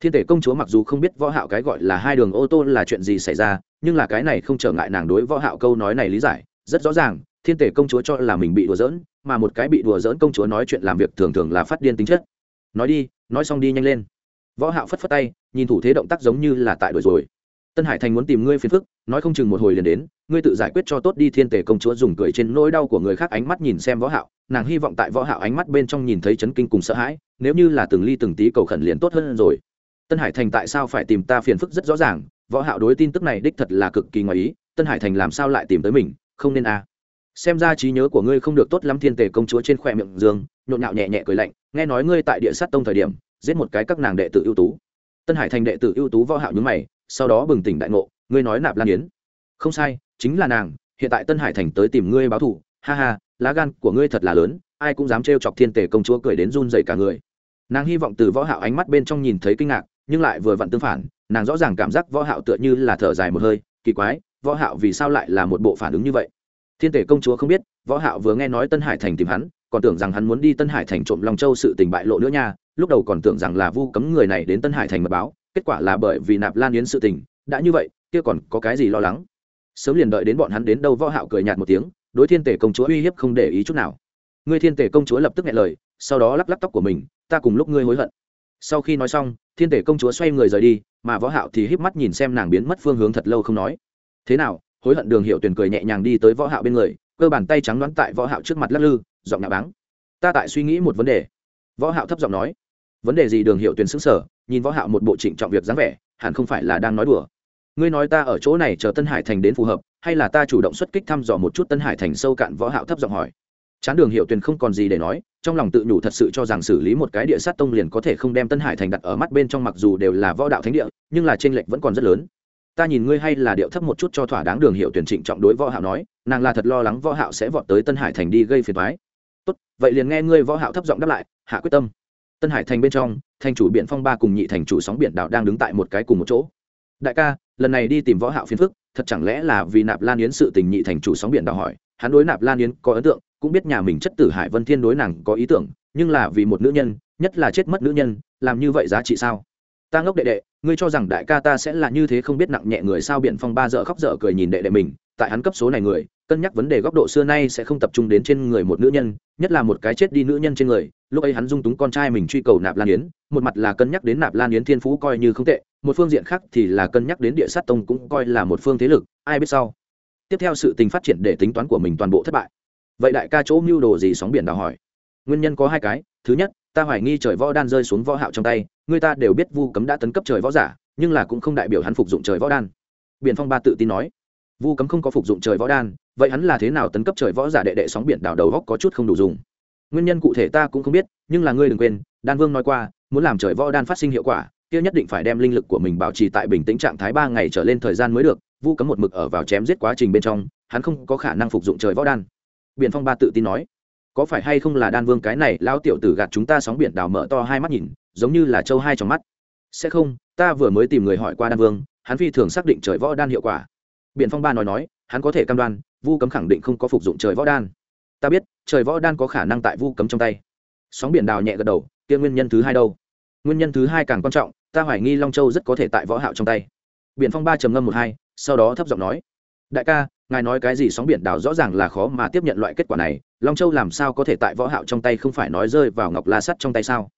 Thiên thể công chúa mặc dù không biết võ hạo cái gọi là hai đường ô tô là chuyện gì xảy ra nhưng là cái này không trở ngại nàng đối võ hạo câu nói này lý giải rất rõ ràng thiên Tể công chúa cho là mình bị đùa giỡn, mà một cái bị đùa giỡn công chúa nói chuyện làm việc thường thường là phát điên tính chất. Nói đi, nói xong đi nhanh lên. Võ hạo phất phất tay, nhìn thủ thế động tác giống như là tại đuổi rồi. Tân hải thành muốn tìm ngươi phiền phức, nói không chừng một hồi liền đến, ngươi tự giải quyết cho tốt đi, thiên Tể công chúa dùng cười trên nỗi đau của người khác ánh mắt nhìn xem võ hạo, nàng hy vọng tại võ hạo ánh mắt bên trong nhìn thấy chấn kinh cùng sợ hãi, nếu như là từng ly từng tí cầu khẩn liền tốt hơn rồi. Tân hải thành tại sao phải tìm ta phiền phức rất rõ ràng, võ hạo đối tin tức này đích thật là cực kỳ ngoài ý, tân hải thành làm sao lại tìm tới mình, không nên a à xem ra trí nhớ của ngươi không được tốt lắm, thiên tề công chúa trên khoe miệng dương, nhộn nhạo nhẹ nhẹ cười lạnh, nghe nói ngươi tại địa sát tông thời điểm, giết một cái các nàng đệ tử ưu tú. Tân hải thành đệ tử ưu tú võ hạo nhướng mày, sau đó bừng tỉnh đại ngộ, ngươi nói nạp lan yến. Không sai, chính là nàng, hiện tại tân hải thành tới tìm ngươi báo thù, ha ha, lá gan của ngươi thật là lớn, ai cũng dám trêu chọc thiên tề công chúa cười đến run rẩy cả người. Nàng hy vọng từ võ hạo ánh mắt bên trong nhìn thấy kinh ngạc, nhưng lại vừa vặn tương phản, nàng rõ ràng cảm giác võ hạo tựa như là thở dài một hơi, kỳ quái, võ hạo vì sao lại là một bộ phản ứng như vậy? Thiên tể công chúa không biết, võ hạo vừa nghe nói tân hải thành tìm hắn, còn tưởng rằng hắn muốn đi tân hải thành trộm long châu sự tình bại lộ nữa nha, lúc đầu còn tưởng rằng là vu cấm người này đến tân hải thành mật báo, kết quả là bởi vì nạp lan yến sự tình, đã như vậy, kia còn có cái gì lo lắng. Sớm liền đợi đến bọn hắn đến đâu võ hạo cười nhạt một tiếng, đối thiên tể công chúa uy hiếp không để ý chút nào. Ngươi thiên tể công chúa lập tức nghe lời, sau đó lắc lắc tóc của mình, ta cùng lúc ngươi hối hận. Sau khi nói xong, thiên tể công chúa xoay người rời đi, mà võ hạo thì híp mắt nhìn xem nàng biến mất phương hướng thật lâu không nói. Thế nào hối hận đường hiệu tuyển cười nhẹ nhàng đi tới võ hạo bên người, cơ bàn tay trắng đoán tại võ hạo trước mặt lắc lư, giọng nhã báng. Ta tại suy nghĩ một vấn đề. Võ hạo thấp giọng nói. Vấn đề gì? Đường hiệu tuyền sững sờ, nhìn võ hạo một bộ trịnh trọng việc dáng vẻ, hẳn không phải là đang nói đùa. Ngươi nói ta ở chỗ này chờ tân hải thành đến phù hợp, hay là ta chủ động xuất kích thăm dò một chút tân hải thành sâu cạn? Võ hạo thấp giọng hỏi. Chán đường hiệu tuyền không còn gì để nói, trong lòng tự nhủ thật sự cho rằng xử lý một cái địa sát tông liền có thể không đem tân hải thành đặt ở mắt bên trong mặc dù đều là võ đạo thánh địa, nhưng là trên lệch vẫn còn rất lớn ta nhìn ngươi hay là điệu thấp một chút cho thỏa đáng đường hiệu tuyển trịnh trọng đối võ hạo nói, nàng là thật lo lắng võ hạo sẽ vọt tới tân hải thành đi gây phiền toái. Tốt, vậy liền nghe ngươi võ hạo thấp giọng đáp lại, hạ quyết tâm. Tân hải thành bên trong, thành chủ biển phong ba cùng nhị thành chủ sóng biển đảo đang đứng tại một cái cùng một chỗ. Đại ca, lần này đi tìm võ hạo phiền phức, thật chẳng lẽ là vì nạp lan yến sự tình nhị thành chủ sóng biển đảo hỏi. Hắn đối nạp lan yến có ấn tượng, cũng biết nhà mình chất tử hải vân thiên đối nàng có ý tưởng, nhưng là vì một nữ nhân, nhất là chết mất nữ nhân, làm như vậy giá trị sao? Ta ngốc đệ đệ, ngươi cho rằng đại ca ta sẽ là như thế không biết nặng nhẹ người sao? Biện phong ba dợ khóc dở cười nhìn đệ đệ mình, tại hắn cấp số này người, cân nhắc vấn đề góc độ xưa nay sẽ không tập trung đến trên người một nữ nhân, nhất là một cái chết đi nữ nhân trên người. Lúc ấy hắn dung túng con trai mình truy cầu nạp lan yến, một mặt là cân nhắc đến nạp lan yến thiên phú coi như không tệ, một phương diện khác thì là cân nhắc đến địa sát tông cũng coi là một phương thế lực, ai biết sau. Tiếp theo sự tình phát triển để tính toán của mình toàn bộ thất bại. Vậy đại ca chỗ mưu đồ gì sóng biển đào hỏi? Nguyên nhân có hai cái, thứ nhất, ta hoài nghi trời võ đan rơi xuống võ hạo trong tay người ta đều biết vu cấm đã tấn cấp trời võ giả, nhưng là cũng không đại biểu hắn phục dụng trời võ đan. Biển phong ba tự tin nói, vu cấm không có phục dụng trời võ đan, vậy hắn là thế nào tấn cấp trời võ giả đệ đệ sóng biển đảo đầu góc có chút không đủ dùng? Nguyên nhân cụ thể ta cũng không biết, nhưng là ngươi đừng quên, đan vương nói qua, muốn làm trời võ đan phát sinh hiệu quả, kia nhất định phải đem linh lực của mình bảo trì tại bình tĩnh trạng thái ba ngày trở lên thời gian mới được, vu cấm một mực ở vào chém giết quá trình bên trong, hắn không có khả năng phục dụng trời võ đan. Biển phong ba tự tin nói, có phải hay không là đan vương cái này lao tiểu tử gạt chúng ta sóng biển đào mở to hai mắt nhìn giống như là châu hai trong mắt. Sẽ không, ta vừa mới tìm người hỏi qua đan vương, hắn phi thường xác định trời võ đan hiệu quả. Biện phong ba nói nói, hắn có thể cam đoan, vu cấm khẳng định không có phục dụng trời võ đan. Ta biết, trời võ đan có khả năng tại vu cấm trong tay. Sóng biển đào nhẹ gật đầu, kia nguyên nhân thứ hai đâu? Nguyên nhân thứ hai càng quan trọng, ta hoài nghi long châu rất có thể tại võ hạo trong tay. Biển phong ba trầm ngâm một hai, sau đó thấp giọng nói, đại ca, ngài nói cái gì sóng biển đào rõ ràng là khó mà tiếp nhận loại kết quả này, long châu làm sao có thể tại võ hạo trong tay không phải nói rơi vào ngọc la sắt trong tay sao?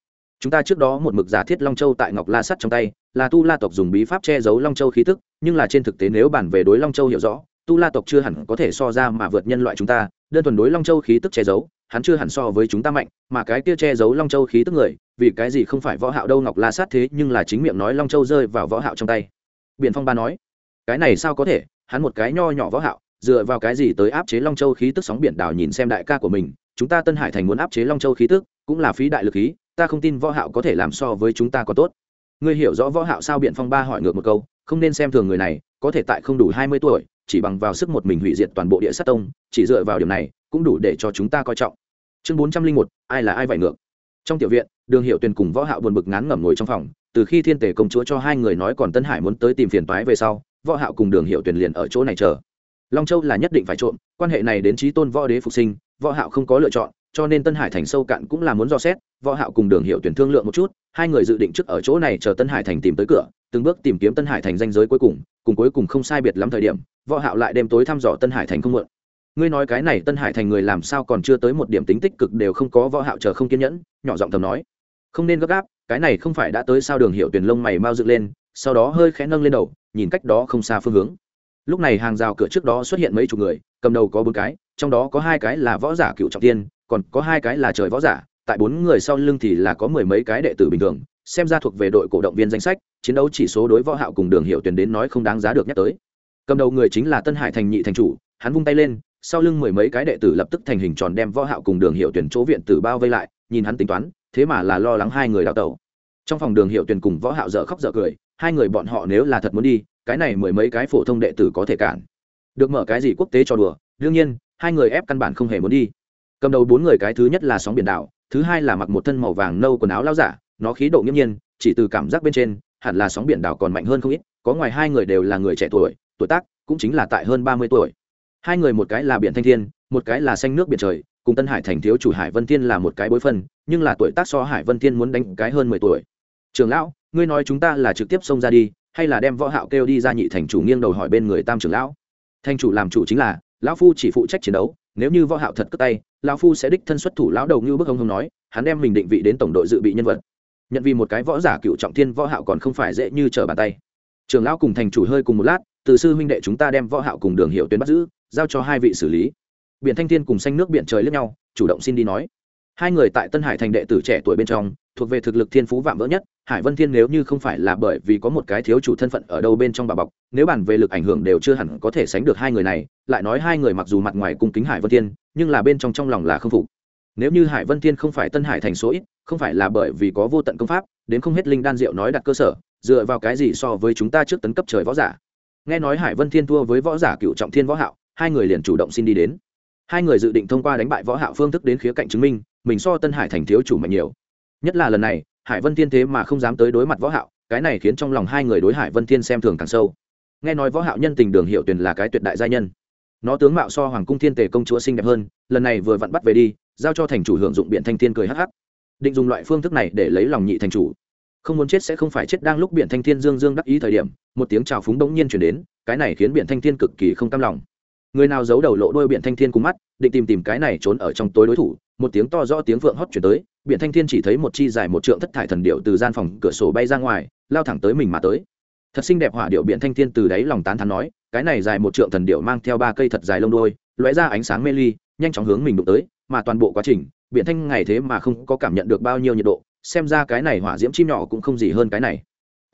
Chúng ta trước đó một mực giả thiết long châu tại ngọc la sắt trong tay, là tu la tộc dùng bí pháp che giấu long châu khí tức, nhưng là trên thực tế nếu bản về đối long châu hiểu rõ, tu la tộc chưa hẳn có thể so ra mà vượt nhân loại chúng ta, đơn thuần đối long châu khí tức che giấu, hắn chưa hẳn so với chúng ta mạnh, mà cái kia che giấu long châu khí tức người, vì cái gì không phải võ hạo đâu ngọc la sát thế nhưng là chính miệng nói long châu rơi vào võ hạo trong tay. Biển phong ba nói, cái này sao có thể, hắn một cái nho nhỏ võ hạo, dựa vào cái gì tới áp chế long châu khí tức sóng biển đảo nhìn xem đại ca của mình, chúng ta tân hải thành muốn áp chế long châu khí tức, cũng là phí đại lực khí ta không tin võ hạo có thể làm so với chúng ta có tốt. Ngươi hiểu rõ võ hạo sao biện phong ba hỏi ngược một câu không nên xem thường người này có thể tại không đủ 20 tuổi chỉ bằng vào sức một mình hủy diệt toàn bộ địa sát tông chỉ dựa vào điểm này cũng đủ để cho chúng ta coi trọng. Chương 401, ai là ai vậy ngược? Trong tiểu viện đường hiệu tuyền cùng võ hạo buồn bực ngán ngẩm ngồi trong phòng từ khi thiên tể công chúa cho hai người nói còn tân hải muốn tới tìm phiền toái về sau võ hạo cùng đường hiệu tuyền liền ở chỗ này chờ. Long châu là nhất định phải trộm quan hệ này đến trí tôn võ đế phục sinh võ hạo không có lựa chọn cho nên tân hải thành sâu cạn cũng là muốn do xét, võ hạo cùng đường hiệu tuyển thương lượng một chút, hai người dự định trước ở chỗ này chờ tân hải thành tìm tới cửa, từng bước tìm kiếm tân hải thành danh giới cuối cùng cùng cuối cùng không sai biệt lắm thời điểm, võ hạo lại đêm tối thăm dò tân hải thành không muộn. Ngươi nói cái này tân hải thành người làm sao còn chưa tới một điểm tính tích cực đều không có, võ hạo chờ không kiên nhẫn, nhỏ giọng thầm nói. Không nên gấp gáp, cái này không phải đã tới sao đường hiệu tuyển lông mày mau dựng lên, sau đó hơi khẽ nâng lên đầu, nhìn cách đó không xa phương hướng. Lúc này hàng rào cửa trước đó xuất hiện mấy chục người, cầm đầu có bốn cái, trong đó có hai cái là võ giả cựu trọng tiên còn có hai cái là trời võ giả, tại bốn người sau lưng thì là có mười mấy cái đệ tử bình thường, xem ra thuộc về đội cổ động viên danh sách, chiến đấu chỉ số đối võ hạo cùng đường hiệu tuyển đến nói không đáng giá được nhắc tới. Cầm đầu người chính là tân hải thành nhị thành chủ, hắn vung tay lên, sau lưng mười mấy cái đệ tử lập tức thành hình tròn đem võ hạo cùng đường hiệu tuyển chỗ viện tử bao vây lại, nhìn hắn tính toán, thế mà là lo lắng hai người đào tẩu. Trong phòng đường hiệu tuyển cùng võ hạo dở khóc dở cười, hai người bọn họ nếu là thật muốn đi, cái này mười mấy cái phổ thông đệ tử có thể cản. Được mở cái gì quốc tế cho đùa, đương nhiên, hai người ép căn bản không hề muốn đi cầm đầu bốn người cái thứ nhất là sóng biển đảo, thứ hai là mặc một thân màu vàng nâu quần áo lao giả, nó khí độ nghiêm nhiên, chỉ từ cảm giác bên trên, hẳn là sóng biển đảo còn mạnh hơn không ít, có ngoài hai người đều là người trẻ tuổi tuổi tác cũng chính là tại hơn ba mươi tuổi. Hai người một cái là biển thanh thiên, một cái là xanh nước biển trời, cùng tân hải thành thiếu chủ hải vân thiên là một cái bối phân, nhưng là tuổi tác so hải vân thiên muốn đánh cái hơn mười tuổi. Trường lão, ngươi nói chúng ta là trực tiếp xông ra đi, hay là đem võ hạo kêu đi ra nhị thành chủ nghiêng đầu hỏi bên người tam trưởng lão? Thành chủ làm chủ chính là, lão phu chỉ phụ trách chiến đấu nếu như võ hạo thật cất tay, lão phu sẽ đích thân xuất thủ, lão đầu như bức hông hông nói, hắn đem mình định vị đến tổng đội dự bị nhân vật. Nhận vì một cái võ giả cựu trọng thiên, võ hạo còn không phải dễ như trở bàn tay. Trưởng lão cùng thành chủ hơi cùng một lát, từ sư huynh đệ chúng ta đem võ hạo cùng đường hiệu tuyến bắt giữ, giao cho hai vị xử lý. Biển thanh thiên cùng xanh nước biển trời liếc nhau, chủ động xin đi nói. Hai người tại tân hải thành đệ tử trẻ tuổi bên trong thuộc về thực lực thiên phú vạm vỡ nhất, hải vân thiên nếu như không phải là bởi vì có một cái thiếu chủ thân phận ở đâu bên trong bà bọc, nếu bản về lực ảnh hưởng đều chưa hẳn có thể sánh được hai người này, lại nói hai người mặc dù mặt ngoài cung kính hải vân thiên, nhưng là bên trong trong lòng là không phục. Nếu như hải vân thiên không phải tân hải thành số ít, không phải là bởi vì có vô tận công pháp, đến không hết linh đan diệu nói đặt cơ sở, dựa vào cái gì so với chúng ta trước tấn cấp trời võ giả? Nghe nói hải vân thiên thua với võ giả cựu trọng thiên võ hạo, hai người liền chủ động xin đi đến. Hai người dự định thông qua đánh bại võ hạo phương thức đến khía cạnh chứng minh, mình so tân hải thành thiếu chủ mạnh nhiều nhất là lần này, hải vân thiên thế mà không dám tới đối mặt võ hạo, cái này khiến trong lòng hai người đối hải vân thiên xem thường càng sâu. Nghe nói võ hạo nhân tình đường hiệu tuyển là cái tuyệt đại gia nhân. Nó tướng mạo so hoàng cung thiên tề công chúa xinh đẹp hơn, lần này vừa vặn bắt về đi, giao cho thành chủ hưởng dụng biện thanh thiên cười hắc hắc. Định dùng loại phương thức này để lấy lòng nhị thành chủ. Không muốn chết sẽ không phải chết đang lúc biện thanh thiên dương dương đắc ý thời điểm, một tiếng chào phúng đống nhiên chuyển đến, cái này khiến biện thanh thiên cực kỳ không cam lòng người nào giấu đầu lộ đôi biện thanh thiên cùng mắt, định tìm tìm cái này trốn ở trong tối đối thủ, một tiếng to rõ tiếng vượng hót chuyển tới biện thanh thiên chỉ thấy một chi dài một trượng thất thải thần điệu từ gian phòng cửa sổ bay ra ngoài, lao thẳng tới mình mà tới. Thật xinh đẹp hỏa điệu biện thanh thiên từ đáy lòng tán thắn nói, cái này dài một trượng thần điệu mang theo ba cây thật dài lông đôi lóe ra ánh sáng mê ly, nhanh chóng hướng mình đụng tới, mà toàn bộ quá trình biện thanh ngày thế mà không có cảm nhận được bao nhiêu nhiệt độ, xem ra cái này hỏa diễm chim nhỏ cũng không gì hơn cái này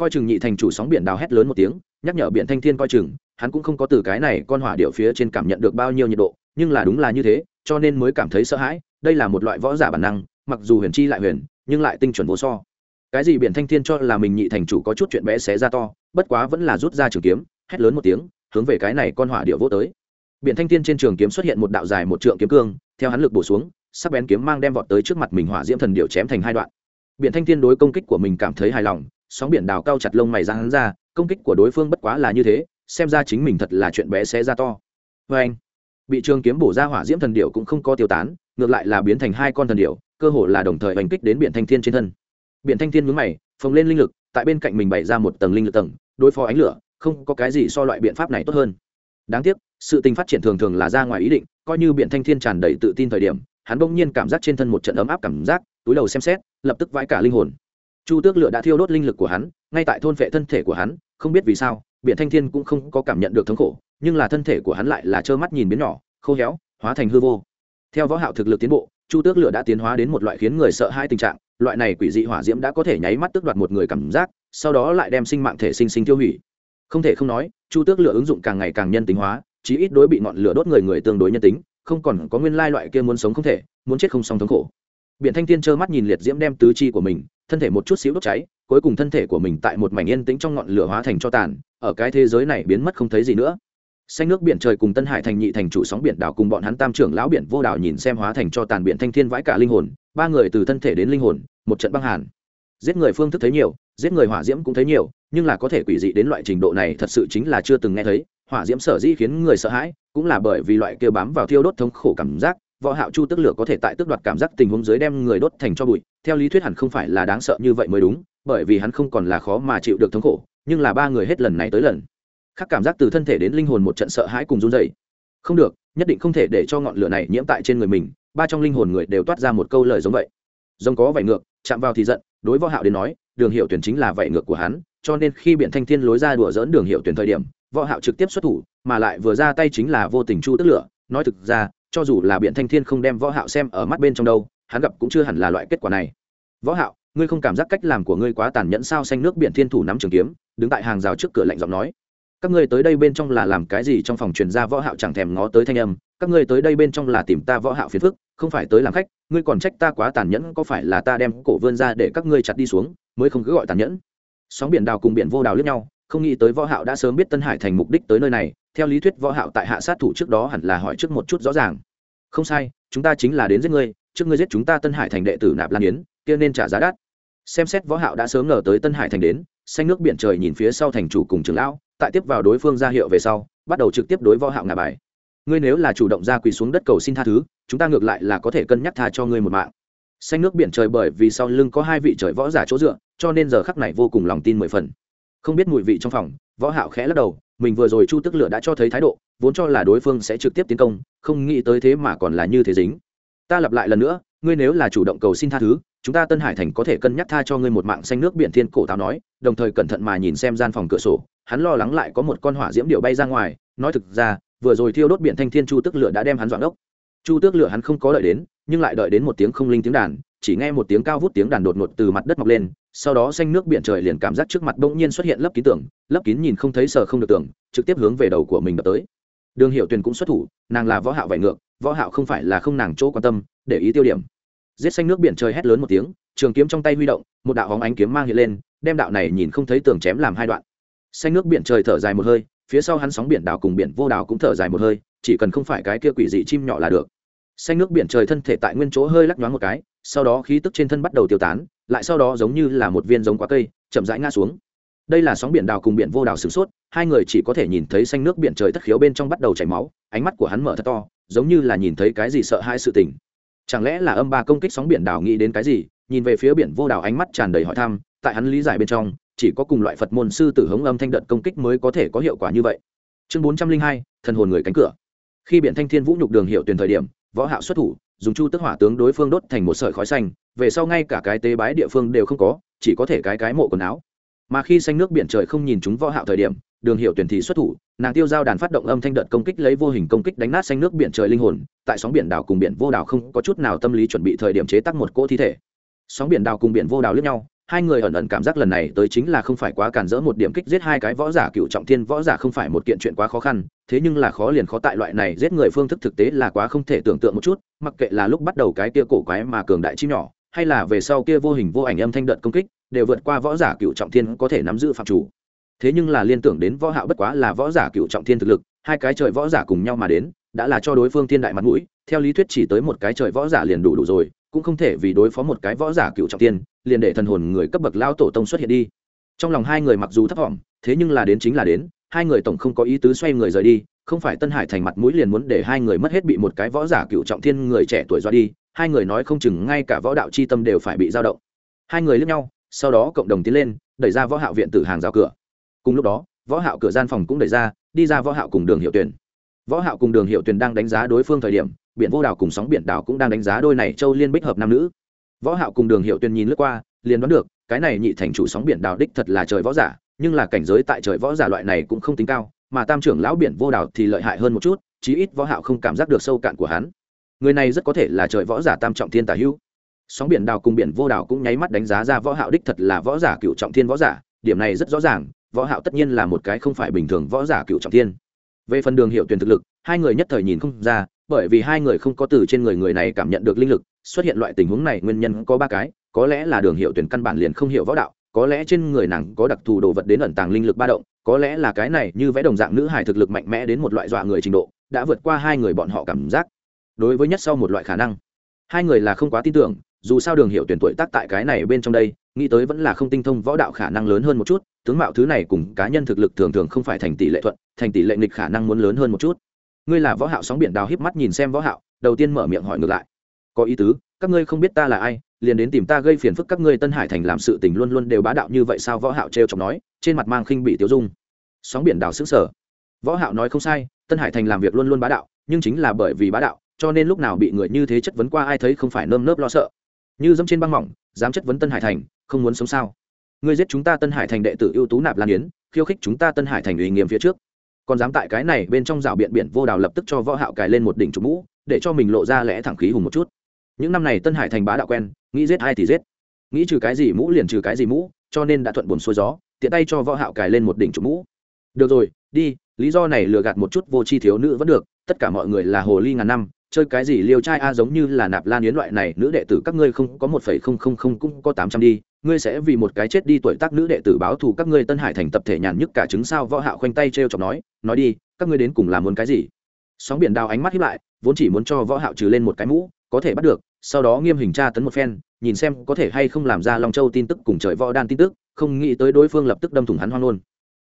coi chừng nhị thành chủ sóng biển đào hét lớn một tiếng, nhắc nhở biển thanh thiên coi chừng, hắn cũng không có từ cái này con hỏa điệu phía trên cảm nhận được bao nhiêu nhiệt độ, nhưng là đúng là như thế, cho nên mới cảm thấy sợ hãi, đây là một loại võ giả bản năng, mặc dù huyền chi lại huyền, nhưng lại tinh chuẩn vô so. Cái gì biển thanh thiên cho là mình nhị thành chủ có chút chuyện bé xé ra to, bất quá vẫn là rút ra trường kiếm, hét lớn một tiếng, hướng về cái này con hỏa điệu vô tới. Biển thanh thiên trên trường kiếm xuất hiện một đạo dài một trượng kiếm cương, theo hắn lực bổ xuống, sắc bén kiếm mang đem vọt tới trước mặt mình hỏa diễm thần điệu chém thành hai đoạn biển thanh thiên đối công kích của mình cảm thấy hài lòng, sóng biển đào cao chặt lông mày ra hắn ra, công kích của đối phương bất quá là như thế, xem ra chính mình thật là chuyện bé xé ra to. Vê anh bị trường kiếm bổ ra hỏa diễm thần điệu cũng không có tiêu tán, ngược lại là biến thành hai con thần điệu cơ hồ là đồng thời hành kích đến biển thanh thiên trên thân. Biển thanh thiên mướn mày, phồng lên linh lực, tại bên cạnh mình bày ra một tầng linh lực tầng, đối phó ánh lửa, không có cái gì so loại biện pháp này tốt hơn. Đáng tiếc, sự tình phát triển thường thường là ra ngoài ý định, coi như biện thanh thiên tràn đầy tự tin thời điểm, hắn bỗng nhiên cảm giác trên thân một trận ấm áp cảm giác túi đầu xem xét, lập tức vãi cả linh hồn. Chu tước lửa đã thiêu đốt linh lực của hắn, ngay tại thôn vệ thân thể của hắn, không biết vì sao biện thanh thiên cũng không có cảm nhận được thống khổ, nhưng là thân thể của hắn lại là trơ mắt nhìn biến nhỏ, khô héo, hóa thành hư vô. Theo võ hạo thực lực tiến bộ, chu tước lửa đã tiến hóa đến một loại khiến người sợ hãi tình trạng, loại này quỷ dị hỏa diễm đã có thể nháy mắt tước đoạt một người cảm giác, sau đó lại đem sinh mạng thể sinh sinh tiêu hủy. Không thể không nói, chu tước lửa ứng dụng càng ngày càng nhân tính hóa, chí ít đối bị ngọn lửa đốt người người tương đối nhân tính, không còn có nguyên lai loại kia muốn sống không thể, muốn chết không xong thống khổ biện thanh thiên trơ mắt nhìn liệt diễm đem tứ chi của mình, thân thể một chút xíu đốt cháy, cuối cùng thân thể của mình tại một mảnh yên tĩnh trong ngọn lửa hóa thành cho tàn, ở cái thế giới này biến mất không thấy gì nữa. Xanh nước biển trời cùng tân hải thành nhị thành chủ sóng biển đảo cùng bọn hắn tam trưởng lão biển vô đảo nhìn xem hóa thành cho tàn biển thanh thiên vãi cả linh hồn, ba người từ thân thể đến linh hồn, một trận băng hàn. Giết người phương thức thấy nhiều, giết người hỏa diễm cũng thấy nhiều, nhưng là có thể quỷ dị đến loại trình độ này thật sự chính là chưa từng nghe thấy, hỏa diễm sở dĩ khiến người sợ hãi, cũng là bởi vì loại kia bám vào thiêu đốt thống khổ cảm giác võ hạo chu tức lửa có thể tại tức đoạt cảm giác tình huống dưới đem người đốt thành cho bụi, theo lý thuyết hẳn không phải là đáng sợ như vậy mới đúng, bởi vì hắn không còn là khó mà chịu được thống khổ, nhưng là ba người hết lần này tới lần khác cảm giác từ thân thể đến linh hồn một trận sợ hãi cùng run rẩy. Không được, nhất định không thể để cho ngọn lửa này nhiễm tại trên người mình, ba trong linh hồn người đều toát ra một câu lời giống vậy. Rồng có vảy ngược, chạm vào thì giận, đối võ hạo đến nói, đường hiệu tuyển chính là vảy ngược của hắn, cho nên khi biện thanh thiên lối ra đùa dỡn đường hiệu tuyển thời điểm, võ hạo trực tiếp xuất thủ, mà lại vừa ra tay chính là vô tình chu tức lửa, nói thực ra cho dù là biện thanh thiên không đem võ hạo xem ở mắt bên trong đâu, hắn gặp cũng chưa hẳn là loại kết quả này. Võ hạo, ngươi không cảm giác cách làm của ngươi quá tàn nhẫn sao? Xanh nước biển thiên thủ nắm trường kiếm, đứng tại hàng rào trước cửa lạnh giọng nói. Các ngươi tới đây bên trong là làm cái gì? Trong phòng truyền ra võ hạo chẳng thèm ngó tới thanh âm. Các ngươi tới đây bên trong là tìm ta võ hạo phiền phức, không phải tới làm khách. Ngươi còn trách ta quá tàn nhẫn, có phải là ta đem cổ vươn ra để các ngươi chặt đi xuống, mới không cứ gọi tàn nhẫn? Sóng biển đào cùng biển vô đào lướt nhau, không nghĩ tới võ hạo đã sớm biết tân hải thành mục đích tới nơi này theo lý thuyết võ hạo tại hạ sát thủ trước đó hẳn là hỏi trước một chút rõ ràng. Không sai, chúng ta chính là đến giết ngươi, trước ngươi giết chúng ta tân hải thành đệ tử nạp lan yến, kia nên trả giá đắt. Xem xét võ hạo đã sớm ngờ tới tân hải thành đến, xanh nước biển trời nhìn phía sau thành chủ cùng trưởng lão, tại tiếp vào đối phương ra hiệu về sau, bắt đầu trực tiếp đối võ hạo ngả bài. Ngươi nếu là chủ động ra quỳ xuống đất cầu xin tha thứ, chúng ta ngược lại là có thể cân nhắc tha cho ngươi một mạng. Xanh nước biển trời bởi vì sau lưng có hai vị trời võ giả chỗ dựa, cho nên giờ khắc này vô cùng lòng tin mười phần. Không biết mùi vị trong phòng võ hạo khẽ lắc đầu, mình vừa rồi chu tức lửa đã cho thấy thái độ, vốn cho là đối phương sẽ trực tiếp tiến công, không nghĩ tới thế mà còn là như thế dính. Ta lặp lại lần nữa, ngươi nếu là chủ động cầu xin tha thứ, chúng ta tân hải thành có thể cân nhắc tha cho ngươi một mạng xanh nước biển thiên cổ táo nói, đồng thời cẩn thận mà nhìn xem gian phòng cửa sổ, hắn lo lắng lại có một con hỏa diễm điệu bay ra ngoài, nói thực ra, vừa rồi thiêu đốt biển thanh thiên chu tức lửa đã đem hắn dọn ốc chu tước lửa hắn không có đợi đến, nhưng lại đợi đến một tiếng không linh tiếng đàn, chỉ nghe một tiếng cao vút tiếng đàn đột ngột từ mặt đất mọc lên sau đó xanh nước biển trời liền cảm giác trước mặt bỗng nhiên xuất hiện lớp kín tưởng lớp kín nhìn không thấy sờ không được tưởng trực tiếp hướng về đầu của mình đập tới. Đường hiệu tuyền cũng xuất thủ, nàng là võ hạo vải ngược, võ hạo không phải là không nàng chỗ quan tâm, để ý tiêu điểm. Giết xanh nước biển trời hét lớn một tiếng, trường kiếm trong tay huy động, một đạo hóng ánh kiếm mang hiện lên, đem đạo này nhìn không thấy tường chém làm hai đoạn. Xanh nước biển trời thở dài một hơi, phía sau hắn sóng biển đảo cùng biển vô đảo cũng thở dài một hơi, chỉ cần không phải cái kia quỷ dị chim nhỏ là được. Xanh nước biển trời thân thể tại nguyên chỗ hơi lắc nhoáng một cái, sau đó khí tức trên thân bắt đầu tiêu tán lại sau đó giống như là một viên giống quả cây, chậm rãi ngã xuống. Đây là sóng biển đào cùng biển vô đào sửng sốt, hai người chỉ có thể nhìn thấy xanh nước biển trời thất khiếu bên trong bắt đầu chảy máu, ánh mắt của hắn mở thật to, giống như là nhìn thấy cái gì sợ hai sự tình. Chẳng lẽ là âm ba công kích sóng biển đảo nghĩ đến cái gì, nhìn về phía biển vô đảo ánh mắt tràn đầy hỏi thăm, tại hắn lý giải bên trong, chỉ có cùng loại phật môn sư tử hống âm thanh đợt công kích mới có thể có hiệu quả như vậy. Chương bốn trăm linh hai, thần hồn người cánh cửa. Khi biển thanh thiên vũ nhục đường hiệu tuyển thời điểm, võ hạo xuất thủ dùng chu tức hỏa tướng đối phương đốt thành một sợi khói xanh, về sau ngay cả cái tế bái địa phương đều không có, chỉ có thể cái cái mộ quần áo. Mà khi xanh nước biển trời không nhìn chúng võ hạo thời điểm, đường hiệu tuyển thì xuất thủ, nàng tiêu giao đàn phát động âm thanh đợt công kích lấy vô hình công kích đánh nát xanh nước biển trời linh hồn, tại sóng biển đảo cùng biển vô đảo không có chút nào tâm lý chuẩn bị thời điểm chế tác một cỗ thi thể. Sóng biển đảo cùng biển vô đảo lướt nhau hai người ẩn ẩn cảm giác lần này tới chính là không phải quá cản rỡ một điểm kích giết hai cái võ giả cựu trọng thiên võ giả không phải một kiện chuyện quá khó khăn, thế nhưng là khó liền khó tại loại này giết người phương thức thực tế là quá không thể tưởng tượng một chút, mặc kệ là lúc bắt đầu cái kia cổ quái mà cường đại chim nhỏ, hay là về sau kia vô hình vô ảnh âm thanh đợt công kích, đều vượt qua võ giả cựu trọng thiên có thể nắm giữ phạm chủ. Thế nhưng là liên tưởng đến võ hạo bất quá là võ giả cựu trọng thiên thực lực, hai cái trời võ giả cùng nhau mà đến, đã là cho đối phương thiên đại mặt mũi, theo lý thuyết chỉ tới một cái trời võ giả liền đủ đủ rồi, cũng không thể vì đối phó một cái võ giả cựu trọng thiên liền để thần hồn người cấp bậc lao tổ tông xuất hiện đi. Trong lòng hai người mặc dù thấp thỏm, thế nhưng là đến chính là đến, hai người tổng không có ý tứ xoay người rời đi, không phải tân hải thành mặt mũi liền muốn để hai người mất hết bị một cái võ giả cựu trọng thiên người trẻ tuổi do đi, hai người nói không chừng ngay cả võ đạo c h i tâm đều phải bị giao động. Hai người lướt nhau, sau đó cộng đồng tiến lên, đẩy ra võ hạo viện tử hàng rào cửa. Cùng lúc đó, võ hạo cửa gian phòng cũng đẩy ra, đi ra võ hạo cùng đường hiệu tuyển. Võ hạo cùng đường hiệu tuyển đang đánh giá đối phương thời điểm, biển vô đảo cùng sóng biển đảo cũng đang đánh giá đôi này châu liên bích hợp nam nữ võ hạo cùng đường hiệu tuyên nhìn lướt qua, liền đoán được, cái này nhị thành chủ sóng biển đảo đích thật là trời võ giả, nhưng là cảnh giới tại trời võ giả loại này cũng không tính cao, mà tam trưởng lão biển vô đảo thì lợi hại hơn một chút, chí ít võ hạo không cảm giác được sâu cạn của hắn. Người này rất có thể là trời võ giả tam trọng thiên tả hữu. Sóng biển đảo cùng biển vô đảo cũng nháy mắt đánh giá ra võ hạo đích thật là võ giả cựu trọng thiên võ giả, điểm này rất rõ ràng, võ hạo tất nhiên là một cái không phải bình thường võ giả cựu trọng thiên. Về phần đường hiệu tuyển thực lực, hai người nhất thời nhìn không ra bởi vì hai người không có từ trên người người này cảm nhận được linh lực, xuất hiện loại tình huống này nguyên nhân có ba cái, có lẽ là đường hiệu tuyển căn bản liền không hiểu võ đạo, có lẽ trên người nàng có đặc thù đồ vật đến ẩn tàng linh lực ba động, có lẽ là cái này như vẽ đồng dạng nữ hải thực lực mạnh mẽ đến một loại dọa người trình độ, đã vượt qua hai người bọn họ cảm giác. Đối với nhất sau một loại khả năng, hai người là không quá tin tưởng, dù sao đường hiệu tuyển tuổi tác tại cái này bên trong đây, nghĩ tới vẫn là không tinh thông võ đạo khả năng lớn hơn một chút, tướng mạo thứ này cùng cá nhân thực lực thường thường không phải thành tỷ lệ thuận, thành tỷ lệ nghịch khả năng muốn lớn hơn một chút ngươi là võ hạo sóng biển đào híp mắt nhìn xem võ hạo, đầu tiên mở miệng hỏi ngược lại. Có ý tứ, các ngươi không biết ta là ai, liền đến tìm ta gây phiền phức các ngươi tân hải thành làm sự tình luôn luôn đều bá đạo như vậy sao võ hạo treo chọc nói, trên mặt mang khinh bị tiêu dung. Sóng biển đào sững sờ. Võ hạo nói không sai, tân hải thành làm việc luôn luôn bá đạo, nhưng chính là bởi vì bá đạo, cho nên lúc nào bị người như thế chất vấn qua ai thấy không phải nơm nớp lo sợ. Như dẫm trên băng mỏng, dám chất vấn tân hải thành, không muốn sống sao? Ngươi giết chúng ta tân hải thành đệ tử ưu tú nạp lan yến, khiêu khích chúng ta tân hải thành uy nghiêm phía trước còn dám tại cái này bên trong rào biện biển vô đào lập tức cho võ hạo cài lên một đỉnh trục mũ, để cho mình lộ ra lẽ thẳng khí hùng một chút. Những năm này tân hải thành bá đạo quen, nghĩ giết ai thì giết. Nghĩ trừ cái gì mũ liền trừ cái gì mũ, cho nên đã thuận buồn xuôi gió, tiện tay cho võ hạo cài lên một đỉnh trục mũ. Được rồi, đi, lý do này lừa gạt một chút vô chi thiếu nữ vẫn được, tất cả mọi người là hồ ly ngàn năm chơi cái gì liêu trai a à giống như là nạp lan yến loại này, nữ đệ tử các ngươi không có một phẩy không không không cũng có tám trăm đi, ngươi sẽ vì một cái chết đi tuổi tác nữ đệ tử báo thù các ngươi tân hải thành tập thể nhàn nhức cả chứng sao, võ hạo khoanh tay treo chọc nói nói đi, các ngươi đến cùng làm muốn cái gì? Sóng biển đào ánh mắt hiếp lại, vốn chỉ muốn cho võ hạo trừ lên một cái mũ, có thể bắt được, sau đó nghiêm hình tra tấn một phen, nhìn xem có thể hay không làm ra long châu tin tức cùng trời võ đan tin tức, không nghĩ tới đối phương lập tức đâm thủng hắn hoang luôn.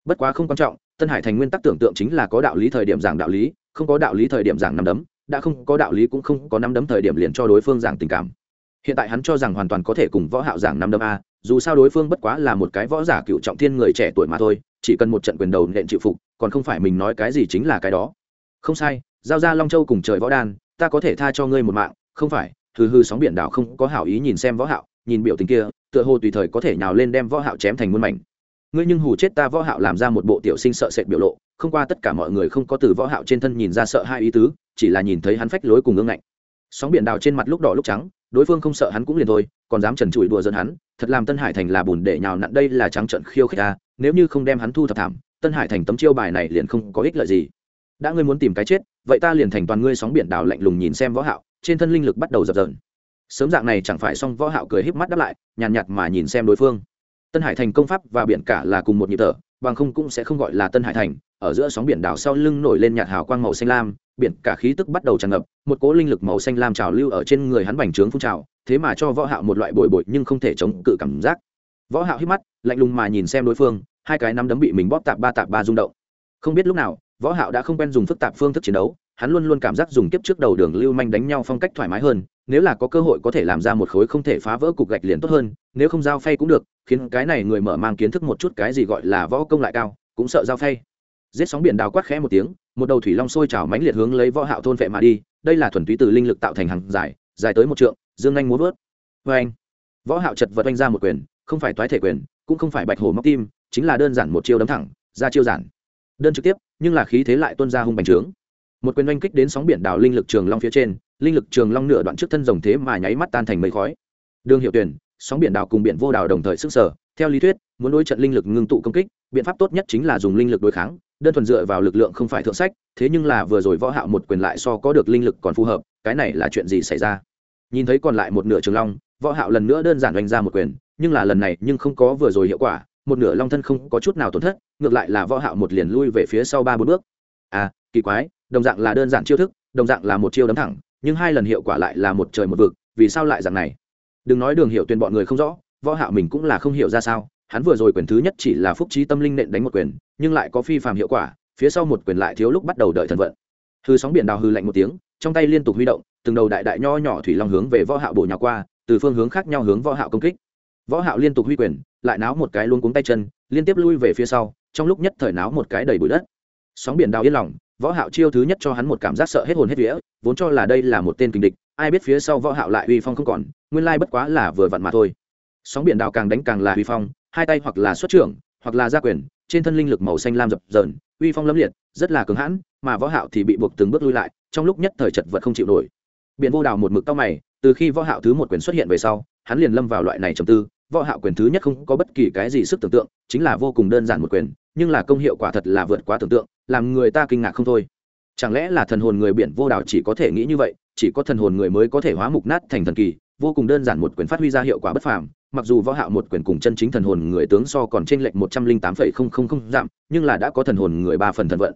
Bất quá không quan trọng, tân hải thành nguyên tắc tưởng tượng chính là có đạo lý thời điểm giảng đạo lý, không có đạo lý thời điểm giảng nắm đấm đã không có đạo lý cũng không có nắm đấm thời điểm liền cho đối phương giảng tình cảm. Hiện tại hắn cho rằng hoàn toàn có thể cùng võ hạo giảng nắm đấm a, dù sao đối phương bất quá là một cái võ giả cựu trọng thiên người trẻ tuổi mà thôi, chỉ cần một trận quyền đầu nện chịu phục, còn không phải mình nói cái gì chính là cái đó. Không sai, giao ra long châu cùng trời võ đan, ta có thể tha cho ngươi một mạng, không phải, hừ hừ sóng biển đảo không có hảo ý nhìn xem võ hạo, nhìn biểu tình kia, tựa hồ tùy thời có thể nhào lên đem võ hạo chém thành muôn mảnh. Ngươi nhưng hù chết ta võ hạo làm ra một bộ tiểu sinh sợ sệt biểu lộ không qua tất cả mọi người không có từ võ hạo trên thân nhìn ra sợ hai ý tứ chỉ là nhìn thấy hắn phách lối cùng ương ngạnh. Sóng biển đào trên mặt lúc đỏ lúc trắng đối phương không sợ hắn cũng liền thôi còn dám trần trụi đùa giỡn hắn thật làm tân hải thành là bùn để nhào nặn đây là trắng trận khiêu khích a. nếu như không đem hắn thu thập thảm tân hải thành tấm chiêu bài này liền không có ích lợi gì. Đã ngươi muốn tìm cái chết vậy ta liền thành toàn ngươi sóng biển đảo lạnh lùng nhìn xem võ hạo trên thân linh lực bắt đầu dập dờn. Sớm dạng này chẳng phải xong võ hạo cười híp mắt đáp lại nhàn nhạt, nhạt mà nhìn xem đối phương. Tân hải thành công pháp và biển cả là cùng một nhịp thở bằng không cũng sẽ không gọi là tân hải thành ở giữa sóng biển đảo sau lưng nổi lên nhạt hào quang màu xanh lam, biển cả khí tức bắt đầu tràn ngập, một cỗ linh lực màu xanh lam trào lưu ở trên người hắn bành trướng phun trào, thế mà cho võ hạo một loại bội bội nhưng không thể chống cự cảm giác. Võ hạo hít mắt, lạnh lùng mà nhìn xem đối phương, hai cái nắm đấm bị mình bóp tạp ba tạp ba rung động. Không biết lúc nào, võ hạo đã không quen dùng phức tạp phương thức chiến đấu, hắn luôn luôn cảm giác dùng kiếp trước đầu đường lưu manh đánh nhau phong cách thoải mái hơn, nếu là có cơ hội có thể làm ra một khối không thể phá vỡ cục gạch liền tốt hơn, nếu không giao phay cũng được, khiến cái này người mở mang kiến thức một chút cái gì gọi là võ công lại cao, cũng sợ giao phay giết sóng biển đào quát khẽ một tiếng, một đầu thủy long sôi trào mãnh liệt hướng lấy võ hạo thôn vệ mà đi, đây là thuần túy từ linh lực tạo thành hàng dài dài tới một trượng, dương anh muốn vớt. Với anh, võ hạo chật vật anh ra một quyền, không phải toái thể quyền, cũng không phải bạch hổ móc tim, chính là đơn giản một chiêu đấm thẳng, ra chiêu giản. Đơn trực tiếp, nhưng là khí thế lại tuôn ra hung bành trướng. Một quyền oanh kích đến sóng biển đảo linh lực trường long phía trên, linh lực trường long nửa đoạn trước thân rồng thế mà nháy mắt tan thành mây khói. Đường hiệu tuyển sóng biển đảo cùng biển vô đảo đồng thời sức sở theo lý thuyết, muốn đối trận linh lực ngưng tụ công kích, biện pháp tốt nhất chính là dùng linh lực đối kháng đơn thuần dựa vào lực lượng không phải thượng sách, thế nhưng là vừa rồi võ hạo một quyền lại so có được linh lực còn phù hợp, cái này là chuyện gì xảy ra? Nhìn thấy còn lại một nửa trường long, võ hạo lần nữa đơn giản đánh ra một quyền, nhưng là lần này nhưng không có vừa rồi hiệu quả, một nửa long thân không có chút nào tổn thất, ngược lại là võ hạo một liền lui về phía sau ba bốn bước. À kỳ quái, đồng dạng là đơn giản chiêu thức, đồng dạng là một chiêu đấm thẳng, nhưng hai lần hiệu quả lại là một trời một vực, vì sao lại dạng này? Đừng nói đường hiệu tuyên bọn người không rõ, võ hạo mình cũng là không hiểu ra sao hắn vừa rồi quyền thứ nhất chỉ là phúc trí tâm linh nện đánh một quyền, nhưng lại có phi phàm hiệu quả, phía sau một quyền lại thiếu lúc bắt đầu đợi thần vận. Hư sóng biển đào hư lạnh một tiếng, trong tay liên tục huy động, từng đầu đại đại nho nhỏ thủy long hướng về võ hạo bổ nhào qua, từ phương hướng khác nhau hướng võ hạo công kích. Võ hạo liên tục huy quyền, lại náo một cái luôn cuống tay chân, liên tiếp lui về phía sau, trong lúc nhất thời náo một cái đầy bụi đất. Sóng biển đào yên lòng, võ hạo chiêu thứ nhất cho hắn một cảm giác sợ hết hồn hết vía, vốn cho là đây là một tên kình địch, ai biết phía sau võ hạo lại uy phong không còn, nguyên lai bất quá là vừa vặn mà thôi. Sóng biển đào càng đánh càng là uy phong hai tay hoặc là xuất trưởng, hoặc là gia quyền, trên thân linh lực màu xanh lam dập dờn, uy phong lâm liệt, rất là cứng hãn, mà võ hạo thì bị buộc từng bước lui lại, trong lúc nhất thời chật vật không chịu nổi. Biển vô đào một mực cao mày, từ khi võ hạo thứ một quyền xuất hiện về sau, hắn liền lâm vào loại này trầm tư. Võ hạo quyền thứ nhất không có bất kỳ cái gì sức tưởng tượng, chính là vô cùng đơn giản một quyền, nhưng là công hiệu quả thật là vượt quá tưởng tượng, làm người ta kinh ngạc không thôi. Chẳng lẽ là thần hồn người biển vô đảo chỉ có thể nghĩ như vậy, chỉ có thần hồn người mới có thể hóa mục nát thành thần kỳ vô cùng đơn giản một quyền phát huy ra hiệu quả bất phàm, mặc dù võ hạo một quyền cùng chân chính thần hồn người tướng so còn trên lệnh một trăm linh tám phẩy không không không giảm, nhưng là đã có thần hồn người ba phần thần vận.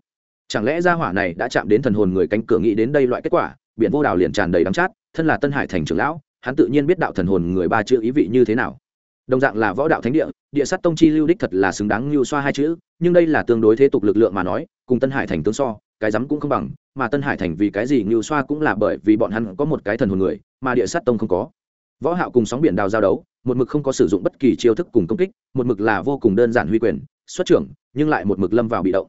Chẳng lẽ gia hỏa này đã chạm đến thần hồn người cánh cửa nghĩ đến đây loại kết quả, biển vô đảo liền tràn đầy đắng chát, thân là tân hải thành trưởng lão, hắn tự nhiên biết đạo thần hồn người ba chữ ý vị như thế nào. Đồng dạng là võ đạo thánh địa địa sát tông chi lưu đích thật là xứng đáng lưu xoa hai chữ, nhưng đây là tương đối thế tục lực lượng mà nói, cùng tân hải thành tướng so, cái dám cũng không bằng, mà tân hải thành vì cái gì lưu xoa cũng là bởi vì bọn hắn có một cái thần hồn người, mà địa sát tông không có võ hạo cùng sóng biển đào giao đấu, một mực không có sử dụng bất kỳ chiêu thức cùng công kích, một mực là vô cùng đơn giản huy quyền, xuất trưởng, nhưng lại một mực lâm vào bị động.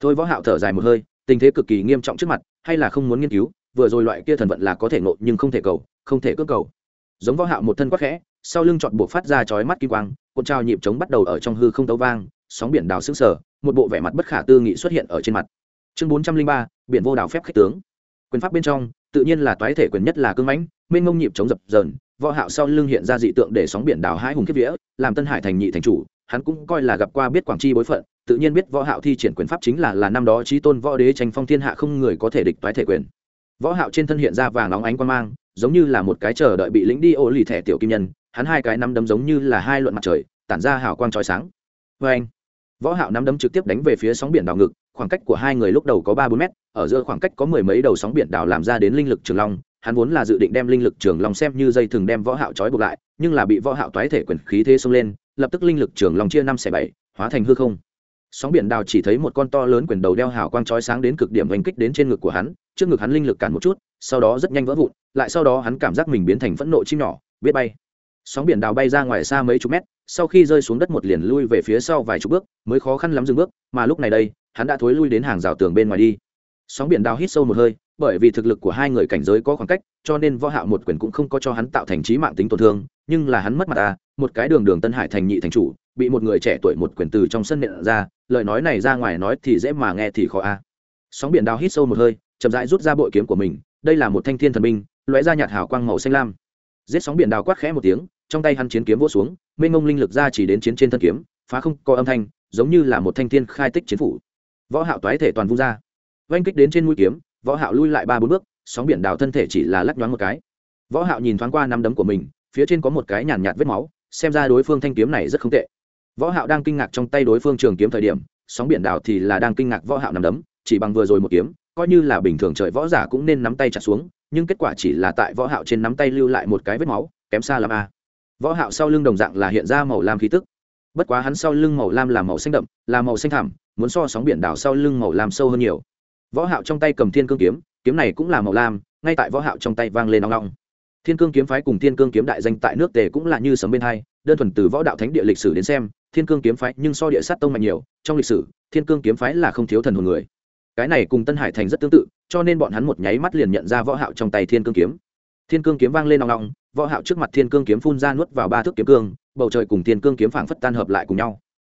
Thôi võ hạo thở dài một hơi, tình thế cực kỳ nghiêm trọng trước mặt, hay là không muốn nghiên cứu, vừa rồi loại kia thần vận là có thể ngộ nhưng không thể cầu, không thể cưỡng cầu. Giống võ hạo một thân quắc khẽ, sau lưng chọn buộc phát ra chói mắt kim quang, cuộn trào nhịp trống bắt đầu ở trong hư không tấu vang, sóng biển đào sững sờ, một bộ vẻ mặt bất khả tư nghị xuất hiện ở trên mặt. Chương bốn trăm linh ba, biển vô đảo phép khách tướng. Quyền pháp bên trong, tự nhiên là toái thể quyền nhất là cương mãnh, mênh ngông nhịp chống dập dờn võ hạo sau lưng hiện ra dị tượng để sóng biển đảo hai hùng kiếp vía, làm tân hải thành nhị thành chủ, hắn cũng coi là gặp qua biết quảng chi bối phận, tự nhiên biết võ hạo thi triển quyền pháp chính là là năm đó chí tôn võ đế tranh phong thiên hạ không người có thể địch toái thể quyền. Võ hạo trên thân hiện ra vàng óng ánh quang mang, giống như là một cái chờ đợi bị lĩnh đi ô lì thẻ tiểu kim nhân, hắn hai cái nắm đấm giống như là hai luận mặt trời, tản ra hào quang chói sáng. Vê anh, võ hạo nắm đấm trực tiếp đánh về phía sóng biển đảo ngực, khoảng cách của hai người lúc đầu có ba bốn mét, ở giữa khoảng cách có mười mấy đầu sóng biển đảo làm ra đến linh lực trường long hắn vốn là dự định đem linh lực trường long xem như dây thừng đem võ hạo trói buộc lại, nhưng là bị võ hạo toái thể quyền khí thế xông lên, lập tức linh lực trường long chia năm xẻ bảy, hóa thành hư không. Sóng biển đào chỉ thấy một con to lớn quyền đầu đeo hào quang chói sáng đến cực điểm oanh kích đến trên ngực của hắn, trước ngực hắn linh lực cản một chút, sau đó rất nhanh vỡ vụn, lại sau đó hắn cảm giác mình biến thành phẫn nộ chim nhỏ, biết bay. Sóng biển đào bay ra ngoài xa mấy chục mét, sau khi rơi xuống đất một liền lui về phía sau vài chục bước, mới khó khăn lắm dừng bước, mà lúc này đây, hắn đã thối lui đến hàng rào tường bên ngoài đi. Sóng biển đào hít sâu một hơi bởi vì thực lực của hai người cảnh giới có khoảng cách, cho nên võ hạo một quyền cũng không có cho hắn tạo thành trí mạng tính tổn thương, nhưng là hắn mất mặt à một cái đường đường tân hải thành nhị thành chủ, bị một người trẻ tuổi một quyền từ trong sân nện ra, lời nói này ra ngoài nói thì dễ mà nghe thì khó a à. sóng biển đào hít sâu một hơi, chậm rãi rút ra bội kiếm của mình, đây là một thanh thiên thần binh, lóe ra nhạt hào quang màu xanh lam. Giết sóng biển đào quát khẽ một tiếng, trong tay hắn chiến kiếm vỗ xuống, mênh mông linh lực ra chỉ đến chiến trên thân kiếm, phá không có âm thanh, giống như là một thanh thiên khai tích chiến phủ. Võ hạo toái thể toàn vung ra. Vanh kích đến trên mũi kiếm võ hạo lui lại ba bốn bước, sóng biển đào thân thể chỉ là lắc nhoáng một cái. Võ hạo nhìn thoáng qua năm đấm của mình, phía trên có một cái nhàn nhạt vết máu, xem ra đối phương thanh kiếm này rất không tệ. Võ hạo đang kinh ngạc trong tay đối phương trường kiếm thời điểm, sóng biển đào thì là đang kinh ngạc võ hạo nắm đấm, chỉ bằng vừa rồi một kiếm, coi như là bình thường trời võ giả cũng nên nắm tay chặt xuống, nhưng kết quả chỉ là tại võ hạo trên nắm tay lưu lại một cái vết máu, kém xa lắm a. Võ hạo sau lưng đồng dạng là hiện ra màu lam khí tức. Bất quá hắn sau lưng màu lam là màu xanh đậm, là màu xanh thẳm, muốn so sóng biển đảo sau lưng màu lam sâu hơn nhiều võ hạo trong tay cầm thiên cương kiếm kiếm này cũng là màu lam, ngay tại võ hạo trong tay vang lên ong ong. Thiên cương kiếm phái cùng thiên cương kiếm đại danh tại nước tề cũng là như sấm bên hai, đơn thuần từ võ đạo thánh địa lịch sử đến xem, thiên cương kiếm phái nhưng so địa sát tông mạnh nhiều, trong lịch sử, thiên cương kiếm phái là không thiếu thần hồn người. Cái này cùng tân hải thành rất tương tự, cho nên bọn hắn một nháy mắt liền nhận ra võ hạo trong tay thiên cương kiếm. Thiên cương kiếm vang lên ong ong, võ hạo trước mặt thiên cương kiếm phun ra nuốt vào ba thước kiếm cương, bầu trời cùng thiên cương kiếm phảng phất tan hợp lại cùng nhau.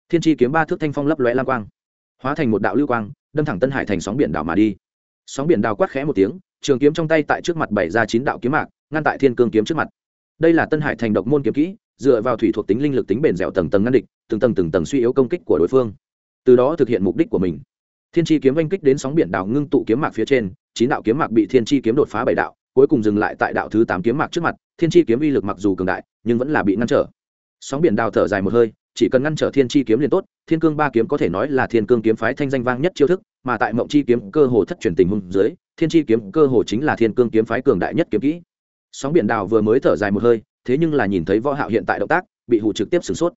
Thiên chi kiếm ba thước thanh phong lấp lóe lam quang, hóa thành một đạo lưu quang đâm thẳng tân hải thành sóng biển đảo mà đi. Sóng biển đào quát khẽ một tiếng, trường kiếm trong tay tại trước mặt bảy ra chín đạo kiếm mạc, ngăn tại thiên cương kiếm trước mặt. Đây là tân hải thành độc môn kiếm kỹ, dựa vào thủy thuộc tính linh lực tính bền dẻo tầng tầng ngăn địch, từng tầng từng tầng suy yếu công kích của đối phương. Từ đó thực hiện mục đích của mình. Thiên chi kiếm oanh kích đến sóng biển đảo ngưng tụ kiếm mạc phía trên, chín đạo kiếm mạc bị thiên chi kiếm đột phá bảy đạo, cuối cùng dừng lại tại đạo thứ tám kiếm mạc trước mặt. Thiên chi kiếm uy lực mặc dù cường đại, nhưng vẫn là bị ngăn trở. Sóng biển đào thở dài một hơi chỉ cần ngăn trở thiên chi kiếm liền tốt, thiên cương ba kiếm có thể nói là thiên cương kiếm phái thanh danh vang nhất chiêu thức, mà tại mộng chi kiếm cơ hồ thất truyền tình huống dưới, thiên chi kiếm cơ hồ chính là thiên cương kiếm phái cường đại nhất kiếm kỹ. Sóng biển đào vừa mới thở dài một hơi, thế nhưng là nhìn thấy võ hạo hiện tại động tác, bị hụ trực tiếp sửng sốt.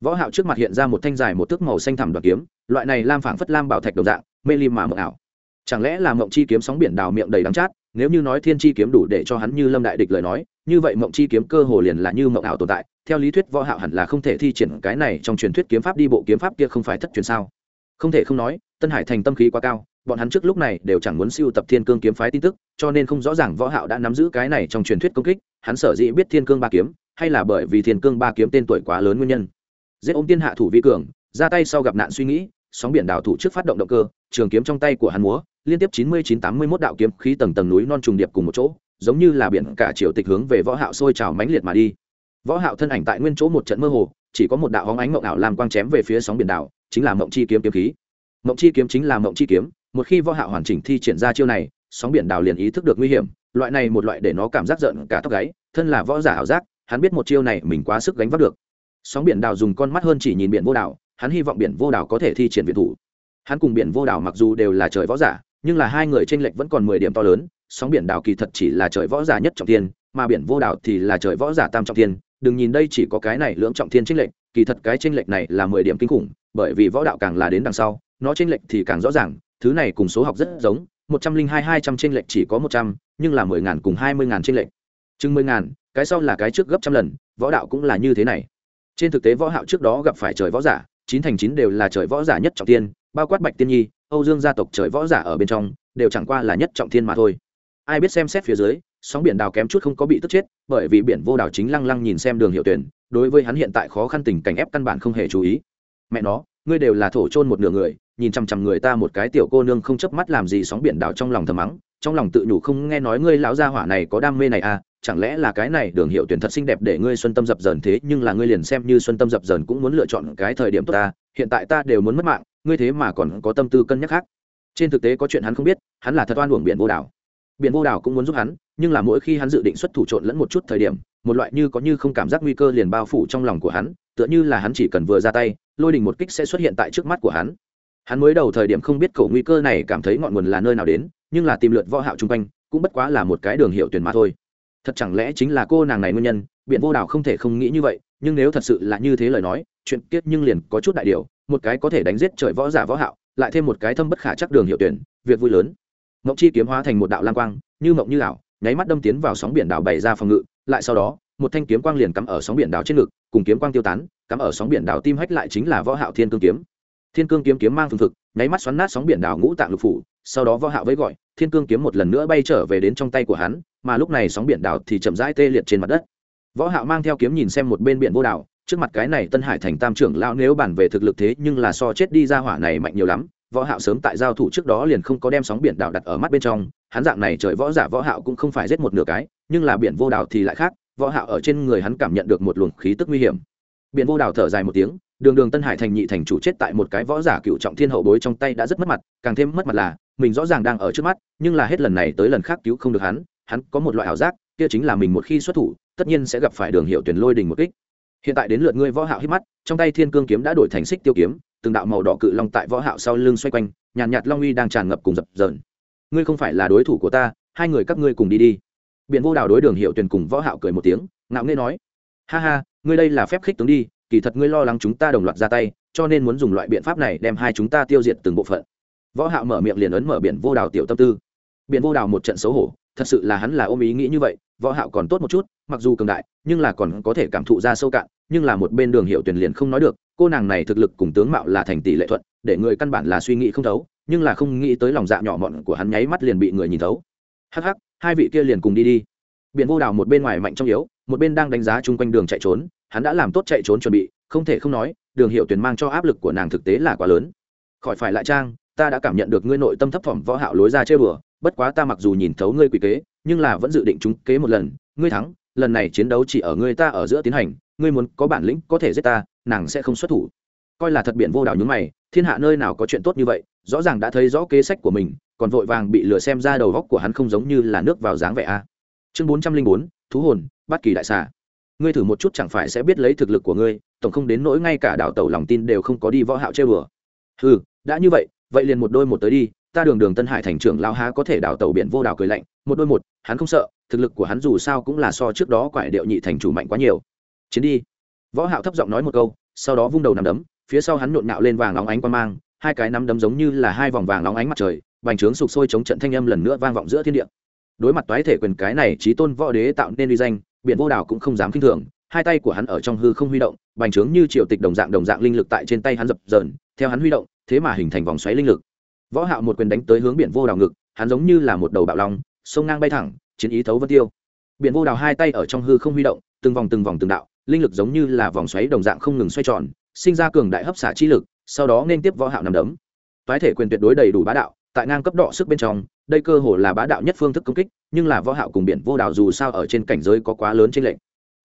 Võ hạo trước mặt hiện ra một thanh dài một thước màu xanh thẳm đoạt kiếm, loại này lam phảng phất lam bảo thạch đồng dạng, mê lim mà mộng ảo. Chẳng lẽ là mộng chi kiếm sóng biển đào miệng đầy đắng chát, nếu như nói thiên chi kiếm đủ để cho hắn như lâm đại địch lời nói như vậy mộng chi kiếm cơ hồ liền là như mộng ảo tồn tại, theo lý thuyết võ hạo hẳn là không thể thi triển cái này trong truyền thuyết kiếm pháp đi bộ kiếm pháp kia không phải thất truyền sao? Không thể không nói, tân hải thành tâm khí quá cao, bọn hắn trước lúc này đều chẳng muốn siêu tập thiên cương kiếm phái tin tức, cho nên không rõ ràng võ hạo đã nắm giữ cái này trong truyền thuyết công kích, hắn sở dĩ biết thiên cương ba kiếm, hay là bởi vì thiên cương ba kiếm tên tuổi quá lớn nguyên nhân. Giết ôm tiên hạ thủ vi cường, ra tay sau gặp nạn suy nghĩ, sóng biển đảo thủ trước phát động động cơ, trường kiếm trong tay của hắn múa, liên tiếp chín mươi chín tám mươi mốt đạo kiếm khí tầng tầng núi non trùng điệp cùng một chỗ giống như là biển cả triều tịch hướng về võ hạo sôi trào mãnh liệt mà đi. Võ hạo thân ảnh tại nguyên chỗ một trận mơ hồ, chỉ có một đạo hóng ánh mộng ảo làm quang chém về phía sóng biển đảo, chính là mộng chi kiếm kiếm khí. Mộng chi kiếm chính là mộng chi kiếm, một khi võ hạo hoàn chỉnh thi triển ra chiêu này, sóng biển đảo liền ý thức được nguy hiểm, loại này một loại để nó cảm giác giận cả tóc gáy, thân là võ giả hảo giác, hắn biết một chiêu này mình quá sức gánh vác được. Sóng biển đảo dùng con mắt hơn chỉ nhìn biển vô đảo, hắn hy vọng biển vô đảo có thể thi triển viện thủ. Hắn cùng biển vô đảo mặc dù đều là trời võ giả, nhưng là hai người tranh lệch vẫn còn mười điểm to lớn sóng biển đảo kỳ thật chỉ là trời võ giả nhất trọng thiên, mà biển vô đảo thì là trời võ giả tam trọng thiên. Đừng nhìn đây chỉ có cái này lưỡng trọng thiên chênh lệch, kỳ thật cái chênh lệch này là mười điểm kinh khủng, bởi vì võ đạo càng là đến đằng sau, nó chênh lệch thì càng rõ ràng, thứ này cùng số học rất giống, một trăm linh hai hai trăm tranh lệch chỉ có một trăm, nhưng là mười ngàn cùng hai mươi ngàn tranh lệch. Chừng mười ngàn, cái sau là cái trước gấp trăm lần, võ đạo cũng là như thế này. Trên thực tế võ hạo trước đó gặp phải trời võ giả, chín thành chín đều là trời võ giả nhất trọng thiên, bao quát bạch tiên nhi, âu dương gia tộc trời võ giả ở bên trong, đều chẳng qua là nhất trọng thiên mà thôi ai biết xem xét phía dưới, sóng biển đào kém chút không có bị tức chết, bởi vì biển vô đảo chính lăng lăng nhìn xem đường hiệu tuyển, đối với hắn hiện tại khó khăn tình cảnh ép căn bản không hề chú ý. Mẹ nó, ngươi đều là thổ chôn một nửa người, nhìn chằm chằm người ta một cái tiểu cô nương không chớp mắt làm gì sóng biển đảo trong lòng thầm mắng, trong lòng tự nhủ không nghe nói ngươi lão gia hỏa này có đam mê này à chẳng lẽ là cái này đường hiệu tuyển thật xinh đẹp để ngươi xuân tâm dập dờn thế, nhưng là ngươi liền xem như xuân tâm dập dờn cũng muốn lựa chọn cái thời điểm tốt ta, hiện tại ta đều muốn mất mạng, ngươi thế mà còn có tâm tư cân nhắc khác. Trên thực tế có chuyện hắn không biết, hắn là thật oan uổng biển vô đảo biển vô đảo cũng muốn giúp hắn, nhưng là mỗi khi hắn dự định xuất thủ trộn lẫn một chút thời điểm, một loại như có như không cảm giác nguy cơ liền bao phủ trong lòng của hắn, tựa như là hắn chỉ cần vừa ra tay, lôi đình một kích sẽ xuất hiện tại trước mắt của hắn. Hắn mới đầu thời điểm không biết cầu nguy cơ này cảm thấy ngọn nguồn là nơi nào đến, nhưng là tìm lượt võ hạo chung quanh, cũng bất quá là một cái đường hiệu tuyển mà thôi. Thật chẳng lẽ chính là cô nàng này nguyên nhân biện vô đảo không thể không nghĩ như vậy, nhưng nếu thật sự là như thế lời nói, chuyện kiết nhưng liền có chút đại điều, một cái có thể đánh giết trời võ giả võ hạo, lại thêm một cái thâm bất khả chắc đường hiệu tuyển, việc vui lớn ngọc chi kiếm hóa thành một đạo lang quang, như mộng như ảo, nháy mắt đâm tiến vào sóng biển đảo bày ra phòng ngự, lại sau đó, một thanh kiếm quang liền cắm ở sóng biển đảo trên ngực, cùng kiếm quang tiêu tán, cắm ở sóng biển đảo tim hách lại chính là võ hạo thiên cương kiếm. Thiên cương kiếm kiếm mang phương thực, nháy mắt xoắn nát sóng biển đảo ngũ tạng lục phủ, sau đó võ hạo với gọi, thiên cương kiếm một lần nữa bay trở về đến trong tay của hắn, mà lúc này sóng biển đảo thì chậm rãi tê liệt trên mặt đất. Võ hạo mang theo kiếm nhìn xem một bên biển vô đảo, trước mặt cái này tân hải thành tam trưởng lão nếu bản về thực lực thế nhưng là so chết đi ra hỏa này mạnh nhiều lắm võ hạo sớm tại giao thủ trước đó liền không có đem sóng biển đảo đặt ở mắt bên trong, hắn dạng này trời võ giả võ hạo cũng không phải giết một nửa cái, nhưng là biển vô đảo thì lại khác, võ hạo ở trên người hắn cảm nhận được một luồng khí tức nguy hiểm. Biển vô đảo thở dài một tiếng, đường đường tân hải thành nhị thành chủ chết tại một cái võ giả cựu trọng thiên hậu bối trong tay đã rất mất mặt, càng thêm mất mặt là, mình rõ ràng đang ở trước mắt, nhưng là hết lần này tới lần khác cứu không được hắn hắn có một loại ảo giác, kia chính là mình một khi xuất thủ, tất nhiên sẽ gặp phải đường hiệu tuyển lôi đình một kích. Hiện tại đến lượt ngươi võ hạo hít mắt, trong tay thiên cương kiếm đã đổi thành xích tiêu kiếm từng đạo màu đỏ cự long tại võ hạo sau lưng xoay quanh nhàn nhạt, nhạt long uy đang tràn ngập cùng dập dờn. Ngươi không phải là đối thủ của ta hai người các ngươi cùng đi đi. Biện vô đảo đối đường hiệu tuyển cùng võ hạo cười một tiếng ngạo nghễ nói. Ha ha ngươi đây là phép khích tướng đi kỳ thật ngươi lo lắng chúng ta đồng loạt ra tay cho nên muốn dùng loại biện pháp này đem hai chúng ta tiêu diệt từng bộ phận. Võ hạo mở miệng liền ấn mở biển vô đảo tiểu tâm tư. Biển vô đảo một trận xấu hổ thật sự là hắn là ôm ý nghĩ như vậy võ hạo còn tốt một chút mặc dù cường đại nhưng là còn có thể cảm thụ ra sâu cạn nhưng là một bên đường hiệu tuyển liền không nói được cô nàng này thực lực cùng tướng mạo là thành tỷ lệ thuận, để người căn bản là suy nghĩ không thấu, nhưng là không nghĩ tới lòng dạ nhỏ mọn của hắn nháy mắt liền bị người nhìn thấu. Hắc hắc, hai vị kia liền cùng đi đi. Biển vô đào một bên ngoài mạnh trong yếu, một bên đang đánh giá chung quanh đường chạy trốn, hắn đã làm tốt chạy trốn chuẩn bị, không thể không nói, đường hiệu tuyển mang cho áp lực của nàng thực tế là quá lớn. Khỏi phải lại trang, ta đã cảm nhận được ngươi nội tâm thấp thỏm võ hạo lối ra chơi bừa, bất quá ta mặc dù nhìn thấu ngươi quỷ kế, nhưng là vẫn dự định trúng kế một lần, ngươi thắng, lần này chiến đấu chỉ ở ngươi ta ở giữa tiến hành ngươi muốn có bản lĩnh có thể giết ta, nàng sẽ không xuất thủ. Coi là thật biện vô đảo nhúng mày, thiên hạ nơi nào có chuyện tốt như vậy, rõ ràng đã thấy rõ kế sách của mình, còn vội vàng bị lừa xem ra đầu góc của hắn không giống như là nước vào dáng vẻ a. Chương bốn trăm linh bốn, thú hồn bất kỳ đại xà. Ngươi thử một chút chẳng phải sẽ biết lấy thực lực của ngươi, tổng không đến nỗi ngay cả đảo tàu lòng tin đều không có đi võ hạo chơi bừa ừ đã như vậy vậy liền một đôi một tới đi, ta đường đường tân hải thành trưởng lao há có thể đảo tàu biển vô đảo cười lạnh, một đôi một, hắn không sợ, thực lực của hắn dù sao cũng là so trước đó quải điệu nhị thành chủ mạnh quá nhiều chiến đi. Võ hạo thấp giọng nói một câu, sau đó vung đầu nằm đấm, phía sau hắn nhộn nhạo lên vàng óng ánh quang mang, hai cái nắm đấm giống như là hai vòng vàng óng ánh mặt trời, bành trướng sục sôi chống trận thanh âm lần nữa vang vọng giữa thiên địa. Đối mặt toái thể quyền cái này chí tôn võ đế tạo nên uy danh, biển vô đảo cũng không dám kinh thường, hai tay của hắn ở trong hư không huy động, bành trướng như triệu tịch đồng dạng đồng dạng linh lực tại trên tay hắn dập dờn, theo hắn huy động, thế mà hình thành vòng xoáy linh lực. Võ hạo một quyền đánh tới hướng biển vô đảo ngực, hắn giống như là một đầu bạo long, sông ngang bay thẳng, chiến ý thấu vân tiêu. Biển vô đảo hai tay ở trong hư không huy động, từng vòng từng vòng từng đạo linh lực giống như là vòng xoáy đồng dạng không ngừng xoay tròn sinh ra cường đại hấp xả chi lực sau đó nên tiếp võ hạo nằm đấm. Toái thể quyền tuyệt đối đầy đủ bá đạo tại ngang cấp độ sức bên trong đây cơ hồ là bá đạo nhất phương thức công kích nhưng là võ hạo cùng biển vô đảo dù sao ở trên cảnh giới có quá lớn trên lệnh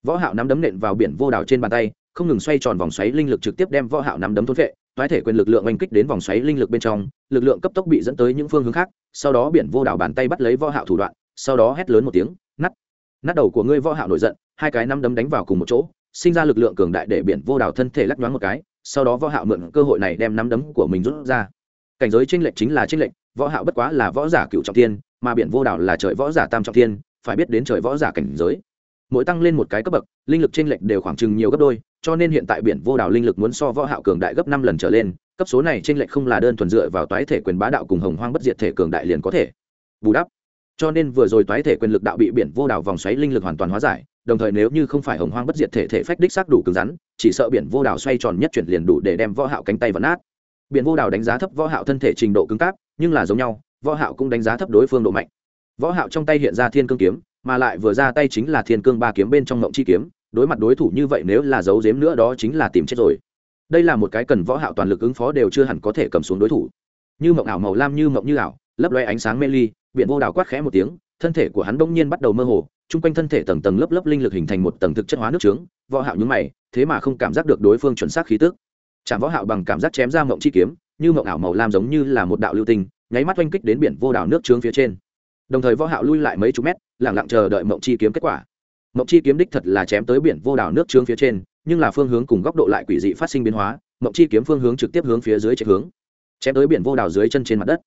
võ hạo nắm đấm nện vào biển vô đảo trên bàn tay không ngừng xoay tròn vòng xoáy linh lực trực tiếp đem võ hạo nắm đấm thôn phệ, toái thể quyền lực lượng oanh kích đến vòng xoáy linh lực bên trong lực lượng cấp tốc bị dẫn tới những phương hướng khác sau đó biển vô đảo bàn tay bắt lấy võ hạo thủ đoạn sau đó hét lớn một tiếng nát. Nát đầu của ngươi võ hạo nổi giận hai cái nắm đấm đánh vào cùng một chỗ, sinh ra lực lượng cường đại để biển vô đảo thân thể lắc nhoáng một cái, sau đó võ hạo mượn cơ hội này đem nắm đấm của mình rút ra. Cảnh giới tranh lệch chính là tranh lệch, võ hạo bất quá là võ giả cựu trọng thiên, mà biển vô đảo là trời võ giả tam trọng thiên, phải biết đến trời võ giả cảnh giới. Mỗi tăng lên một cái cấp bậc, linh lực tranh lệch đều khoảng chừng nhiều gấp đôi, cho nên hiện tại biển vô đảo linh lực muốn so võ hạo cường đại gấp năm lần trở lên, cấp số này tranh lệch không là đơn thuần dựa vào toái thể quyền bá đạo cùng hồng hoang bất diệt thể cường đại liền có thể. Bù đắp cho nên vừa rồi toái thể quyền lực đạo bị biển vô đảo vòng xoáy linh lực hoàn toàn hóa giải, đồng thời nếu như không phải hồng hoang bất diệt thể thể phách đích xác đủ cứng rắn, chỉ sợ biển vô đảo xoay tròn nhất chuyển liền đủ để đem võ hạo cánh tay vỡ nát. Biển vô đảo đánh giá thấp võ hạo thân thể trình độ cứng cáp, nhưng là giống nhau, võ hạo cũng đánh giá thấp đối phương độ mạnh. Võ hạo trong tay hiện ra thiên cương kiếm, mà lại vừa ra tay chính là thiên cương ba kiếm bên trong ngộng chi kiếm, đối mặt đối thủ như vậy nếu là giấu giếm nữa đó chính là tìm chết rồi. Đây là một cái cần võ hạo toàn lực ứng phó đều chưa hẳn có thể cầm xuống đối thủ. Như mộng ảo màu lam như mộng như ảo, lấp loe ánh sáng mê ly biển vô đảo quát khẽ một tiếng, thân thể của hắn bỗng nhiên bắt đầu mơ hồ, chung quanh thân thể tầng tầng lớp lớp linh lực hình thành một tầng thực chất hóa nước trướng, võ hạo nhướng mày, thế mà không cảm giác được đối phương chuẩn xác khí tức. Chạm võ hạo bằng cảm giác chém ra mộng chi kiếm, như mộng ảo màu lam giống như là một đạo lưu tinh, nháy mắt oanh kích đến biển vô đảo nước trướng phía trên. Đồng thời võ hạo lui lại mấy chục mét, lặng lặng chờ đợi mộng chi kiếm kết quả. Mộng chi kiếm đích thật là chém tới biển vô đảo nước trướng phía trên, nhưng là phương hướng cùng góc độ lại quỷ dị phát sinh biến hóa, mộng chi kiếm phương hướng trực tiếp hướng phía dưới chạy hướng, chém tới biển vô đảo dưới chân trên mặt đất.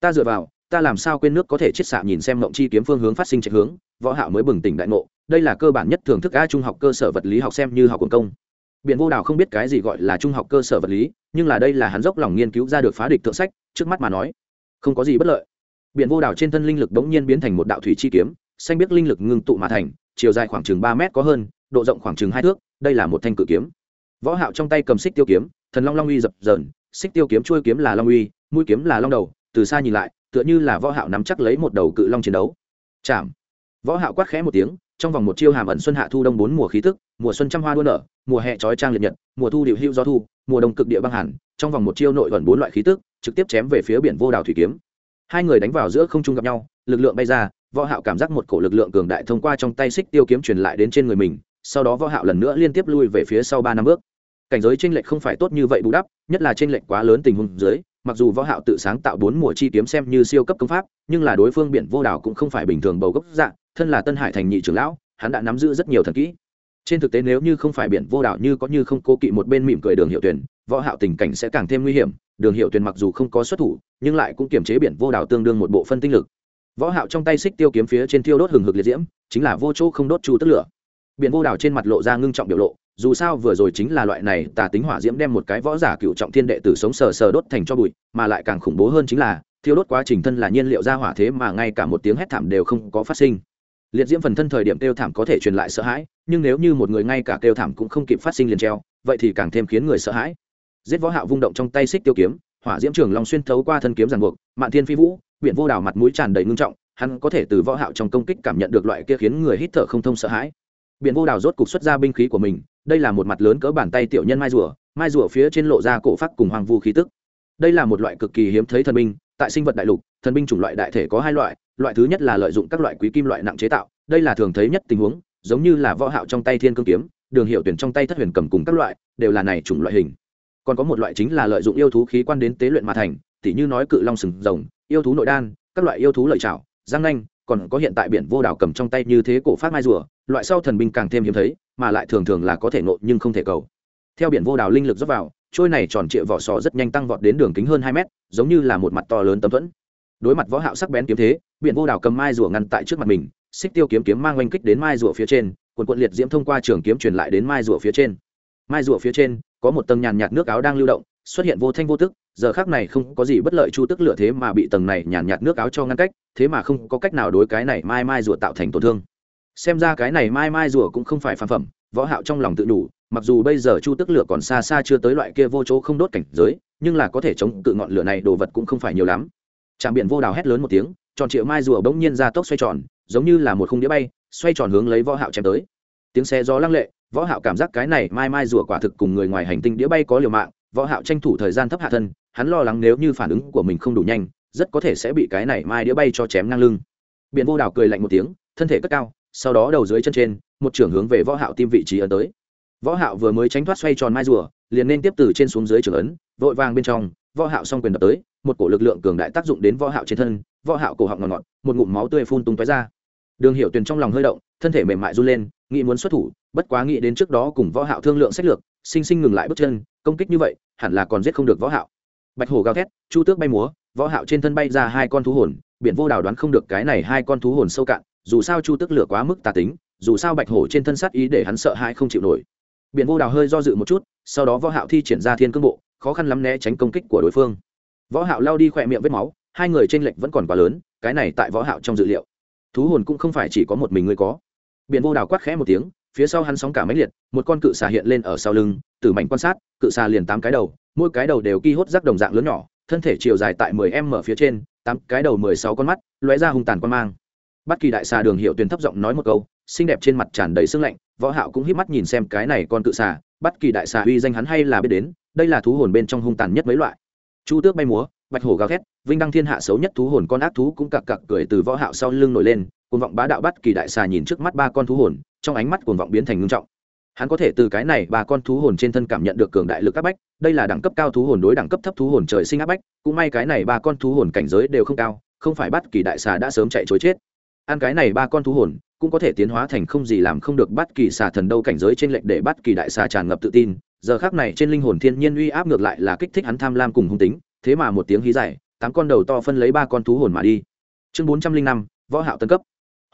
Ta dựa vào ta làm sao quên nước có thể chết xạ nhìn xem mộng chi kiếm phương hướng phát sinh chạy hướng, võ hạo mới bừng tỉnh đại ngộ, đây là cơ bản nhất thưởng thức a trung học cơ sở vật lý học xem như học quần công. Biển vô đảo không biết cái gì gọi là trung học cơ sở vật lý, nhưng là đây là hắn dốc lòng nghiên cứu ra được phá địch thượng sách, trước mắt mà nói, không có gì bất lợi. Biển vô đảo trên thân linh lực bỗng nhiên biến thành một đạo thủy chi kiếm, xanh biết linh lực ngưng tụ mà thành, chiều dài khoảng chừng ba mét có hơn, độ rộng khoảng chừng hai thước, đây là một thanh cự kiếm. Võ hạo trong tay cầm xích tiêu kiếm, thần long long uy dập dờn, xích tiêu kiếm chuôi kiếm là long uy, mũi kiếm là long đầu, từ xa nhìn lại tựa như là võ hạo nắm chắc lấy một đầu cự long chiến đấu. Chạm. Võ hạo quát khẽ một tiếng, trong vòng một chiêu hàm ẩn xuân hạ thu đông bốn mùa khí tức, mùa xuân trăm hoa đua nở, mùa hè trói trang liệt nhật, mùa thu điệu hưu gió thu, mùa đông cực địa băng hàn, trong vòng một chiêu nội ẩn bốn loại khí tức, trực tiếp chém về phía biển vô đảo thủy kiếm. Hai người đánh vào giữa không trung gặp nhau, lực lượng bay ra, võ hạo cảm giác một cổ lực lượng cường đại thông qua trong tay xích tiêu kiếm truyền lại đến trên người mình, sau đó võ hạo lần nữa liên tiếp lui về phía sau ba năm bước. Cảnh giới trên lệch không phải tốt như vậy bù đắp, nhất là trên lệch quá lớn tình huống dưới mặc dù võ hạo tự sáng tạo bốn mùa chi kiếm xem như siêu cấp công pháp, nhưng là đối phương biển vô đảo cũng không phải bình thường bầu gốc dạng thân là tân hải thành nhị trưởng lão, hắn đã nắm giữ rất nhiều thần kỹ. Trên thực tế nếu như không phải biển vô đảo như có như không cố kỵ một bên mỉm cười đường hiệu tuyển võ hạo tình cảnh sẽ càng thêm nguy hiểm. Đường hiệu tuyển mặc dù không có xuất thủ, nhưng lại cũng kiềm chế biển vô đảo tương đương một bộ phân tinh lực. Võ hạo trong tay xích tiêu kiếm phía trên tiêu đốt hừng hực liệt diễm, chính là vô chỗ không đốt chu tức lửa. Biển vô đảo trên mặt lộ ra ngưng trọng biểu lộ dù sao vừa rồi chính là loại này tà tính hỏa diễm đem một cái võ giả cựu trọng thiên đệ tử sống sờ sờ đốt thành cho bụi, mà lại càng khủng bố hơn chính là, thiêu đốt quá trình thân là nhiên liệu ra hỏa thế mà ngay cả một tiếng hét thảm đều không có phát sinh. Liệt diễm phần thân thời điểm kêu thảm có thể truyền lại sợ hãi, nhưng nếu như một người ngay cả kêu thảm cũng không kịp phát sinh liền treo, vậy thì càng thêm khiến người sợ hãi. Giết võ hạo vung động trong tay xích tiêu kiếm, hỏa diễm trường long xuyên thấu qua thân kiếm giàn buộc, mạn thiên phi vũ, biển vô đảo mặt mũi tràn đầy ngưng trọng, hắn có thể từ võ hạo trong công kích cảm nhận được loại kia khiến người hít thở không thông sợ hãi. Biển vô đảo rốt cục xuất ra binh khí của mình đây là một mặt lớn cỡ bàn tay tiểu nhân mai rùa mai rùa phía trên lộ ra cổ phát cùng hoàng vu khí tức. Đây là một loại cực kỳ hiếm thấy thần binh, tại sinh vật đại lục, thần binh chủng loại đại thể có hai loại loại thứ nhất là lợi dụng các loại quý kim loại nặng chế tạo, đây là thường thấy nhất tình huống, giống như là võ hạo trong tay thiên cương kiếm, đường hiệu tuyển trong tay thất huyền cầm cùng các loại, đều là này chủng loại hình. Còn có một loại chính là lợi dụng yêu thú khí quan đến tế luyện mà thành, tỉ như nói cự long sừng rồng, yêu thú nội đan, các loại yêu thú lợi chảo giang nanh còn có hiện tại biển vô đảo cầm trong tay như thế cổ phát mai rùa, loại sau thần binh càng thêm hiếm thấy, mà lại thường thường là có thể nộn nhưng không thể cầu. Theo biển vô đảo linh lực dốc vào, trôi này tròn trịa vỏ sò rất nhanh tăng vọt đến đường kính hơn hai mét, giống như là một mặt to lớn tấm thuẫn. Đối mặt võ hạo sắc bén kiếm thế, biển vô đảo cầm mai rùa ngăn tại trước mặt mình, xích tiêu kiếm kiếm mang oanh kích đến mai rùa phía trên quần quận liệt diễm thông qua trường kiếm truyền lại đến mai rùa phía trên. Mai rùa phía trên, có một tầng nhàn nhạt nước áo đang lưu động xuất hiện vô thanh vô tức, giờ khác này không có gì bất lợi chu tức lửa thế mà bị tầng này nhàn nhạt nước áo cho ngăn cách, thế mà không có cách nào đối cái này mai mai rùa tạo thành tổn thương. Xem ra cái này mai mai rùa cũng không phải phàm phẩm, võ hạo trong lòng tự đủ, mặc dù bây giờ chu tức lửa còn xa xa chưa tới loại kia vô chỗ không đốt cảnh giới, nhưng là có thể chống cự ngọn lửa này đồ vật cũng không phải nhiều lắm. Trạm biển vô đào hét lớn một tiếng, tròn triệu mai rùa bỗng nhiên ra tốc xoay tròn, giống như là một khung đĩa bay, xoay tròn hướng lấy võ hạo chém tới. Tiếng xe gió lăng lệ, võ hạo cảm giác cái này mai mai rùa quả thực cùng người ngoài hành tinh đĩa bay có liều mạng võ hạo tranh thủ thời gian thấp hạ thân, hắn lo lắng nếu như phản ứng của mình không đủ nhanh, rất có thể sẽ bị cái này mai đĩa bay cho chém ngang lưng. Biển vô đảo cười lạnh một tiếng, thân thể cất cao, sau đó đầu dưới chân trên, một trưởng hướng về võ hạo tim vị trí ấn tới. Võ hạo vừa mới tránh thoát xoay tròn mai rùa, liền nên tiếp từ trên xuống dưới trưởng ấn, vội vàng bên trong, võ hạo song quyền đập tới, một cổ lực lượng cường đại tác dụng đến võ hạo trên thân, võ hạo cổ họng ngọt ngọt, một ngụm máu tươi phun tung tóe ra. Đường hiểu tuyền trong lòng hơi động, thân thể mềm mại run lên, nghĩ muốn xuất thủ, bất quá nghĩ đến trước đó cùng võ hạo thương lượng sách lược, sinh sinh ngừng lại bước chân, công kích như vậy hẳn là còn giết không được võ hạo. Bạch hổ gào thét, chu tước bay múa, võ hạo trên thân bay ra hai con thú hồn, biển vô đào đoán không được cái này hai con thú hồn sâu cạn, dù sao chu tước lửa quá mức tà tính, dù sao bạch hổ trên thân sát ý để hắn sợ hãi không chịu nổi. Biển vô đào hơi do dự một chút, sau đó võ hạo thi triển ra thiên cương bộ, khó khăn lắm né tránh công kích của đối phương. Võ hạo lao đi khỏe miệng vết máu, hai người trên lệnh vẫn còn quá lớn, cái này tại võ hạo trong dự liệu. Thú hồn cũng không phải chỉ có một mình người có. Biển vô đào quát khẽ một tiếng phía sau hắn sóng cả mấy liệt, một con cự xà hiện lên ở sau lưng tử mảnh quan sát, cự xà liền tám cái đầu, mỗi cái đầu đều ki hốt rác đồng dạng lớn nhỏ, thân thể chiều dài tại mười m phía trên, tám cái đầu mười sáu con mắt, lóe ra hung tàn quan mang. Bất kỳ đại xà đường hiệu tuyển thấp giọng nói một câu, xinh đẹp trên mặt tràn đầy sương lạnh, võ hạo cũng híp mắt nhìn xem cái này con cự xà, bất kỳ đại xà uy danh hắn hay là biết đến, đây là thú hồn bên trong hung tàn nhất mấy loại. Chu tước bay múa, bạch hổ gào thét, vinh đăng thiên hạ xấu nhất thú hồn con ác thú cũng cặc cặc cười từ võ hạo sau lưng nổi lên cuồng vọng bá đạo bắt kỳ đại xà nhìn trước mắt ba con thú hồn, trong ánh mắt cuồng vọng biến thành ngưng trọng. Hắn có thể từ cái này ba con thú hồn trên thân cảm nhận được cường đại lực áp bách, đây là đẳng cấp cao thú hồn đối đẳng cấp thấp thú hồn trời sinh áp bách, cũng may cái này ba con thú hồn cảnh giới đều không cao, không phải bắt kỳ đại xà đã sớm chạy chối chết. Ăn cái này ba con thú hồn, cũng có thể tiến hóa thành không gì làm không được bắt kỳ xà thần đâu cảnh giới trên lệnh để bắt kỳ đại xà tràn ngập tự tin. Giờ khác này trên linh hồn thiên nhiên uy áp ngược lại là kích thích hắn tham lam cùng hung tính, thế mà một tiếng hí dài, tám con đầu to phân lấy ba con thú hồn mà đi. Chương bốn trăm linh năm, võ hạo tân cấp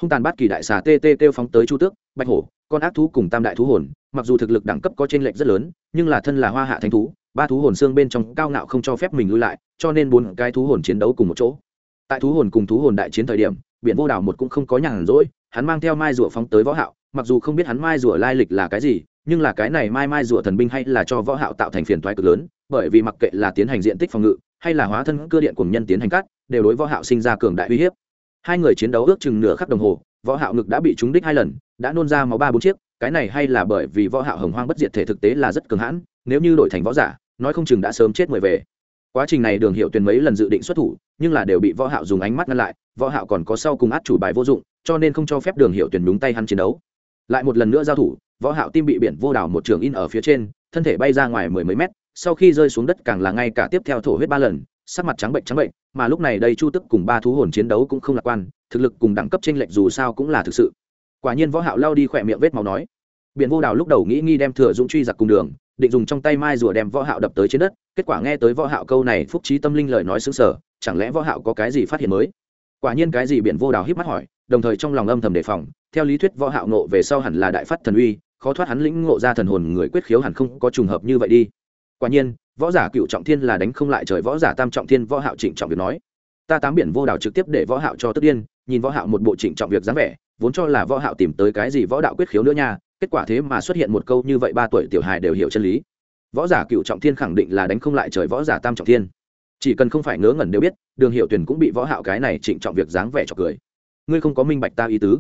hung tàn bát kỳ đại xà tê tê kêu phóng tới chu tước, bạch hổ, con ác thú cùng tam đại thú hồn, mặc dù thực lực đẳng cấp có trên lệch rất lớn, nhưng là thân là hoa hạ thánh thú, ba thú hồn xương bên trong cao ngạo không cho phép mình lui lại, cho nên bốn cái thú hồn chiến đấu cùng một chỗ. Tại thú hồn cùng thú hồn đại chiến thời điểm, biển vô đảo một cũng không có nhàn rỗi, hắn mang theo mai rùa phóng tới võ hạo, mặc dù không biết hắn mai rùa lai lịch là cái gì, nhưng là cái này mai mai rùa thần binh hay là cho võ hạo tạo thành phiền toái cực lớn, bởi vì mặc kệ là tiến hành diện tích phòng ngự, hay là hóa thân cơ điện cùng nhân tiến hành cắt, đều đối võ hạo sinh ra cường đại uy hiếp hai người chiến đấu ước chừng nửa khắc đồng hồ, võ hạo ngực đã bị trúng đích hai lần, đã nôn ra máu ba bốn chiếc, cái này hay là bởi vì võ hạo hồng hoang bất diệt thể thực tế là rất cường hãn, nếu như đổi thành võ giả, nói không chừng đã sớm chết mười về. Quá trình này đường hiệu tuyền mấy lần dự định xuất thủ, nhưng là đều bị võ hạo dùng ánh mắt ngăn lại, võ hạo còn có sau cùng át chủ bài vô dụng, cho nên không cho phép đường hiệu tuyển đúng tay hắn chiến đấu. Lại một lần nữa giao thủ, võ hạo tim bị biển vô đảo một trường in ở phía trên, thân thể bay ra ngoài mười mấy mét, sau khi rơi xuống đất càng là ngay cả tiếp theo thổ huyết ba lần sắc mặt trắng bệnh trắng bệnh, mà lúc này đây chu tức cùng ba thú hồn chiến đấu cũng không lạc quan, thực lực cùng đẳng cấp trên lệch dù sao cũng là thực sự. Quả nhiên võ hạo lao đi khỏe miệng vết máu nói, biển vô đào lúc đầu nghĩ nghi đem thừa dũng truy giặc cùng đường, định dùng trong tay mai rùa đem võ hạo đập tới trên đất, kết quả nghe tới võ hạo câu này phúc trí tâm linh lời nói sững sở chẳng lẽ võ hạo có cái gì phát hiện mới? Quả nhiên cái gì biển vô đào híp mắt hỏi, đồng thời trong lòng âm thầm đề phòng, theo lý thuyết võ hạo nộ về sau hẳn là đại phát thần uy, khó thoát hắn lĩnh ngộ ra thần hồn người quyết khiếu hẳn không có trùng hợp như vậy đi quả nhiên, võ giả cựu trọng thiên là đánh không lại trời, võ giả tam trọng thiên, võ hạo trịnh trọng việc nói. Ta tám biển vô đảo trực tiếp để võ hạo cho tức điên, nhìn võ hạo một bộ trịnh trọng việc dáng vẻ, vốn cho là võ hạo tìm tới cái gì võ đạo quyết khiếu nữa nha, kết quả thế mà xuất hiện một câu như vậy ba tuổi tiểu hài đều hiểu chân lý. Võ giả cựu trọng thiên khẳng định là đánh không lại trời, võ giả tam trọng thiên. Chỉ cần không phải ngớ ngẩn đều biết, đường hiệu tuyển cũng bị võ hạo cái này trịnh trọng việc dáng vẻ cho cười. Ngươi không có minh bạch ta ý tứ.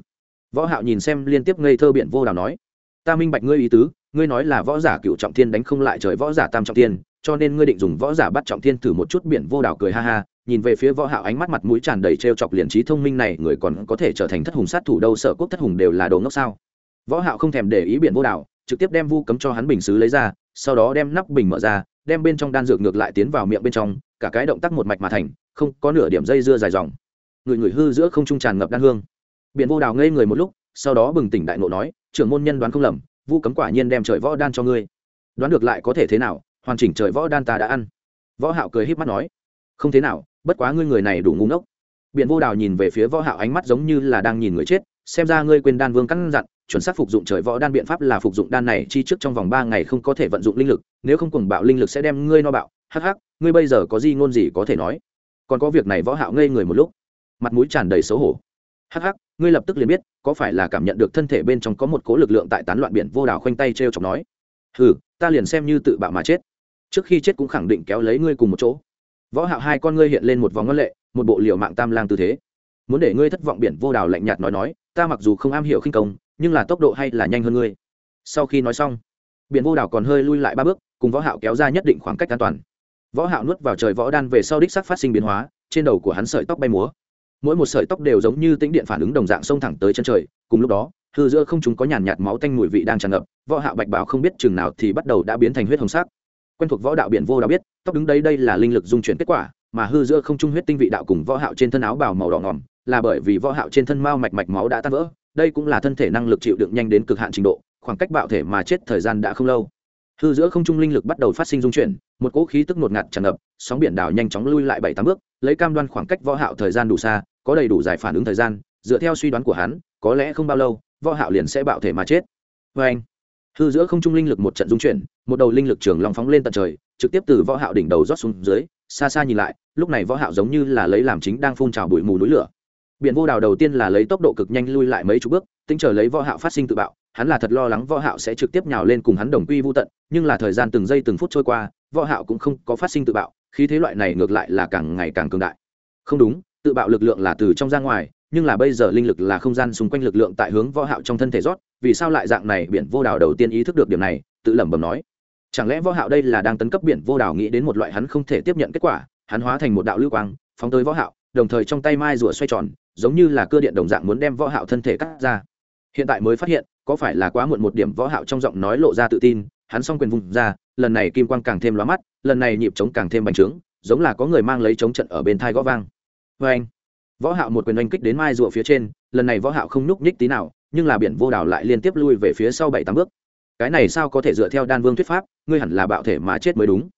Võ hạo nhìn xem liên tiếp ngây thơ biển vô đảo nói. Ta minh bạch ngươi ý tứ ngươi nói là võ giả cựu trọng thiên đánh không lại trời võ giả tam trọng thiên, cho nên ngươi định dùng võ giả bắt trọng thiên thử một chút biển vô đảo cười ha ha, nhìn về phía võ hạo ánh mắt mặt mũi tràn đầy trêu chọc liền trí thông minh này, người còn có thể trở thành thất hùng sát thủ đâu, sở quốc thất hùng đều là đồ ngốc sao? Võ hạo không thèm để ý biển vô đảo, trực tiếp đem vu cấm cho hắn bình sứ lấy ra, sau đó đem nắp bình mở ra, đem bên trong đan dược ngược lại tiến vào miệng bên trong, cả cái động tác một mạch mà thành, không có nửa điểm dây dưa dài dòng. Người người hư giữa không trung tràn ngập đan hương. Biển vô đảo ngây người một lúc, sau đó bừng tỉnh đại ngộ nói, trưởng môn nhân đoán không lầm vu cấm quả nhiên đem trời võ đan cho ngươi. Đoán được lại có thể thế nào, hoàn chỉnh trời võ đan ta đã ăn. Võ hạo cười híp mắt nói, không thế nào, bất quá ngươi người này đủ ngu ngốc. Biện vô đào nhìn về phía võ hạo ánh mắt giống như là đang nhìn người chết, xem ra ngươi quên đan vương căn dặn, chuẩn xác phục dụng trời võ đan biện pháp là phục dụng đan này chi trước trong vòng ba ngày không có thể vận dụng linh lực, nếu không cuồng bạo linh lực sẽ đem ngươi no bạo. Hắc hắc, ngươi bây giờ có gì ngôn gì có thể nói. Còn có việc này võ hạo ngây người một lúc, mặt mũi tràn đầy xấu hổ hắc hắc, ngươi lập tức liền biết, có phải là cảm nhận được thân thể bên trong có một cố lực lượng tại tán loạn biển vô đảo khoanh tay treo chọc nói. Hừ, ta liền xem như tự bạo mà chết. Trước khi chết cũng khẳng định kéo lấy ngươi cùng một chỗ. Võ hạo hai con ngươi hiện lên một vòng ngân lệ, một bộ liều mạng tam lang tư thế. Muốn để ngươi thất vọng biển vô đảo lạnh nhạt nói nói, ta mặc dù không am hiểu khinh công, nhưng là tốc độ hay là nhanh hơn ngươi. Sau khi nói xong, biển vô đảo còn hơi lui lại ba bước, cùng võ hạo kéo ra nhất định khoảng cách an toàn. Võ hạo nuốt vào trời võ đan về sau đích sắc phát sinh biến hóa, trên đầu của hắn sợi tóc bay múa mỗi một sợi tóc đều giống như tĩnh điện phản ứng đồng dạng xông thẳng tới chân trời, cùng lúc đó, hư giữa không chúng có nhàn nhạt máu tanh mùi vị đang tràn ngập, võ hạo bạch bảo không biết chừng nào thì bắt đầu đã biến thành huyết hồng sắc. Quen thuộc võ đạo biển vô đã biết, tóc đứng đây đây là linh lực dung chuyển kết quả, mà hư giữa không trung huyết tinh vị đạo cùng võ hạo trên thân áo bào màu đỏ ngỏm, là bởi vì võ hạo trên thân mao mạch mạch máu đã tan vỡ, đây cũng là thân thể năng lực chịu đựng nhanh đến cực hạn trình độ, khoảng cách bạo thể mà chết thời gian đã không lâu. Hư giữa không trung linh lực bắt đầu phát sinh dung chuyển, một cỗ khí tức ngột ngạt tràn ngập, sóng biển đảo nhanh chóng lui lại bảy tám bước, lấy cam đoan khoảng cách võ hạo thời gian đủ xa có đầy đủ giải phản ứng thời gian, dựa theo suy đoán của hắn, có lẽ không bao lâu, võ hạo liền sẽ bạo thể mà chết. Với anh, hư giữa không trung linh lực một trận dung chuyển, một đầu linh lực trường long phóng lên tận trời, trực tiếp từ võ hạo đỉnh đầu rót xuống dưới, xa xa nhìn lại, lúc này võ hạo giống như là lấy làm chính đang phun trào bụi mù núi lửa. Biển vô đào đầu tiên là lấy tốc độ cực nhanh lui lại mấy chục bước, tính chờ lấy võ hạo phát sinh tự bạo, hắn là thật lo lắng võ hạo sẽ trực tiếp nhào lên cùng hắn đồng quy vu tận, nhưng là thời gian từng giây từng phút trôi qua, võ hạo cũng không có phát sinh tự bạo, khí thế loại này ngược lại là càng ngày càng cường đại. Không đúng tự bạo lực lượng là từ trong ra ngoài, nhưng là bây giờ linh lực là không gian xung quanh lực lượng tại hướng võ hạo trong thân thể rót, vì sao lại dạng này biển vô đảo đầu tiên ý thức được điểm này, tự lẩm bẩm nói. Chẳng lẽ võ hạo đây là đang tấn cấp biển vô đảo nghĩ đến một loại hắn không thể tiếp nhận kết quả, hắn hóa thành một đạo lưu quang, phóng tới võ hạo, đồng thời trong tay mai rùa xoay tròn, giống như là cưa điện đồng dạng muốn đem võ hạo thân thể cắt ra. Hiện tại mới phát hiện, có phải là quá muộn một điểm võ hạo trong giọng nói lộ ra tự tin, hắn song quyền vùng ra, lần này kim quang càng thêm lóa mắt, lần này nhịp chống càng thêm bành trướng, giống là có người mang lấy chống trận ở bên thai gõ vang vê anh, võ hạo một quyền oanh kích đến mai rùa phía trên, lần này võ hạo không nhúc nhích tí nào, nhưng là biển vô đảo lại liên tiếp lui về phía sau bảy tám bước. Cái này sao có thể dựa theo đan vương thuyết pháp, ngươi hẳn là bạo thể mà chết mới đúng.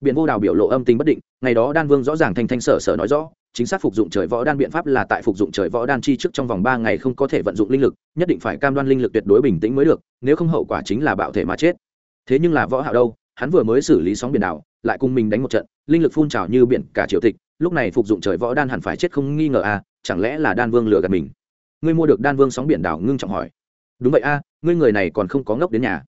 Biển vô đảo biểu lộ âm tình bất định, ngày đó đan vương rõ ràng thanh thanh sở sở nói rõ, chính xác phục dụng trời võ đan biện pháp là tại phục dụng trời võ đan chi trước trong vòng ba ngày không có thể vận dụng linh lực, nhất định phải cam đoan linh lực tuyệt đối bình tĩnh mới được, nếu không hậu quả chính là bạo thể mà chết. Thế nhưng là võ hạo đâu, hắn vừa mới xử lý sóng biển đảo, lại cùng mình đánh một trận, linh lực phun trào như biển cả triều tịch lúc này phục dụng trời võ đan hẳn phải chết không nghi ngờ à chẳng lẽ là đan vương lừa gạt mình? Ngươi mua được đan vương sóng biển đảo ngưng trọng hỏi. Đúng vậy a à, ngươi người này còn không có ngốc đến nhà.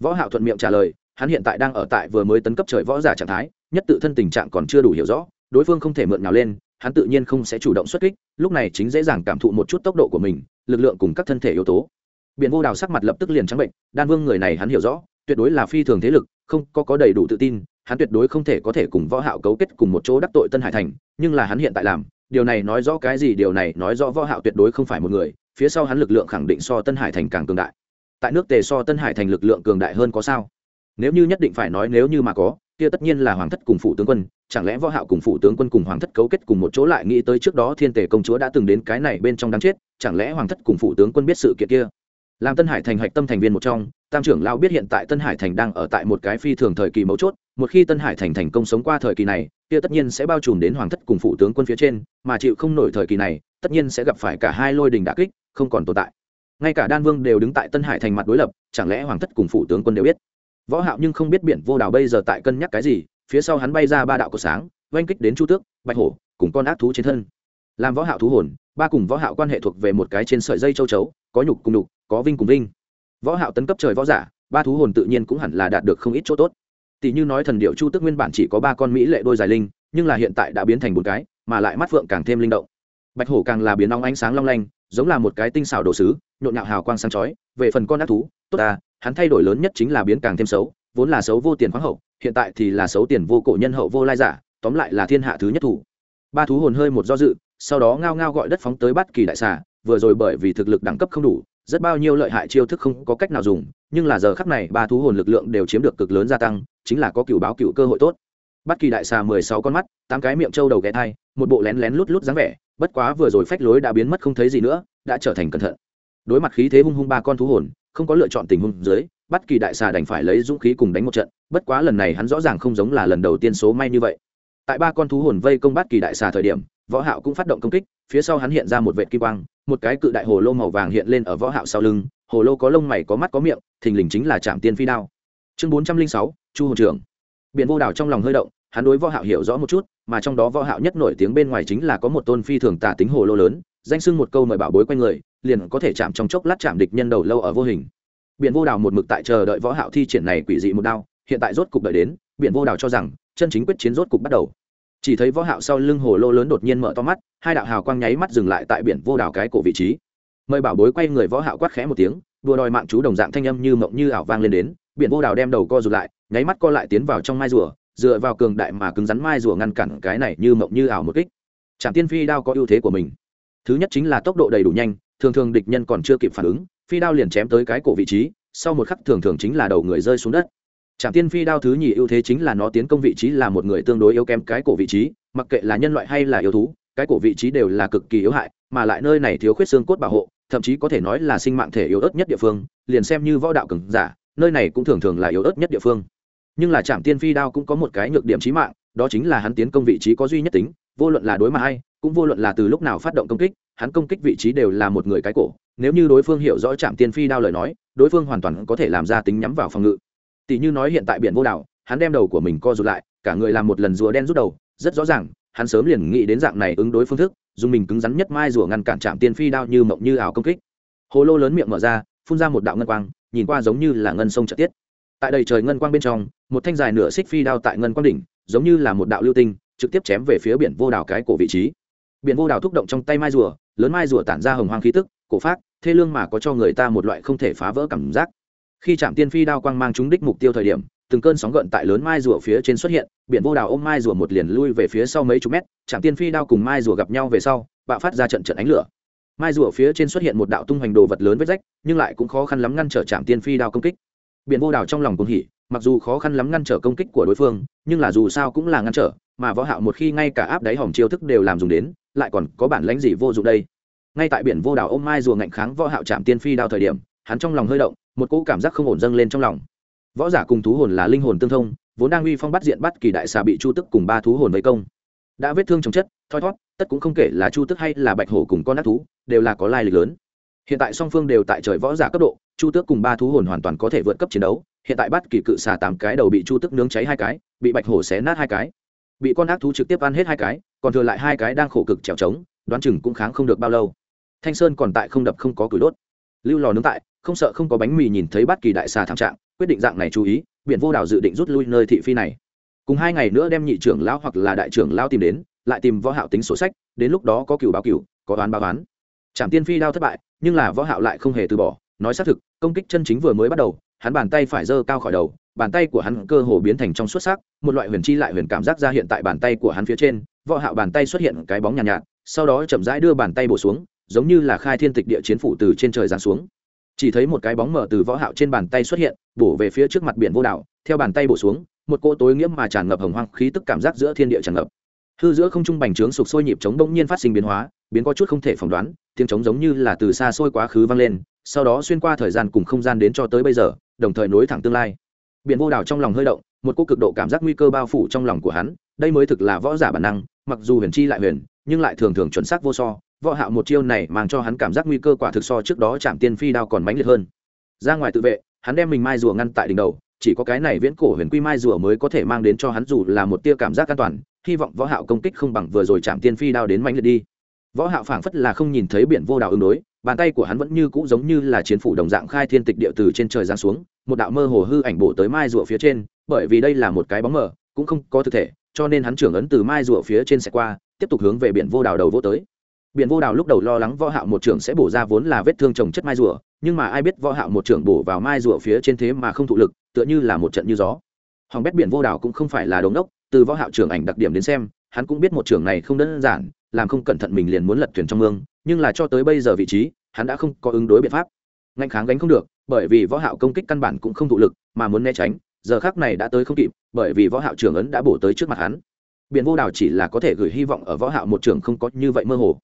Võ hạo thuận miệng trả lời hắn hiện tại đang ở tại vừa mới tấn cấp trời võ giả trạng thái nhất tự thân tình trạng còn chưa đủ hiểu rõ đối phương không thể mượn nào lên hắn tự nhiên không sẽ chủ động xuất kích lúc này chính dễ dàng cảm thụ một chút tốc độ của mình lực lượng cùng các thân thể yếu tố. Biển vô đào sắc mặt lập tức liền trắng bệnh đan vương người này hắn hiểu rõ tuyệt đối là phi thường thế lực không có có đầy đủ tự tin hắn tuyệt đối không thể có thể cùng võ hạo cấu kết cùng một chỗ đắc tội tân hải thành, nhưng là hắn hiện tại làm, điều này nói rõ cái gì? Điều này nói rõ võ hạo tuyệt đối không phải một người, phía sau hắn lực lượng khẳng định so tân hải thành càng cường đại. Tại nước tề so tân hải thành lực lượng cường đại hơn có sao? Nếu như nhất định phải nói nếu như mà có, kia tất nhiên là hoàng thất cùng phụ tướng quân, chẳng lẽ võ hạo cùng phụ tướng quân cùng hoàng thất cấu kết cùng một chỗ lại nghĩ tới trước đó thiên tề công chúa đã từng đến cái này bên trong đáng chết, chẳng lẽ hoàng thất cùng phụ tướng quân biết sự kiện kia? Làm tân hải thành hạch tâm thành viên một trong, tam trưởng lao biết hiện tại tân hải thành đang ở tại một cái phi thường thời kỳ mấu chốt một khi tân hải thành thành công sống qua thời kỳ này, kia tất nhiên sẽ bao trùm đến hoàng thất cùng phụ tướng quân phía trên, mà chịu không nổi thời kỳ này, tất nhiên sẽ gặp phải cả hai lôi đình đả kích, không còn tồn tại. Ngay cả đan vương đều đứng tại tân hải thành mặt đối lập, chẳng lẽ hoàng thất cùng phụ tướng quân đều biết? Võ hạo nhưng không biết biển vô đảo bây giờ tại cân nhắc cái gì, phía sau hắn bay ra ba đạo của sáng, oanh kích đến chu tước, bạch hổ, cùng con ác thú trên thân. Làm võ hạo thú hồn, ba cùng võ hạo quan hệ thuộc về một cái trên sợi dây châu chấu, có nhục cùng nhục, có vinh cùng vinh. Võ hạo tấn cấp trời võ giả, ba thú hồn tự nhiên cũng hẳn là đạt được không ít chỗ tốt tỷ như nói thần điệu chu tước nguyên bản chỉ có ba con mỹ lệ đôi dài linh, nhưng là hiện tại đã biến thành bốn cái, mà lại mắt phượng càng thêm linh động. Bạch hổ càng là biến nóng ánh sáng long lanh, giống là một cái tinh xảo đồ sứ, nhộn nhạo hào quang sáng chói, về phần con ác thú, tốt ta, hắn thay đổi lớn nhất chính là biến càng thêm xấu, vốn là xấu vô tiền khoáng hậu, hiện tại thì là xấu tiền vô cổ nhân hậu vô lai giả, tóm lại là thiên hạ thứ nhất thủ. Ba thú hồn hơi một do dự, sau đó ngao ngao gọi đất phóng tới bắt kỳ đại xà, vừa rồi bởi vì thực lực đẳng cấp không đủ, rất bao nhiêu lợi hại chiêu thức không có cách nào dùng, nhưng là giờ khắc này ba thú hồn lực lượng đều chiếm được cực lớn gia tăng chính là có cựu báo cựu cơ hội tốt. Bắt kỳ đại xà mười sáu con mắt tám cái miệng trâu đầu ghé thai một bộ lén lén lút lút dáng vẻ bất quá vừa rồi phách lối đã biến mất không thấy gì nữa đã trở thành cẩn thận. Đối mặt khí thế hung hung ba con thú hồn không có lựa chọn tình huống dưới bắt kỳ đại xà đành phải lấy dũng khí cùng đánh một trận bất quá lần này hắn rõ ràng không giống là lần đầu tiên số may như vậy. Tại ba con thú hồn vây công bắt kỳ đại xà thời điểm võ hạo cũng phát động công kích phía sau hắn hiện ra một vệ kim quang một cái cự đại hồ lô màu vàng hiện lên ở võ hạo sau lưng hồ lô có lông mày có mắt có miệng thình lình chính là chạm tiên phi đao. Chương 406, chu hồn trưởng biển vô đảo trong lòng hơi động, hắn đối võ hạo hiểu rõ một chút, mà trong đó võ hạo nhất nổi tiếng bên ngoài chính là có một tôn phi thường tả tính hồ lô lớn, danh xưng một câu mời bảo bối quanh người, liền có thể chạm trong chốc lát chạm địch nhân đầu lâu ở vô hình. Biển vô đảo một mực tại chờ đợi võ hạo thi triển này quỷ dị một đao, hiện tại rốt cục đợi đến, biển vô đảo cho rằng, chân chính quyết chiến rốt cục bắt đầu. Chỉ thấy võ hạo sau lưng hồ lô lớn đột nhiên mở to mắt, hai đạo hào quang nháy mắt dừng lại tại biển vô đảo cái cổ vị trí. Mời bảo bối quay người võ hạo quát khẽ một tiếng, đùa đòi mạng chú đồng dạng thanh âm như mộng như ảo vang lên đến biển vô đào đem đầu co rụt lại nháy mắt co lại tiến vào trong mai rùa dựa vào cường đại mà cứng rắn mai rùa ngăn cản cái này như mộng như ảo một kích Trạm Tiên Phi đao có ưu thế của mình. Thứ nhất chính là tốc độ đầy đủ nhanh, thường thường địch nhân còn chưa kịp phản ứng, phi đao liền chém tới cái cổ vị trí, sau một khắc thường thường chính là đầu người rơi xuống đất. Trạm Tiên Phi đao thứ nhì ưu thế chính là nó tiến công vị trí là một người tương đối yếu kém cái cổ vị trí, mặc kệ là nhân loại hay là yêu thú, cái cổ vị trí đều là cực kỳ yếu hại, mà lại nơi này thiếu khuyết xương cốt bảo hộ, thậm chí có thể nói là sinh mạng thể yếu ớt nhất địa phương, liền xem như võ đạo cường giả, nơi này cũng thường thường là yếu ớt nhất địa phương. Nhưng là Trảm Tiên Phi đao cũng có một cái nhược điểm chí mạng, đó chính là hắn tiến công vị trí có duy nhất tính, vô luận là đối mặt hay, cũng vô luận là từ lúc nào phát động công kích, hắn công kích vị trí đều là một người cái cổ, nếu như đối phương hiểu rõ Trảm Tiên Phi đao lời nói, đối phương hoàn toàn có thể làm ra tính nhắm vào phòng ngự. Tỷ như nói hiện tại biển vô đảo hắn đem đầu của mình co rụt lại cả người làm một lần rùa đen rút đầu rất rõ ràng hắn sớm liền nghĩ đến dạng này ứng đối phương thức dùng mình cứng rắn nhất mai rùa ngăn cản Trạm tiên phi đao như mộng như ảo công kích. Hồ lô lớn miệng mở ra phun ra một đạo ngân quang nhìn qua giống như là ngân sông trợ tiết. Tại đầy trời ngân quang bên trong, một thanh dài nửa xích phi đao tại ngân quang đỉnh, giống như là một đạo lưu tinh, trực tiếp chém về phía biển vô đảo cái cổ vị trí. Biển vô đảo thúc động trong tay mai rùa, lớn mai rùa tản ra hồng hoang khí tức, cổ phát thê lương mà có cho người ta một loại không thể phá vỡ cảm giác. Khi trạm tiên phi đao quang mang trúng đích mục tiêu thời điểm, từng cơn sóng gợn tại lớn mai rùa phía trên xuất hiện, biển vô đảo ôm mai rùa một liền lui về phía sau mấy chục mét trạm tiên phi đao cùng mai rùa gặp nhau về sau, bạo phát ra trận trận ánh lửa mai rùa phía trên xuất hiện một đạo tung hoành đồ vật lớn vết rách, nhưng lại cũng khó khăn lắm ngăn trở trạm tiên phi đao công kích. Biển vô đào trong lòng cũng hỉ, mặc dù khó khăn lắm ngăn trở công kích của đối phương, nhưng là dù sao cũng là ngăn trở, mà võ hạo một khi ngay cả áp đáy hòm chiêu thức đều làm dùng đến, lại còn có bản lãnh gì vô dụng đây? Ngay tại biển vô đào ôm mai rùa ngạnh kháng võ hạo chạm tiên phi đao thời điểm, hắn trong lòng hơi động, một cỗ cảm giác không ổn dâng lên trong lòng. Võ giả cùng thú hồn là linh hồn tương thông, vốn đang uy phong bắt diện bắt kỳ đại xà bị chu tức cùng ba thú hồn vây công. Đã vết thương chống chất, thoi thoát tất cũng không kể là chu tức hay là bạch hổ cùng con ác thú đều là có lai lịch lớn. Hiện tại song phương đều tại trời võ giả cấp độ, chu tước cùng ba thú hồn hoàn toàn có thể vượt cấp chiến đấu. Hiện tại bắt kỳ cự xà tám cái đầu bị chu tước nướng cháy hai cái, bị bạch hổ xé nát hai cái. Bị con ác thú trực tiếp ăn hết hai cái, còn thừa lại hai cái đang khổ cực trèo trống, đoán chừng cũng kháng không được bao lâu. Thanh sơn còn tại không đập không có cửi đốt. Lưu lò nướng tại, không sợ không có bánh mì nhìn thấy bất kỳ đại xà thảm trạng, quyết định dạng này chú ý, biển vô đảo dự định rút lui nơi thị phi này. Cùng hai ngày nữa đem nhị trưởng lão hoặc là đại trưởng lão tìm đến, lại tìm võ hạo tính sổ sách, đến lúc đó có cửu báo cửu, có đoán báo đoán trảm tiên phi đao thất bại nhưng là võ hạo lại không hề từ bỏ. Nói xác thực công kích chân chính vừa mới bắt đầu hắn bàn tay phải giơ cao khỏi đầu bàn tay của hắn cơ hồ biến thành trong suốt sắc một loại huyền chi lại huyền cảm giác ra hiện tại bàn tay của hắn phía trên võ hạo bàn tay xuất hiện cái bóng nhàn nhạt, nhạt sau đó chậm rãi đưa bàn tay bổ xuống giống như là khai thiên tịch địa chiến phủ từ trên trời giáng xuống. Chỉ thấy một cái bóng mở từ võ hạo trên bàn tay xuất hiện bổ về phía trước mặt biển vô đảo theo bàn tay bổ xuống một cô tối nghiễm mà tràn ngập hồng hoang khí tức cảm giác giữa thiên địa tràn ngập. Hư giữa không trung bành trướng sục sôi nhịp chống bỗng nhiên phát sinh biến hóa biến có chút không thể phỏng đoán, tiếng trống giống như là từ xa xôi quá khứ vang lên, sau đó xuyên qua thời gian cùng không gian đến cho tới bây giờ, đồng thời nối thẳng tương lai. Biển vô đảo trong lòng hơi động, một cô cực độ cảm giác nguy cơ bao phủ trong lòng của hắn, đây mới thực là võ giả bản năng, mặc dù huyền chi lại huyền, nhưng lại thường thường chuẩn xác vô so, võ hạo một chiêu này mang cho hắn cảm giác nguy cơ quả thực so trước đó chạm tiên phi đao còn mãnh liệt hơn. Ra ngoài tự vệ, hắn đem mình mai rùa ngăn tại đỉnh đầu, chỉ có cái này viễn cổ huyền quy mai rùa mới có thể mang đến cho hắn dù là một tia cảm giác an toàn, hy vọng võ hạo công kích không bằng vừa rồi chạm tiên phi đao đến mãnh liệt đi võ hạo phảng phất là không nhìn thấy biển vô đảo ứng đối, bàn tay của hắn vẫn như cũ giống như là chiến phủ đồng dạng khai thiên tịch địa từ trên trời giáng xuống, một đạo mơ hồ hư ảnh bổ tới mai rùa phía trên, bởi vì đây là một cái bóng mờ, cũng không có thực thể, cho nên hắn trưởng ấn từ mai rùa phía trên sẽ qua, tiếp tục hướng về biển vô đảo đầu vô tới. Biển vô đảo lúc đầu lo lắng võ hạo một trưởng sẽ bổ ra vốn là vết thương trồng chất mai rùa, nhưng mà ai biết võ hạo một trưởng bổ vào mai rùa phía trên thế mà không thụ lực, tựa như là một trận như gió. Hoàng bét biển vô đảo cũng không phải là đống đốc, từ võ hạo trưởng ảnh đặc điểm đến xem hắn cũng biết một trưởng này không đơn giản, làm không cẩn thận mình liền muốn lật thuyền trong mương, nhưng là cho tới bây giờ vị trí, hắn đã không có ứng đối biện pháp. Ngạnh kháng gánh không được, bởi vì võ hạo công kích căn bản cũng không thụ lực, mà muốn né tránh, giờ khắc này đã tới không kịp, bởi vì võ hạo trưởng ấn đã bổ tới trước mặt hắn. Biển vô đảo chỉ là có thể gửi hy vọng ở võ hạo một trưởng không có như vậy mơ hồ.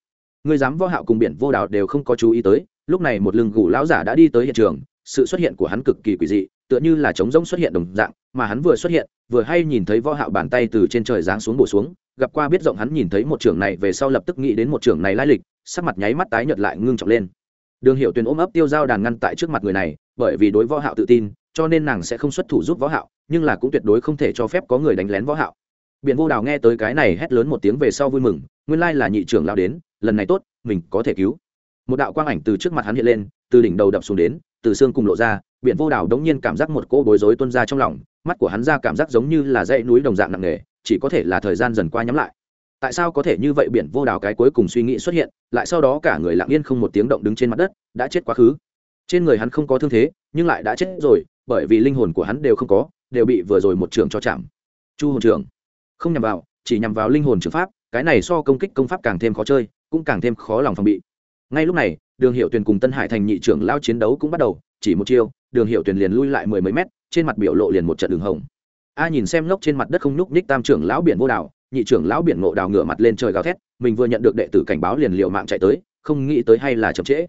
Người dám võ hạo cùng biển vô đảo đều không có chú ý tới, lúc này một lưng gù lão giả đã đi tới hiện trường, sự xuất hiện của hắn cực kỳ quỷ dị, tựa như là trống rỗng xuất hiện đồng dạng, mà hắn vừa xuất hiện, vừa hay nhìn thấy võ hạo bàn tay từ trên trời giáng xuống bổ xuống gặp qua biết rộng hắn nhìn thấy một trưởng này về sau lập tức nghĩ đến một trưởng này lai lịch, sắc mặt nháy mắt tái nhợt lại ngưng trọng lên. Đường hiệu tuyền ôm ấp tiêu dao đàn ngăn tại trước mặt người này, bởi vì đối võ hạo tự tin, cho nên nàng sẽ không xuất thủ giúp võ hạo, nhưng là cũng tuyệt đối không thể cho phép có người đánh lén võ hạo. Biện vô đào nghe tới cái này hét lớn một tiếng về sau vui mừng, nguyên lai là nhị trưởng lao đến, lần này tốt, mình có thể cứu. Một đạo quang ảnh từ trước mặt hắn hiện lên, từ đỉnh đầu đập xuống đến, từ xương cùng lộ ra biện vô đào đống nhiên cảm giác một cỗ bối rối tuôn ra trong lòng, mắt của hắn ra cảm giác giống như là dãy núi đồng dạng nặng nề chỉ có thể là thời gian dần qua nhắm lại. Tại sao có thể như vậy biển vô đào cái cuối cùng suy nghĩ xuất hiện, lại sau đó cả người lặng yên không một tiếng động đứng trên mặt đất, đã chết quá khứ. Trên người hắn không có thương thế, nhưng lại đã chết rồi, bởi vì linh hồn của hắn đều không có, đều bị vừa rồi một trường cho chạm. Chu hồn trường. Không nhằm vào, chỉ nhằm vào linh hồn trường pháp, cái này so công kích công pháp càng thêm khó chơi, cũng càng thêm khó lòng phòng bị. Ngay lúc này, đường hiệu tuyền cùng tân hải thành nhị trưởng lao chiến đấu cũng bắt đầu, chỉ một chiêu, đường hiệu tuyền liền lui lại mười mấy mét, trên mặt biểu lộ liền một trận đường hồng a nhìn xem ngốc trên mặt đất không nhúc nhích tam trưởng lão biển vô đảo, nhị trưởng lão biển ngộ đào ngửa mặt lên trời gào thét, mình vừa nhận được đệ tử cảnh báo liền liệu mạng chạy tới, không nghĩ tới hay là chậm trễ.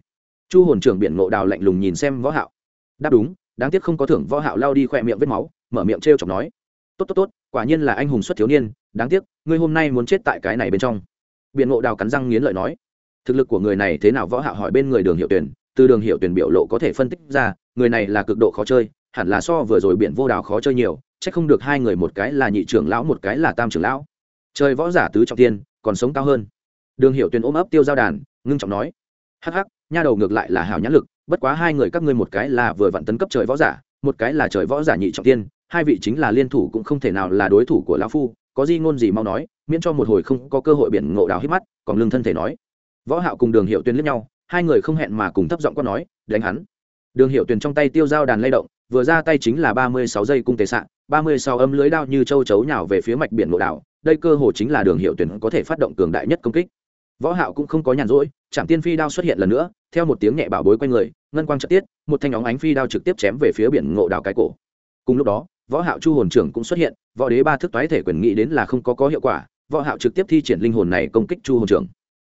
Chu hồn trưởng biển ngộ đào lạnh lùng nhìn xem võ hạo. Đáp đúng, đáng tiếc không có thưởng võ hạo lao đi khỏe miệng vết máu, mở miệng treo chọc nói. Tốt tốt tốt, quả nhiên là anh hùng xuất thiếu niên, đáng tiếc, ngươi hôm nay muốn chết tại cái này bên trong. Biển ngộ đào cắn răng nghiến lợi nói. Thực lực của người này thế nào võ hạo hỏi bên người đường hiệu tuyển, từ đường hiệu tuyển biểu lộ có thể phân tích ra, người này là cực độ khó chơi, hẳn là so vừa rồi biển vô đào khó chơi nhiều chắc không được hai người một cái là nhị trưởng lão, một cái là tam trưởng lão. Trời võ giả tứ trọng tiên còn sống cao hơn. Đường hiệu Tuyền ôm ấp tiêu giao đàn, ngưng trọng nói, hắc hắc, nha đầu ngược lại là hào nhãn lực, bất quá hai người các ngươi một cái là vừa vặn tấn cấp trời võ giả, một cái là trời võ giả nhị trọng tiên hai vị chính là liên thủ cũng không thể nào là đối thủ của lão phu, có gì ngôn gì mau nói, miễn cho một hồi không có cơ hội biển ngộ đào hít mắt, còn lương thân thể nói. Võ hạo cùng đường hiệu tuyên liếc nhau, hai người không hẹn mà cùng thấp giọng quát nói, đánh hắn. Đường hiệu Tuyền trong tay tiêu dao đàn lay động, vừa ra tay chính là ba mươi sáu giây cung tề sạ ba mươi sáu âm lưới đao như châu chấu nhào về phía mạch biển nội đảo đây cơ hồ chính là đường hiệu tuyển có thể phát động cường đại nhất công kích. Võ hạo cũng không có nhàn rỗi chạm tiên phi đao xuất hiện lần nữa theo một tiếng nhẹ bảo bối quanh người ngân quang chợt tiết một thanh óng ánh phi đao trực tiếp chém về phía biển ngộ đảo cái cổ. Cùng lúc đó võ hạo chu hồn trưởng cũng xuất hiện võ đế ba thức toái thể quyền nghĩ đến là không có có hiệu quả võ hạo trực tiếp thi triển linh hồn này công kích chu hồn trưởng.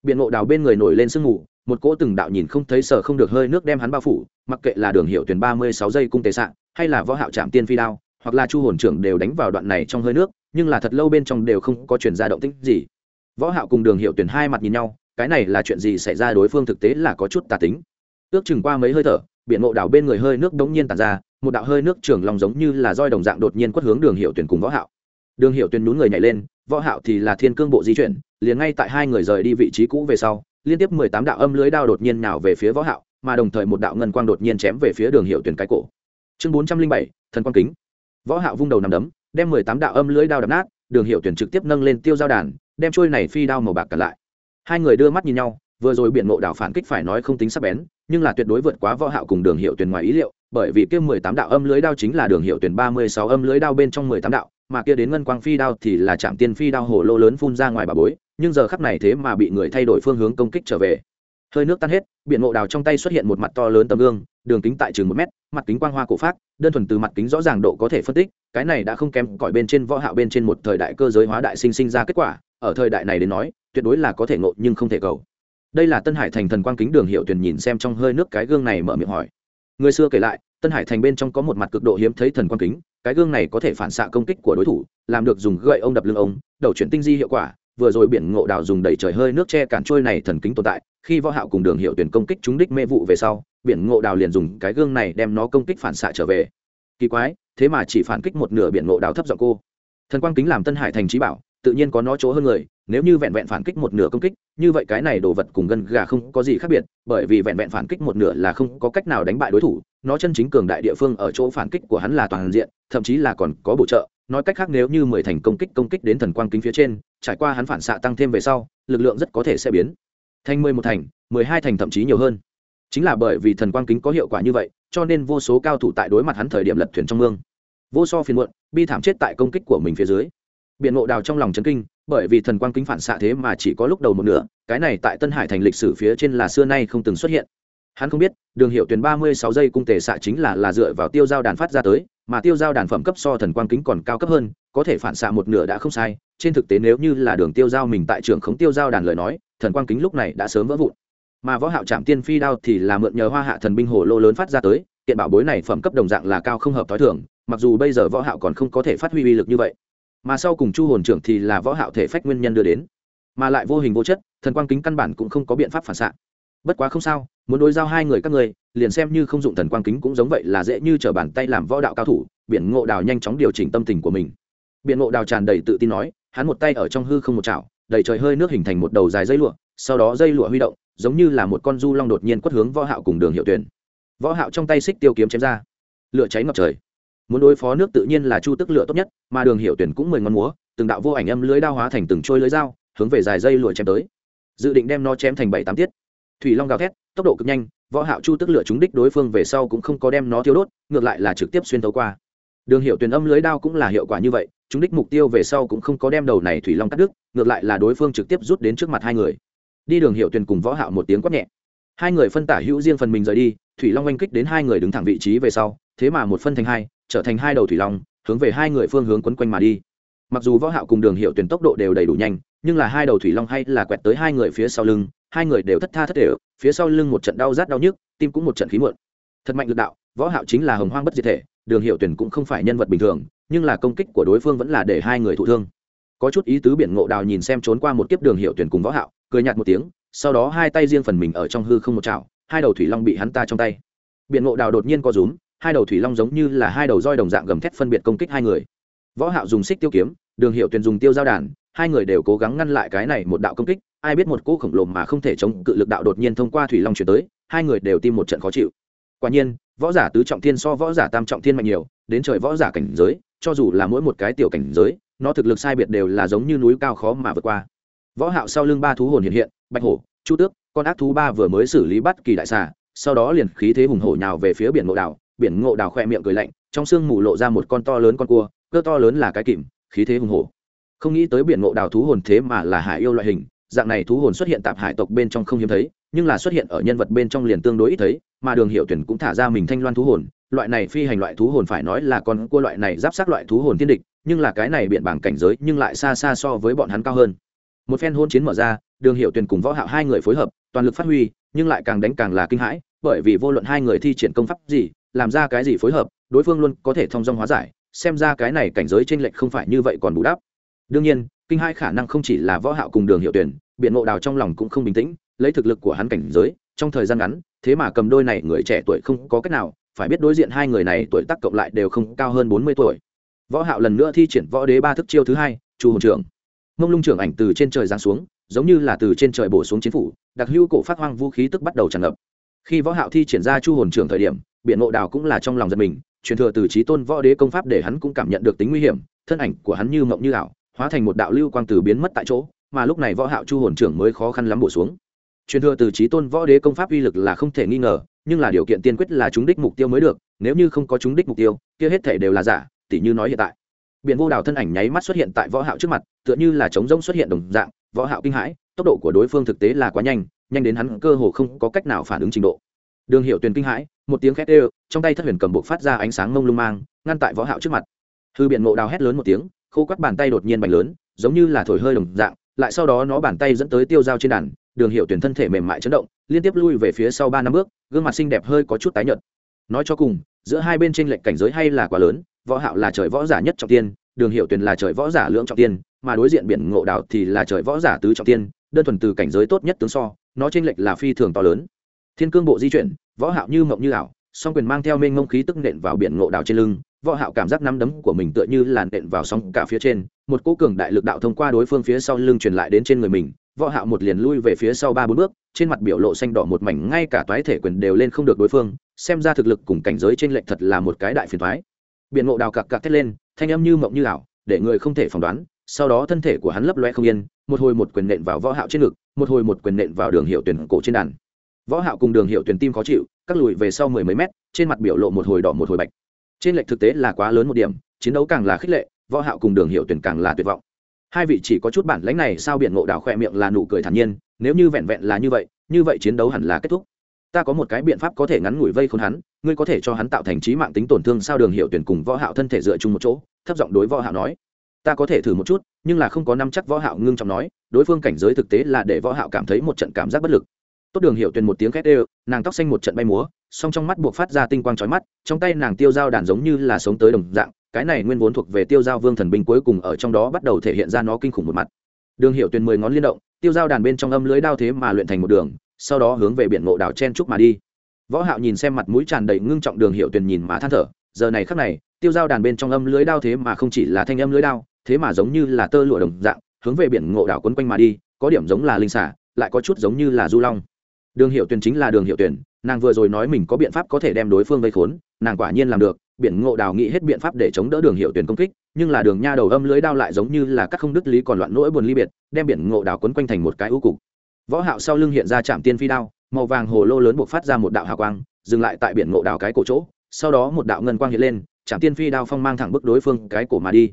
Biển ngộ đảo bên người nổi lên sương mù một cỗ từng đạo nhìn không thấy sở không được hơi nước đem hắn bao phủ mặc kệ là đường hiệu tuyển ba mươi sáu giây cung tề sạ, hay là võ hạo chạm tiên phi đao hoặc là chu hồn trưởng đều đánh vào đoạn này trong hơi nước, nhưng là thật lâu bên trong đều không có chuyển ra động tĩnh gì. Võ hạo cùng đường hiệu tuyển hai mặt nhìn nhau, cái này là chuyện gì xảy ra đối phương thực tế là có chút tà tính. Ước chừng qua mấy hơi thở, biển mộ đảo bên người hơi nước đống nhiên tàn ra, một đạo hơi nước trưởng lòng giống như là roi đồng dạng đột nhiên quất hướng đường hiệu tuyển cùng võ hạo. Đường hiệu tuyển nhún người nhảy lên, võ hạo thì là thiên cương bộ di chuyển, liền ngay tại hai người rời đi vị trí cũ về sau, liên tiếp mười tám đạo âm lưới đao đột nhiên nào về phía võ hạo, mà đồng thời một đạo ngân quang đột nhiên chém về phía đường hiệu tuyển cái cổ. Chương bốn trăm linh bảy, thần quang kính võ hạo vung đầu nằm đấm, đem mười tám đạo âm lưới đao đập nát, đường hiệu tuyển trực tiếp nâng lên tiêu giao đàn, đem trôi này phi đao màu bạc cản lại. Hai người đưa mắt nhìn nhau, vừa rồi biện ngộ đảo phản kích phải nói không tính sắc bén, nhưng là tuyệt đối vượt quá võ hạo cùng đường hiệu tuyển ngoài ý liệu, bởi vì kia mười tám đạo âm lưới đao chính là đường hiệu tuyển ba mươi sáu âm lưới đao bên trong mười tám đạo, mà kia đến ngân quang phi đao thì là chạm tiên phi đao hồ lô lớn phun ra ngoài bà bối, nhưng giờ khắp này thế mà bị người thay đổi phương hướng công kích trở về. Hơi nước tan hết biển ngộ đào trong tay xuất hiện một mặt to lớn tấm gương đường kính tại chừng một mét, mặt kính quang hoa cổ phát đơn thuần từ mặt kính rõ ràng độ có thể phân tích, cái này đã không kém cõi bên trên võ hạo bên trên một thời đại cơ giới hóa đại sinh sinh ra kết quả, ở thời đại này đến nói, tuyệt đối là có thể ngộ nhưng không thể cầu. Đây là tân hải thành thần quang kính đường hiệu tuyển nhìn xem trong hơi nước cái gương này mở miệng hỏi. Người xưa kể lại, tân hải thành bên trong có một mặt cực độ hiếm thấy thần quang kính, cái gương này có thể phản xạ công kích của đối thủ, làm được dùng gậy ông đập lưng ông, đầu chuyển tinh di hiệu quả, vừa rồi biển ngộ đào dùng đẩy trời hơi nước che cản trôi này thần kính tồn tại, khi võ hạo cùng đường hiệu tuyển công kích chúng đích mê vụ về sau biển ngộ đào liền dùng cái gương này đem nó công kích phản xạ trở về. Kỳ quái, thế mà chỉ phản kích một nửa biển ngộ đào thấp giọng cô. Thần quang kính làm tân hải thành trí bảo, tự nhiên có nó chỗ hơn người, nếu như vẹn vẹn phản kích một nửa công kích, như vậy cái này đồ vật cùng gân gà không có gì khác biệt, bởi vì vẹn vẹn phản kích một nửa là không có cách nào đánh bại đối thủ, nó chân chính cường đại địa phương ở chỗ phản kích của hắn là toàn diện, thậm chí là còn có bổ trợ. Nói cách khác nếu như mười thành công kích công kích đến thần quang kính phía trên, trải qua hắn phản xạ tăng thêm về sau, lực lượng rất có thể sẽ biến thành mười một thành, mười hai thành thậm chí nhiều hơn chính là bởi vì thần quang kính có hiệu quả như vậy, cho nên vô số cao thủ tại đối mặt hắn thời điểm lật thuyền trong mương. Vô so phiền muộn, bi thảm chết tại công kích của mình phía dưới. Biện ngộ đào trong lòng chấn kinh, bởi vì thần quang kính phản xạ thế mà chỉ có lúc đầu một nửa, cái này tại tân hải thành lịch sử phía trên là xưa nay không từng xuất hiện. Hắn không biết, đường hiệu tuyến ba mươi sáu giây cung tề xạ chính là là dựa vào tiêu giao đàn phát ra tới, mà tiêu giao đàn phẩm cấp so thần quang kính còn cao cấp hơn, có thể phản xạ một nửa đã không sai, trên thực tế nếu như là đường tiêu giao mình tại trường khống tiêu giao đàn lời nói, thần quang kính lúc này đã sớm vỡ vụn mà võ hạo chạm tiên phi đao thì là mượn nhờ hoa hạ thần binh hồ lô lớn phát ra tới, kiện bảo bối này phẩm cấp đồng dạng là cao không hợp tối thường, mặc dù bây giờ võ hạo còn không có thể phát huy uy lực như vậy, mà sau cùng chu hồn trưởng thì là võ hạo thể phách nguyên nhân đưa đến, mà lại vô hình vô chất, thần quang kính căn bản cũng không có biện pháp phản xạ. Bất quá không sao, muốn đối giao hai người các người, liền xem như không dụng thần quang kính cũng giống vậy là dễ như trở bàn tay làm võ đạo cao thủ, biển ngộ đào nhanh chóng điều chỉnh tâm tình của mình. Biển ngộ đào tràn đầy tự tin nói, hắn một tay ở trong hư không một chảo, đầy trời hơi nước hình thành một đầu dài dây lụa sau đó dây lụa huy động, giống như là một con du long đột nhiên quất hướng võ hạo cùng đường hiệu tuyển. Võ hạo trong tay xích tiêu kiếm chém ra. Lửa cháy ngập trời. Muốn đối phó nước tự nhiên là chu tức lửa tốt nhất, mà đường hiệu tuyển cũng mười ngón múa, từng đạo vô ảnh âm lưới đao hóa thành từng trôi lưới dao, hướng về dài dây lụa chém tới. Dự định đem nó chém thành bảy tám tiết. Thủy long gào thét, tốc độ cực nhanh, võ hạo chu tức lửa trúng đích đối phương về sau cũng không có đem nó tiêu đốt, ngược lại là trực tiếp xuyên thấu qua. Đường hiệu tuyển âm lưới đao cũng là hiệu quả như vậy, trúng đích mục tiêu về sau cũng không có đem đầu này thủy long cắt đứt, ngược lại là đối phương trực tiếp rút đến trước mặt hai người đi đường hiệu tuyển cùng võ hạo một tiếng quát nhẹ. Hai người phân tả hữu riêng phần mình rời đi, thủy long oanh kích đến hai người đứng thẳng vị trí về sau, thế mà một phân thành hai, trở thành hai đầu thủy long, hướng về hai người phương hướng quấn quanh mà đi. Mặc dù võ hạo cùng đường hiệu tuyển tốc độ đều đầy đủ nhanh, nhưng là hai đầu thủy long hay là quẹt tới hai người phía sau lưng, hai người đều thất tha thất đều, phía sau lưng một trận đau rát đau nhức, tim cũng một trận khí muộn. Thật mạnh lực đạo, võ hạo chính là hồng hoang bất diệt thể, đường hiệu tuyển cũng không phải nhân vật bình thường, nhưng là công kích của đối phương vẫn là để hai người thụ thương. Có chút ý tứ biển ngộ đào nhìn xem trốn qua một kiếp đường hiệu tuyển cùng võ hạo cười nhạt một tiếng, sau đó hai tay riêng phần mình ở trong hư không một chảo, hai đầu thủy long bị hắn ta trong tay. Biển ngộ đào đột nhiên co rúm, hai đầu thủy long giống như là hai đầu roi đồng dạng gầm thét phân biệt công kích hai người. Võ hạo dùng xích tiêu kiếm, đường hiệu tuyền dùng tiêu giao đàn, hai người đều cố gắng ngăn lại cái này một đạo công kích, ai biết một cỗ khổng lồ mà không thể chống cự lực đạo đột nhiên thông qua thủy long chuyển tới, hai người đều tim một trận khó chịu. Quả nhiên, võ giả tứ trọng thiên so võ giả tam trọng thiên mạnh nhiều, đến trời võ giả cảnh giới, cho dù là mỗi một cái tiểu cảnh giới, nó thực lực sai biệt đều là giống như núi cao khó mà vượt qua võ hạo sau lưng ba thú hồn hiện hiện, bạch hổ, chu tước, con ác thú ba vừa mới xử lý bắt kỳ đại xà, sau đó liền khí thế hùng hổ nhào về phía biển ngộ đảo biển ngộ đảo khoe miệng cười lạnh, trong xương mù lộ ra một con to lớn con cua cơ to lớn là cái kìm, khí thế hùng hổ. Không nghĩ tới biển ngộ đảo thú hồn thế mà là hải yêu loại hình, dạng này thú hồn xuất hiện tạp hải tộc bên trong không hiếm thấy, nhưng là xuất hiện ở nhân vật bên trong liền tương đối ít thấy, mà đường hiệu tuyển cũng thả ra mình thanh loan thú hồn, loại này phi hành loại thú hồn phải nói là con cua loại này giáp sát loại thú hồn thiên địch, nhưng là cái này biện bảng cảnh giới nhưng lại xa xa so với bọn hắn cao hơn một phen hôn chiến mở ra, đường hiệu tuyển cùng võ hạo hai người phối hợp, toàn lực phát huy, nhưng lại càng đánh càng là kinh hãi, bởi vì vô luận hai người thi triển công pháp gì, làm ra cái gì phối hợp, đối phương luôn có thể thông dong hóa giải, xem ra cái này cảnh giới trên lệch không phải như vậy còn bù đắp. Đương nhiên, kinh hai khả năng không chỉ là võ hạo cùng đường hiệu tuyển biện ngộ đào trong lòng cũng không bình tĩnh, lấy thực lực của hắn cảnh giới, trong thời gian ngắn, thế mà cầm đôi này người trẻ tuổi không có cách nào, phải biết đối diện hai người này tuổi tác cộng lại đều không cao hơn bốn mươi tuổi. Võ hạo lần nữa thi triển võ đế ba thức chiêu thứ hai, chu hồn trưởng mông lung trưởng ảnh từ trên trời giáng xuống, giống như là từ trên trời bổ xuống chiến phủ, đặc hữu cổ phát hoang vũ khí tức bắt đầu tràn ngập. Khi võ hạo thi triển ra chu hồn trưởng thời điểm biện ngộ đào cũng là trong lòng giật mình, truyền thừa từ trí tôn võ đế công pháp để hắn cũng cảm nhận được tính nguy hiểm, thân ảnh của hắn như mộng như ảo, hóa thành một đạo lưu quang từ biến mất tại chỗ, mà lúc này võ hạo chu hồn trưởng mới khó khăn lắm bổ xuống. Truyền thừa từ trí tôn võ đế công pháp uy lực là không thể nghi ngờ, nhưng là điều kiện tiên quyết là chúng đích mục tiêu mới được, nếu như không có chúng đích mục tiêu, kia hết thể đều là giả, tỉ như nói hiện tại biển vô đào thân ảnh nháy mắt xuất hiện tại võ hạo trước mặt, tựa như là trống rỗng xuất hiện đồng dạng, võ hạo kinh hãi, tốc độ của đối phương thực tế là quá nhanh nhanh đến hắn cơ hồ không có cách nào phản ứng trình độ. Đường hiệu tuyền kinh hãi, một tiếng khét đều, trong tay thất huyền cầm bộ phát ra ánh sáng mông lung mang, ngăn tại võ hạo trước mặt. Hư biện ngộ đào hét lớn một tiếng, khô quắt bàn tay đột nhiên bành lớn, giống như là thổi hơi đồng dạng, lại sau đó nó bàn tay dẫn tới tiêu dao trên đàn, đường hiệu tuyển thân thể mềm mại chấn động, liên tiếp lui về phía sau ba năm bước, gương mặt xinh đẹp hơi có chút tái nhợt. Nói cho cùng giữa hai bên trên lệnh cảnh giới hay là quá lớn, võ hạo là trời võ giả nhất trọng tiên, đường hiệu tuyền là trời võ giả lượng trọng tiên, mà đối diện biển ngộ đạo thì là trời võ giả tứ trọng tiên, đơn thuần từ cảnh giới tốt nhất tướng so, nó trên lệch là phi thường to lớn. Thiên cương bộ di chuyển, võ hạo như mộng như ảo, song quyền mang theo mênh ngông khí tức nện vào biển ngộ đạo trên lưng, võ hạo cảm giác nắm đấm của mình tựa như làn nện vào sóng cả phía trên, một cỗ cường đại lực đạo thông qua đối phương phía sau lưng truyền lại đến trên người mình võ hạo một liền lui về phía sau ba bốn bước, trên mặt biểu lộ xanh đỏ một mảnh, ngay cả toái thể quyền đều lên không được đối phương, xem ra thực lực cùng cảnh giới trên lệnh thật là một cái đại phiền toái. Biển ngộ đào cặc cặc thét lên, thanh âm như mộng như ảo, để người không thể phỏng đoán, sau đó thân thể của hắn lấp loé không yên, một hồi một quyền nện vào võ hạo trên ngực, một hồi một quyền nện vào đường hiệu tuyển cổ trên đàn. Võ hạo cùng đường hiệu tuyển tim khó chịu, các lùi về sau mười mấy mét, trên mặt biểu lộ một hồi đỏ một hồi bạch. Trên lệch thực tế là quá lớn một điểm, chiến đấu càng là khích lệ, võ hạo cùng đường hiệu tuyển càng là tuyệt vọng hai vị chỉ có chút bản lãnh này sao biển ngộ đảo khoe miệng là nụ cười thản nhiên, nếu như vẹn vẹn là như vậy như vậy chiến đấu hẳn là kết thúc. Ta có một cái biện pháp có thể ngắn ngủi vây khốn hắn, ngươi có thể cho hắn tạo thành trí mạng tính tổn thương sao đường hiệu tuyển cùng võ hạo thân thể dựa chung một chỗ, thấp giọng đối võ hạo nói. Ta có thể thử một chút, nhưng là không có năm chắc võ hạo ngưng trọng nói, đối phương cảnh giới thực tế là để võ hạo cảm thấy một trận cảm giác bất lực. Tốt đường hiệu tuyển một tiếng khét đều, nàng tóc xanh một trận bay múa, song trong mắt buộc phát ra tinh quang chói mắt, trong tay nàng tiêu dao đàn giống như là sống tới đồng dạng cái này nguyên vốn thuộc về tiêu giao vương thần binh cuối cùng ở trong đó bắt đầu thể hiện ra nó kinh khủng một mặt. Đường hiệu tuyền mười ngón liên động, tiêu giao đàn bên trong âm lưới đao thế mà luyện thành một đường, sau đó hướng về biển ngộ đảo chen trúc mà đi. Võ hạo nhìn xem mặt mũi tràn đầy ngưng trọng đường hiệu tuyền nhìn mà than thở, giờ này khắc này, tiêu giao đàn bên trong âm lưới đao thế mà không chỉ là thanh âm lưới đao, thế mà giống như là tơ lụa đồng dạng, hướng về biển ngộ đảo quấn quanh mà đi, có điểm giống là linh xả lại có chút giống như là du long. Đường hiệu tuyền chính là đường hiệu tuyền, nàng vừa rồi nói mình có biện pháp có thể đem đối phương vây khốn, nàng quả nhiên làm được biển ngộ đào nghĩ hết biện pháp để chống đỡ đường hiệu tuyển công kích nhưng là đường nha đầu âm lưới đao lại giống như là các không đứt lý còn loạn nỗi buồn ly biệt đem biển ngộ đào quấn quanh thành một cái ưu cục. Võ hạo sau lưng hiện ra chạm tiên phi đao màu vàng hồ lô lớn buộc phát ra một đạo hào quang dừng lại tại biển ngộ đào cái cổ chỗ sau đó một đạo ngân quang hiện lên chạm tiên phi đao phong mang thẳng bức đối phương cái cổ mà đi.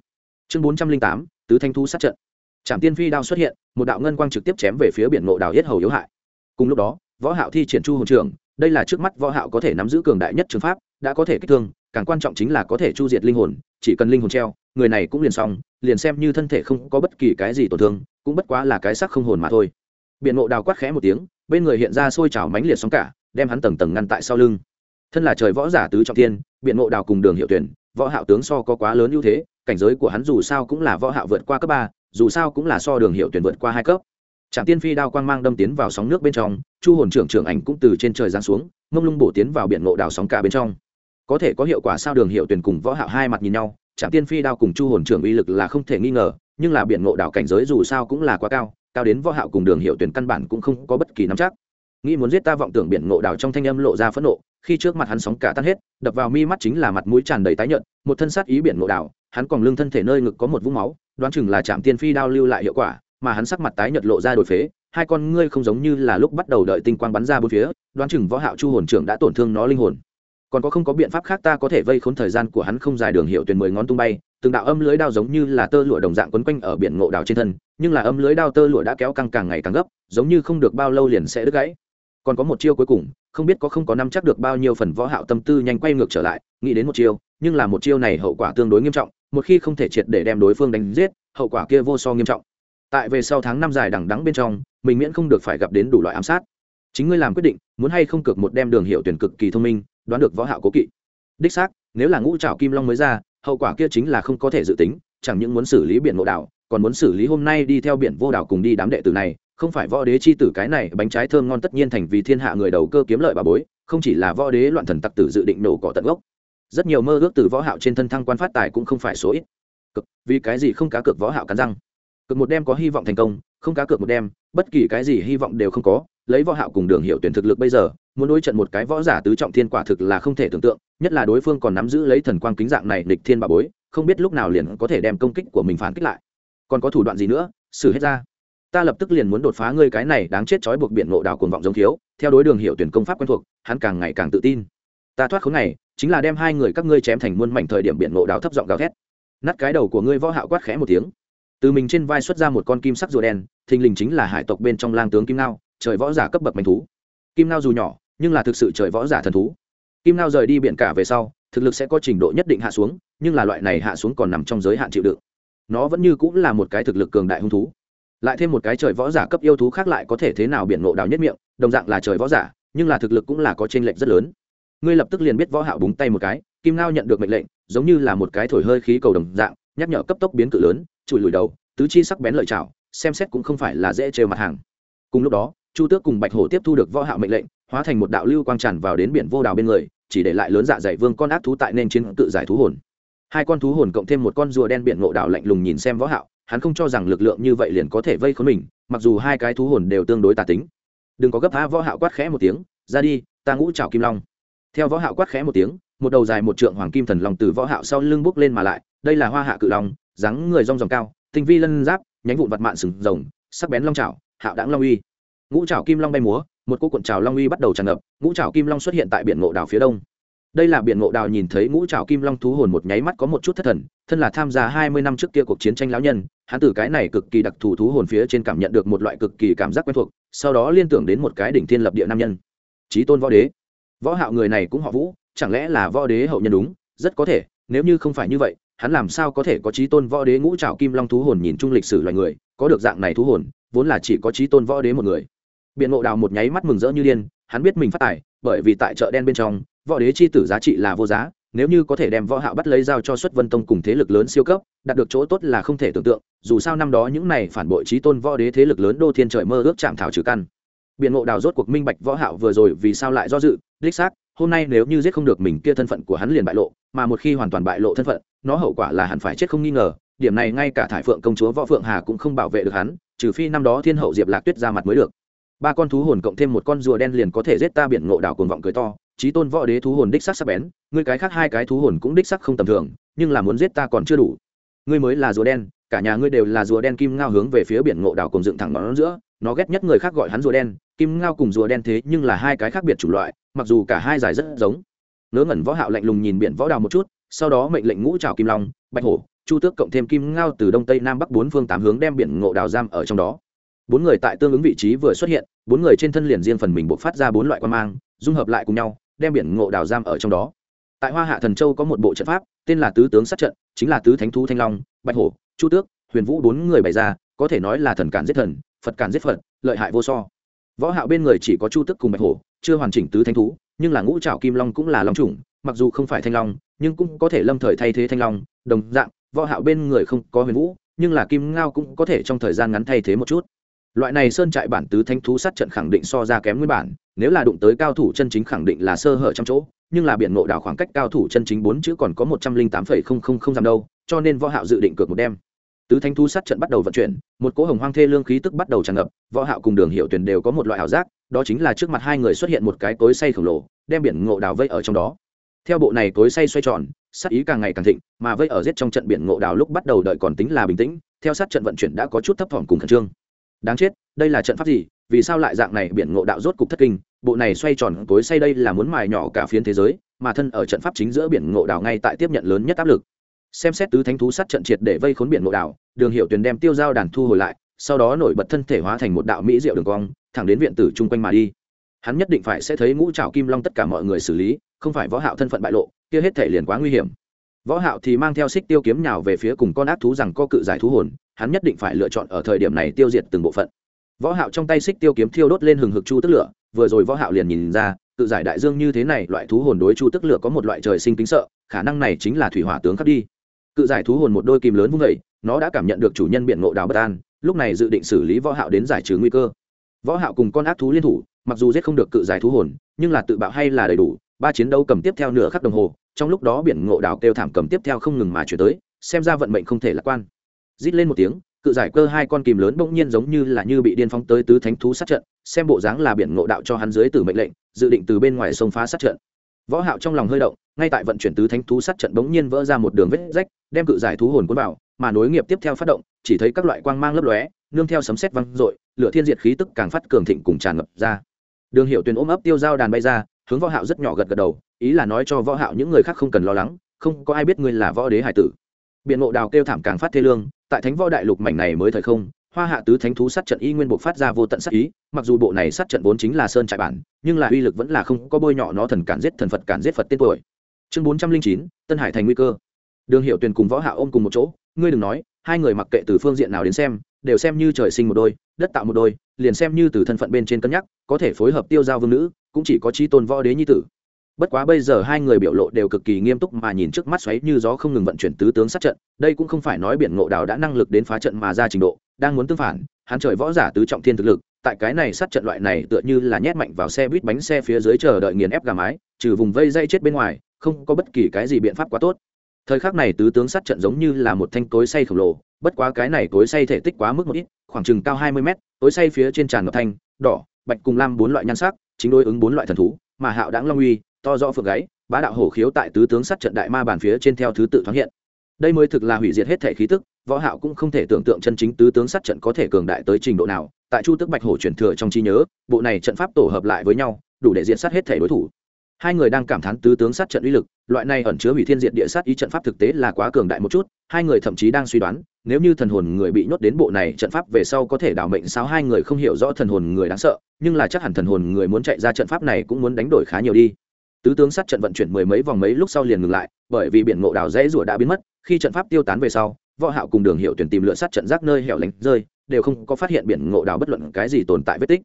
Chương 408, tứ thanh thu sát trận. Chạm tiên phi đao xuất hiện một đạo ngân quang trực tiếp chém về phía biển ngộ đào yết hầu yếu hại. Cùng lúc đó võ hạo thi triển chu hồn trưởng đây là trước mắt võ hạo có thể nắm giữ cường đại nhất trường pháp đã có thể kích thương, càng quan trọng chính là có thể chu diệt linh hồn, chỉ cần linh hồn treo, người này cũng liền xong, liền xem như thân thể không có bất kỳ cái gì tổn thương, cũng bất quá là cái sắc không hồn mà thôi. Biện ngộ đào quát khẽ một tiếng, bên người hiện ra sôi trào mánh liệt sóng cả, đem hắn tầng tầng ngăn tại sau lưng. Thân là trời võ giả tứ trọng thiên, biện ngộ đào cùng đường hiệu tuyển, võ hạo tướng so có quá lớn ưu thế, cảnh giới của hắn dù sao cũng là võ hạo vượt qua cấp ba, dù sao cũng là so đường hiệu tuyển vượt qua hai cấp. Trạng tiên phi đao quang mang đâm tiến vào sóng nước bên trong, chu hồn trưởng trưởng ảnh cũng từ trên trời giáng xuống, mông lung bổ tiến vào biển ngộ đảo sóng cả bên trong có thể có hiệu quả sao đường hiệu tuyển cùng võ hạo hai mặt nhìn nhau, trạm tiên phi đao cùng chu hồn trưởng uy lực là không thể nghi ngờ, nhưng là biển ngộ đảo cảnh giới dù sao cũng là quá cao cao đến võ hạo cùng đường hiệu tuyển căn bản cũng không có bất kỳ nắm chắc. Nghĩ muốn giết ta vọng tưởng biển ngộ đảo trong thanh âm lộ ra phẫn nộ, khi trước mặt hắn sóng cả tan hết, đập vào mi mắt chính là mặt mũi tràn đầy tái nhợt, một thân sát ý biển ngộ đảo, hắn còn lưng thân thể nơi ngực có một vũng máu, đoán chừng là trạm tiên phi đao lưu lại hiệu quả, mà hắn sắc mặt tái nhợt lộ ra đổi phế, hai con ngươi không giống như là lúc bắt đầu đợi tinh quang bắn ra bốn phía, đoán chừng võ hạo chu hồn trưởng đã tổn thương nó linh hồn còn có không có biện pháp khác ta có thể vây khốn thời gian của hắn không dài đường hiệu tuyển mười ngón tung bay, từng đạo âm lưới đao giống như là tơ lụa đồng dạng quấn quanh ở biển ngộ đào trên thân, nhưng là âm lưới đao tơ lụa đã kéo căng càng ngày càng gấp, giống như không được bao lâu liền sẽ đứt gãy. Còn có một chiêu cuối cùng, không biết có không có năm chắc được bao nhiêu phần võ hạo tâm tư nhanh quay ngược trở lại, nghĩ đến một chiêu, nhưng là một chiêu này hậu quả tương đối nghiêm trọng, một khi không thể triệt để đem đối phương đánh giết, hậu quả kia vô so nghiêm trọng. Tại về sau tháng năm dài đằng đẵng bên trong, mình miễn không được phải gặp đến đủ loại ám sát chính ngươi làm quyết định, muốn hay không cược một đem đường hiệu tuyển cực kỳ thông minh, đoán được võ hạo cố kỵ. Đích xác, nếu là ngũ trảo kim long mới ra, hậu quả kia chính là không có thể dự tính, chẳng những muốn xử lý biển ngộ đảo, còn muốn xử lý hôm nay đi theo biển vô đảo cùng đi đám đệ tử này, không phải võ đế chi tử cái này, bánh trái thơm ngon tất nhiên thành vì thiên hạ người đầu cơ kiếm lợi bà bối, không chỉ là võ đế loạn thần tặc tử dự định nổ cỏ tận gốc. Rất nhiều mơ ước từ võ hạo trên thân thăng quan phát tài cũng không phải số ít. Cực, vì cái gì không cá cược võ hạo cắn răng? Cực một đêm có hy vọng thành công, không cá cược một đêm bất kỳ cái gì hy vọng đều không có lấy võ hạo cùng đường hiệu tuyển thực lực bây giờ, muốn đối trận một cái võ giả tứ trọng thiên quả thực là không thể tưởng tượng, nhất là đối phương còn nắm giữ lấy thần quang kính dạng này địch thiên bà bối, không biết lúc nào liền có thể đem công kích của mình phản kích lại. Còn có thủ đoạn gì nữa? Xử hết ra. Ta lập tức liền muốn đột phá ngươi cái này đáng chết chói buộc biển ngộ đảo cuồng vọng giống thiếu. Theo đối đường hiệu tuyển công pháp quen thuộc, hắn càng ngày càng tự tin. Ta thoát khốn này, chính là đem hai người các ngươi chém thành muôn mảnh thời điểm biển ngộ đảo thấp giọng gào thét. Nát cái đầu của ngươi võ hạo quát khẽ một tiếng. Từ mình trên vai xuất ra một con kim sắc rùa đen, thình lình chính là hải tộc bên trong lang tướng kim nao trời võ giả cấp bậc manh thú. Kim nao dù nhỏ, nhưng là thực sự trời võ giả thần thú. Kim nao rời đi biển cả về sau, thực lực sẽ có trình độ nhất định hạ xuống, nhưng là loại này hạ xuống còn nằm trong giới hạn chịu đựng. Nó vẫn như cũng là một cái thực lực cường đại hung thú. Lại thêm một cái trời võ giả cấp yêu thú khác lại có thể thế nào biển ngộ đào nhất miệng, đồng dạng là trời võ giả, nhưng là thực lực cũng là có t r ê n lệch rất lớn. Ngươi lập tức liền biết võ hạo búng tay một cái, kim ngao nhận được mệnh lệnh, giống như là một cái thổi hơi khí cầu đồng dạng, nhắc nhở cấp tốc biến cự lớn, chùi lùi đầu, tứ chi sắc bén lợi chảo xem xét cũng không phải là dễ trêu mặt hàng. Cùng lúc đó chu tước cùng bạch hổ tiếp thu được võ hạo mệnh lệnh, hóa thành một đạo lưu quang tràn vào đến biển vô đảo bên người, chỉ để lại lớn dạ dày vương con ác thú tại nên chiến tự giải thú hồn. Hai con thú hồn cộng thêm một con rùa đen biển ngộ đảo lạnh lùng nhìn xem võ hạo, hắn không cho rằng lực lượng như vậy liền có thể vây khốn mình, mặc dù hai cái thú hồn đều tương đối tà tính. Đừng có gấp tha võ hạo quát khẽ một tiếng, ra đi, ta ngũ trảo kim long. Theo võ hạo quát khẽ một tiếng, một đầu dài một trượng hoàng kim thần long từ võ hạo sau lưng bước lên mà lại, đây là hoa hạ cự long, dáng người rong ròng cao, tinh vi lân giáp, nhánh vụn vật mạn sừng rồng, sắc bén long trảo, hạo đãng long uy ngũ trảo kim long bay múa, một cô cuộn trào long uy bắt đầu tràn ngập, ngũ trảo kim long xuất hiện tại biển ngộ đảo phía đông. Đây là biển ngộ đào nhìn thấy ngũ trảo kim long thú hồn một nháy mắt có một chút thất thần, thân là tham gia hai mươi năm trước kia cuộc chiến tranh lão nhân, hắn từ cái này cực kỳ đặc thù thú hồn phía trên cảm nhận được một loại cực kỳ cảm giác quen thuộc, sau đó liên tưởng đến một cái đỉnh thiên lập địa nam nhân. Trí tôn võ đế. Võ hạo người này cũng họ vũ, chẳng lẽ là võ đế hậu nhân đúng? Rất có thể, nếu như không phải như vậy, hắn làm sao có thể có trí tôn võ đế ngũ trảo kim long thú hồn nhìn chung lịch sử loài người, có được dạng này thú hồn, vốn là chỉ có trí tôn võ đế một người biện ngộ đào một nháy mắt mừng rỡ như điên, hắn biết mình phát tài, bởi vì tại chợ đen bên trong, võ đế chi tử giá trị là vô giá, nếu như có thể đem võ hạo bắt lấy giao cho xuất vân tông cùng thế lực lớn siêu cấp, đạt được chỗ tốt là không thể tưởng tượng, dù sao năm đó những này phản bội trí tôn võ đế thế lực lớn đô thiên trời mơ ước chạm thảo trừ căn. Biện ngộ đào rốt cuộc minh bạch võ hạo vừa rồi vì sao lại do dự, đích xác, hôm nay nếu như giết không được mình kia thân phận của hắn liền bại lộ, mà một khi hoàn toàn bại lộ thân phận, nó hậu quả là hắn phải chết không nghi ngờ, điểm này ngay cả thải phượng công chúa võ phượng hà cũng không bảo vệ được hắn, trừ phi năm đó thiên hậu diệp lạc tuyết ra mặt mới được ba con thú hồn cộng thêm một con rùa đen liền có thể giết ta biển ngộ đảo cuồng vọng cười to trí tôn võ đế thú hồn đích sắc sắc bén, ngươi cái khác hai cái thú hồn cũng đích sắc không tầm thường, nhưng là muốn giết ta còn chưa đủ. Ngươi mới là rùa đen, cả nhà ngươi đều là rùa đen kim ngao hướng về phía biển ngộ đảo cùng dựng thẳng nó giữa, nó ghét nhất người khác gọi hắn rùa đen, kim ngao cùng rùa đen thế nhưng là hai cái khác biệt chủ loại, mặc dù cả hai giải rất giống. Ngớ ngẩn võ hạo lạnh lùng nhìn biển võ đào một chút, sau đó mệnh lệnh ngũ trào kim long, bạch hổ, chu tước cộng thêm kim ngao từ đông tây nam bắc bốn phương tám hướng đem biển ngộ đào giam ở trong đó bốn người tại tương ứng vị trí vừa xuất hiện, bốn người trên thân liền riêng phần mình buộc phát ra bốn loại quan mang, dung hợp lại cùng nhau, đem biển ngộ đào giam ở trong đó. Tại hoa hạ thần châu có một bộ trận pháp, tên là tứ tướng sát trận, chính là tứ thánh thú thanh long, bạch hổ, chu tước, huyền vũ bốn người bày ra, có thể nói là thần cản giết thần, phật cản giết phật, lợi hại vô so. Võ hạo bên người chỉ có chu tước cùng bạch hổ, chưa hoàn chỉnh tứ thánh thú, nhưng là ngũ trảo kim long cũng là long chủng, mặc dù không phải thanh long, nhưng cũng có thể lâm thời thay thế thanh long, đồng dạng, võ hạo bên người không có huyền vũ, nhưng là kim ngao cũng có thể trong thời gian ngắn thay thế một chút loại này sơn trại bản tứ thanh thú sát trận khẳng định so ra kém nguyên bản, nếu là đụng tới cao thủ chân chính khẳng định là sơ hở trong chỗ, nhưng là biển ngộ đảo khoảng cách cao thủ chân chính bốn chữ còn có một trăm linh tám phẩy không không không dặm đâu, cho nên võ hạo dự định cược một đêm. Tứ thanh thú sát trận bắt đầu vận chuyển, một cỗ hồng hoang thê lương khí tức bắt đầu tràn ngập, võ hạo cùng đường hiệu tuyển đều có một loại ảo giác, đó chính là trước mặt hai người xuất hiện một cái cối xay khổng lồ, đem biển ngộ đảo vây ở trong đó. Theo bộ này cối xay xoay tròn, sát ý càng ngày càng thịnh, mà vây ở giết trong trận biển ngộ đảo lúc bắt đầu đợi còn tính là bình tĩnh, theo sát trận vận chuyển đã có chút thấp thỏm cùng khẩn trương đáng chết đây là trận pháp gì? Vì sao lại dạng này? Biển ngộ đạo rốt cục thất kinh. Bộ này xoay tròn tối say đây là muốn mài nhỏ cả phiến thế giới mà thân ở trận pháp chính giữa biển ngộ đạo ngay tại tiếp nhận lớn nhất áp lực. Xem xét tứ thánh thú sát trận triệt để vây khốn biển ngộ đạo, đường hiệu tuyền đem tiêu dao đàn thu hồi lại sau đó nổi bật thân thể hóa thành một đạo mỹ diệu đường cong thẳng đến viện tử chung quanh mà đi. Hắn nhất định phải sẽ thấy ngũ trào kim long tất cả mọi người xử lý không phải võ hạo thân phận bại lộ kia hết thể liền quá nguy hiểm. Võ hạo thì mang theo xích tiêu kiếm nhào về phía cùng con ác thú rằng co cự giải thú hồn hắn nhất định phải lựa chọn ở thời điểm này tiêu diệt từng bộ phận. Võ hạo trong tay xích tiêu kiếm thiêu đốt lên hừng hực chu tức lửa, vừa rồi võ hạo liền nhìn ra, tự giải đại dương như thế này loại thú hồn đối chu tức lửa có một loại trời sinh kính sợ, khả năng này chính là thủy hỏa tướng khắc đi. Cự giải thú hồn một đôi kim lớn vung dậy, nó đã cảm nhận được chủ nhân biện ngộ đào bất an, lúc này dự định xử lý võ hạo đến giải trừ nguy cơ. Võ hạo cùng con ác thú liên thủ, mặc dù giết không được cự giải thú hồn, nhưng là tự bạo hay là đầy đủ, ba chiến đấu cầm tiếp theo nửa khắc đồng hồ, trong lúc đó biển ngộ đào kêu thảm cầm tiếp theo không ngừng mà chuyển tới, xem ra vận mệnh không thể lạc quan rít lên một tiếng, cự giải cơ hai con kìm lớn bỗng nhiên giống như là như bị điên phóng tới tứ thánh thú sát trận, xem bộ dáng là biển ngộ đạo cho hắn dưới từ mệnh lệnh, dự định từ bên ngoài sông phá sát trận. Võ hạo trong lòng hơi động, ngay tại vận chuyển tứ thánh thú sát trận bỗng nhiên vỡ ra một đường vết rách, đem cự giải thú hồn cuốn vào, mà nối nghiệp tiếp theo phát động, chỉ thấy các loại quang mang lấp lóe, nương theo sấm sét vang rội lửa thiên diệt khí tức càng phát cường thịnh cùng tràn ngập ra. Đường hiệu tuyền ôm ấp tiêu dao đàn bay ra, hướng võ hạo rất nhỏ gật gật đầu, ý là nói cho võ hạo những người khác không cần lo lắng, không có ai biết ngươi là võ đế hải tử. Biện ngộ đào kêu thảm càng phát thê lương tại thánh võ đại lục mảnh này mới thời không, hoa hạ tứ thánh thú sát trận y nguyên bộ phát ra vô tận sát ý, mặc dù bộ này sát trận vốn chính là sơn trại bản, nhưng là uy lực vẫn là không có bôi nhọ nó thần cản giết thần phật cản giết phật tên tuổi. Chương bốn trăm linh chín, tân hải thành nguy cơ. Đường hiệu tuyền cùng võ hạ ôm cùng một chỗ, ngươi đừng nói, hai người mặc kệ từ phương diện nào đến xem, đều xem như trời sinh một đôi, đất tạo một đôi, liền xem như từ thân phận bên trên cân nhắc, có thể phối hợp tiêu giao vương nữ, cũng chỉ có trí tôn võ đế nhi tử bất quá bây giờ hai người biểu lộ đều cực kỳ nghiêm túc mà nhìn trước mắt xoáy như gió không ngừng vận chuyển tứ tướng sát trận, đây cũng không phải nói biển ngộ đào đã năng lực đến phá trận mà ra trình độ, đang muốn tương phản, hắn trời võ giả tứ trọng thiên thực lực, tại cái này sát trận loại này tựa như là nhét mạnh vào xe buýt bánh xe phía dưới chờ đợi nghiền ép gà mái, trừ vùng vây dây chết bên ngoài, không có bất kỳ cái gì biện pháp quá tốt. Thời khắc này tứ tướng sát trận giống như là một thanh cối say khổng lồ, bất quá cái này cối say thể tích quá mức một ít, khoảng chừng cao hai mươi mét, cối say phía trên tràn ngập thanh, đỏ, bạch cùng lam bốn loại nhan sắc, chính đối ứng bốn loại thần thú, mà hạo đáng long uy to rõ phượng gáy, bá đạo hổ khiếu tại tứ tướng sát trận đại ma bàn phía trên theo thứ tự thoáng hiện. Đây mới thực là hủy diệt hết thể khí tức, võ hạo cũng không thể tưởng tượng chân chính tứ tướng sát trận có thể cường đại tới trình độ nào. Tại chu tước bạch hổ truyền thừa trong trí nhớ, bộ này trận pháp tổ hợp lại với nhau, đủ để diện sát hết thể đối thủ. Hai người đang cảm thán tứ tướng sát trận uy lực, loại này ẩn chứa hủy thiên diệt địa sát ý trận pháp thực tế là quá cường đại một chút, hai người thậm chí đang suy đoán, nếu như thần hồn người bị nhốt đến bộ này trận pháp về sau có thể đảo mệnh sao hai người không hiểu rõ thần hồn người đáng sợ, nhưng là chắc hẳn thần hồn người muốn chạy ra trận pháp này cũng muốn đánh đổi khá nhiều đi tứ tướng sát trận vận chuyển mười mấy vòng mấy lúc sau liền ngừng lại, bởi vì biển ngộ đào dãy rủa đã biến mất, khi trận pháp tiêu tán về sau, võ hạo cùng đường hiệu tuyển tìm lựa sát trận rác nơi hẻo lánh rơi, đều không có phát hiện biển ngộ đào bất luận cái gì tồn tại vết tích.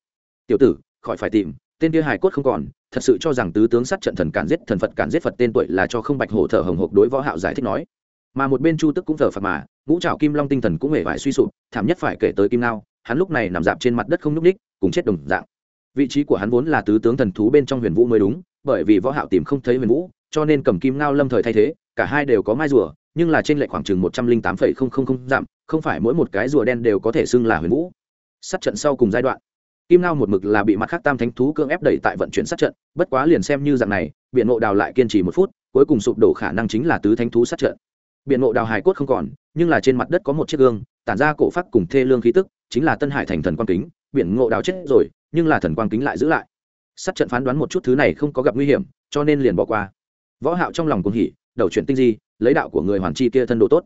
Tiểu tử, khỏi phải tìm, tên kia hài cốt không còn, thật sự cho rằng tứ tướng sát trận thần cản giết thần phật cản giết phật tên tuổi là cho không bạch hổ thở hồng hộc đối võ hạo giải thích nói. Mà một bên chu tức cũng thở phật mà, ngũ trảo kim long tinh thần cũng hề vải suy sụp, thảm nhất phải kể tới kim nao hắn lúc này nằm dạp trên mặt đất không nhúc ních cùng chết đồng dạng. Vị trí của hắn vốn là tứ tướng thần thú bên trong huyền vũ mới đúng bởi vì võ hạo tìm không thấy huyền vũ, cho nên cầm kim ngao lâm thời thay thế, cả hai đều có mai rùa, nhưng là trên lệ khoảng chừng một trăm linh tám phẩy không không không giảm không phải mỗi một cái rùa đen đều có thể xưng là huyền vũ. Sát trận sau cùng giai đoạn, kim ngao một mực là bị mặt khác tam thánh thú cưỡng ép đẩy tại vận chuyển sát trận, bất quá liền xem như dạng này biện ngộ đào lại kiên trì một phút, cuối cùng sụp đổ khả năng chính là tứ thánh thú sát trận. Biện ngộ đào hài cốt không còn, nhưng là trên mặt đất có một chiếc gương, tản ra cổ phát cùng thê lương khí tức, chính là tân hải thành thần quang kính biện ngộ đào chết rồi, nhưng là thần quang kính lại giữ lại sát trận phán đoán một chút thứ này không có gặp nguy hiểm, cho nên liền bỏ qua. Võ hạo trong lòng cũng hỉ, đầu chuyển tinh di, lấy đạo của người hoàn chi kia thân độ tốt.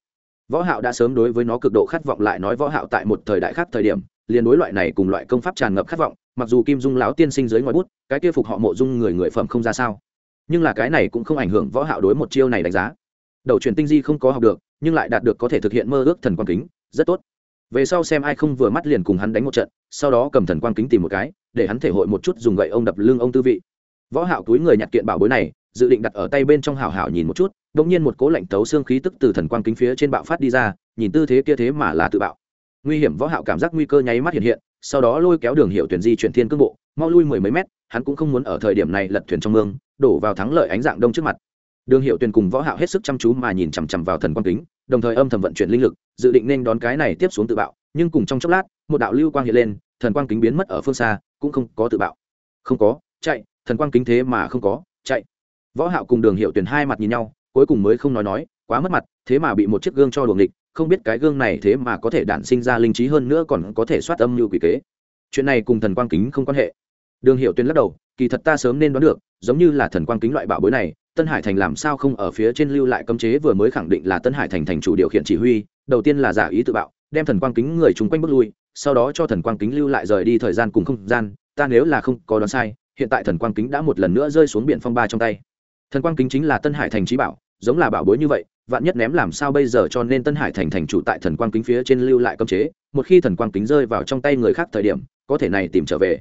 Võ hạo đã sớm đối với nó cực độ khát vọng lại nói võ hạo tại một thời đại khác thời điểm, liền đối loại này cùng loại công pháp tràn ngập khát vọng, mặc dù kim dung lão tiên sinh dưới ngoài bút, cái kia phục họ mộ dung người người phẩm không ra sao. Nhưng là cái này cũng không ảnh hưởng võ hạo đối một chiêu này đánh giá. Đầu truyền tinh di không có học được, nhưng lại đạt được có thể thực hiện mơ ước thần quan kính, rất tốt. Về sau xem ai không vừa mắt liền cùng hắn đánh một trận, sau đó cầm thần quan kính tìm một cái để hắn thể hội một chút dùng gậy ông đập lưng ông tư vị. Võ hạo túi người nhặt kiện bảo bối này, dự định đặt ở tay bên trong hảo hảo nhìn một chút, đột nhiên một cố lạnh tấu xương khí tức từ thần quang kính phía trên bạo phát đi ra, nhìn tư thế kia thế mà là tự bạo. Nguy hiểm, võ hạo cảm giác nguy cơ nháy mắt hiện hiện, sau đó lôi kéo đường hiệu tuyển di chuyển thiên cương bộ, mau lui mười mấy mét, hắn cũng không muốn ở thời điểm này lật thuyền trong mương, đổ vào thắng lợi ánh dạng đông trước mặt. Đường hiệu tuyển cùng võ hạo hết sức chăm chú mà nhìn chằm chằm vào thần quang kính, đồng thời âm thầm vận chuyển linh lực, dự định nên đón cái này tiếp xuống tự bạo, nhưng cùng trong chốc lát, một đạo lưu quang hiện lên, thần quang kính biến mất ở phương xa cũng không có tự bạo. Không có, chạy, thần quang kính thế mà không có, chạy. Võ hạo cùng đường hiệu tuyển hai mặt nhìn nhau, cuối cùng mới không nói nói, quá mất mặt, thế mà bị một chiếc gương cho luồng địch không biết cái gương này thế mà có thể đản sinh ra linh trí hơn nữa còn có thể soát âm như quỷ kế. Chuyện này cùng thần quang kính không quan hệ. Đường hiệu tuyển lắc đầu, kỳ thật ta sớm nên đoán được, giống như là thần quang kính loại bảo bối này, tân hải thành làm sao không ở phía trên lưu lại cấm chế vừa mới khẳng định là tân hải thành thành chủ điều khiển chỉ huy, đầu tiên là giả ý tự bạo, đem thần quang kính người chung quanh bước lui sau đó cho thần quang kính lưu lại rời đi thời gian cùng không gian, ta nếu là không có đoán sai, hiện tại thần quang kính đã một lần nữa rơi xuống biển phong ba trong tay. Thần quang kính chính là tân hải thành trí bảo, giống là bảo bối như vậy, vạn nhất ném làm sao bây giờ cho nên tân hải thành thành chủ tại thần quang kính phía trên lưu lại cấm chế, một khi thần quang kính rơi vào trong tay người khác thời điểm, có thể này tìm trở về.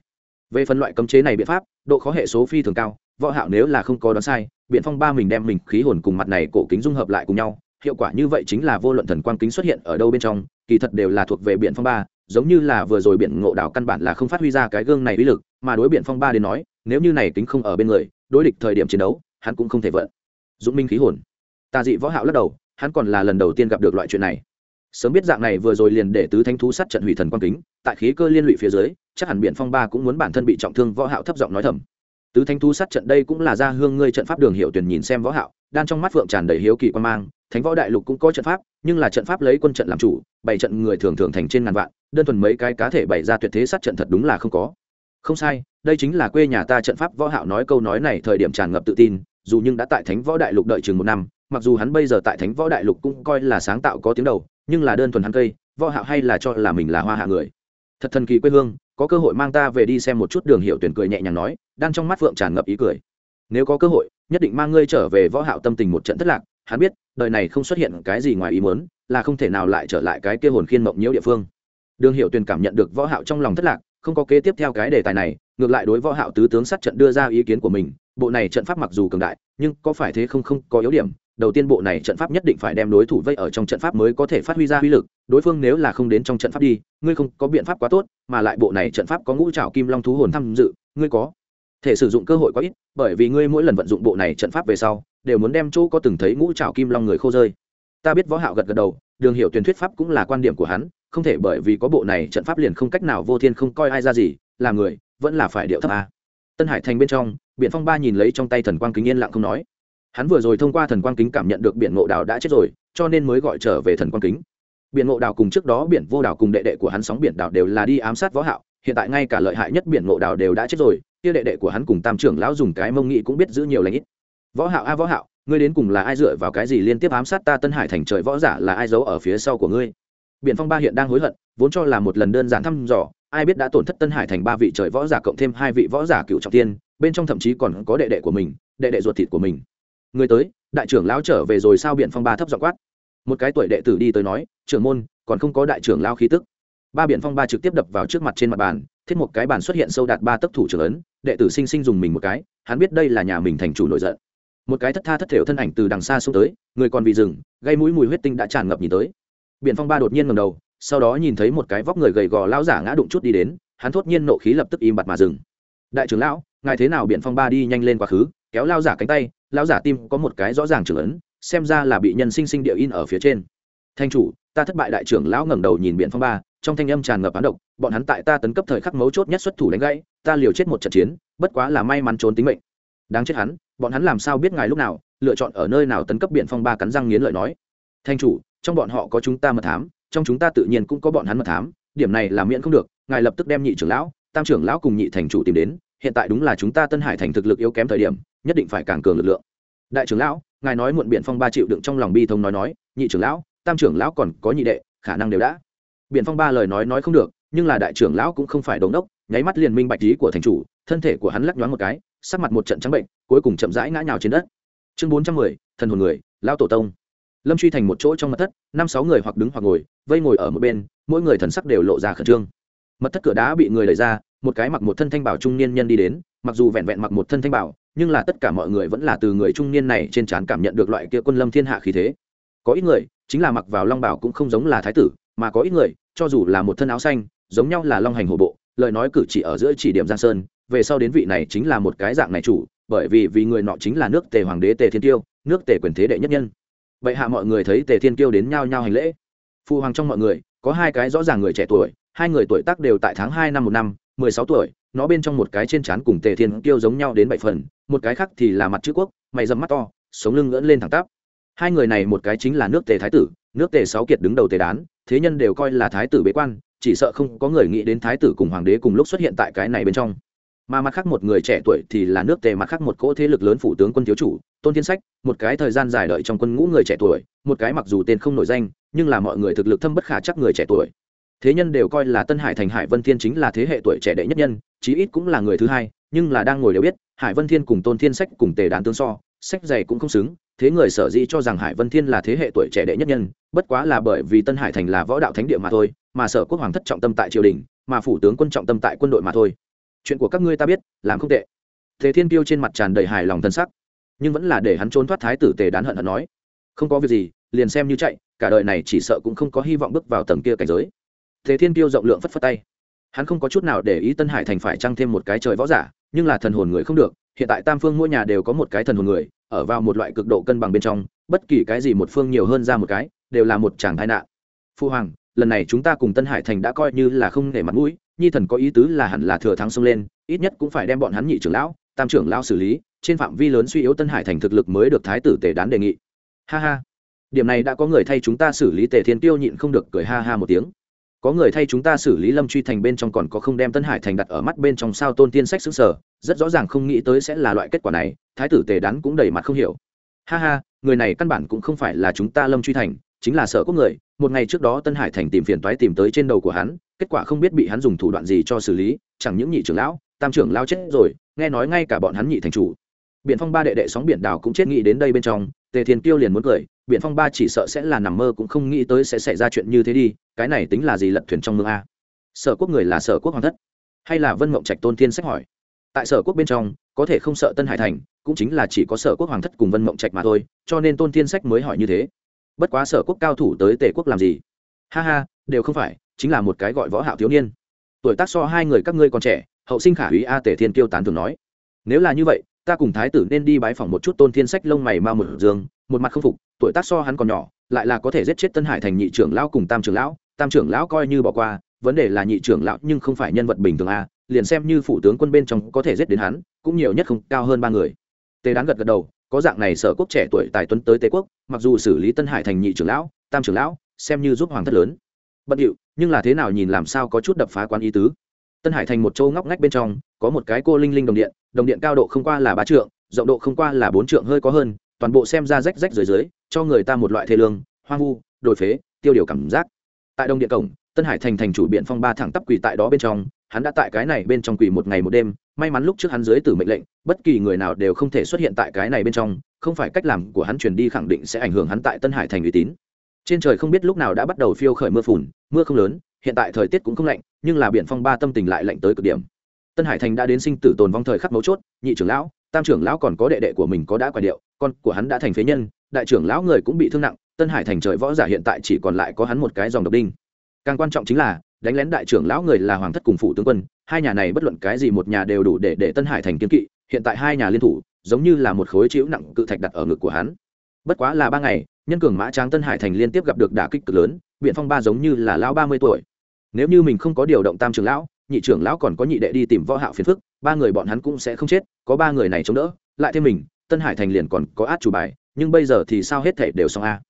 Về phần loại cấm chế này biện pháp, độ khó hệ số phi thường cao, võ hạo nếu là không có đoán sai, biện phong ba mình đem mình khí hồn cùng mặt này cổ kính dung hợp lại cùng nhau, hiệu quả như vậy chính là vô luận thần quang kính xuất hiện ở đâu bên trong, kỳ thật đều là thuộc về biện phong ba giống như là vừa rồi biển ngộ đảo căn bản là không phát huy ra cái gương này uy lực, mà đối biện phong ba đến nói, nếu như này tính không ở bên người, đối địch thời điểm chiến đấu, hắn cũng không thể vận. Dũng minh khí hồn. Tà dị võ hạo lắc đầu, hắn còn là lần đầu tiên gặp được loại chuyện này. Sớm biết dạng này vừa rồi liền để tứ thánh thú sát trận hủy thần quan kính, tại khí cơ liên lụy phía dưới, chắc hẳn biện phong ba cũng muốn bản thân bị trọng thương võ hạo thấp giọng nói thầm tứ thánh thú sát trận đây cũng là ra hương ngươi trận pháp đường hiệu tuyển nhìn xem võ hạo đan trong mắt phượng tràn đầy hiếu kỳ quan mang. Thánh võ đại lục cũng có trận pháp, nhưng là trận pháp lấy quân trận làm chủ, bảy trận người thường thường thành trên ngàn vạn, đơn thuần mấy cái cá thể bày ra tuyệt thế sát trận thật đúng là không có. Không sai, đây chính là quê nhà ta trận pháp, võ hạo nói câu nói này thời điểm tràn ngập tự tin, dù nhưng đã tại thánh võ đại lục đợi chừng một năm, mặc dù hắn bây giờ tại thánh võ đại lục cũng coi là sáng tạo có tiếng đầu, nhưng là đơn thuần hắn cây, võ hạo hay là cho là mình là hoa hạ người. Thật thần kỳ quê hương có cơ hội mang ta về đi xem một chút đường hiệu tuyển cười nhẹ nhàng nói, đang trong mắt phượng tràn ngập ý cười. Nếu có cơ hội, nhất định mang ngươi trở về võ hạo tâm tình một trận thất lạc, hắn biết, đời này không xuất hiện cái gì ngoài ý muốn, là không thể nào lại trở lại cái kia hồn khiên mộng nhiễu địa phương. Đường hiệu tuyển cảm nhận được võ hạo trong lòng thất lạc, không có kế tiếp theo cái đề tài này, ngược lại đối võ hạo tứ tướng sát trận đưa ra ý kiến của mình, bộ này trận pháp mặc dù cường đại, nhưng có phải thế không không có yếu điểm đầu tiên bộ này trận pháp nhất định phải đem đối thủ vây ở trong trận pháp mới có thể phát huy ra uy lực, đối phương nếu là không đến trong trận pháp đi, ngươi không có biện pháp quá tốt, mà lại bộ này trận pháp có ngũ trào kim long thú hồn tham dự, ngươi có thể sử dụng cơ hội quá ít, bởi vì ngươi mỗi lần vận dụng bộ này trận pháp về sau, đều muốn đem chỗ có từng thấy ngũ trào kim long người khô rơi. Ta biết võ hạo gật gật đầu, đường hiểu tuyển thuyết pháp cũng là quan điểm của hắn, không thể bởi vì có bộ này trận pháp liền không cách nào vô thiên không coi ai ra gì, làm người, vẫn là phải điệu thấp a. Tân hải thành bên trong biện phong ba nhìn lấy trong tay thần quang kính yên lặng không nói hắn vừa rồi thông qua thần quang kính cảm nhận được biển ngộ đào đã chết rồi, cho nên mới gọi trở về thần quang kính. Biển ngộ đào cùng trước đó biển vô đào cùng đệ đệ của hắn sóng biển đào đều là đi ám sát võ hạo, hiện tại ngay cả lợi hại nhất biển ngộ đào đều đã chết rồi, kia đệ đệ của hắn cùng tam trưởng lão dùng cái mông nghị cũng biết giữ nhiều lãnh ít. Võ hạo a võ hạo, ngươi đến cùng là ai dựa vào cái gì liên tiếp ám sát ta tân hải thành trời võ giả là ai giấu ở phía sau của ngươi? Biển phong ba hiện đang hối hận, vốn cho là một lần đơn giản thăm dò, ai biết đã tổn thất tân hải thành ba vị trời võ giả cộng thêm hai vị võ giả cựu trọng tiên, bên trong thậm chí còn có đệ đệ của mình, đệ đệ ruột thịt của mình người tới, đại trưởng lão trở về rồi sao Biện phong ba thấp dọ quát. Một cái tuổi đệ tử đi tới nói, trưởng môn, còn không có đại trưởng lao khí tức. Ba biện phong ba trực tiếp đập vào trước mặt trên mặt bàn, thiết một cái bàn xuất hiện sâu đạt ba tấc thủ trưởng ấn, đệ tử sinh sinh dùng mình một cái, hắn biết đây là nhà mình thành chủ nổi giận. Một cái thất tha thất thểu thân ảnh từ đằng xa xuống tới, người còn bị rừng, gây mũi mùi huyết tinh đã tràn ngập nhìn tới. Biện phong ba đột nhiên ngầm đầu, sau đó nhìn thấy một cái vóc người gầy gò lão giả ngã đụng chút đi đến, hắn thốt nhiên nộ khí lập tức im bặt mà dừng. Đại trưởng lão ngài thế nào Biện phong ba đi nhanh lên quá khứ, kéo lao giả cánh tay, lao giả tim có một cái rõ ràng trưởng ấn, xem ra là bị nhân sinh sinh địa in ở phía trên. Thanh chủ, ta thất bại đại trưởng lão ngẩng đầu nhìn Biện phong ba, trong thanh âm tràn ngập án độc, bọn hắn tại ta tấn cấp thời khắc mấu chốt nhất xuất thủ đánh gãy, ta liều chết một trận chiến, bất quá là may mắn trốn tính mệnh. Đáng chết hắn, bọn hắn làm sao biết ngài lúc nào, lựa chọn ở nơi nào tấn cấp Biện phong ba cắn răng nghiến lợi nói. Thanh chủ, trong bọn họ có chúng ta mật thám, trong chúng ta tự nhiên cũng có bọn hắn mật thám, điểm này là miễn không được, ngài lập tức đem nhị trưởng lão, tam trưởng lão cùng nhị thành chủ tìm đến hiện tại đúng là chúng ta tân hải thành thực lực yếu kém thời điểm, nhất định phải càng cường lực lượng. Đại trưởng lão, ngài nói muộn biện phong ba triệu đựng trong lòng bi thông nói nói, nhị trưởng lão, tam trưởng lão còn có nhị đệ, khả năng đều đã. Biện phong ba lời nói nói không được, nhưng là đại trưởng lão cũng không phải đống đốc nháy mắt liền minh bạch ý của thành chủ, thân thể của hắn lắc nhoáng một cái, sắc mặt một trận trắng bệnh, cuối cùng chậm rãi ngã nhào trên đất. Chương bốn trăm mười, thần hồn người, lão tổ tông. Lâm truy thành một chỗ trong mặt thất, năm sáu người hoặc đứng hoặc ngồi, vây ngồi ở một bên, mỗi người thần sắc đều lộ ra khẩn trương. Mật thất cửa đá bị người đẩy ra một cái mặc một thân thanh bảo trung niên nhân đi đến, mặc dù vẹn vẹn mặc một thân thanh bảo, nhưng là tất cả mọi người vẫn là từ người trung niên này trên trán cảm nhận được loại kia quân lâm thiên hạ khí thế. Có ít người, chính là mặc vào long bảo cũng không giống là thái tử, mà có ít người, cho dù là một thân áo xanh, giống nhau là long hành hổ bộ, lời nói cử chỉ ở giữa chỉ điểm giang sơn, về sau đến vị này chính là một cái dạng này chủ, bởi vì vì người nọ chính là nước tề hoàng đế tề thiên tiêu nước tề quyền thế đệ nhất nhân. Vậy hạ mọi người thấy tề thiên tiêu đến nhao nhao hành lễ. Phu hoàng trong mọi người, có hai cái rõ ràng người trẻ tuổi, hai người tuổi tác đều tại tháng hai năm một năm mười sáu tuổi, nó bên trong một cái trên trán cùng tề thiên kiêu giống nhau đến bảy phần, một cái khác thì là mặt chữ quốc, mày dầm mắt to, sống lưng ngỡn lên thẳng tắp. Hai người này một cái chính là nước tề thái tử, nước tề sáu kiệt đứng đầu tề đán, thế nhân đều coi là thái tử bế quan, chỉ sợ không có người nghĩ đến thái tử cùng hoàng đế cùng lúc xuất hiện tại cái này bên trong. Mà mặt khác một người trẻ tuổi thì là nước tề mặt khác một cỗ thế lực lớn phủ tướng quân thiếu chủ, tôn thiên sách, một cái thời gian dài đợi trong quân ngũ người trẻ tuổi, một cái mặc dù tên không nổi danh, nhưng là mọi người thực lực thâm bất khả chắc người trẻ tuổi thế nhân đều coi là tân hải thành hải vân thiên chính là thế hệ tuổi trẻ đệ nhất nhân, chí ít cũng là người thứ hai, nhưng là đang ngồi đều biết, hải vân thiên cùng tôn thiên sách cùng tề đán tương so, sách dày cũng không xứng, thế người sở dĩ cho rằng hải vân thiên là thế hệ tuổi trẻ đệ nhất nhân, bất quá là bởi vì tân hải thành là võ đạo thánh địa mà thôi, mà sở quốc hoàng thất trọng tâm tại triều đình, mà phủ tướng quân trọng tâm tại quân đội mà thôi. Chuyện của các ngươi ta biết, làm không tệ. Thế thiên tiêu trên mặt tràn đầy hài lòng thân sắc, nhưng vẫn là để hắn trốn thoát thái tử tề đán hận hận nói. Không có việc gì, liền xem như chạy, cả đời này chỉ sợ cũng không có hy vọng bước vào tầng kia cảnh giới thế thiên tiêu rộng lượng phất phất tay. Hắn không có chút nào để ý tân hải thành phải trăng thêm một cái trời võ giả, nhưng là thần hồn người không được, hiện tại tam phương mỗi nhà đều có một cái thần hồn người, ở vào một loại cực độ cân bằng bên trong, bất kỳ cái gì một phương nhiều hơn ra một cái, đều là một chàng tai nạn. Phu hoàng, lần này chúng ta cùng tân hải thành đã coi như là không để mặt mũi, nhi thần có ý tứ là hẳn là thừa thắng xông lên, ít nhất cũng phải đem bọn hắn nhị trưởng lão, tam trưởng lão xử lý, trên phạm vi lớn suy yếu tân hải thành thực lực mới được thái tử tề đán đề nghị. Ha ha. Điểm này đã có người thay chúng ta xử lý tề thiên tiêu nhịn không được cười ha ha một tiếng có người thay chúng ta xử lý lâm truy thành bên trong còn có không đem tân hải thành đặt ở mắt bên trong sao tôn tiên sách xứng sở rất rõ ràng không nghĩ tới sẽ là loại kết quả này, thái tử tề đán cũng đầy mặt không hiểu. Ha ha, người này căn bản cũng không phải là chúng ta lâm truy thành, chính là sở quốc người. Một ngày trước đó tân hải thành tìm phiền toái tìm tới trên đầu của hắn, kết quả không biết bị hắn dùng thủ đoạn gì cho xử lý, chẳng những nhị trưởng lão, tam trưởng lao chết rồi, nghe nói ngay cả bọn hắn nhị thành chủ. Biện phong ba đệ đệ sóng biển đảo cũng chết nghĩ đến đây bên trong, tề thiên kiêu liền muốn cười biện phong ba chỉ sợ sẽ là nằm mơ cũng không nghĩ tới sẽ xảy ra chuyện như thế đi, cái này tính là gì lật thuyền trong mương a? Sở quốc người là sở quốc hoàng thất. Hay là vân mộng trạch tôn thiên sách hỏi. Tại sở quốc bên trong, có thể không sợ tân hải thành, cũng chính là chỉ có sở quốc hoàng thất cùng vân mộng trạch mà thôi, cho nên tôn thiên sách mới hỏi như thế. Bất quá sở quốc cao thủ tới tề quốc làm gì? Ha ha, đều không phải, chính là một cái gọi võ hạo thiếu niên. Tuổi tác so hai người các ngươi còn trẻ, hậu sinh khả úy a tề thiên kiêu tán thường nói. Nếu là như vậy ta cùng thái tử nên đi bái phỏng một chút tôn thiên sách lông mày ma một dương một mặt không phục, tuổi tác so hắn còn nhỏ, lại là có thể giết chết tân hải thành nhị trưởng lão cùng tam trưởng lão, tam trưởng lão coi như bỏ qua, vấn đề là nhị trưởng lão nhưng không phải nhân vật bình thường a, liền xem như phủ tướng quân bên trong có thể giết đến hắn, cũng nhiều nhất không cao hơn ba người. Tề đáng gật gật đầu, có dạng này sở quốc trẻ tuổi tài tuấn tới tề quốc, mặc dù xử lý tân hải thành nhị trưởng lão, tam trưởng lão, xem như giúp hoàng thất lớn. Bận điệu, nhưng là thế nào nhìn làm sao có chút đập phá quan ý tứ tân hải thành một châu ngóc ngách bên trong, có một cái cô linh linh đồng điện đồng điện cao độ không qua là ba trượng, rộng độ không qua là bốn trượng hơi có hơn, toàn bộ xem ra rách rách dưới dưới cho người ta một loại thê lương, hoang vu, đổi phế, tiêu điều cảm giác. Tại đồng điện cổng, tân hải thành thành chủ biện phong ba thẳng tắp quỳ tại đó bên trong, hắn đã tại cái này bên trong quỳ một ngày một đêm, may mắn lúc trước hắn dưới tử mệnh lệnh, bất kỳ người nào đều không thể xuất hiện tại cái này bên trong, không phải cách làm của hắn truyền đi khẳng định sẽ ảnh hưởng hắn tại tân hải thành uy tín trên trời không biết lúc nào đã bắt đầu phiêu khởi mưa phùn, mưa không lớn, hiện tại thời tiết cũng không lạnh, nhưng là biển phong ba tâm tình lại lạnh tới cực điểm. Tân hải thành đã đến sinh tử tồn vong thời khắc mấu chốt, nhị trưởng lão, tam trưởng lão còn có đệ đệ của mình có đã quả điệu, con của hắn đã thành phế nhân, đại trưởng lão người cũng bị thương nặng, tân hải thành trời võ giả hiện tại chỉ còn lại có hắn một cái dòng độc đinh. Càng quan trọng chính là, đánh lén đại trưởng lão người là hoàng thất cùng phụ tướng quân, hai nhà này bất luận cái gì một nhà đều đủ để để tân hải thành kiến kỵ, hiện tại hai nhà liên thủ, giống như là một khối chiếu nặng cự thạch đặt ở ngực của hắn. Bất quá là ba ngày nhân cường mã tráng tân hải thành liên tiếp gặp được đả kích cực lớn, biện phong ba giống như là lão ba mươi tuổi. Nếu như mình không có điều động tam trưởng lão, nhị trưởng lão còn có nhị đệ đi tìm võ hạo phiền phức, ba người bọn hắn cũng sẽ không chết, có ba người này chống đỡ, lại thêm mình, tân hải thành liền còn có át chủ bài, nhưng bây giờ thì sao hết thể đều xong a?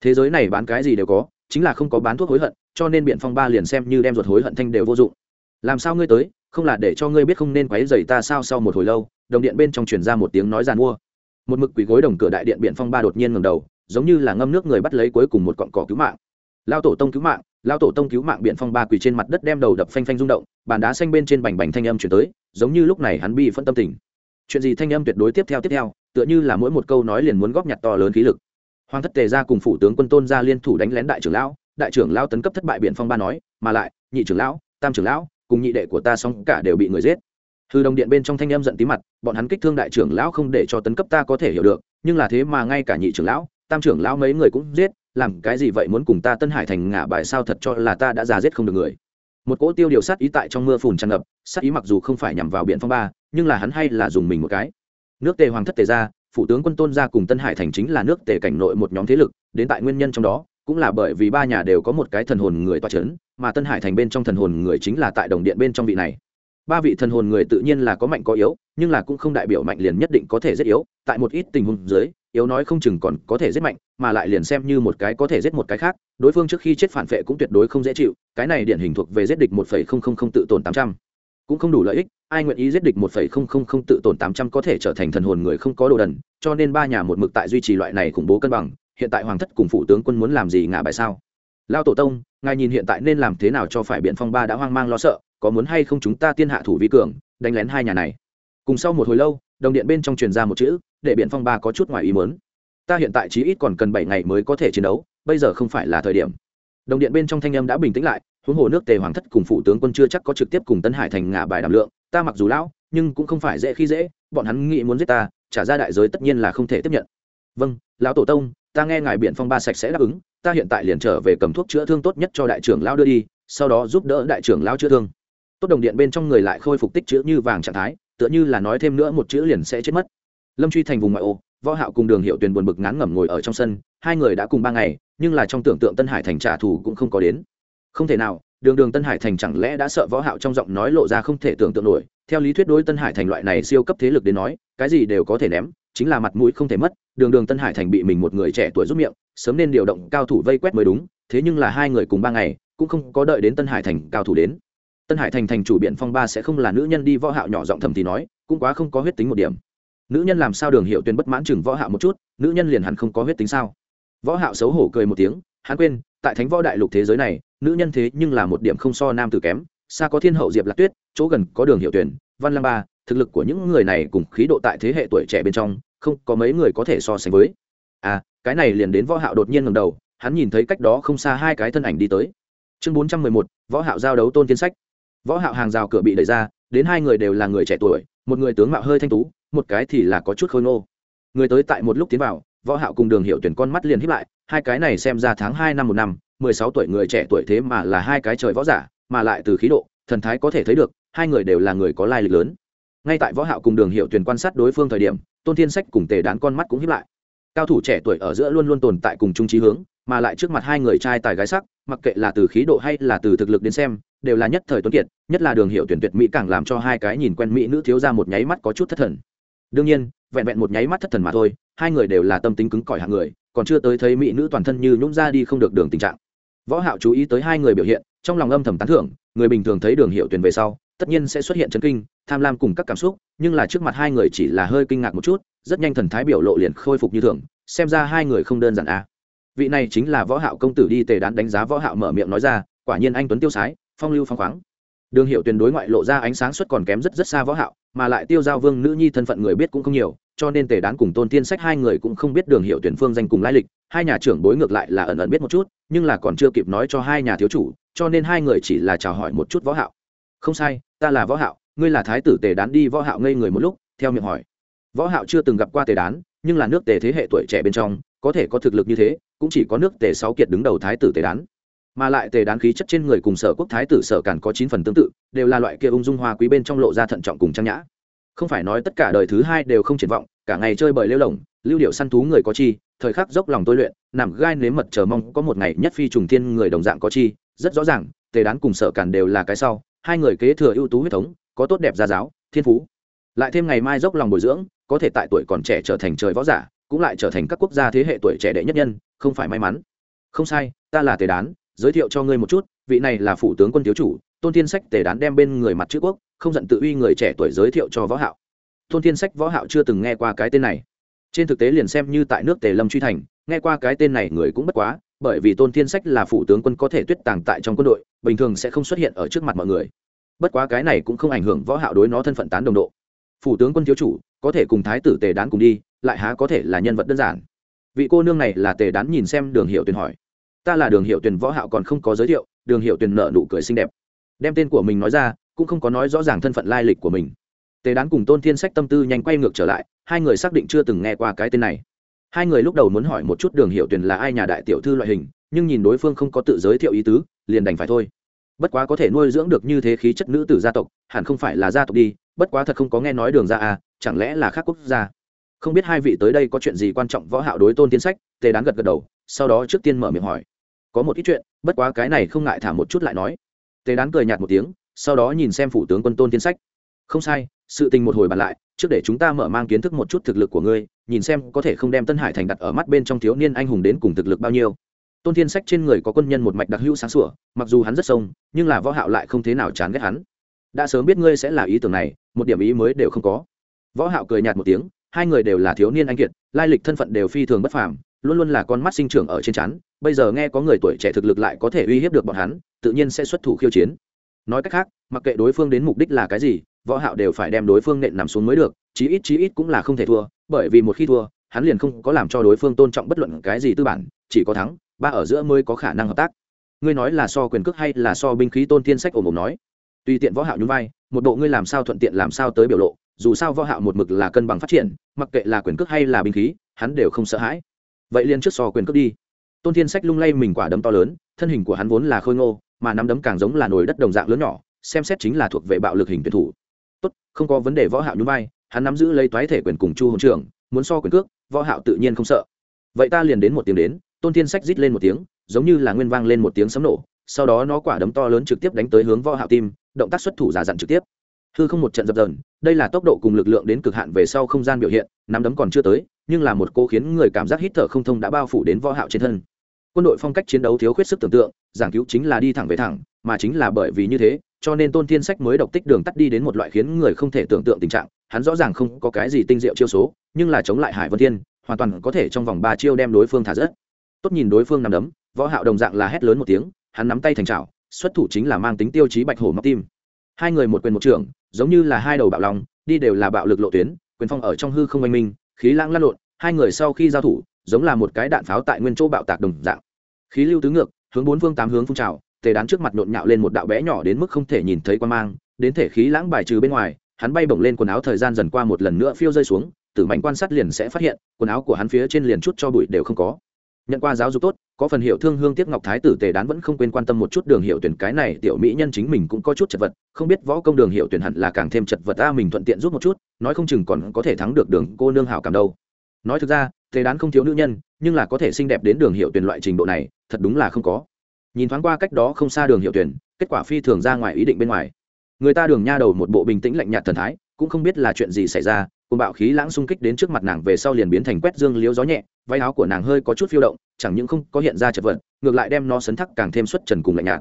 Thế giới này bán cái gì đều có, chính là không có bán thuốc hối hận, cho nên biện phong ba liền xem như đem ruột hối hận thanh đều vô dụng. Làm sao ngươi tới, không là để cho ngươi biết không nên quấy rầy ta sao sau một hồi lâu, đồng điện bên trong truyền ra một tiếng nói giàn mua. Một mực quỳ gối đồng cửa đại điện biện phong ba đột nhiên ngẩng đầu giống như là ngâm nước người bắt lấy cuối cùng một cọng cỏ cứu mạng. Lao tổ tông cứu mạng, lao tổ tông cứu mạng biện phong ba quỳ trên mặt đất đem đầu đập phanh phanh rung động, bàn đá xanh bên trên bành bành thanh âm chuyển tới, giống như lúc này hắn bi phân tâm tình. Chuyện gì thanh âm tuyệt đối tiếp theo tiếp theo, tựa như là mỗi một câu nói liền muốn góp nhặt to lớn khí lực. Hoàng thất tề ra cùng phủ tướng quân tôn ra liên thủ đánh lén đại trưởng lão, đại trưởng lão tấn cấp thất bại biện phong ba nói, mà lại, nhị trưởng lão, tam trưởng lão, cùng nhị đệ của ta xong cả đều bị người giết. Hư đồng điện bên trong thanh em giận tí mặt, bọn hắn kích thương đại trưởng lão không để cho tấn cấp ta có thể hiểu được, nhưng là thế mà ngay cả nhị trưởng lão tam trưởng lão mấy người cũng giết, làm cái gì vậy muốn cùng ta tân hải thành ngả bài sao thật cho là ta đã già giết không được người. Một cỗ tiêu điều sát ý tại trong mưa phùn tràn ngập, sát ý mặc dù không phải nhằm vào biện phong ba, nhưng là hắn hay là dùng mình một cái. Nước tề hoàng thất tề ra phủ tướng quân tôn gia cùng tân hải thành chính là nước tề cảnh nội một nhóm thế lực, đến tại nguyên nhân trong đó, cũng là bởi vì ba nhà đều có một cái thần hồn người toa c h ấ n mà tân hải thành bên trong thần hồn người chính là tại đồng điện bên trong vị này. Ba vị thần hồn người tự nhiên là có mạnh có yếu, nhưng là cũng không đại biểu mạnh liền nhất định có thể giết yếu, tại một ít tình huống dưới yếu nói không chừng còn có thể giết mạnh, mà lại liền xem như một cái có thể giết một cái khác, đối phương trước khi chết phản vệ cũng tuyệt đối không dễ chịu, cái này điển hình thuộc về giết địch một phẩy không không không tự tồn tám trăm. Cũng không đủ lợi ích, ai nguyện ý giết địch một phẩy không không không tự tồn tám trăm có thể trở thành thần hồn người không có đồ đần, cho nên ba nhà một mực tại duy trì loại này khủng bố cân bằng, hiện tại hoàng thất cùng phụ tướng quân muốn làm gì ngả bài sao? Lao tổ tông, ngài nhìn hiện tại nên làm thế nào cho phải biện phong ba đã hoang mang lo sợ, có muốn hay không chúng ta tiên hạ thủ vi cường, đánh lén hai nhà này. Cùng sau một hồi lâu đồng điện bên trong truyền ra một chữ, để biện phong ba có chút ngoài ý mớn ta hiện tại chí ít còn cần bảy ngày mới có thể chiến đấu, bây giờ không phải là thời điểm. Đồng điện bên trong thanh âm đã bình tĩnh lại, huống hồ nước tề hoàng thất cùng phụ tướng quân chưa chắc có trực tiếp cùng tân hải thành ngả bài đảm lượng, ta mặc dù lão, nhưng cũng không phải dễ khi dễ, bọn hắn nghĩ muốn giết ta, trả ra đại giới tất nhiên là không thể tiếp nhận. Vâng lão tổ tông, ta nghe ngài biện phong ba sạch sẽ đáp ứng, ta hiện tại liền trở về cầm thuốc chữa thương tốt nhất cho đại trưởng lão đưa đi, sau đó giúp đỡ đại trưởng lão chữa thương. Tốt, đồng điện bên trong người lại khôi phục tích chữa như vàng trạng thái tựa như là nói thêm nữa một chữ liền sẽ chết mất. Lâm truy thành vùng ngoại ô, võ hạo cùng đường hiệu tuyền buồn bực ngán ngẩm ngồi ở trong sân, hai người đã cùng ba ngày, nhưng là trong tưởng tượng tân hải thành trả thù cũng không có đến. Không thể nào, đường đường tân hải thành chẳng lẽ đã sợ võ hạo trong giọng nói lộ ra không thể tưởng tượng nổi. Theo lý thuyết đối tân hải thành loại này siêu cấp thế lực đến nói, cái gì đều có thể ném, chính là mặt mũi không thể mất. Đường đường tân hải thành bị mình một người trẻ tuổi giúp miệng, sớm nên điều động cao thủ vây quét mới đúng, thế nhưng là hai người cùng ba ngày, cũng không có đợi đến tân hải thành cao thủ đến tân hải thành thành chủ biện phong ba sẽ không là nữ nhân đi võ hạo nhỏ giọng thầm thì nói cũng quá không có huyết tính một điểm. Nữ nhân làm sao đường hiệu tuyên bất mãn chừng võ hạo một chút nữ nhân liền hẳn không có huyết tính sao? Võ hạo xấu hổ cười một tiếng hắn quên tại thánh võ đại lục thế giới này nữ nhân thế nhưng là một điểm không so nam tử kém xa có thiên hậu diệp lạc tuyết chỗ gần có đường hiệu Tuyền, văn lăng ba thực lực của những người này cùng khí độ tại thế hệ tuổi trẻ bên trong không có mấy người có thể so sánh với. À cái này liền đến võ hạo đột nhiên ngẩng đầu hắn nhìn thấy cách đó không xa hai cái thân ảnh đi tới. Chương 411, võ hạo giao đấu tôn thiên sách võ hạo hàng rào cửa bị đẩy ra, đến hai người đều là người trẻ tuổi, một người tướng mạo hơi thanh tú, một cái thì là có chút khôi ngô. Người tới tại một lúc tiến vào, võ hạo cùng đường hiệu tuyển con mắt liền híp lại, hai cái này xem ra tháng hai năm một năm, mười sáu tuổi người trẻ tuổi thế mà là hai cái trời võ giả, mà lại từ khí độ, thần thái có thể thấy được, hai người đều là người có lai lịch lớn. Ngay tại võ hạo cùng đường hiệu tuyển quan sát đối phương thời điểm, tôn thiên sách cùng tề đán con mắt cũng híp lại. Cao thủ trẻ tuổi ở giữa luôn luôn tồn tại cùng chung trí hướng, mà lại trước mặt hai người trai tài gái sắc, mặc kệ là từ khí độ hay là từ thực lực đến xem đều là nhất thời tuấn kiệt, nhất là đường hiệu tuyển tuyệt mỹ càng làm cho hai cái nhìn quen mỹ nữ thiếu ra một nháy mắt có chút thất thần. Đương nhiên, vẹn vẹn một nháy mắt thất thần mà thôi, hai người đều là tâm tính cứng cỏi hạng người, còn chưa tới thấy mỹ nữ toàn thân như nhũng ra đi không được đường tình trạng. Võ hạo chú ý tới hai người biểu hiện, trong lòng âm thầm tán thưởng, người bình thường thấy đường hiệu tuyển về sau, tất nhiên sẽ xuất hiện chấn kinh, tham lam cùng các cảm xúc, nhưng là trước mặt hai người chỉ là hơi kinh ngạc một chút, rất nhanh thần thái biểu lộ liền khôi phục như thường, xem ra hai người không đơn giản à. Vị này chính là võ hạo công tử đi tề đán đánh giá võ hạo mở miệng nói ra, quả nhiên anh tuấn tiêu sái phong lưu phong khoáng. Đường hiệu tuyển đối ngoại lộ ra ánh sáng suất còn kém rất rất xa võ hạo, mà lại tiêu giao vương nữ nhi thân phận người biết cũng không nhiều, cho nên tề đán cùng tôn tiên sách hai người cũng không biết đường hiệu tuyển phương danh cùng lai lịch, hai nhà trưởng bối ngược lại là ẩn ẩn biết một chút, nhưng là còn chưa kịp nói cho hai nhà thiếu chủ, cho nên hai người chỉ là chào hỏi một chút võ hạo. Không sai, ta là võ hạo, ngươi là thái tử tề đán đi võ hạo ngây người một lúc, theo miệng hỏi. Võ hạo chưa từng gặp qua tề đán, nhưng là nước tề thế hệ tuổi trẻ bên trong, có thể có thực lực như thế, cũng chỉ có nước tề sáu kiệt đứng đầu thái tử tề đán mà lại tề đán khí chất trên người cùng sở quốc thái tử sở càn có chín phần tương tự, đều là loại kia ung dung hoa quý bên trong lộ ra thận trọng cùng trang nhã. Không phải nói tất cả đời thứ hai đều không triển vọng, cả ngày chơi bời lêu lỏng, lưu điệu săn thú người có chi, thời khắc dốc lòng tôi luyện, nằm gai nếm mật chờ mong có một ngày nhất phi trùng thiên người đồng dạng có chi, rất rõ ràng, tề đán cùng sở càn đều là cái sau, hai người kế thừa ưu tú huyết thống, có tốt đẹp gia giáo, thiên phú. Lại thêm ngày mai dốc lòng bồi dưỡng, có thể tại tuổi còn trẻ trở thành trời võ giả, cũng lại trở thành các quốc gia thế hệ tuổi trẻ đệ nhất nhân, không phải may mắn. Không sai, ta là tề đán giới thiệu cho ngươi một chút, vị này là phủ tướng quân thiếu chủ, tôn thiên sách tề đán đem bên người mặt chữ quốc, không giận tự uy người trẻ tuổi giới thiệu cho võ hạo. Tôn thiên sách võ hạo chưa từng nghe qua cái tên này. Trên thực tế liền xem như tại nước tề lâm truy thành, nghe qua cái tên này người cũng bất quá, bởi vì tôn thiên sách là phủ tướng quân có thể tuyết tàng tại trong quân đội, bình thường sẽ không xuất hiện ở trước mặt mọi người. Bất quá cái này cũng không ảnh hưởng võ hạo đối nó thân phận tán đồng độ. Phủ tướng quân thiếu chủ, có thể cùng thái tử tề đán cùng đi, lại há có thể là nhân vật đơn giản. Vị cô nương này là tề đán nhìn xem đường hiệu tuyển hỏi ta là đường hiệu tuyền võ hạo còn không có giới thiệu, đường hiệu tuyền nợ nụ cười xinh đẹp. Đem tên của mình nói ra, cũng không có nói rõ ràng thân phận lai lịch của mình. Tề đán cùng tôn thiên sách tâm tư nhanh quay ngược trở lại, hai người xác định chưa từng nghe qua cái tên này. Hai người lúc đầu muốn hỏi một chút đường hiệu tuyền là ai nhà đại tiểu thư loại hình, nhưng nhìn đối phương không có tự giới thiệu ý tứ, liền đành phải thôi. Bất quá có thể nuôi dưỡng được như thế khí chất nữ tử gia tộc, hẳn không phải là gia tộc đi, bất quá thật không có nghe nói đường ra à chẳng lẽ là khác quốc gia. Không biết hai vị tới đây có chuyện gì quan trọng võ hạo đối tôn thiên sách, tề đán gật gật đầu sau đó trước tiên mở miệng hỏi. Có một ít chuyện, bất quá cái này không ngại thả một chút lại nói. Tề đán cười nhạt một tiếng, sau đó nhìn xem phủ tướng quân tôn tiến sách. Không sai, sự tình một hồi bàn lại, trước để chúng ta mở mang kiến thức một chút thực lực của ngươi, nhìn xem có thể không đem tân hải thành đặt ở mắt bên trong thiếu niên anh hùng đến cùng thực lực bao nhiêu. Tôn thiên sách trên người có quân nhân một mạch đặc hữu sáng sủa, mặc dù hắn rất sông, nhưng là võ hạo lại không thế nào chán ghét hắn. Đã sớm biết ngươi sẽ là ý tưởng này, một điểm ý mới đều không có. Võ hạo cười nhạt một tiếng, hai người đều là thiếu niên anh kiệt, lai lịch thân phận đều phi thường bất phàm luôn luôn là con mắt sinh trưởng ở trên chắn bây giờ nghe có người tuổi trẻ thực lực lại có thể uy hiếp được bọn hắn, tự nhiên sẽ xuất thủ khiêu chiến. Nói cách khác, mặc kệ đối phương đến mục đích là cái gì, võ hạo đều phải đem đối phương nện nằm xuống mới được, chí ít chí ít cũng là không thể thua, bởi vì một khi thua, hắn liền không có làm cho đối phương tôn trọng bất luận cái gì tư bản, chỉ có thắng, ba ở giữa mới có khả năng hợp tác. Ngươi nói là so quyền cước hay là so binh khí tôn tiên sách ồm ồm nói? Tùy tiện võ hạo nhún vai, một bộ ngươi làm sao thuận tiện làm sao tới biểu lộ, dù sao võ hạo một mực là cân bằng phát triển, mặc kệ là quyền cước hay là binh khí, hắn đều không sợ hãi vậy liền trước so quyền cước đi. Tôn thiên sách lung lay mình quả đấm to lớn, thân hình của hắn vốn là khôi ngô, mà nắm đấm càng giống là nồi đất đồng dạng lớn nhỏ, xem xét chính là thuộc về bạo lực hình tuyển thủ. Tốt, không có vấn đề võ hạo nhún vai, hắn nắm giữ lấy toái thể quyền cùng chu hồn trưởng muốn so quyền cước, võ hạo tự nhiên không sợ. Vậy ta liền đến một tiếng đến, tôn thiên sách rít lên một tiếng, giống như là nguyên vang lên một tiếng sấm nổ, sau đó nó quả đấm to lớn trực tiếp đánh tới hướng võ hạo tim, động tác xuất thủ giả dặn trực tiếp. Hư không một trận dập dờn, đây là tốc độ cùng lực lượng đến cực hạn về sau không gian biểu hiện, nắm đấm còn chưa tới nhưng là một cô khiến người cảm giác hít thở không thông đã bao phủ đến võ hạo trên thân. Quân đội phong cách chiến đấu thiếu khuyết sức tưởng tượng, giảng cứu chính là đi thẳng về thẳng, mà chính là bởi vì như thế, cho nên tôn thiên sách mới độc tích đường tắt đi đến một loại khiến người không thể tưởng tượng tình trạng, hắn rõ ràng không có cái gì tinh diệu chiêu số, nhưng là chống lại hải vân thiên, hoàn toàn có thể trong vòng ba chiêu đem đối phương thả rớt. Tốt nhìn đối phương nằm đấm, võ hạo đồng dạng là hét lớn một tiếng, hắn nắm tay thành chảo xuất thủ chính là mang tính tiêu chí bạch hổ móc tim. Hai người một quyền một trưởng giống như là hai đầu bạo lòng đi đều là bạo lực lộ tuyến, quyền phong ở trong hư không oanh minh, khí lãng lăn lộn hai người sau khi giao thủ, giống là một cái đạn pháo tại nguyên chỗ bạo tạc đồng dạng. Khí lưu tứ ngược, hướng bốn phương tám hướng phun trào, tề đán trước mặt nhộn nhạo lên một đạo bé nhỏ đến mức không thể nhìn thấy quan mang, đến thể khí lãng bài trừ bên ngoài, hắn bay bổng lên quần áo thời gian dần qua một lần nữa phiêu rơi xuống, tử mạnh quan sát liền sẽ phát hiện, quần áo của hắn phía trên liền chút cho bụi đều không có. Nhận qua giáo dục tốt, có phần hiệu thương hương tiếc ngọc thái tử tề đán vẫn không quên quan tâm một chút đường hiệu tuyển cái này, tiểu mỹ nhân chính mình cũng có chút chật vật, không biết võ công đường hiệu tuyển hẳn là càng thêm chật vật ta mình thuận tiện rút một chút, nói không chừng còn có thể thắng được đường cô nương hảo cảm đâu nói thực ra, tề đán không thiếu nữ nhân, nhưng là có thể xinh đẹp đến đường hiệu tuyển loại trình độ này, thật đúng là không có. Nhìn thoáng qua cách đó không xa đường hiệu tuyển, kết quả phi thường ra ngoài ý định bên ngoài. Người ta đường nha đầu một bộ bình tĩnh lạnh nhạt thần thái, cũng không biết là chuyện gì xảy ra cùng bạo khí lãng xung kích đến trước mặt nàng về sau liền biến thành quét dương liếu gió nhẹ, váy áo của nàng hơi có chút phiêu động, chẳng những không có hiện ra chật vật, ngược lại đem nó sấn thắc càng thêm xuất trần cùng lạnh nhạt.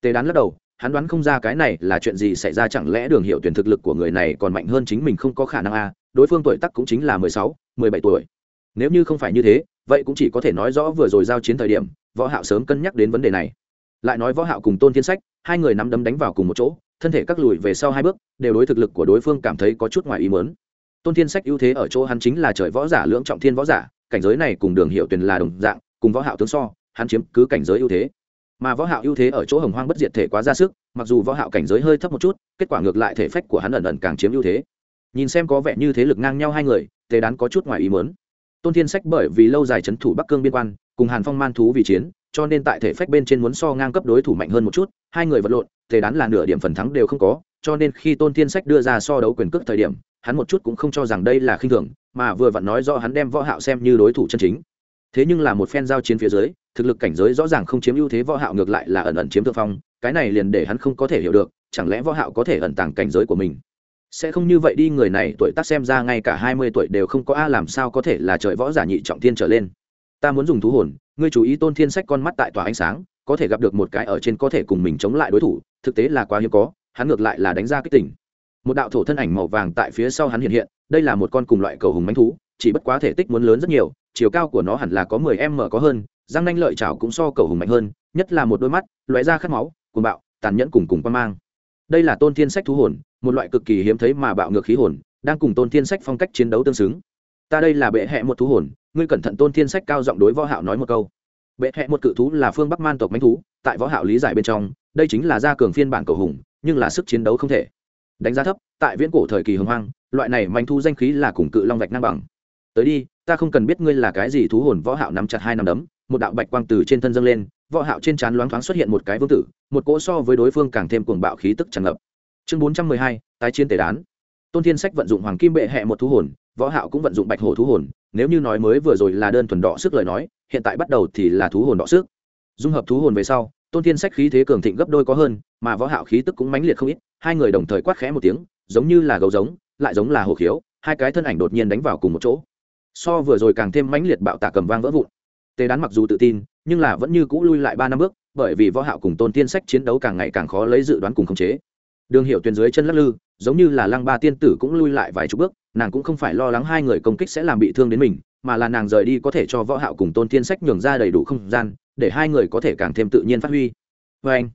Tề đán lắc đầu, hắn đoán không ra cái này là chuyện gì xảy ra, chẳng lẽ đường hiệu tuyển thực lực của người này còn mạnh hơn chính mình không có khả năng a à? Đối phương tuổi tắc cũng chính là mười sáu, mười bảy tuổi. Nếu như không phải như thế, vậy cũng chỉ có thể nói rõ vừa rồi giao chiến thời điểm, võ hạo sớm cân nhắc đến vấn đề này. Lại nói võ hạo cùng tôn thiên sách, hai người nắm đấm đánh vào cùng một chỗ, thân thể các lùi về sau hai bước, đều đối thực lực của đối phương cảm thấy có chút ngoài ý muốn. Tôn thiên sách ưu thế ở chỗ hắn chính là trời võ giả, lưỡng trọng thiên võ giả, cảnh giới này cùng đường hiệu tuyền là đồng dạng, cùng võ hạo tướng so, hắn chiếm cứ cảnh giới ưu thế. Mà võ hạo ưu thế ở chỗ hồng hoang bất diệt thể quá ra sức, mặc dù võ hạo cảnh giới hơi thấp một chút, kết quả ngược lại thể phách của hắn ẩn ẩn càng chiếm ưu thế nhìn xem có vẻ như thế lực ngang nhau hai người, tề đán có chút ngoài ý muốn. Tôn thiên sách bởi vì lâu dài chấn thủ bắc cương biên quan, cùng hàn phong man thú vì chiến, cho nên tại thể phách bên trên muốn so ngang cấp đối thủ mạnh hơn một chút, hai người vật lộn, tề đán là nửa điểm phần thắng đều không có, cho nên khi tôn thiên sách đưa ra so đấu quyền cước thời điểm, hắn một chút cũng không cho rằng đây là khinh thường, mà vừa vặn nói do hắn đem võ hạo xem như đối thủ chân chính. Thế nhưng là một phen giao chiến phía dưới, thực lực cảnh giới rõ ràng không chiếm ưu thế võ hạo ngược lại là ẩn ẩn chiếm thượng phong, cái này liền để hắn không có thể hiểu được, chẳng lẽ võ hạo có thể ẩn tàng cảnh giới của mình? Sẽ không như vậy đi, người này tuổi tác xem ra ngay cả 20 tuổi đều không có a, làm sao có thể là trời võ giả nhị trọng thiên trở lên? Ta muốn dùng thú hồn, ngươi chú ý tôn thiên sách con mắt tại tòa ánh sáng, có thể gặp được một cái ở trên có thể cùng mình chống lại đối thủ, thực tế là quá hiếm có, hắn ngược lại là đánh ra cái tỉnh một đạo thổ thân ảnh màu vàng tại phía sau hắn hiện hiện, đây là một con cùng loại cầu hùng mánh thú, chỉ bất quá thể tích muốn lớn rất nhiều, chiều cao của nó hẳn là có mười m có hơn, răng nanh lợi chảo cũng so cầu hùng mạnh hơn, nhất là một đôi mắt loại da khát máu, cuồng bạo, tàn nhẫn cùng cùng quan mang đây là tôn thiên sách thú hồn, một loại cực kỳ hiếm thấy mà bạo ngược khí hồn, đang cùng tôn thiên sách phong cách chiến đấu tương xứng. Ta đây là bệ hẹ một thú hồn, ngươi cẩn thận tôn thiên sách cao giọng đối võ hạo nói một câu. Bệ hẹ một cự thú là phương bắc man tộc mãnh thú, tại võ hạo lý giải bên trong, đây chính là gia cường phiên bản cầu hùng, nhưng là sức chiến đấu không thể. Đánh giá thấp, tại viễn cổ thời kỳ hồng hoang, loại này manh thu danh khí là cùng cự long vạch năng bằng. Tới đi, ta không cần biết ngươi là cái gì thú hồn võ hạo nắm chặt hai nắm đấm, một đạo bạch quang từ trên thân dâng lên võ hạo trên trán loáng thoáng xuất hiện một cái vương tử một cỗ so với đối phương càng thêm cuồng bạo khí tức tràn ngập. Chương 412, tái chiến tề đán. Tôn thiên sách vận dụng hoàng kim bệ hệ một thú hồn võ hạo cũng vận dụng bạch hổ thú hồn nếu như nói mới vừa rồi là đơn thuần đỏ sức lời nói hiện tại bắt đầu thì là thú hồn đỏ sức. Dung hợp thú hồn về sau tôn thiên sách khí thế cường thịnh gấp đôi có hơn mà võ hạo khí tức cũng mãnh liệt không ít hai người đồng thời quát khẽ một tiếng giống như là gấu giống lại giống là hổ khiếu hai cái thân ảnh đột nhiên đánh vào cùng một chỗ. So vừa rồi càng thêm mãnh liệt bạo tạc cầm vang vỡ vụn tề đán mặc dù tự tin, nhưng là vẫn như cũ lui lại ba năm bước, bởi vì võ hạo cùng tôn tiên sách chiến đấu càng ngày càng khó lấy dự đoán cùng khống chế. Đường hiệu tuyển dưới chân lắc lư, giống như là lăng ba tiên tử cũng lui lại vài chục bước, nàng cũng không phải lo lắng hai người công kích sẽ làm bị thương đến mình, mà là nàng rời đi có thể cho võ hạo cùng tôn tiên sách nhường ra đầy đủ không gian, để hai người có thể càng thêm tự nhiên phát huy. Với anh,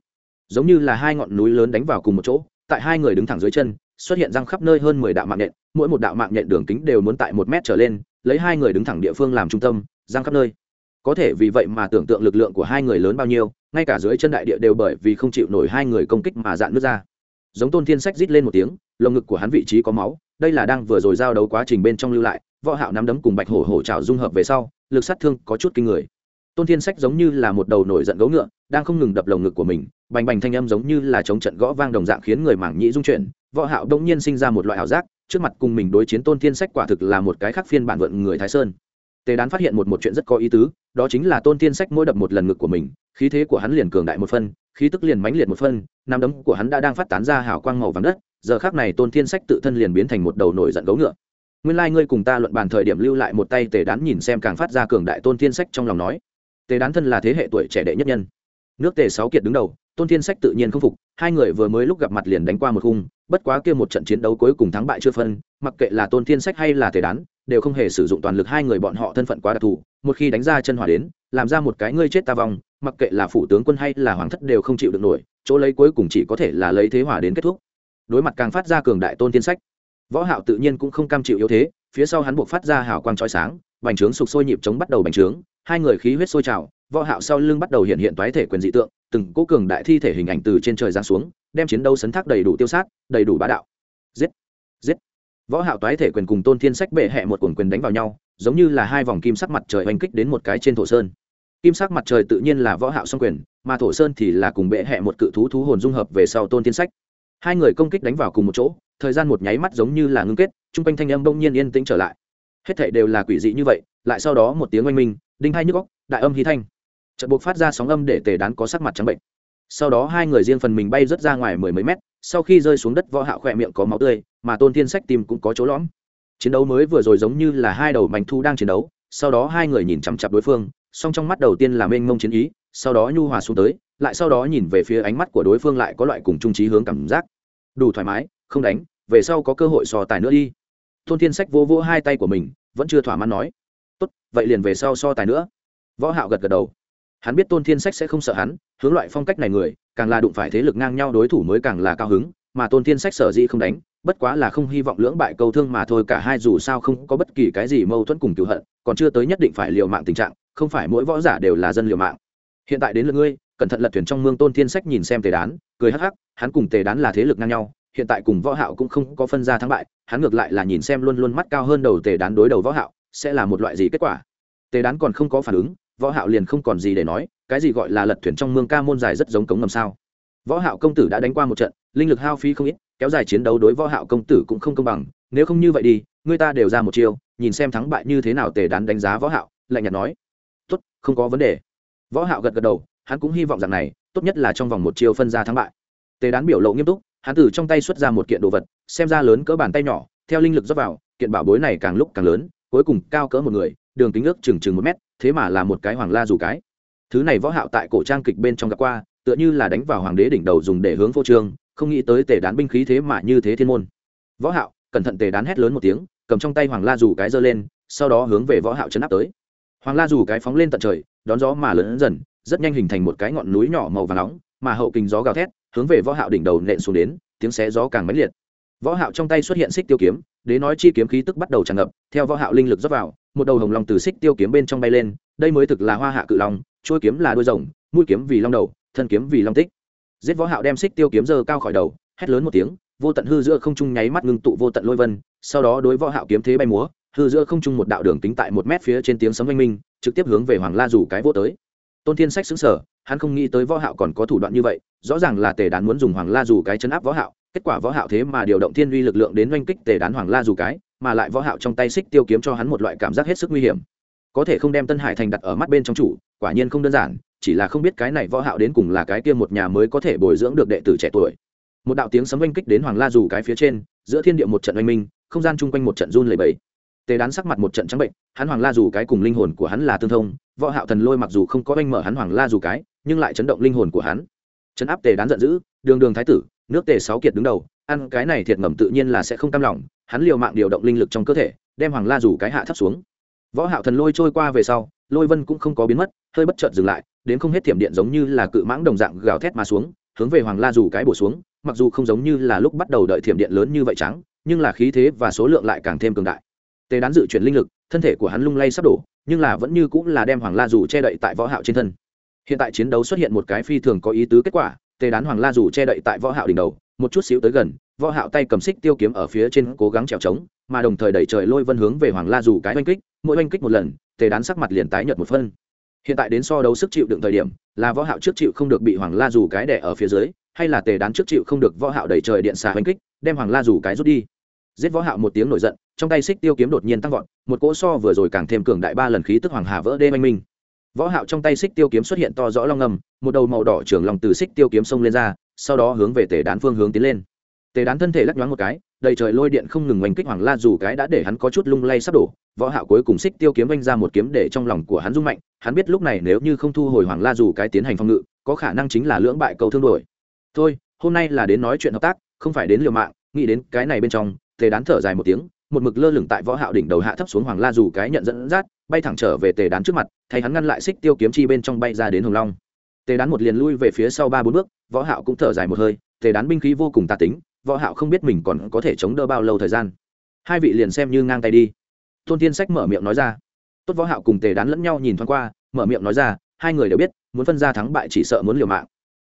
giống như là hai ngọn núi lớn đánh vào cùng một chỗ, tại hai người đứng thẳng dưới chân, xuất hiện răng khắp nơi hơn mười đạo mạng nhện, mỗi một đạo mạng nhện đường kính đều muốn tại một mét trở lên, lấy hai người đứng thẳng địa phương làm trung tâm, răng khắp nơi có thể vì vậy mà tưởng tượng lực lượng của hai người lớn bao nhiêu, ngay cả dưới chân đại địa đều bởi vì không chịu nổi hai người công kích mà dạn nước ra. Giống tôn thiên sách rít lên một tiếng, lồng ngực của hắn vị trí có máu, đây là đang vừa rồi giao đấu quá trình bên trong lưu lại, võ hạo nắm đấm cùng bạch hổ hổ trào dung hợp về sau, lực sát thương có chút kinh người. Tôn thiên sách giống như là một đầu nổi giận gấu ngựa, đang không ngừng đập lồng ngực của mình, bành bành thanh âm giống như là chống trận gõ vang đồng dạng khiến người mảng nhĩ rung chuyển, võ hạo đông nhiên sinh ra một loại ảo giác, trước mặt cùng mình đối chiến tôn thiên sách quả thực là một cái khác phiên bản vượn người thái sơn tề đán phát hiện một một chuyện rất có ý tứ, đó chính là tôn tiên sách mỗi đập một lần ngực của mình, khí thế của hắn liền cường đại một phân, khí tức liền mãnh liệt một phân, năm đấm của hắn đã đang phát tán ra hào quang màu vàng đất, giờ khắc này tôn tiên sách tự thân liền biến thành một đầu nổi giận gấu ngựa. Nguyên lai ngươi cùng ta luận bàn thời điểm lưu lại một tay tề đán nhìn xem càng phát ra cường đại tôn tiên sách trong lòng nói. Tề đán thân là thế hệ tuổi trẻ đệ nhất nhân. Nước tề sáu kiệt đứng đầu, tôn thiên sách tự nhiên không phục, hai người vừa mới lúc gặp mặt liền đánh qua một khung, bất quá kia một trận chiến đấu cuối cùng thắng bại chưa phân, mặc kệ là tôn thiên sách hay là tề đán đều không hề sử dụng toàn lực hai người bọn họ thân phận quá đặc thù, một khi đánh ra chân hỏa đến, làm ra một cái ngươi chết ta vong, mặc kệ là phủ tướng quân hay là hoàng thất đều không chịu được nổi, chỗ lấy cuối cùng chỉ có thể là lấy thế hỏa đến kết thúc. Đối mặt càng phát ra cường đại tôn tiên sách, võ hạo tự nhiên cũng không cam chịu yếu thế, phía sau hắn buộc phát ra hào quang chói sáng, bành trướng sục sôi nhịp chống bắt đầu bành trướng, hai người khí huyết sôi trào, võ hạo sau lưng bắt đầu hiện hiện toái thể quyền dị tượng, từng cố cường đại thi thể hình ảnh từ trên trời giáng xuống, đem chiến đấu sấn thác đầy đủ tiêu sát, đầy đủ bá đạo. Giết! Giết! Võ hạo toái thể quyền cùng tôn thiên sách bệ hệ một cuồng quyền đánh vào nhau, giống như là hai vòng kim sắc mặt trời oanh kích đến một cái trên thổ sơn. Kim sắc mặt trời tự nhiên là võ hạo song quyền, mà thổ sơn thì là cùng bệ hệ một cự thú thú hồn dung hợp về sau tôn thiên sách. Hai người công kích đánh vào cùng một chỗ, thời gian một nháy mắt giống như là ngưng kết trung quanh thanh âm bỗng nhiên yên tĩnh trở lại. Hết thảy đều là quỷ dị như vậy, lại sau đó một tiếng oanh minh, đinh hai nhức óc, đại âm hí thanh. Chợt buộc phát ra sóng âm để tề đán có sắc mặt trắng bệnh. Sau đó hai người riêng phần mình bay rất ra ngoài mười mấy mét, sau khi rơi xuống đất võ hạo khỏe miệng có máu tươi mà tôn thiên sách tim cũng có chỗ lõm. Chiến đấu mới vừa rồi giống như là hai đầu mảnh thu đang chiến đấu, sau đó hai người nhìn chằm chặp đối phương, song trong mắt đầu tiên là mênh mông chiến ý, sau đó nhu hòa xuống tới, lại sau đó nhìn về phía ánh mắt của đối phương lại có loại cùng trung trí hướng cảm giác. Đủ thoải mái, không đánh, về sau có cơ hội so tài nữa đi. Tôn thiên sách vô vô hai tay của mình, vẫn chưa thỏa mãn nói. Tốt, vậy liền về sau so tài nữa. Võ hạo gật gật đầu. Hắn biết tôn thiên sách sẽ không sợ hắn, hướng loại phong cách này người, càng là đụng phải thế lực ngang nhau đối thủ mới càng là cao hứng, mà tôn thiên sách sở dĩ không đánh bất quá là không hy vọng lưỡng bại câu thương mà thôi, cả hai dù sao không có bất kỳ cái gì mâu thuẫn cùng cựu hận, còn chưa tới nhất định phải liều mạng tình trạng, không phải mỗi võ giả đều là dân liều mạng. Hiện tại đến lượt ngươi, cẩn thận lật thuyền trong mương tôn thiên sách nhìn xem tề đán, cười hắc hắc, hắn cùng tề đán là thế lực ngang nhau, hiện tại cùng võ hạo cũng không có phân ra thắng bại, hắn ngược lại là nhìn xem luôn luôn mắt cao hơn đầu tề đán đối đầu võ hạo, sẽ là một loại gì kết quả? Tề đán còn không có phản ứng, võ hạo liền không còn gì để nói, cái gì gọi là lật thuyền trong mương ca môn dài rất giống cống ngầm sao? Võ hạo công tử đã đánh qua một trận, linh lực hao phí không ít kéo dài chiến đấu đối võ hạo công tử cũng không công bằng, nếu không như vậy đi, người ta đều ra một chiêu, nhìn xem thắng bại như thế nào tề đán đánh giá võ hạo, lạnh nhạt nói. Tốt, không có vấn đề. Võ hạo gật gật đầu, hắn cũng hy vọng rằng này, tốt nhất là trong vòng một chiêu phân ra thắng bại. Tề đán biểu lộ nghiêm túc, hắn từ trong tay xuất ra một kiện đồ vật, xem ra lớn cỡ bàn tay nhỏ, theo linh lực rót vào, kiện bảo bối này càng lúc càng lớn, cuối cùng cao cỡ một người, đường kính ước chừng chừng một mét, thế mà là một cái hoàng la dù cái. Thứ này võ hạo tại cổ trang kịch bên trong gặp qua, tựa như là đánh vào hoàng đế đỉnh đầu dùng để hướng vô trương không nghĩ tới tề đán binh khí thế mà như thế thiên môn. Võ hạo, cẩn thận tề đán hét lớn một tiếng, cầm trong tay hoàng la dù cái giơ lên, sau đó hướng về võ hạo chấn áp tới. Hoàng la dù cái phóng lên tận trời, đón gió mà lớn dần, rất nhanh hình thành một cái ngọn núi nhỏ màu vàng nóng, mà hậu kình gió gào thét, hướng về võ hạo đỉnh đầu nện xuống đến, tiếng xé gió càng mãnh liệt. Võ hạo trong tay xuất hiện xích tiêu kiếm, đế nói chi kiếm khí tức bắt đầu tràn ngập, theo võ hạo linh lực dốc vào, một đầu hồng long từ xích tiêu kiếm bên trong bay lên, đây mới thực là hoa hạ cự long, chuôi kiếm là đuôi rồng, mũi kiếm vì long đầu, thân kiếm vì long tích giết võ hạo đem xích tiêu kiếm giơ cao khỏi đầu hét lớn một tiếng vô tận hư giữa không trung nháy mắt ngưng tụ vô tận lôi vân sau đó đối võ hạo kiếm thế bay múa hư giữa không trung một đạo đường tính tại một mét phía trên tiếng sấm vang minh trực tiếp hướng về hoàng la rủ cái vô tới. Tôn thiên sách sững sờ, hắn không nghĩ tới võ hạo còn có thủ đoạn như vậy rõ ràng là tề đán muốn dùng hoàng la rủ cái chấn áp võ hạo kết quả võ hạo thế mà điều động thiên uy lực lượng đến doanh kích tề đán hoàng la rủ cái mà lại võ hạo trong tay xích tiêu kiếm cho hắn một loại cảm giác hết sức nguy hiểm. Có thể không đem tân hải thành đặt ở mắt bên trong chủ quả nhiên không đơn giản chỉ là không biết cái này võ hạo đến cùng là cái kia một nhà mới có thể bồi dưỡng được đệ tử trẻ tuổi. Một đạo tiếng sấm oanh kích đến hoàng la dù cái phía trên, giữa thiên địa một trận oanh minh, không gian chung quanh một trận run lẩy bẩy. Tề đán sắc mặt một trận trắng bệnh, hắn hoàng la dù cái cùng linh hồn của hắn là tương thông, võ hạo thần lôi mặc dù không có oanh mở hắn hoàng la dù cái, nhưng lại chấn động linh hồn của hắn. Chấn áp tề đán giận dữ, đường đường thái tử, nước tề sáu kiệt đứng đầu, ăn cái này thiệt ngầm tự nhiên là sẽ không cam lòng, hắn liều mạng điều động linh lực trong cơ thể, đem hoàng la dù cái hạ thấp xuống. Võ hạo thần lôi trôi qua về sau, lôi vân cũng không có biến mất hơi bất chợt dừng lại, đến không hết thiểm điện giống như là cự mãng đồng dạng gào thét mà xuống, hướng về hoàng la dù cái bổ xuống, mặc dù không giống như là lúc bắt đầu đợi thiểm điện lớn như vậy trắng, nhưng là khí thế và số lượng lại càng thêm cường đại. Tề đán dự chuyển linh lực, thân thể của hắn lung lay sắp đổ, nhưng là vẫn như cũng là đem hoàng la dù che đậy tại võ hạo trên thân. Hiện tại chiến đấu xuất hiện một cái phi thường có ý tứ kết quả, tề đán hoàng la dù che đậy tại võ hạo đỉnh đầu, một chút xíu tới gần, võ hạo tay cầm xích tiêu kiếm ở phía trên cố gắng trèo trống, mà đồng thời đẩy trời lôi vân hướng về hoàng la dù cái oanh kích, mỗi oanh kích một lần, tề đán sắc mặt liền tái nhợt một phân hiện tại đến so đấu sức chịu đựng thời điểm, là võ hạo trước chịu không được bị hoàng la dù cái đè ở phía dưới, hay là tề đán trước chịu không được võ hạo đẩy trời điện xà hoành kích, đem hoàng la dù cái rút đi. Giết võ hạo một tiếng nổi giận, trong tay xích tiêu kiếm đột nhiên tăng vọt, một cỗ so vừa rồi càng thêm cường đại ba lần khí tức hoàng hà vỡ đê anh minh. Võ hạo trong tay xích tiêu kiếm xuất hiện to rõ long ngầm một đầu màu đỏ trường lòng từ xích tiêu kiếm xông lên ra, sau đó hướng về tề đán phương hướng tiến lên. Tề đán thân thể lắc nhoáng một cái đầy trời lôi điện không ngừng oanh kích hoàng la dù cái đã để hắn có chút lung lay sắp đổ, võ hạo cuối cùng xích tiêu kiếm vung ra một kiếm để trong lòng của hắn rung mạnh, hắn biết lúc này nếu như không thu hồi hoàng la dù cái tiến hành phòng ngự, có khả năng chính là lưỡng bại cầu thương đổi thôi, hôm nay là đến nói chuyện hợp tác, không phải đến liều mạng, nghĩ đến cái này bên trong, tề đán thở dài một tiếng, một mực lơ lửng tại võ hạo đỉnh đầu hạ thấp xuống hoàng la dù cái nhận dẫn dắt, bay thẳng trở về tề đán trước mặt, thay hắn ngăn lại xích tiêu kiếm chi bên trong bay ra đến hồng long. Tề đán một liền lui về phía sau ba bốn bước, võ hạo cũng thở dài một hơi, tề đán binh khí vô cùng tà tính võ hạo không biết mình còn có thể chống đỡ bao lâu thời gian. Hai vị liền xem như ngang tay đi. Tôn tiên sách mở miệng nói ra. Tốt võ hạo cùng tề đán lẫn nhau nhìn thoáng qua, mở miệng nói ra, hai người đều biết, muốn phân ra thắng bại chỉ sợ muốn liều mạng.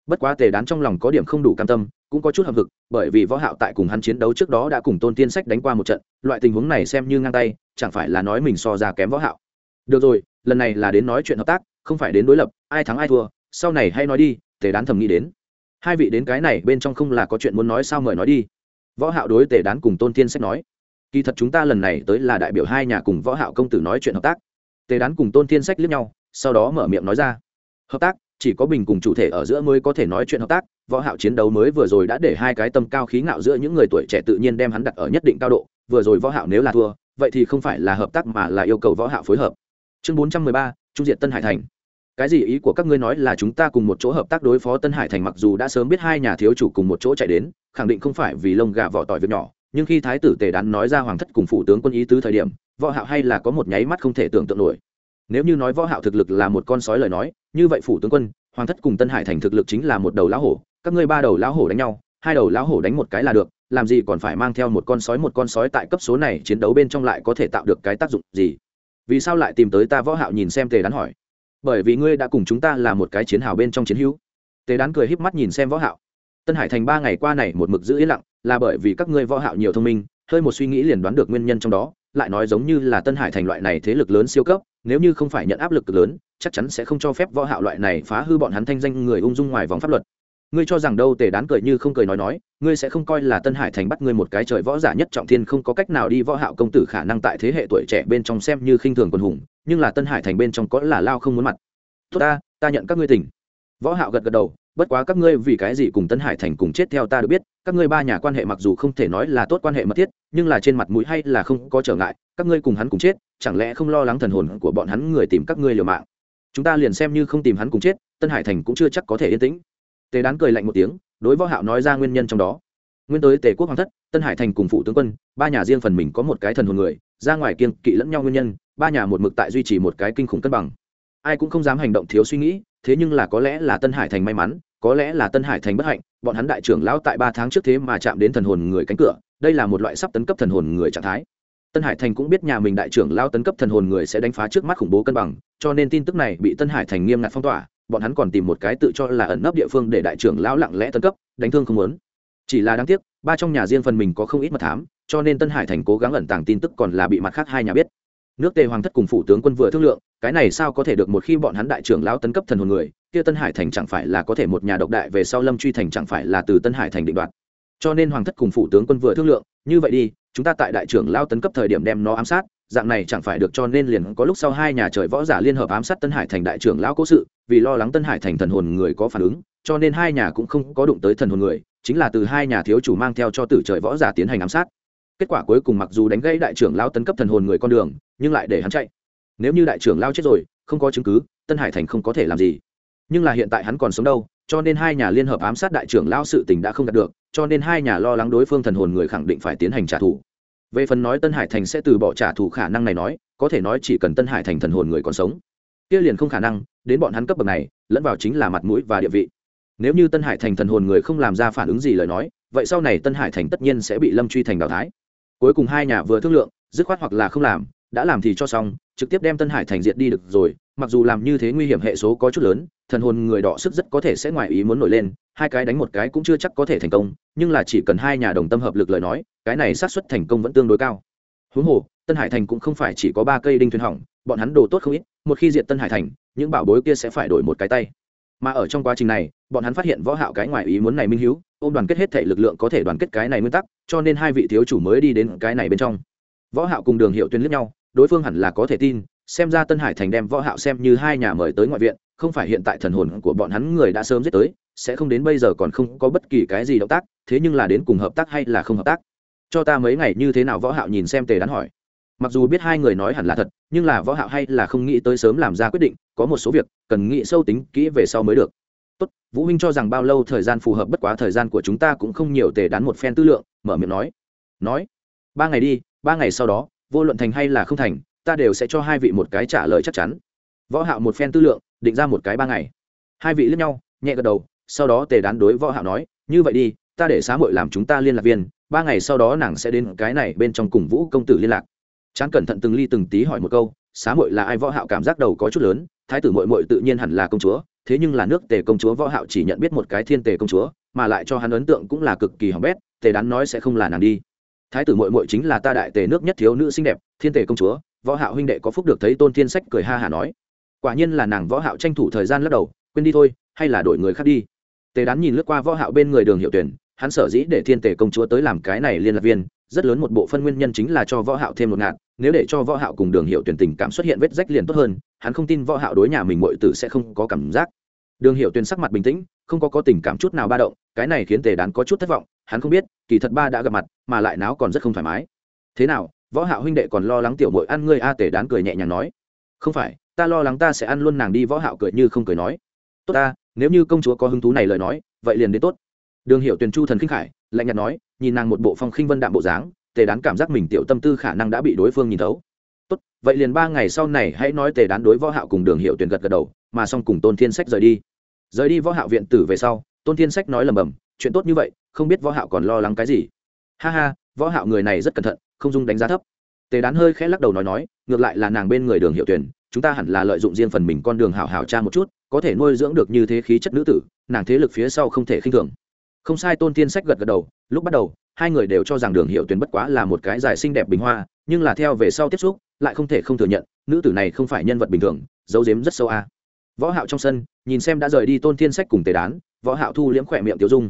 Bất quá tề đán trong lòng có điểm không đủ cam tâm, cũng có chút hậm hực, bởi vì võ hạo tại cùng hắn chiến đấu trước đó đã cùng tôn tiên sách đánh qua một trận, loại tình huống này xem như ngang tay, chẳng phải là nói mình so ra kém võ hạo. Được rồi, lần này là đến nói chuyện hợp tác, không phải đến đối lập, ai thắng ai thua, sau này hay nói đi, tề đán thầm nghĩ đến hai vị đến cái này bên trong không là có chuyện muốn nói sao mời nói đi. Võ hạo đối tề đán cùng tôn thiên sách nói kỳ thật chúng ta lần này tới là đại biểu hai nhà cùng võ hạo công tử nói chuyện hợp tác. Tề đán cùng tôn thiên sách liếc nhau sau đó mở miệng nói ra hợp tác chỉ có bình cùng chủ thể ở giữa mới có thể nói chuyện hợp tác võ hạo chiến đấu mới vừa rồi đã để hai cái tâm cao khí ngạo giữa những người tuổi trẻ tự nhiên đem hắn đặt ở nhất định cao độ vừa rồi võ hạo nếu là thua vậy thì không phải là hợp tác mà là yêu cầu võ hạo phối hợp. Chương 413, trung diện tân hải thành cái gì ý của các ngươi nói là chúng ta cùng một chỗ hợp tác đối phó tân hải thành mặc dù đã sớm biết hai nhà thiếu chủ cùng một chỗ chạy đến, khẳng định không phải vì lông gà vỏ tỏi việc nhỏ, nhưng khi thái tử tề đán nói ra hoàng thất cùng phủ tướng quân ý tứ thời điểm, võ hạo hay là có một nháy mắt không thể tưởng tượng nổi. Nếu như nói võ hạo thực lực là một con sói lời nói, như vậy phủ tướng quân, hoàng thất cùng tân hải thành thực lực chính là một đầu lão hổ, các ngươi ba đầu lão hổ đánh nhau, hai đầu lão hổ đánh một cái là được, làm gì còn phải mang theo một con sói một con sói tại cấp số này chiến đấu bên trong lại có thể tạo được cái tác dụng gì? Vì sao lại tìm tới ta võ hạo nhìn xem tề đán hỏi? Bởi vì ngươi đã cùng chúng ta là một cái chiến hào bên trong chiến hữu. Tề đán cười híp mắt nhìn xem võ hạo. Tân hải thành ba ngày qua này một mực giữ yên lặng, là bởi vì các ngươi võ hạo nhiều thông minh, hơi một suy nghĩ liền đoán được nguyên nhân trong đó, lại nói giống như là tân hải thành loại này thế lực lớn siêu cấp, nếu như không phải nhận áp lực cực lớn, chắc chắn sẽ không cho phép võ hạo loại này phá hư bọn hắn thanh danh người ung dung ngoài vòng pháp luật. Ngươi cho rằng đâu, tề đán cười như không cười nói nói, ngươi sẽ không coi là tân hải thành bắt ngươi một cái trời võ giả nhất trọng thiên không có cách nào đi võ hạo công tử khả năng tại thế hệ tuổi trẻ bên trong xem như khinh thường quân hùng nhưng là tân hải thành bên trong có là lao không muốn mặt. Tốt ta ta nhận các ngươi tỉnh. Võ hạo gật gật đầu, bất quá các ngươi vì cái gì cùng tân hải thành cùng chết theo ta được biết, các ngươi ba nhà quan hệ mặc dù không thể nói là tốt quan hệ mật thiết, nhưng là trên mặt mũi hay là không có trở ngại, các ngươi cùng hắn cùng chết, chẳng lẽ không lo lắng thần hồn của bọn hắn người tìm các ngươi liều mạng? Chúng ta liền xem như không tìm hắn cùng chết, tân hải thành cũng chưa chắc có thể yên tĩnh. Tề đán cười lạnh một tiếng, đối võ hạo nói ra nguyên nhân trong đó. Nguyên tới tề quốc hoàng thất, tân hải thành cùng phụ tướng quân, ba nhà riêng phần mình có một cái thần hồn người, ra ngoài kiêng kỵ lẫn nhau nguyên nhân ba nhà một mực tại duy trì một cái kinh khủng cân bằng. Ai cũng không dám hành động thiếu suy nghĩ, thế nhưng là có lẽ là tân hải thành may mắn, có lẽ là tân hải thành bất hạnh, bọn hắn đại trưởng lão tại ba tháng trước thế mà chạm đến thần hồn người cánh cửa, đây là một loại sắp tấn cấp thần hồn người trạng thái. Tân hải thành cũng biết nhà mình đại trưởng lao tấn cấp thần hồn người sẽ đánh phá trước mắt khủng bố cân bằng, cho nên tin tức này bị tân hải thành nghiêm ngặt phong tỏa, bọn hắn còn tìm một cái tự cho là ẩn nấp địa phương để đại trưởng lão lặng lẽ tấn cấp, đánh thương không muốn. Chỉ là đáng tiếc, ba trong nhà riêng phần mình có không ít mật thám, cho nên tân hải thành cố gắng ẩn tàng tin tức còn là bị mặt khác hai nhà biết nước tề hoàng thất cùng phủ tướng quân vừa thương lượng, cái này sao có thể được một khi bọn hắn đại trưởng lão tấn cấp thần hồn người, kia tân hải thành chẳng phải là có thể một nhà độc đại về sau lâm truy thành chẳng phải là từ tân hải thành định đoạt. Cho nên hoàng thất cùng phủ tướng quân vừa thương lượng, như vậy đi, chúng ta tại đại trưởng lao tấn cấp thời điểm đem nó ám sát, dạng này chẳng phải được cho nên liền có lúc sau hai nhà trời võ giả liên hợp ám sát tân hải thành đại trưởng lão cố sự, vì lo lắng tân hải thành thần hồn người có phản ứng, cho nên hai nhà cũng không có đụng tới thần hồn người, chính là từ hai nhà thiếu chủ mang theo cho tử trời võ giả tiến hành ám sát kết quả cuối cùng mặc dù đánh gãy đại trưởng lao tấn cấp thần hồn người con đường, nhưng lại để hắn chạy. Nếu như đại trưởng lao chết rồi, không có chứng cứ, tân hải thành không có thể làm gì. Nhưng là hiện tại hắn còn sống đâu, cho nên hai nhà liên hợp ám sát đại trưởng lao sự tình đã không đạt được, cho nên hai nhà lo lắng đối phương thần hồn người khẳng định phải tiến hành trả thù. Về phần nói tân hải thành sẽ từ bỏ trả thù khả năng này nói, có thể nói chỉ cần tân hải thành thần hồn người còn sống. Kia liền không khả năng, đến bọn hắn cấp bậc này, lẫn vào chính là mặt mũi và địa vị. Nếu như tân hải thành thần hồn người không làm ra phản ứng gì lời nói, vậy sau này tân hải thành tất nhiên sẽ bị lâm truy thành đào thái cuối cùng hai nhà vừa thương lượng, dứt khoát hoặc là không làm, đã làm thì cho xong, trực tiếp đem tân hải thành diệt đi được rồi, mặc dù làm như thế nguy hiểm hệ số có chút lớn, thần hồn người đỏ sức rất có thể sẽ ngoài ý muốn nổi lên, hai cái đánh một cái cũng chưa chắc có thể thành công, nhưng là chỉ cần hai nhà đồng tâm hợp lực lời nói, cái này xác suất thành công vẫn tương đối cao. Huống hồ, tân hải thành cũng không phải chỉ có ba cây đinh thuyền hỏng, bọn hắn đồ tốt không ít, một khi diệt tân hải thành, những bảo bối kia sẽ phải đổi một cái tay. Mà ở trong quá trình này, bọn hắn phát hiện võ hạo cái ngoài ý muốn này minh hiếu ôm đoàn kết hết thể lực lượng có thể đoàn kết cái này nguyên tắc, cho nên hai vị thiếu chủ mới đi đến cái này bên trong. Võ hạo cùng đường hiệu tuyên liếc nhau, đối phương hẳn là có thể tin, xem ra tân hải thành đem võ hạo xem như hai nhà mời tới ngoại viện, không phải hiện tại thần hồn của bọn hắn người đã sớm giết tới, sẽ không đến bây giờ còn không có bất kỳ cái gì động tác, thế nhưng là đến cùng hợp tác hay là không hợp tác? Cho ta mấy ngày như thế nào võ hạo nhìn xem tề đán hỏi. Mặc dù biết hai người nói hẳn là thật, nhưng là võ hạo hay là không nghĩ tới sớm làm ra quyết định, có một số việc cần nghĩ sâu tính kỹ về sau mới được vũ minh cho rằng bao lâu thời gian phù hợp bất quá thời gian của chúng ta cũng không nhiều tề đán một phen tư lượng, mở miệng nói. Nói, ba ngày đi, ba ngày sau đó, vô luận thành hay là không thành, ta đều sẽ cho hai vị một cái trả lời chắc chắn. Võ hạo một phen tư lượng, định ra một cái ba ngày. Hai vị lướt nhau, nhẹ gật đầu, sau đó tề đán đối võ hạo nói, như vậy đi, ta để xá muội làm chúng ta liên lạc viên, ba ngày sau đó nàng sẽ đến cái này bên trong cùng vũ công tử liên lạc. Chán cẩn thận từng ly từng tí hỏi một câu, xá muội là ai? Võ hạo cảm giác đầu có chút lớn thái tử muội muội tự nhiên hẳn là công chúa, thế nhưng là nước tề công chúa võ hạo chỉ nhận biết một cái thiên tề công chúa, mà lại cho hắn ấn tượng cũng là cực kỳ hỏng bét, tề đán nói sẽ không là nàng đi. Thái tử muội muội chính là ta đại tề nước nhất thiếu nữ xinh đẹp, thiên tề công chúa, võ hạo huynh đệ có phúc được thấy tôn thiên sách cười ha hà nói. Quả nhiên là nàng võ hạo tranh thủ thời gian lắc đầu, quên đi thôi, hay là đổi người khác đi. Tề đán nhìn lướt qua võ hạo bên người đường hiệu tuyển, hắn sở dĩ để thiên tề công chúa tới làm cái này liên lạc viên, rất lớn một bộ phân nguyên nhân chính là cho võ hạo thêm một ngạt nếu để cho võ hạo cùng đường hiệu tuyển tình cảm xuất hiện vết rách liền tốt hơn, hắn không tin võ hạo đối nhà mình muội tử sẽ không có cảm giác. Đường hiệu tuyển sắc mặt bình tĩnh, không có có tình cảm chút nào ba động, cái này khiến tề đán có chút thất vọng, hắn không biết, kỳ thật ba đã gặp mặt, mà lại náo còn rất không thoải mái. Thế nào, võ hạo huynh đệ còn lo lắng tiểu muội ăn ngươi a? Tề đán cười nhẹ nhàng nói. Không phải, ta lo lắng ta sẽ ăn luôn nàng đi, võ hạo cười như không cười nói. Tốt ta, nếu như công chúa có hứng thú này lời nói, vậy liền đến tốt. Đường hiệu tuyển chu thần khinh khải, lạnh nhạt nói, nhìn nàng một bộ phong khinh vân đạm bộ dáng tề đán cảm giác mình tiểu tâm tư khả năng đã bị đối phương nhìn thấu. Tốt, vậy liền ba ngày sau này hãy nói tề đán đối võ hạo cùng đường hiệu tuyển gật gật đầu, mà xong cùng tôn thiên sách rời đi. Rời đi võ hạo viện tử về sau, tôn thiên sách nói lầm bầm, chuyện tốt như vậy, không biết võ hạo còn lo lắng cái gì. Ha ha, võ hạo người này rất cẩn thận, không dung đánh giá thấp. Tề đán hơi khẽ lắc đầu nói nói, ngược lại là nàng bên người đường hiệu tuyển, chúng ta hẳn là lợi dụng riêng phần mình con đường hảo hảo tra một chút, có thể nuôi dưỡng được như thế khí chất nữ tử, nàng thế lực phía sau không thể khinh thường. Không sai, tôn thiên sách gật gật đầu, lúc bắt đầu hai người đều cho rằng đường hiệu tuyển bất quá là một cái dài xinh đẹp bình hoa, nhưng là theo về sau tiếp xúc, lại không thể không thừa nhận, nữ tử này không phải nhân vật bình thường dấu dếm rất sâu a. Võ hạo trong sân, nhìn xem đã rời đi tôn thiên sách cùng tề đán, võ hạo thu liễm khỏe miệng tiểu dung.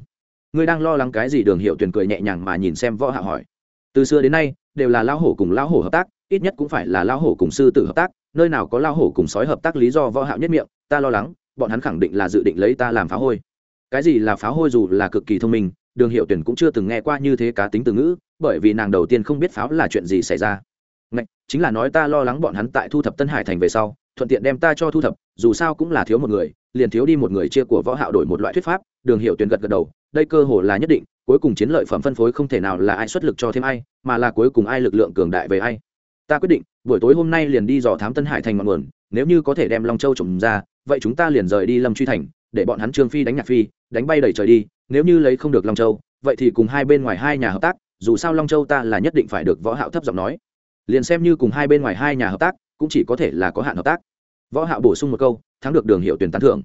Ngươi đang lo lắng cái gì đường hiệu tuyển cười nhẹ nhàng mà nhìn xem võ hạo hỏi. Từ xưa đến nay, đều là lao hổ cùng lao hổ hợp tác, ít nhất cũng phải là lao hổ cùng sư tử hợp tác, nơi nào có lao hổ cùng sói hợp tác lý do võ hạo nhất miệng, ta lo lắng, bọn hắn khẳng định là dự định lấy ta làm phá hôi. Cái gì là phá hôi dù là cực kỳ thông minh đường hiệu tuyển cũng chưa từng nghe qua như thế cá tính từ ngữ bởi vì nàng đầu tiên không biết pháo là chuyện gì xảy ra. Ngạch, chính là nói ta lo lắng bọn hắn tại thu thập tân hải thành về sau thuận tiện đem ta cho thu thập dù sao cũng là thiếu một người liền thiếu đi một người chia của võ hạo đổi một loại thuyết pháp đường hiệu tuyển gật gật đầu đây cơ hồ là nhất định cuối cùng chiến lợi phẩm phân phối không thể nào là ai xuất lực cho thêm ai mà là cuối cùng ai lực lượng cường đại về ai. Ta quyết định buổi tối hôm nay liền đi dò thám tân hải thành ngọn nguồn nếu như có thể đem long châu trồng ra vậy chúng ta liền rời đi lâm truy thành để bọn hắn trương phi đánh nhạc phi đánh bay đẩy trời đi nếu như lấy không được long châu, vậy thì cùng hai bên ngoài hai nhà hợp tác, dù sao long châu ta là nhất định phải được võ hạo thấp giọng nói. Liền xem như cùng hai bên ngoài hai nhà hợp tác, cũng chỉ có thể là có hạn hợp tác. Võ hạo bổ sung một câu, thắng được đường hiệu tuyển tán thưởng.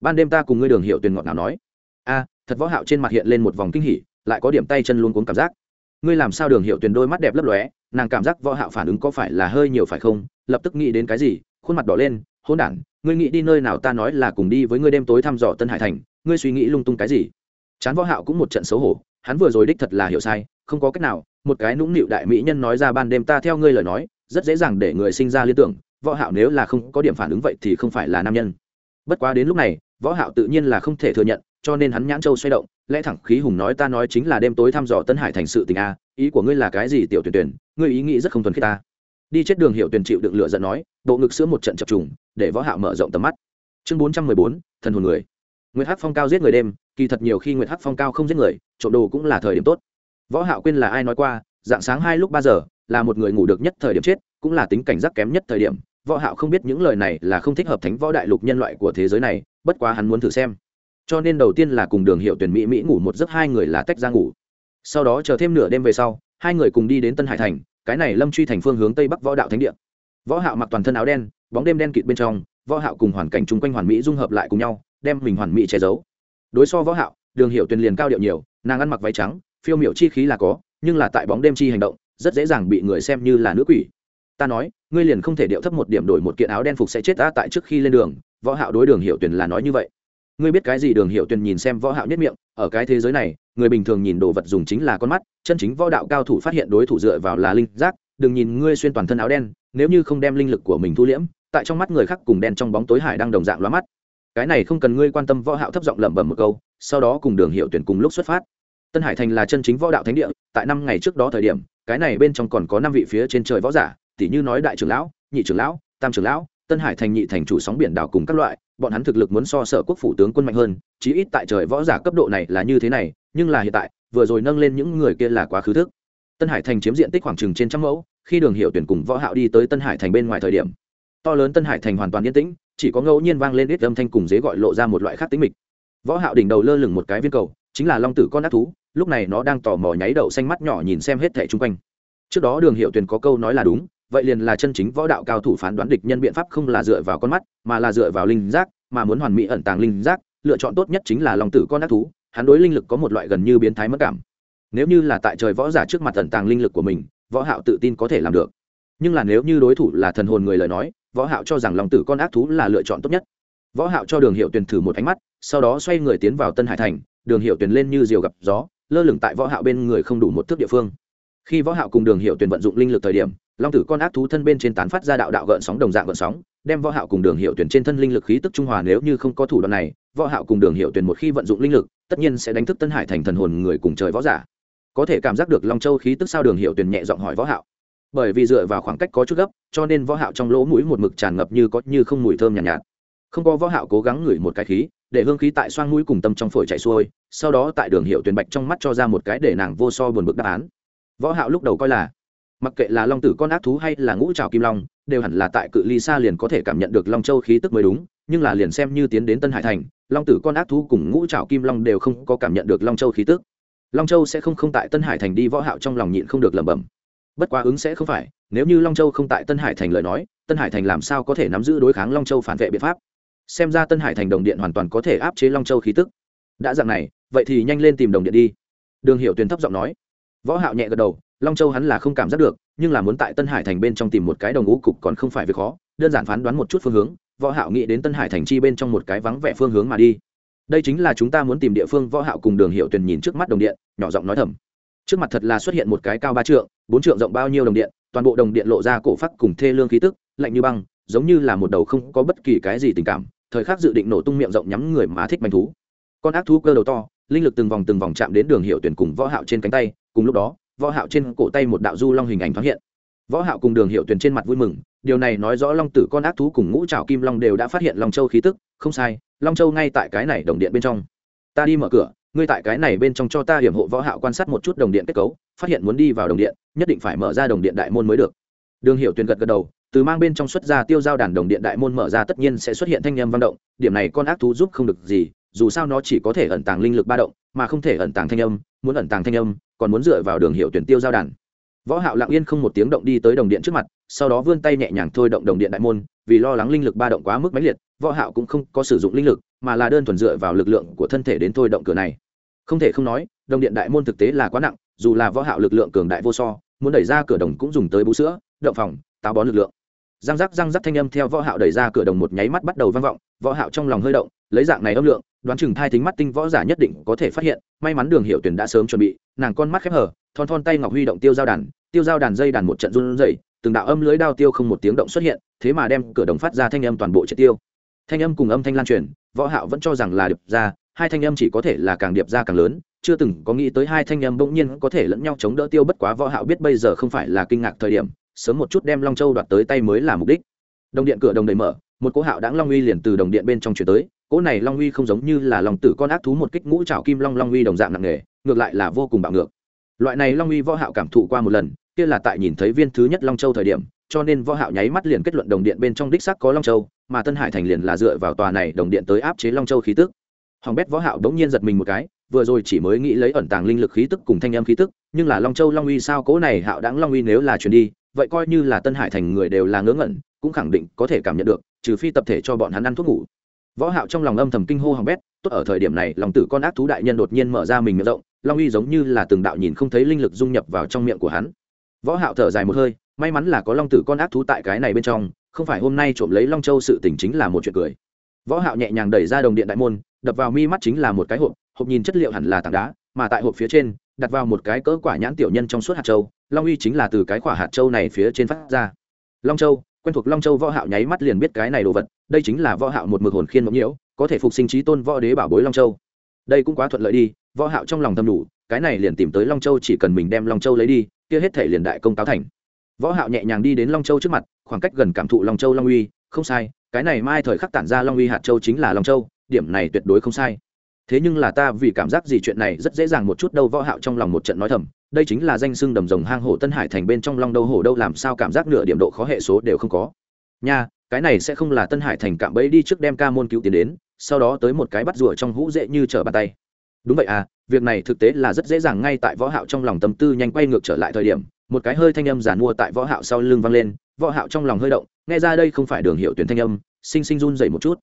Ban đêm ta cùng ngươi đường hiệu tuyển ngọt nào nói. A, thật võ hạo trên mặt hiện lên một vòng kinh hỉ, lại có điểm tay chân luôn cuốn cảm giác. Ngươi làm sao đường hiệu tuyển đôi mắt đẹp lấp lóe, nàng cảm giác võ hạo phản ứng có phải là hơi nhiều phải không? Lập tức nghĩ đến cái gì, khuôn mặt đỏ lên, hỗn đản, ngươi nghĩ đi nơi nào ta nói là cùng đi với ngươi đêm tối thăm dò tân hải thành, ngươi suy nghĩ lung tung cái gì? Chán võ hạo cũng một trận xấu hổ hắn vừa rồi đích thật là hiểu sai không có cách nào một cái nũng nịu đại mỹ nhân nói ra ban đêm ta theo ngươi lời nói rất dễ dàng để người sinh ra liên tưởng võ hạo nếu là không có điểm phản ứng vậy thì không phải là nam nhân. Bất quá đến lúc này võ hạo tự nhiên là không thể thừa nhận cho nên hắn nhãn châu xoay động lẽ thẳng khí hùng nói ta nói chính là đêm tối thăm dò tân hải thành sự tình a ý của ngươi là cái gì tiểu tuyển tuyển ngươi ý nghĩ rất không thuần khiết ta. Đi chết đường hiệu tuyển chịu đựng lửa giận nói bộ ngực sữa một trận chập trùng để võ hạo mở rộng tầm mắt. Chương 414, thần hồn người. Nguyệt hắc phong cao giết người đêm kỳ thật nhiều khi nguyệt hắc phong cao không giết người, trộm đồ cũng là thời điểm tốt. Võ hạo quên là ai nói qua, dạng sáng hai lúc ba giờ, là một người ngủ được nhất thời điểm chết, cũng là tính cảnh giác kém nhất thời điểm. Võ hạo không biết những lời này là không thích hợp thánh võ đại lục nhân loại của thế giới này, bất quá hắn muốn thử xem. Cho nên đầu tiên là cùng đường hiệu tuyển mỹ mỹ ngủ một giấc, hai người là tách ra ngủ. Sau đó chờ thêm nửa đêm về sau, hai người cùng đi đến tân hải thành, cái này lâm truy thành phương hướng tây bắc võ đạo thánh địa. Võ hạo mặc toàn thân áo đen, bóng đêm đen kịt bên trong, võ hạo cùng hoàn cảnh chung quanh hoàn mỹ dung hợp lại cùng nhau, đem mình hoàn mỹ che giấu đối so võ hạo, đường hiệu tuyền liền cao điệu nhiều, nàng ăn mặc váy trắng, phiêu miểu chi khí là có, nhưng là tại bóng đêm chi hành động, rất dễ dàng bị người xem như là nữ quỷ. Ta nói, ngươi liền không thể điệu thấp một điểm đổi một kiện áo đen phục sẽ chết ta tại trước khi lên đường, võ hạo đối đường hiệu tuyền là nói như vậy. Ngươi biết cái gì? Đường hiệu tuyền nhìn xem võ hạo nhất miệng, ở cái thế giới này, người bình thường nhìn đồ vật dùng chính là con mắt, chân chính võ đạo cao thủ phát hiện đối thủ dựa vào là linh giác, đừng nhìn ngươi xuyên toàn thân áo đen, nếu như không đem linh lực của mình thu liễm, tại trong mắt người khác cùng đen trong bóng tối hải đang đồng dạng lóa mắt cái này không cần ngươi quan tâm võ hạo thấp giọng lẩm bẩm một câu, sau đó cùng đường hiệu tuyển cùng lúc xuất phát. Tân hải thành là chân chính võ đạo thánh địa, tại năm ngày trước đó thời điểm, cái này bên trong còn có năm vị phía trên trời võ giả tỷ như nói đại trưởng lão, nhị trưởng lão, tam trưởng lão, tân hải thành nhị thành chủ sóng biển đảo cùng các loại, bọn hắn thực lực muốn so sở quốc phủ tướng quân mạnh hơn, chí ít tại trời võ giả cấp độ này là như thế này, nhưng là hiện tại, vừa rồi nâng lên những người kia là quá khứ thức. Tân hải thành chiếm diện tích khoảng chừng trên trăm mẫu, khi đường hiệu tuyển cùng võ hạo đi tới tân hải thành bên ngoài thời điểm, to lớn tân hải thành hoàn toàn yên tĩnh chỉ có ngẫu nhiên vang lên ít âm thanh cùng dế gọi lộ ra một loại khác tính mịch. Võ hạo đỉnh đầu lơ lửng một cái viên cầu, chính là long tử con ác thú, lúc này nó đang tò mò nháy đậu xanh mắt nhỏ nhìn xem hết thảy chung quanh. Trước đó đường hiệu tuyền có câu nói là đúng, vậy liền là chân chính võ đạo cao thủ phán đoán địch nhân biện pháp không là dựa vào con mắt, mà là dựa vào linh giác, mà muốn hoàn mỹ ẩn tàng linh giác, lựa chọn tốt nhất chính là long tử con ác thú, hắn đối linh lực có một loại gần như biến thái mất cảm. Nếu như là tại trời võ giả trước mặt ẩn tàng linh lực của mình, võ hạo tự tin có thể làm được. Nhưng là nếu như đối thủ là thần hồn người lời nói võ hạo cho rằng long tử con ác thú là lựa chọn tốt nhất. Võ hạo cho đường hiệu tuyền thử một ánh mắt, sau đó xoay người tiến vào tân hải thành. Đường hiệu tuyền lên như diều gặp gió, lơ lửng tại võ hạo bên người không đủ một thước địa phương. Khi võ hạo cùng đường hiệu tuyền vận dụng linh lực thời điểm, long tử con ác thú thân bên trên tán phát ra đạo đạo gợn sóng đồng dạng gợn sóng, đem võ hạo cùng đường hiệu tuyển trên thân linh lực khí tức trung hòa nếu như không có thủ đoạn này, võ hạo cùng đường hiệu tuyển một khi vận dụng linh lực, tất nhiên sẽ đánh thức tân hải thành thần hồn người cùng trời võ giả. Có thể cảm giác được long châu khí tức sao đường hiệu tuyển nhẹ giọng hỏi võ hạo bởi vì dựa vào khoảng cách có chút gấp cho nên võ hạo trong lỗ mũi một mực tràn ngập như có như không mùi thơm nhàn nhạt, nhạt. Không có võ hạo cố gắng ngửi một cái khí để hương khí tại xoang mũi cùng tâm trong phổi chảy xuôi sau đó tại đường hiệu tuyển bạch trong mắt cho ra một cái để nàng vô so buồn bực đáp án. Võ hạo lúc đầu coi là mặc kệ là long tử con ác thú hay là ngũ trào kim long đều hẳn là tại cự ly xa liền có thể cảm nhận được long châu khí tức mới đúng nhưng là liền xem như tiến đến tân hải thành long tử con ác thú cùng ngũ trào kim long đều không có cảm nhận được long châu khí tức. Long châu sẽ không không tại tân hải thành đi võ hạo trong lòng nhịn không được lẩm bẩm bất quá ứng sẽ không phải, nếu như long châu không tại tân hải thành lời nói, tân hải thành làm sao có thể nắm giữ đối kháng long châu phản vệ biện pháp? Xem ra tân hải thành đồng điện hoàn toàn có thể áp chế long châu khí tức. Đã dạng này, vậy thì nhanh lên tìm đồng điện đi. Đường hiểu tuyền thấp giọng nói. Võ hạo nhẹ gật đầu, long châu hắn là không cảm giác được, nhưng là muốn tại tân hải thành bên trong tìm một cái đồng ngũ cục còn không phải việc khó, đơn giản phán đoán một chút phương hướng, võ hạo nghĩ đến tân hải thành chi bên trong một cái vắng vẻ phương hướng mà đi. Đây chính là chúng ta muốn tìm địa phương, võ hạo cùng đường hiệu tuyền nhìn trước mắt đồng điện, nhỏ giọng nói thầm trước mặt thật là xuất hiện một cái cao ba trượng, bốn trượng rộng bao nhiêu đồng điện, toàn bộ đồng điện lộ ra cổ phát cùng thê lương khí tức, lạnh như băng, giống như là một đầu không có bất kỳ cái gì tình cảm, thời khắc dự định nổ tung miệng rộng nhắm người mà thích manh thú. Con ác thú cơ đầu to, linh lực từng vòng từng vòng chạm đến đường hiệu tuyển cùng võ hạo trên cánh tay, cùng lúc đó, võ hạo trên cổ tay một đạo du long hình ảnh thoáng hiện. Võ hạo cùng đường hiệu tuyển trên mặt vui mừng, điều này nói rõ long tử con ác thú cùng ngũ trảo kim long đều đã phát hiện long châu khí tức, không sai, long châu ngay tại cái này đồng điện bên trong. Ta đi mở cửa ngươi tại cái này bên trong cho ta hiểm hộ võ hạo quan sát một chút đồng điện kết cấu, phát hiện muốn đi vào đồng điện, nhất định phải mở ra đồng điện đại môn mới được. Đường Hiểu Tuyền gật gật đầu, từ mang bên trong xuất ra tiêu giao đàn đồng điện đại môn mở ra tất nhiên sẽ xuất hiện thanh âm vang động, điểm này con ác thú giúp không được gì, dù sao nó chỉ có thể ẩn tàng linh lực ba động, mà không thể ẩn tàng thanh âm, muốn ẩn tàng thanh âm, còn muốn dựa vào đường hiệu tuyển tiêu giao đàn. Võ hạo lặng yên không một tiếng động đi tới đồng điện trước mặt, sau đó vươn tay nhẹ nhàng thôi động đồng điện đại môn, vì lo lắng linh lực ba động quá mức mãnh liệt, võ hạo cũng không có sử dụng linh lực, mà là đơn thuần dựa vào lực lượng của thân thể đến thôi động cửa này không thể không nói, đồng điện đại môn thực tế là quá nặng, dù là võ hạo lực lượng cường đại vô so, muốn đẩy ra cửa đồng cũng dùng tới bú sữa, động phòng, táo bón lực lượng. Răng rắc răng rắc thanh âm theo võ hạo đẩy ra cửa đồng một nháy mắt bắt đầu vang vọng, võ hạo trong lòng hơi động, lấy dạng này âm lượng, đoán chừng thai thính mắt tinh võ giả nhất định có thể phát hiện, may mắn đường hiệu tuyển đã sớm chuẩn bị, nàng con mắt khép hở thon thon tay ngọc huy động tiêu giao đàn, tiêu giao đàn dây đàn một trận run rẩy, từng đạo âm lưới đao tiêu không một tiếng động xuất hiện, thế mà đem cửa đồng phát ra thanh âm toàn bộ triệt tiêu. Thanh âm cùng âm thanh lan truyền, võ hạo vẫn cho rằng là điệp ra hai thanh âm chỉ có thể là càng điệp ra càng lớn, chưa từng có nghĩ tới hai thanh âm bỗng nhiên có thể lẫn nhau chống đỡ tiêu bất quá võ hạo biết bây giờ không phải là kinh ngạc thời điểm, sớm một chút đem long châu đoạt tới tay mới là mục đích. Đồng điện cửa đồng đầy mở, một cỗ hạo đãng long uy liền từ đồng điện bên trong chuyển tới, cỗ này long uy không giống như là lòng tử con ác thú một kích ngũ trảo kim long long uy đồng dạng nặng nề, ngược lại là vô cùng bạo ngược. Loại này long uy võ hạo cảm thụ qua một lần, kia là tại nhìn thấy viên thứ nhất long châu thời điểm, cho nên võ hạo nháy mắt liền kết luận đồng điện bên trong đích xác có long châu, mà tân hải thành liền là dựa vào tòa này đồng điện tới áp chế long châu khí tức hoàng bét võ hạo đống nhiên giật mình một cái, vừa rồi chỉ mới nghĩ lấy ẩn tàng linh lực khí tức cùng thanh âm khí tức, nhưng là long châu long uy sao cố này hạo đáng long uy nếu là chuyển đi, vậy coi như là tân hải thành người đều là ngớ ngẩn, cũng khẳng định có thể cảm nhận được, trừ phi tập thể cho bọn hắn ăn thuốc ngủ. Võ hạo trong lòng âm thầm kinh hô hỏng bét, tốt ở thời điểm này, lòng tử con ác thú đại nhân đột nhiên mở ra mình miệng rộng, long uy giống như là từng đạo nhìn không thấy linh lực dung nhập vào trong miệng của hắn. Võ hạo thở dài một hơi, may mắn là có long tử con ác thú tại cái này bên trong, không phải hôm nay trộm lấy long châu sự tình chính là một chuyện cười. Võ hạo nhẹ nhàng đẩy ra đồng điện đại môn đập vào mi mắt chính là một cái hộp hộp nhìn chất liệu hẳn là tảng đá, mà tại hộp phía trên, đặt vào một cái cỡ quả nhãn tiểu nhân trong suốt hạt châu, long uy chính là từ cái quả hạt châu này phía trên phát ra. Long châu, quen thuộc long châu võ hạo nháy mắt liền biết cái này đồ vật, đây chính là võ hạo một mực hồn khiên mộng nhiễu, có thể phục sinh trí tôn võ đế bảo bối long châu. Đây cũng quá thuận lợi đi, võ hạo trong lòng thầm đủ, cái này liền tìm tới long châu chỉ cần mình đem long châu lấy đi, kia hết thể liền đại công táo thành. Võ hạo nhẹ nhàng đi đến long châu trước mặt, khoảng cách gần cảm thụ long châu long uy, không sai, cái này mai thời khắc tản ra long uy hạt châu chính là long châu điểm này tuyệt đối không sai. Thế nhưng là ta vì cảm giác gì chuyện này rất dễ dàng một chút đâu võ hạo trong lòng một trận nói thầm, đây chính là danh xưng đầm rồng hang hổ tân hải thành bên trong long đâu hổ đâu làm sao cảm giác nửa điểm độ khó hệ số đều không có. Nha, cái này sẽ không là tân hải thành cạm bẫy đi trước đem ca môn cứu tiến đến, sau đó tới một cái bắt rùa trong hũ dễ như trở bàn tay. Đúng vậy à việc này thực tế là rất dễ dàng ngay tại võ hạo trong lòng tâm tư nhanh quay ngược trở lại thời điểm, một cái hơi thanh âm giả mua tại võ hạo sau lưng vang lên, võ hạo trong lòng hơi động, nghe ra đây không phải đường hiệu tuyển thanh âm, sinh sinh run rẩy một chút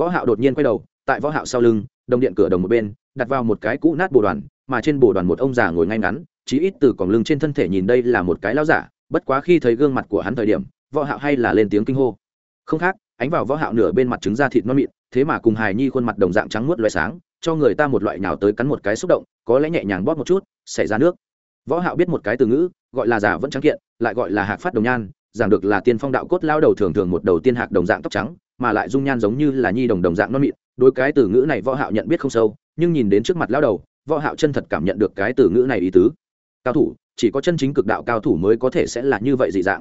võ hạo đột nhiên quay đầu, tại võ hạo sau lưng, đồng điện cửa đồng một bên, đặt vào một cái cũ nát bồ đoàn, mà trên bồ đoàn một ông già ngồi ngay ngắn, chí ít từ còng lưng trên thân thể nhìn đây là một cái lão giả, bất quá khi thấy gương mặt của hắn thời điểm, võ hạo hay là lên tiếng kinh hô. Không khác, ánh vào võ hạo nửa bên mặt trứng da thịt non mịn, thế mà cùng hài nhi khuôn mặt đồng dạng trắng muốt loé sáng, cho người ta một loại nhào tới cắn một cái xúc động, có lẽ nhẹ nhàng bóp một chút, xảy ra nước. Võ hạo biết một cái từ ngữ, gọi là giả vẫn trắng kiện, lại gọi là hạc phát đồng nhan, giảng được là tiên phong đạo cốt lao đầu thường thường một đầu tiên hạc đồng dạng tóc trắng mà lại dung nhan giống như là nhi đồng đồng dạng non mịn, đối cái từ ngữ này võ hạo nhận biết không sâu, nhưng nhìn đến trước mặt lão đầu, võ hạo chân thật cảm nhận được cái từ ngữ này ý tứ. Cao thủ, chỉ có chân chính cực đạo cao thủ mới có thể sẽ là như vậy dị dạng.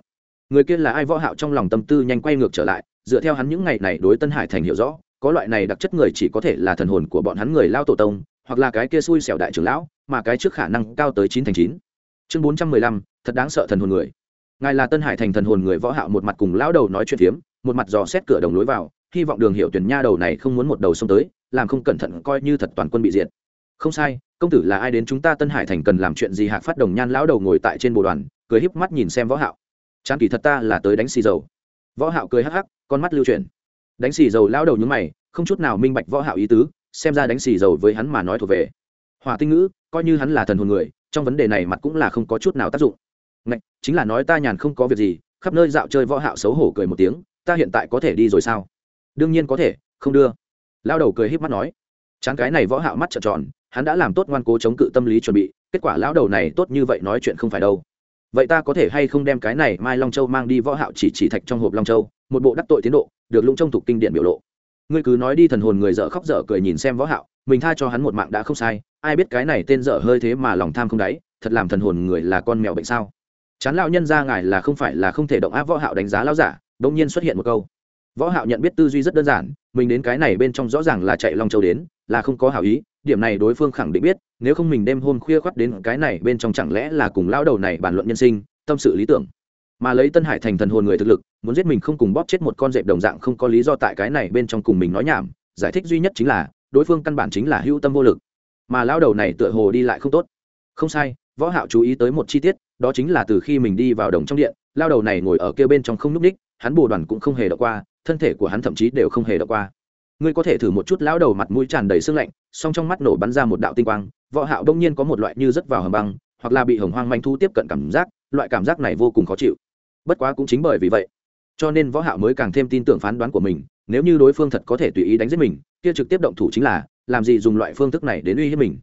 Người kia là ai? Võ hạo trong lòng tâm tư nhanh quay ngược trở lại, dựa theo hắn những ngày này đối tân hải thành hiểu rõ, có loại này đặc chất người chỉ có thể là thần hồn của bọn hắn người lao tổ tông, hoặc là cái kia xui xẻo đại trưởng lão, mà cái trước khả năng cao tới chín thành chín. Chương bốn trăm mười lăm, thật đáng sợ thần hồn người. Ngài là tân hải thành thần hồn người, võ hạo một mặt cùng lão đầu nói chuyện phiếm một mặt dò xét cửa đồng lối vào, hy vọng đường hiệu tuyển nha đầu này không muốn một đầu xông tới, làm không cẩn thận coi như thật toàn quân bị diệt. Không sai, công tử là ai đến chúng ta tân hải thành cần làm chuyện gì hạc phát đồng nhan lão đầu ngồi tại trên bồ đoàn, cười híp mắt nhìn xem võ hạo. Chán kỳ thật ta là tới đánh xì dầu. Võ hạo cười hắc hắc, con mắt lưu chuyển. Đánh xì dầu lão đầu nhướng mày, không chút nào minh bạch võ hạo ý tứ, xem ra đánh xì dầu với hắn mà nói thuộc về. Hỏa tinh ngữ, coi như hắn là thần hồn người, trong vấn đề này mặt cũng là không có chút nào tác dụng. Ngạch, chính là nói ta nhàn không có việc gì, khắp nơi dạo chơi võ hạo xấu hổ cười một tiếng ta hiện tại có thể đi rồi sao? Đương nhiên có thể, không đưa. Lao đầu cười híp mắt nói. Chán cái này võ hạo mắt trợn tròn, hắn đã làm tốt ngoan cố chống cự tâm lý chuẩn bị, kết quả lão đầu này tốt như vậy nói chuyện không phải đâu. Vậy ta có thể hay không đem cái này mai long châu mang đi võ hạo chỉ chỉ thạch trong hộp long châu, một bộ đắc tội tiến độ, được lũng trong thuộc kinh điển biểu lộ. Ngươi cứ nói đi thần hồn người dở khóc dở cười nhìn xem võ hạo, mình tha cho hắn một mạng đã không sai, ai biết cái này tên dở hơi thế mà lòng tham không đáy, thật làm thần hồn người là con mèo bệnh sao? Chán lão nhân ra ngài là không phải là không thể động áp võ hạo đánh giá lão giả đột nhiên xuất hiện một câu. Võ hạo nhận biết tư duy rất đơn giản, mình đến cái này bên trong rõ ràng là chạy long châu đến, là không có hảo ý, điểm này đối phương khẳng định biết, nếu không mình đêm hôm khuya khoắt đến cái này bên trong chẳng lẽ là cùng lão đầu này bàn luận nhân sinh, tâm sự lý tưởng. Mà lấy tân hải thành thần hồn người thực lực, muốn giết mình không cùng bóp chết một con dẹp đồng dạng không có lý do tại cái này bên trong cùng mình nói nhảm, giải thích duy nhất chính là, đối phương căn bản chính là hữu tâm vô lực. Mà lão đầu này tựa hồ đi lại không tốt. Không sai, võ hạo chú ý tới một chi tiết, đó chính là từ khi mình đi vào đồng trong điện, lão đầu này ngồi ở kia bên trong không núp đích hắn bồ đoàn cũng không hề đọc qua, thân thể của hắn thậm chí đều không hề đọc qua. Ngươi có thể thử một chút lão đầu mặt mũi tràn đầy sương lạnh, song trong mắt nổ bắn ra một đạo tinh quang, võ hạo đông nhiên có một loại như rất vào hầm băng, hoặc là bị hồng hoang manh thu tiếp cận cảm giác, loại cảm giác này vô cùng khó chịu. Bất quá cũng chính bởi vì vậy, cho nên võ hạo mới càng thêm tin tưởng phán đoán của mình, nếu như đối phương thật có thể tùy ý đánh giết mình, kia trực tiếp động thủ chính là, làm gì dùng loại phương thức này đến uy hiếp mình.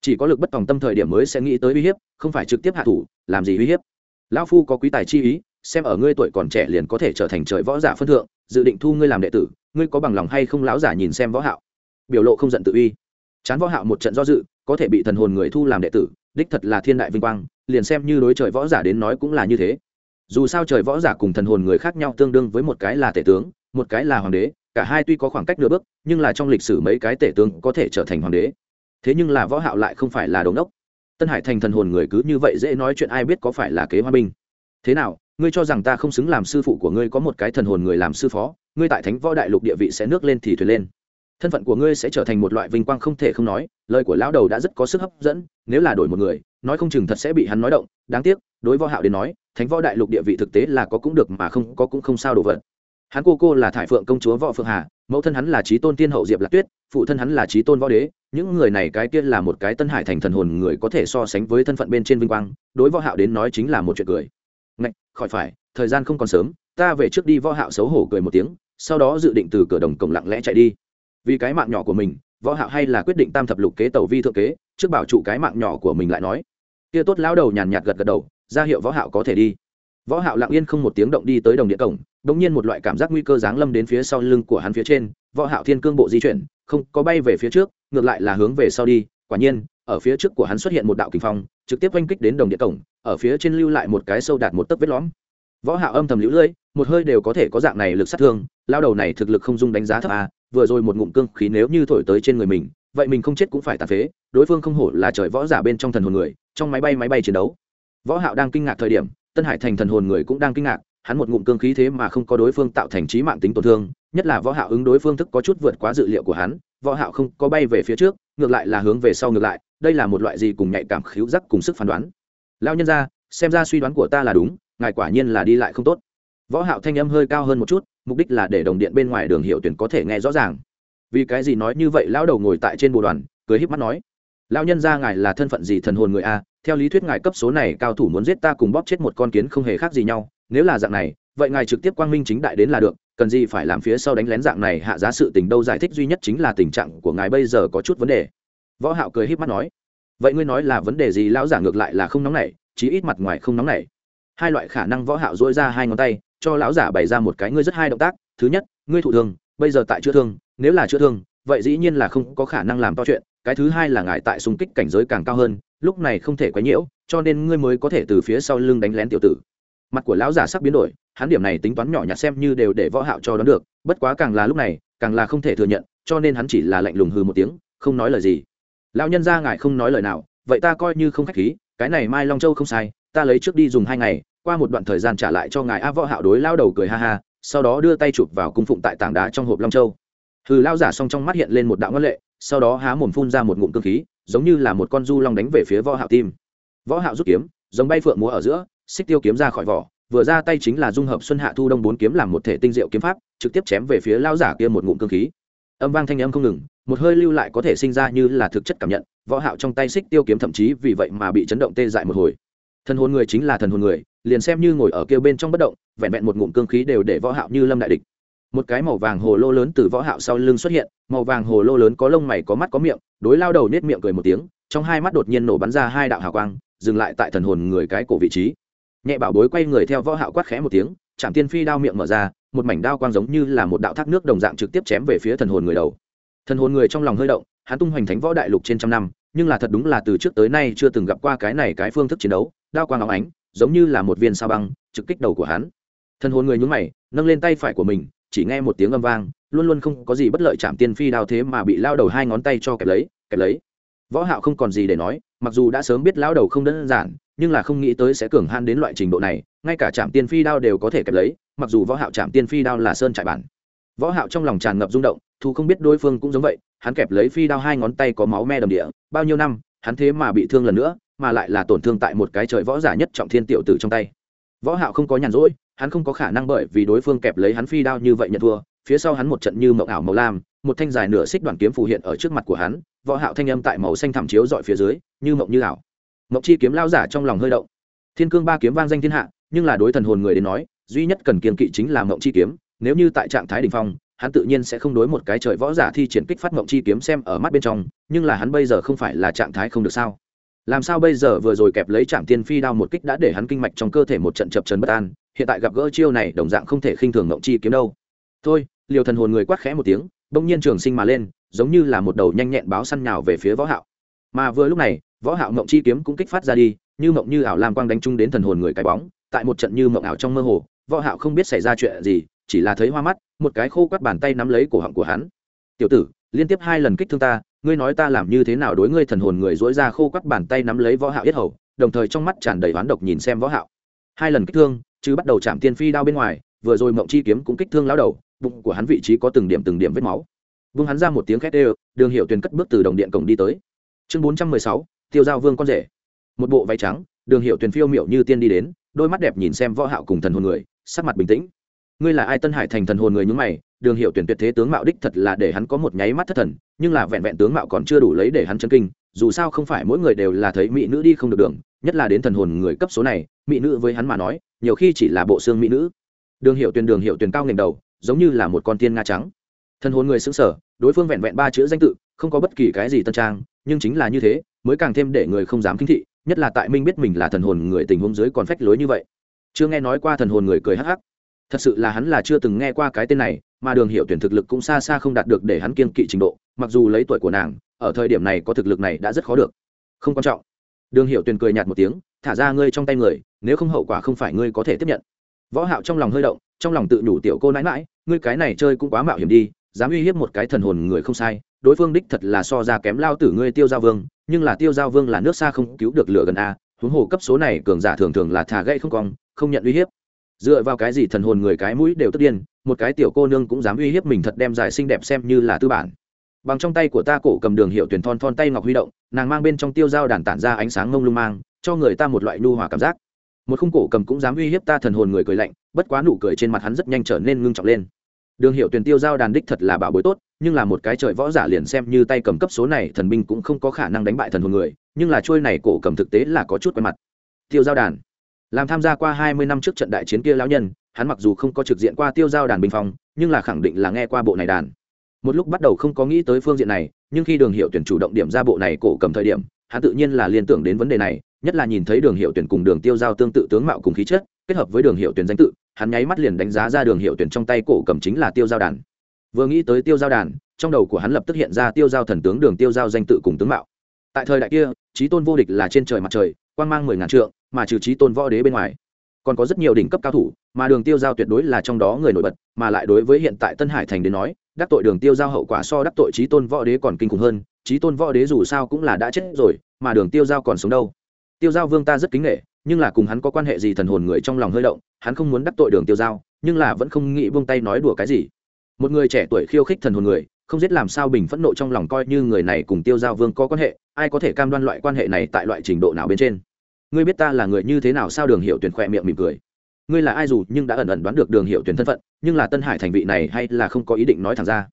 Chỉ có lực bất tòng tâm thời điểm mới sẽ nghĩ tới uy hiếp, không phải trực tiếp hạ thủ, làm gì uy hiếp. Lão phu có quý tài chi ý xem ở ngươi tuổi còn trẻ liền có thể trở thành trời võ giả phân thượng, dự định thu ngươi làm đệ tử, ngươi có bằng lòng hay không lão giả nhìn xem võ hạo? Biểu lộ không giận tự uy. Chán võ hạo một trận do dự, có thể bị thần hồn người thu làm đệ tử, đích thật là thiên đại vinh quang, liền xem như đối trời võ giả đến nói cũng là như thế. Dù sao trời võ giả cùng thần hồn người khác nhau tương đương với một cái là tể tướng, một cái là hoàng đế, cả hai tuy có khoảng cách nửa bước, nhưng là trong lịch sử mấy cái tể tướng có thể trở thành hoàng đế. Thế nhưng là võ hạo lại không phải là đống đốc. Tân hải thành thần hồn người cứ như vậy dễ nói chuyện ai biết có phải là kế hoa binh. Thế nào ngươi cho rằng ta không xứng làm sư phụ của ngươi có một cái thần hồn người làm sư phó, ngươi tại thánh võ đại lục địa vị sẽ nước lên thì thuyền lên. Thân phận của ngươi sẽ trở thành một loại vinh quang không thể không nói, lời của lão đầu đã rất có sức hấp dẫn, nếu là đổi một người, nói không chừng thật sẽ bị hắn nói động. Đáng tiếc, đối võ hạo đến nói, thánh võ đại lục địa vị thực tế là có cũng được mà không có cũng không sao đồ vật. Hắn cô cô là thải phượng công chúa võ phượng hà, mẫu thân hắn là trí tôn tiên hậu diệp lạc tuyết, phụ thân hắn là trí tôn võ đế. Những người này cái kia là một cái tân hải thành thần hồn người có thể so sánh với thân phận bên trên vinh quang, đối võ hạo đến nói chính là một chuyện cười khỏi phải, thời gian không còn sớm, ta về trước đi võ hạo xấu hổ cười một tiếng, sau đó dự định từ cửa đồng cổng lặng lẽ chạy đi. Vì cái mạng nhỏ của mình, võ hạo hay là quyết định tam thập lục kế tẩu vi thượng kế, trước bảo trụ cái mạng nhỏ của mình lại nói. Kia tốt lão đầu nhàn nhạt gật gật đầu, ra hiệu võ hạo có thể đi. Võ hạo lặng yên không một tiếng động đi tới đồng địa cổng đống nhiên một loại cảm giác nguy cơ giáng lâm đến phía sau lưng của hắn phía trên, võ hạo thiên cương bộ di chuyển, không có bay về phía trước, ngược lại là hướng về sau đi, quả nhiên, ở phía trước của hắn xuất hiện một đạo kình phong, trực tiếp oanh kích đến đồng địa cổng ở phía trên lưu lại một cái sâu đạt một tấc vết lõm. Võ hạo âm thầm liễu lưỡi, một hơi đều có thể có dạng này lực sát thương, lao đầu này thực lực không dung đánh giá thấp à vừa rồi một ngụm cương khí nếu như thổi tới trên người mình, vậy mình không chết cũng phải tàn phế, đối phương không hổ là trời võ giả bên trong thần hồn người, trong máy bay máy bay chiến đấu. Võ hạo đang kinh ngạc thời điểm, tân hải thành thần hồn người cũng đang kinh ngạc, hắn một ngụm cương khí thế mà không có đối phương tạo thành trí mạng tính tổn thương, nhất là võ hạo ứng đối phương thức có chút vượt quá dự liệu của hắn, võ hạo không có bay về phía trước, ngược lại là hướng về sau ngược lại, đây là một loại gì cùng nhạy cảm, khiếu giác cùng sức phán đoán lao nhân ra xem ra suy đoán của ta là đúng, ngài quả nhiên là đi lại không tốt. Võ hạo thanh âm hơi cao hơn một chút, mục đích là để đồng điện bên ngoài đường hiệu tuyển có thể nghe rõ ràng. Vì cái gì nói như vậy, lão đầu ngồi tại trên bồ đoàn, cười híp mắt nói, lão nhân ra ngài là thân phận gì thần hồn người a? Theo lý thuyết ngài cấp số này cao thủ muốn giết ta cùng bóp chết một con kiến không hề khác gì nhau. Nếu là dạng này, vậy ngài trực tiếp quang minh chính đại đến là được, cần gì phải làm phía sau đánh lén dạng này, hạ giá sự tình đâu giải thích duy nhất chính là tình trạng của ngài bây giờ có chút vấn đề. Võ hạo cười híp mắt nói vậy ngươi nói là vấn đề gì? Lão giả ngược lại là không nóng nảy, chí ít mặt ngoài không nóng nảy. Hai loại khả năng võ hạo duỗi ra hai ngón tay, cho lão giả bày ra một cái ngươi rất hai động tác. Thứ nhất, ngươi thụ thương, bây giờ tại chữa thương, nếu là chữa thương, vậy dĩ nhiên là không có khả năng làm to chuyện. Cái thứ hai là ngài tại xung kích cảnh giới càng cao hơn, lúc này không thể quấy nhiễu, cho nên ngươi mới có thể từ phía sau lưng đánh lén tiểu tử. Mặt của lão giả sắc biến đổi, hắn điểm này tính toán nhỏ nhặt xem như đều để võ hạo cho đoán được. Bất quá càng là lúc này, càng là không thể thừa nhận, cho nên hắn chỉ là lạnh lùng hừ một tiếng, không nói lời gì lão nhân gia ngài không nói lời nào, vậy ta coi như không khách khí, cái này mai long châu không sai, ta lấy trước đi dùng hai ngày, qua một đoạn thời gian trả lại cho ngài a võ hạo đối lao đầu cười ha ha, sau đó đưa tay chụp vào cung phụng tại tảng đá trong hộp long châu. Hừ lao giả song trong mắt hiện lên một đạo ngân lệ, sau đó há mồm phun ra một ngụm cương khí, giống như là một con du long đánh về phía võ hạo tim. Võ hạo rút kiếm, giống bay phượng múa ở giữa, xích tiêu kiếm ra khỏi vỏ, vừa ra tay chính là dung hợp xuân hạ thu đông bốn kiếm làm một thể tinh diệu kiếm pháp, trực tiếp chém về phía lao giả kia một ngụm cương khí. Âm vang thanh âm không ngừng một hơi lưu lại có thể sinh ra như là thực chất cảm nhận, võ hạo trong tay xích tiêu kiếm thậm chí vì vậy mà bị chấn động tê dại một hồi. Thần hồn người chính là thần hồn người, liền xem như ngồi ở kia bên trong bất động, vẹn vẹn một ngụm cương khí đều để võ hạo như lâm đại địch. Một cái màu vàng hồ lô lớn từ võ hạo sau lưng xuất hiện, màu vàng hồ lô lớn có lông mày, có mắt, có miệng, đối lao đầu nết miệng cười một tiếng, trong hai mắt đột nhiên nổ bắn ra hai đạo hào quang, dừng lại tại thần hồn người cái cổ vị trí. Nhẹ bảo bối quay người theo võ hạo quát khẽ một tiếng chạm tiên phi đao miệng mở ra, một mảnh đao quang giống như là một đạo thác nước đồng dạng trực tiếp chém về phía thần hồn người đầu thần hồn người trong lòng hơi động, hắn tung hoành thánh võ đại lục trên trăm năm, nhưng là thật đúng là từ trước tới nay chưa từng gặp qua cái này cái phương thức chiến đấu, đao quang óng ánh, giống như là một viên sao băng, trực kích đầu của hắn. Thần hồn người nhún mày, nâng lên tay phải của mình, chỉ nghe một tiếng âm vang, luôn luôn không có gì bất lợi chạm tiên phi đao thế mà bị lao đầu hai ngón tay cho kẹp lấy kẹp lấy. Võ hạo không còn gì để nói, mặc dù đã sớm biết lao đầu không đơn giản, nhưng là không nghĩ tới sẽ cường han đến loại trình độ này, ngay cả chạm tiên phi đao đều có thể kẹp lấy, mặc dù võ hạo chạm tiên phi đao là sơn trại bản võ hạo trong lòng tràn ngập rung động, thu không biết đối phương cũng giống vậy, hắn kẹp lấy phi đao hai ngón tay có máu me đầm địa. Bao nhiêu năm, hắn thế mà bị thương lần nữa, mà lại là tổn thương tại một cái trời võ giả nhất trọng thiên tiểu tử trong tay. Võ hạo không có nhàn rỗi, hắn không có khả năng bởi vì đối phương kẹp lấy hắn phi đao như vậy nhận thua. Phía sau hắn một trận như mộng ảo màu lam, một thanh dài nửa xích đoạn kiếm phù hiện ở trước mặt của hắn. Võ hạo thanh âm tại màu xanh thẳm chiếu dọi phía dưới, như mộng như ảo. Mộng chi kiếm lao giả trong lòng hơi động. Thiên cương ba kiếm vang danh thiên hạ, nhưng là đối thần hồn người đến nói, duy nhất cần kiên kỵ chính là mộng chi kiếm nếu như tại trạng thái đỉnh phong, hắn tự nhiên sẽ không đối một cái trời võ giả thi triển kích phát mộng chi kiếm xem ở mắt bên trong, nhưng là hắn bây giờ không phải là trạng thái không được sao? Làm sao bây giờ vừa rồi kẹp lấy trạm tiên phi đao một kích đã để hắn kinh mạch trong cơ thể một trận chập trần bất an, hiện tại gặp gỡ chiêu này đồng dạng không thể khinh thường mộng chi kiếm đâu. Thôi, liều thần hồn người quát khẽ một tiếng, bỗng nhiên trường sinh mà lên, giống như là một đầu nhanh nhẹn báo săn nhào về phía võ hạo. Mà vừa lúc này, võ hạo mộng chi kiếm cũng kích phát ra đi, như mộng như ảo lam quang đánh chung đến thần hồn người cái bóng, tại một trận như mộng ảo trong mơ hồ, võ hạo không biết xảy ra chuyện gì chỉ là thấy hoa mắt một cái khô quắt bàn tay nắm lấy cổ họng của hắn. Tiểu tử liên tiếp hai lần kích thương ta ngươi nói ta làm như thế nào đối ngươi thần hồn người dỗi ra khô quắt bàn tay nắm lấy võ hạo yết hầu đồng thời trong mắt tràn đầy oán độc nhìn xem võ hạo. Hai lần kích thương chứ bắt đầu chạm tiên phi đao bên ngoài vừa rồi mộng chi kiếm cũng kích thương lão đầu bụng của hắn vị trí có từng điểm từng điểm vết máu. Vung hắn ra một tiếng khét đều đường hiệu tuyền cất bước từ đồng điện cổng đi tới. Chương 416, tiêu giao vương con rể. Một bộ váy trắng đường hiệu tuyền phiêu miểu như tiên đi đến đôi mắt đẹp nhìn xem võ hạo cùng thần hồn người sắc mặt bình tĩnh ngươi là ai tân hải thành thần hồn người nhúng mày, đường hiệu tuyển tuyệt thế tướng mạo đích thật là để hắn có một nháy mắt thất thần, nhưng là vẹn vẹn tướng mạo còn chưa đủ lấy để hắn chân kinh, dù sao không phải mỗi người đều là thấy mỹ nữ đi không được đường, nhất là đến thần hồn người cấp số này, mỹ nữ với hắn mà nói, nhiều khi chỉ là bộ xương mỹ nữ. Đường hiệu tuyển, đường hiệu tuyển cao ngành đầu, giống như là một con tiên nga trắng. Thần hồn người xứng sở, đối phương vẹn vẹn ba chữ danh tự, không có bất kỳ cái gì tân trang, nhưng chính là như thế, mới càng thêm để người không dám kính thị, nhất là tại minh biết mình là thần hồn người tình huống dưới còn phách lối như vậy. Chưa nghe nói qua thần hồn người cười hắc hắc thật sự là hắn là chưa từng nghe qua cái tên này, mà đường hiệu tuyển thực lực cũng xa xa không đạt được để hắn kiên kỵ trình độ, mặc dù lấy tuổi của nàng, ở thời điểm này có thực lực này đã rất khó được. Không quan trọng. Đường hiệu tuyển cười nhạt một tiếng, thả ra ngươi trong tay người, nếu không hậu quả không phải ngươi có thể tiếp nhận. Võ hạo trong lòng hơi động, trong lòng tự nhủ tiểu cô nãi mãi ngươi cái này chơi cũng quá mạo hiểm đi, dám uy hiếp một cái thần hồn người không sai, đối phương đích thật là so ra kém lao tử ngươi tiêu giao vương, nhưng là tiêu giao vương là nước xa không cứu được lửa gần a, huống hồ cấp số này cường giả thường thường là thả gậy không cong, không nhận uy hiếp dựa vào cái gì thần hồn người cái mũi đều tức điên, một cái tiểu cô nương cũng dám uy hiếp mình thật đem giải xinh đẹp xem như là tư bản. Bằng trong tay của ta cổ cầm đường hiệu tuyển thon thon tay ngọc huy động, nàng mang bên trong tiêu dao đàn tản ra ánh sáng ngông lung mang, cho người ta một loại nhu hòa cảm giác. Một khung cổ cầm cũng dám uy hiếp ta thần hồn người cười lạnh, bất quá nụ cười trên mặt hắn rất nhanh trở nên ngưng trọng lên. Đường hiệu tuyển tiêu giao đàn đích thật là bảo bối tốt, nhưng là một cái trời võ giả liền xem như tay cầm cấp số này thần binh cũng không có khả năng đánh bại thần hồn người, nhưng là trôi này cổ cầm thực tế là có chút quen mặt. Tiêu giao đàn làm tham gia qua hai mươi năm trước trận đại chiến kia lão nhân, hắn mặc dù không có trực diện qua tiêu giao đàn bình phong, nhưng là khẳng định là nghe qua bộ này đàn. Một lúc bắt đầu không có nghĩ tới phương diện này, nhưng khi đường hiệu tuyển chủ động điểm ra bộ này cổ cầm thời điểm, hắn tự nhiên là liên tưởng đến vấn đề này, nhất là nhìn thấy đường hiệu tuyển cùng đường tiêu giao tương tự tướng mạo cùng khí chất, kết hợp với đường hiệu tuyển danh tự, hắn nháy mắt liền đánh giá ra đường hiệu tuyển trong tay cổ cầm chính là tiêu giao đàn. Vừa nghĩ tới tiêu giao đàn, trong đầu của hắn lập tức hiện ra tiêu giao thần tướng đường tiêu giao danh tự cùng tướng mạo. Tại thời đại kia trí tôn vô địch là trên trời mặt trời quan mang mười ngàn trượng, mà trừ trí tôn võ đế bên ngoài, còn có rất nhiều đỉnh cấp cao thủ, mà đường tiêu giao tuyệt đối là trong đó người nổi bật, mà lại đối với hiện tại tân hải thành đến nói, đắc tội đường tiêu giao hậu quả so đắc tội trí tôn võ đế còn kinh khủng hơn, trí tôn võ đế dù sao cũng là đã chết rồi, mà đường tiêu giao còn sống đâu. Tiêu giao vương ta rất kính nghệ nhưng là cùng hắn có quan hệ gì thần hồn người trong lòng hơi động, hắn không muốn đắc tội đường tiêu giao, nhưng là vẫn không nghĩ buông tay nói đùa cái gì. Một người trẻ tuổi khiêu khích thần hồn người, không giết làm sao bình phẫn nộ trong lòng coi như người này cùng tiêu giao vương có quan hệ, ai có thể cam đoan loại quan hệ này tại loại trình độ nào bên trên ngươi biết ta là người như thế nào sao đường hiệu tuyển khỏe miệng mỉm cười? Ngươi là ai dù nhưng đã ẩn ẩn đoán được đường hiệu tuyển thân phận, nhưng là tân hải thành vị này hay là không có ý định nói thẳng ra?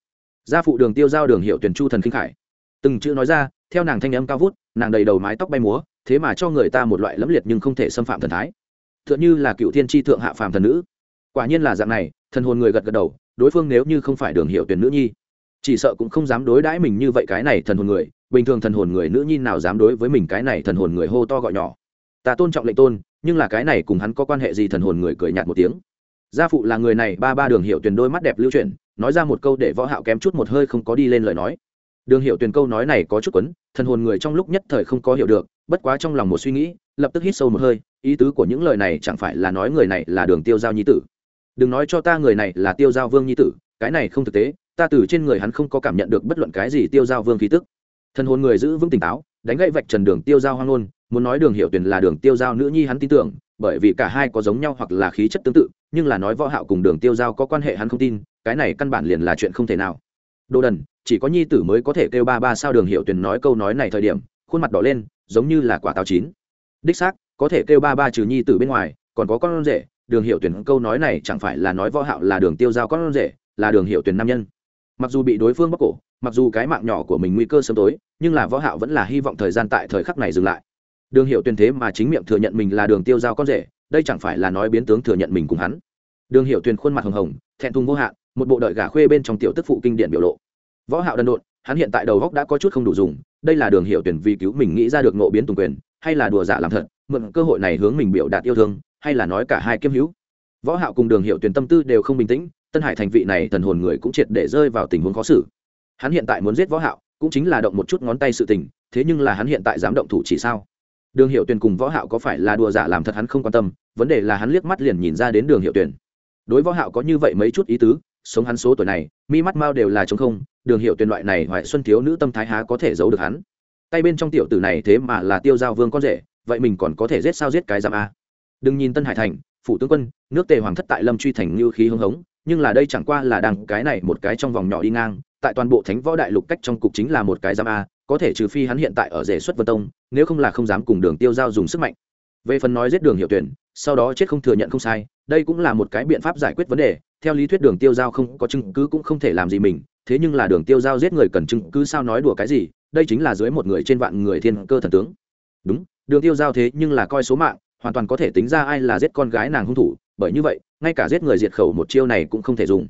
Gia phụ đường tiêu giao đường hiệu tuyển chu thần khinh khải. Từng chữ nói ra, theo nàng thanh âm cao vút, nàng đầy đầu mái tóc bay múa, thế mà cho người ta một loại lẫm liệt nhưng không thể xâm phạm thần thái. T h ư ợ n h ư là cựu thiên tri thượng hạ phàm thần nữ. Quả nhiên là dạng này, thần hồn người gật gật đầu, đối phương nếu như không phải đường hiệu tuyển nữ nhi, chỉ sợ cũng không dám đối đãi mình như vậy cái này thần hồn người. Bình thường thần hồn người nữ nhi nào dám đối với mình cái này thần hồn người hô to gọi nhỏ ta tôn trọng lệnh tôn, nhưng là cái này cùng hắn có quan hệ gì thần hồn người cười nhạt một tiếng. Gia phụ là người này, ba ba đường hiệu tuyển đôi mắt đẹp lưu chuyển, nói ra một câu để võ hạo kém chút một hơi không có đi lên lời nói. Đường hiệu tuyển câu nói này có chút quấn, thần hồn người trong lúc nhất thời không có hiểu được, bất quá trong lòng một suy nghĩ, lập tức hít sâu một hơi, ý tứ của những lời này chẳng phải là nói người này là đường tiêu giao nhi tử. Đừng nói cho ta người này là tiêu giao vương nhi tử, cái này không thực tế, ta từ trên người hắn không có cảm nhận được bất luận cái gì tiêu giao vương khí tức. Thần hồn người giữ vững tỉnh táo, đánh gậy vạch trần đường tiêu giao hoang ngôn muốn nói đường hiệu tuyển là đường tiêu giao nữ nhi hắn tin tưởng, bởi vì cả hai có giống nhau hoặc là khí chất tương tự, nhưng là nói võ hạo cùng đường tiêu giao có quan hệ hắn không tin, cái này căn bản liền là chuyện không thể nào. Đồ đần, chỉ có nhi tử mới có thể kêu ba ba sao đường hiệu tuyển nói câu nói này thời điểm, khuôn mặt đỏ lên, giống như là quả táo chín. Đích xác, có thể kêu ba ba trừ nhi tử bên ngoài, còn có con rể, đường hiệu tuyển câu nói này chẳng phải là nói võ hạo là đường tiêu giao con rể, là đường hiệu tuyển nam nhân. Mặc dù bị đối phương bóc cổ, mặc dù cái mạng nhỏ của mình nguy cơ sớm tối, nhưng là võ hạo vẫn là hy vọng thời gian tại thời khắc này dừng lại đường hiệu tuyên thế mà chính miệng thừa nhận mình là đường tiêu giao con rể, đây chẳng phải là nói biến tướng thừa nhận mình cùng hắn. Đường hiệu Tuyền khuôn mặt hồng hồng, thẹn thùng vô hạn, một bộ đợi gà khuê bên trong tiểu tức phụ kinh điển biểu lộ. Võ hạo đần độn, hắn hiện tại đầu góc đã có chút không đủ dùng, đây là đường hiệu tuyển vì cứu mình nghĩ ra được ngộ biến tùng quyền, hay là đùa giả làm thật, mượn cơ hội này hướng mình biểu đạt yêu thương, hay là nói cả hai kiêm hữu. Võ hạo cùng đường hiệu tuyển tâm tư đều không bình tĩnh, tân hải thành vị này thần hồn người cũng triệt để rơi vào tình huống khó xử. Hắn hiện tại muốn giết võ hạo, cũng chính là động một chút ngón tay sự tình, thế nhưng là hắn hiện tại dám động thủ chỉ sao? Đường hiệu tuyển cùng võ hạo có phải là đùa giả làm thật hắn không quan tâm, vấn đề là hắn liếc mắt liền nhìn ra đến đường hiệu tuyển đối võ hạo có như vậy mấy chút ý tứ, sống hắn số tuổi này, mi mắt mau đều là trống không, đường hiệu tuyển loại này hoại xuân thiếu nữ tâm thái há có thể giấu được hắn. Tay bên trong tiểu tử này thế mà là tiêu giao vương con rể, vậy mình còn có thể giết sao giết cái giam a? Đừng nhìn tân hải thành, phủ tướng quân, nước tề hoàng thất tại lâm truy thành như khí hưng hống, nhưng là đây chẳng qua là đằng cái này một cái trong vòng nhỏ đi ngang, tại toàn bộ thánh võ đại lục cách trong cục chính là một cái giam a, có thể trừ phi hắn hiện tại ở rể xuất vân tông nếu không là không dám cùng đường tiêu giao dùng sức mạnh. Về phần nói giết đường hiệu tuyển, sau đó chết không thừa nhận không sai, đây cũng là một cái biện pháp giải quyết vấn đề. Theo lý thuyết đường tiêu giao không có chứng cứ cũng không thể làm gì mình, thế nhưng là đường tiêu giao giết người cần chứng cứ sao nói đùa cái gì, đây chính là dưới một người trên vạn người thiên cơ thần tướng. Đúng, đường tiêu giao thế nhưng là coi số mạng, hoàn toàn có thể tính ra ai là giết con gái nàng hung thủ, bởi như vậy, ngay cả giết người diệt khẩu một chiêu này cũng không thể dùng.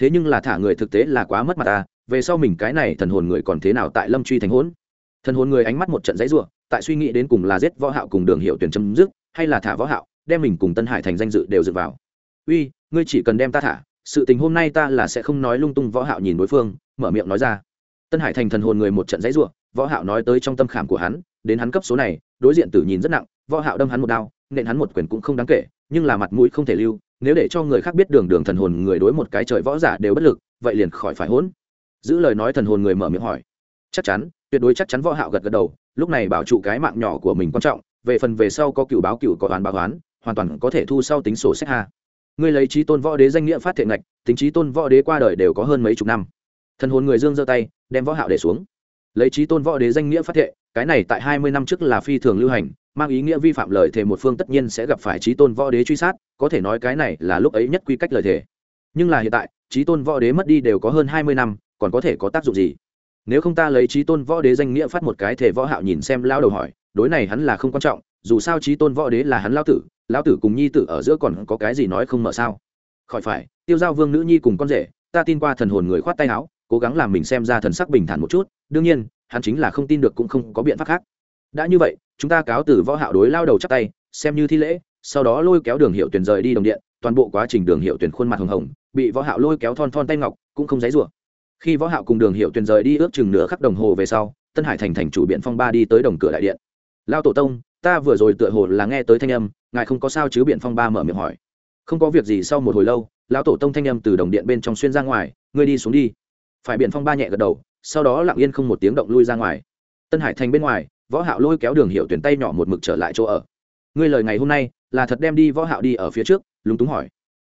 Thế nhưng là thả người thực tế là quá mất mặt ta, về sau mình cái này thần hồn người còn thế nào tại lâm truy thành hỗn? Thần hồn người ánh mắt một trận dãy rủa, tại suy nghĩ đến cùng là giết võ hạo cùng đường hiệu tuyển chấm dứt, hay là thả võ hạo, đem mình cùng tân hải thành danh dự đều dựa vào. Uy, ngươi chỉ cần đem ta thả, sự tình hôm nay ta là sẽ không nói lung tung võ hạo nhìn đối phương, mở miệng nói ra. Tân hải thành thần hồn người một trận dãy rủa, võ hạo nói tới trong tâm khảm của hắn, đến hắn cấp số này, đối diện tử nhìn rất nặng, võ hạo đâm hắn một đao nên hắn một quyền cũng không đáng kể, nhưng là mặt mũi không thể lưu, nếu để cho người khác biết đường đường thần hồn người đối một cái trời võ giả đều bất lực, vậy liền khỏi phải hỗn. Giữ lời nói thần hồn người mở miệng hỏi. Chắc chắn tuyệt đối chắc chắn võ hạo gật gật đầu lúc này bảo trụ cái mạng nhỏ của mình quan trọng về phần về sau có cựu báo cựu có đoán báo đoán, hoàn toàn có thể thu sau tính sổ sách ha. Ngươi lấy trí tôn võ đế danh nghĩa phát thiện ngạch tính trí tôn võ đế qua đời đều có hơn mấy chục năm. Thần hồn người dương giơ tay đem võ hạo để xuống. Lấy trí tôn võ đế danh nghĩa phát thệ cái này tại hai mươi năm trước là phi thường lưu hành mang ý nghĩa vi phạm lời thề một phương tất nhiên sẽ gặp phải trí tôn võ đế truy sát có thể nói cái này là lúc ấy nhất quy cách lời thề. Nhưng là hiện tại trí tôn võ đế mất đi đều có hơn hai mươi năm còn có thể có tác dụng gì? Nếu không ta lấy trí tôn võ đế danh nghĩa phát một cái thể võ hạo nhìn xem lao đầu hỏi, đối này hắn là không quan trọng, dù sao trí tôn võ đế là hắn lao tử lao tử cùng nhi tử ở giữa còn có cái gì nói không mở sao? Khỏi phải, tiêu giao vương nữ nhi cùng con rể, ta tin qua thần hồn người khoát tay áo, cố gắng làm mình xem ra thần sắc bình thản một chút, đương nhiên, hắn chính là không tin được cũng không có biện pháp khác. Đã như vậy, chúng ta cáo từ võ hạo đối lao đầu chắp tay, xem như thi lễ, sau đó lôi kéo đường hiệu tuyển rời đi đồng điện, toàn bộ quá trình đường hiệu tuyển khuôn mặt hồng hồng, bị võ hạo lôi kéo thon thon tay ngọc, cũng không dãy rủa khi võ hạo cùng đường hiệu tuyển rời đi ước chừng nửa khắc đồng hồ về sau, tân hải thành thành chủ biện phong ba đi tới đồng cửa đại điện. Lao tổ tông, ta vừa rồi tựa hồ là nghe tới thanh âm, ngài không có sao chứ? Biện phong ba mở miệng hỏi. Không có việc gì, sau một hồi lâu, lão tổ tông thanh âm từ đồng điện bên trong xuyên ra ngoài, ngươi đi xuống đi. Phải biện phong ba nhẹ gật đầu, sau đó lặng yên không một tiếng động lui ra ngoài. Tân hải thành bên ngoài, võ hạo lôi kéo đường hiệu tuyển tay nhỏ một mực trở lại chỗ ở. Ngươi lời ngày hôm nay, là thật đem đi võ hạo đi ở phía trước? lúng túng hỏi.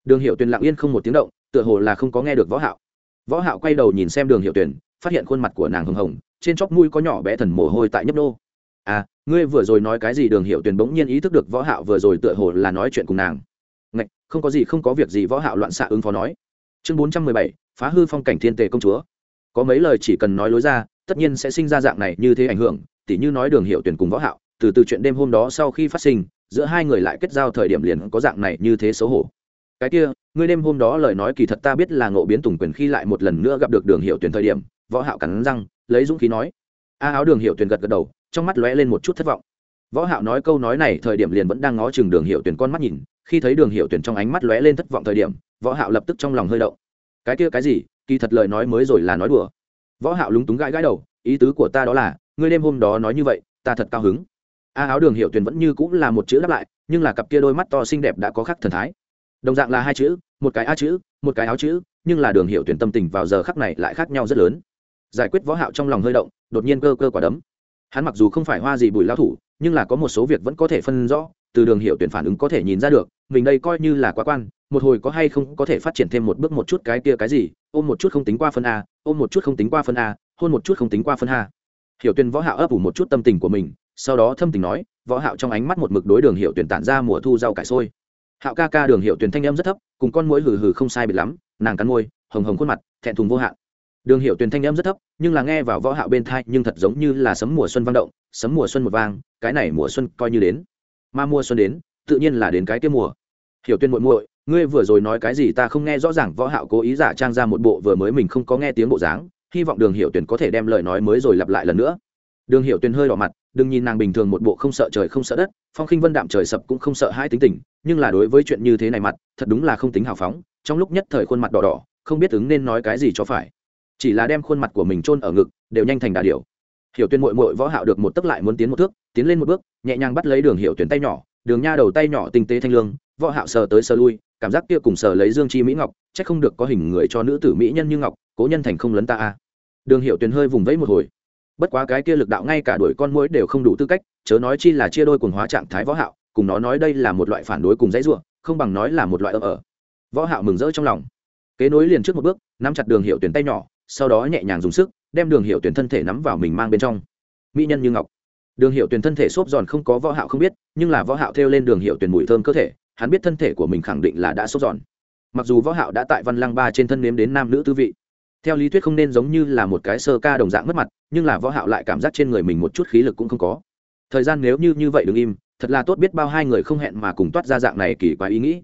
Đường hiệu tuyển lặng yên không một tiếng động, tựa hồ là không có nghe được võ hạo võ hạo quay đầu nhìn xem đường hiệu tuyển phát hiện khuôn mặt của nàng hồng hồng trên chóp mũi có nhỏ bé thần mồ hôi tại nhấp nô. À ngươi vừa rồi nói cái gì? Đường hiệu tuyển bỗng nhiên ý thức được võ hạo vừa rồi tựa hồ là nói chuyện cùng nàng. Ngạch không có gì không có việc gì võ hạo loạn xạ ứng phó nói. Chương 417, phá hư phong cảnh thiên tề công chúa. Có mấy lời chỉ cần nói lối ra tất nhiên sẽ sinh ra dạng này như thế ảnh hưởng tỉ như nói đường hiệu tuyển cùng võ hạo từ từ chuyện đêm hôm đó sau khi phát sinh giữa hai người lại kết giao thời điểm liền có dạng này như thế xấu hổ cái kia, ngươi đêm hôm đó lời nói kỳ thật ta biết là ngộ biến tùng quyền khi lại một lần nữa gặp được đường hiệu tuyển thời điểm, võ hạo cắn răng, lấy dũng khí nói. A áo đường hiệu tuyển gật gật đầu, trong mắt lóe lên một chút thất vọng. Võ hạo nói câu nói này thời điểm liền vẫn đang ngó chừng đường hiệu tuyển con mắt nhìn, khi thấy đường hiệu tuyển trong ánh mắt lóe lên thất vọng thời điểm, võ hạo lập tức trong lòng hơi động. Cái kia cái gì? Kỳ thật lời nói mới rồi là nói đùa. Võ hạo lúng túng gãi gãi đầu, ý tứ của ta đó là, ngươi đêm hôm đó nói như vậy, ta thật cao hứng. A áo đường hiệu tuyển vẫn như cũng là một chữ đáp lại, nhưng là cặp kia đôi mắt to xinh đẹp đã có khắc thần thái đồng dạng là hai chữ, một cái a chữ, một cái áo chữ, nhưng là đường hiệu tuyển tâm tình vào giờ khắc này lại khác nhau rất lớn. Giải quyết võ hạo trong lòng hơi động, đột nhiên cơ cơ quả đấm. Hắn mặc dù không phải hoa gì bùi lao thủ, nhưng là có một số việc vẫn có thể phân rõ, từ đường hiệu tuyển phản ứng có thể nhìn ra được, mình đây coi như là quá quan, một hồi có hay không có thể phát triển thêm một bước một chút cái kia cái gì, ôm một chút không tính qua phân a, ôm một chút không tính qua phân a, hôn một chút không tính qua phân a. Hiểu tuyên võ hạo ấp ủ một chút tâm tình của mình, sau đó thâm tình nói, võ hạo trong ánh mắt một mực đối đường hiệu tuyển tản ra mùa thu rau cải sôi hạo ca ca đường hiệu tuyển thanh âm rất thấp, cùng con mũi hừ hừ không sai biệt lắm, nàng cắn môi, hồng hồng khuôn mặt, thẹn thùng vô hạn. Đường hiệu tuyển thanh âm rất thấp, nhưng là nghe vào võ hạo bên thai nhưng thật giống như là sấm mùa xuân vang động, sấm mùa xuân một vang, cái này mùa xuân coi như đến. Mà mùa xuân đến, tự nhiên là đến cái kia mùa. Hiểu tuyên muội muội, ngươi vừa rồi nói cái gì ta không nghe rõ ràng, võ hạo cố ý giả trang ra một bộ vừa mới mình không có nghe tiếng bộ dáng, hy vọng đường hiểu tuyển có thể đem lời nói mới rồi lặp lại lần nữa đường hiểu tuyền hơi đỏ mặt, đừng nhìn nàng bình thường một bộ không sợ trời không sợ đất, phong khinh vân đạm trời sập cũng không sợ hai tính tình, nhưng là đối với chuyện như thế này mặt, thật đúng là không tính hào phóng, trong lúc nhất thời khuôn mặt đỏ đỏ, không biết ứng nên nói cái gì cho phải. Chỉ là đem khuôn mặt của mình chôn ở ngực, đều nhanh thành đà điểu. Hiểu tuyên muội muội võ hạo được một tấc lại muốn tiến một thước, tiến lên một bước, nhẹ nhàng bắt lấy đường hiểu tuyển tay nhỏ, đường nha đầu tay nhỏ tinh tế thanh lương, võ hạo sờ tới sờ lui, cảm giác kia cùng sờ lấy dương chi mỹ ngọc, chắc không được có hình người cho nữ tử mỹ nhân như ngọc, cố nhân thành không lấn ta a. Đường hiệu tuyền hơi vùng vẫy một hồi bất quá cái kia lực đạo ngay cả đuổi con muỗi đều không đủ tư cách, chớ nói chi là chia đôi cùng hóa trạng thái võ hạo, cùng nó nói đây là một loại phản đối cùng dãy rủa, không bằng nói là một loại ơ ở. Võ hạo mừng rỡ trong lòng. Kế nối liền trước một bước, nắm chặt đường hiệu tuyển tay nhỏ, sau đó nhẹ nhàng dùng sức, đem đường hiệu tuyển thân thể nắm vào mình mang bên trong. Mỹ nhân như ngọc. Đường hiệu tuyển thân thể xốp giòn không có võ hạo không biết, nhưng là võ hạo theo lên đường hiệu tuyển mùi thơm cơ thể, hắn biết thân thể của mình khẳng định là đã xốp giòn. Mặc dù võ hạo đã tại văn lăng ba trên thân nếm đến nam nữ tư vị theo lý thuyết không nên giống như là một cái sơ ca đồng dạng mất mặt, nhưng là võ hạo lại cảm giác trên người mình một chút khí lực cũng không có. Thời gian nếu như như vậy đừng im, thật là tốt biết bao hai người không hẹn mà cùng toát ra dạng này kỳ quái ý nghĩ.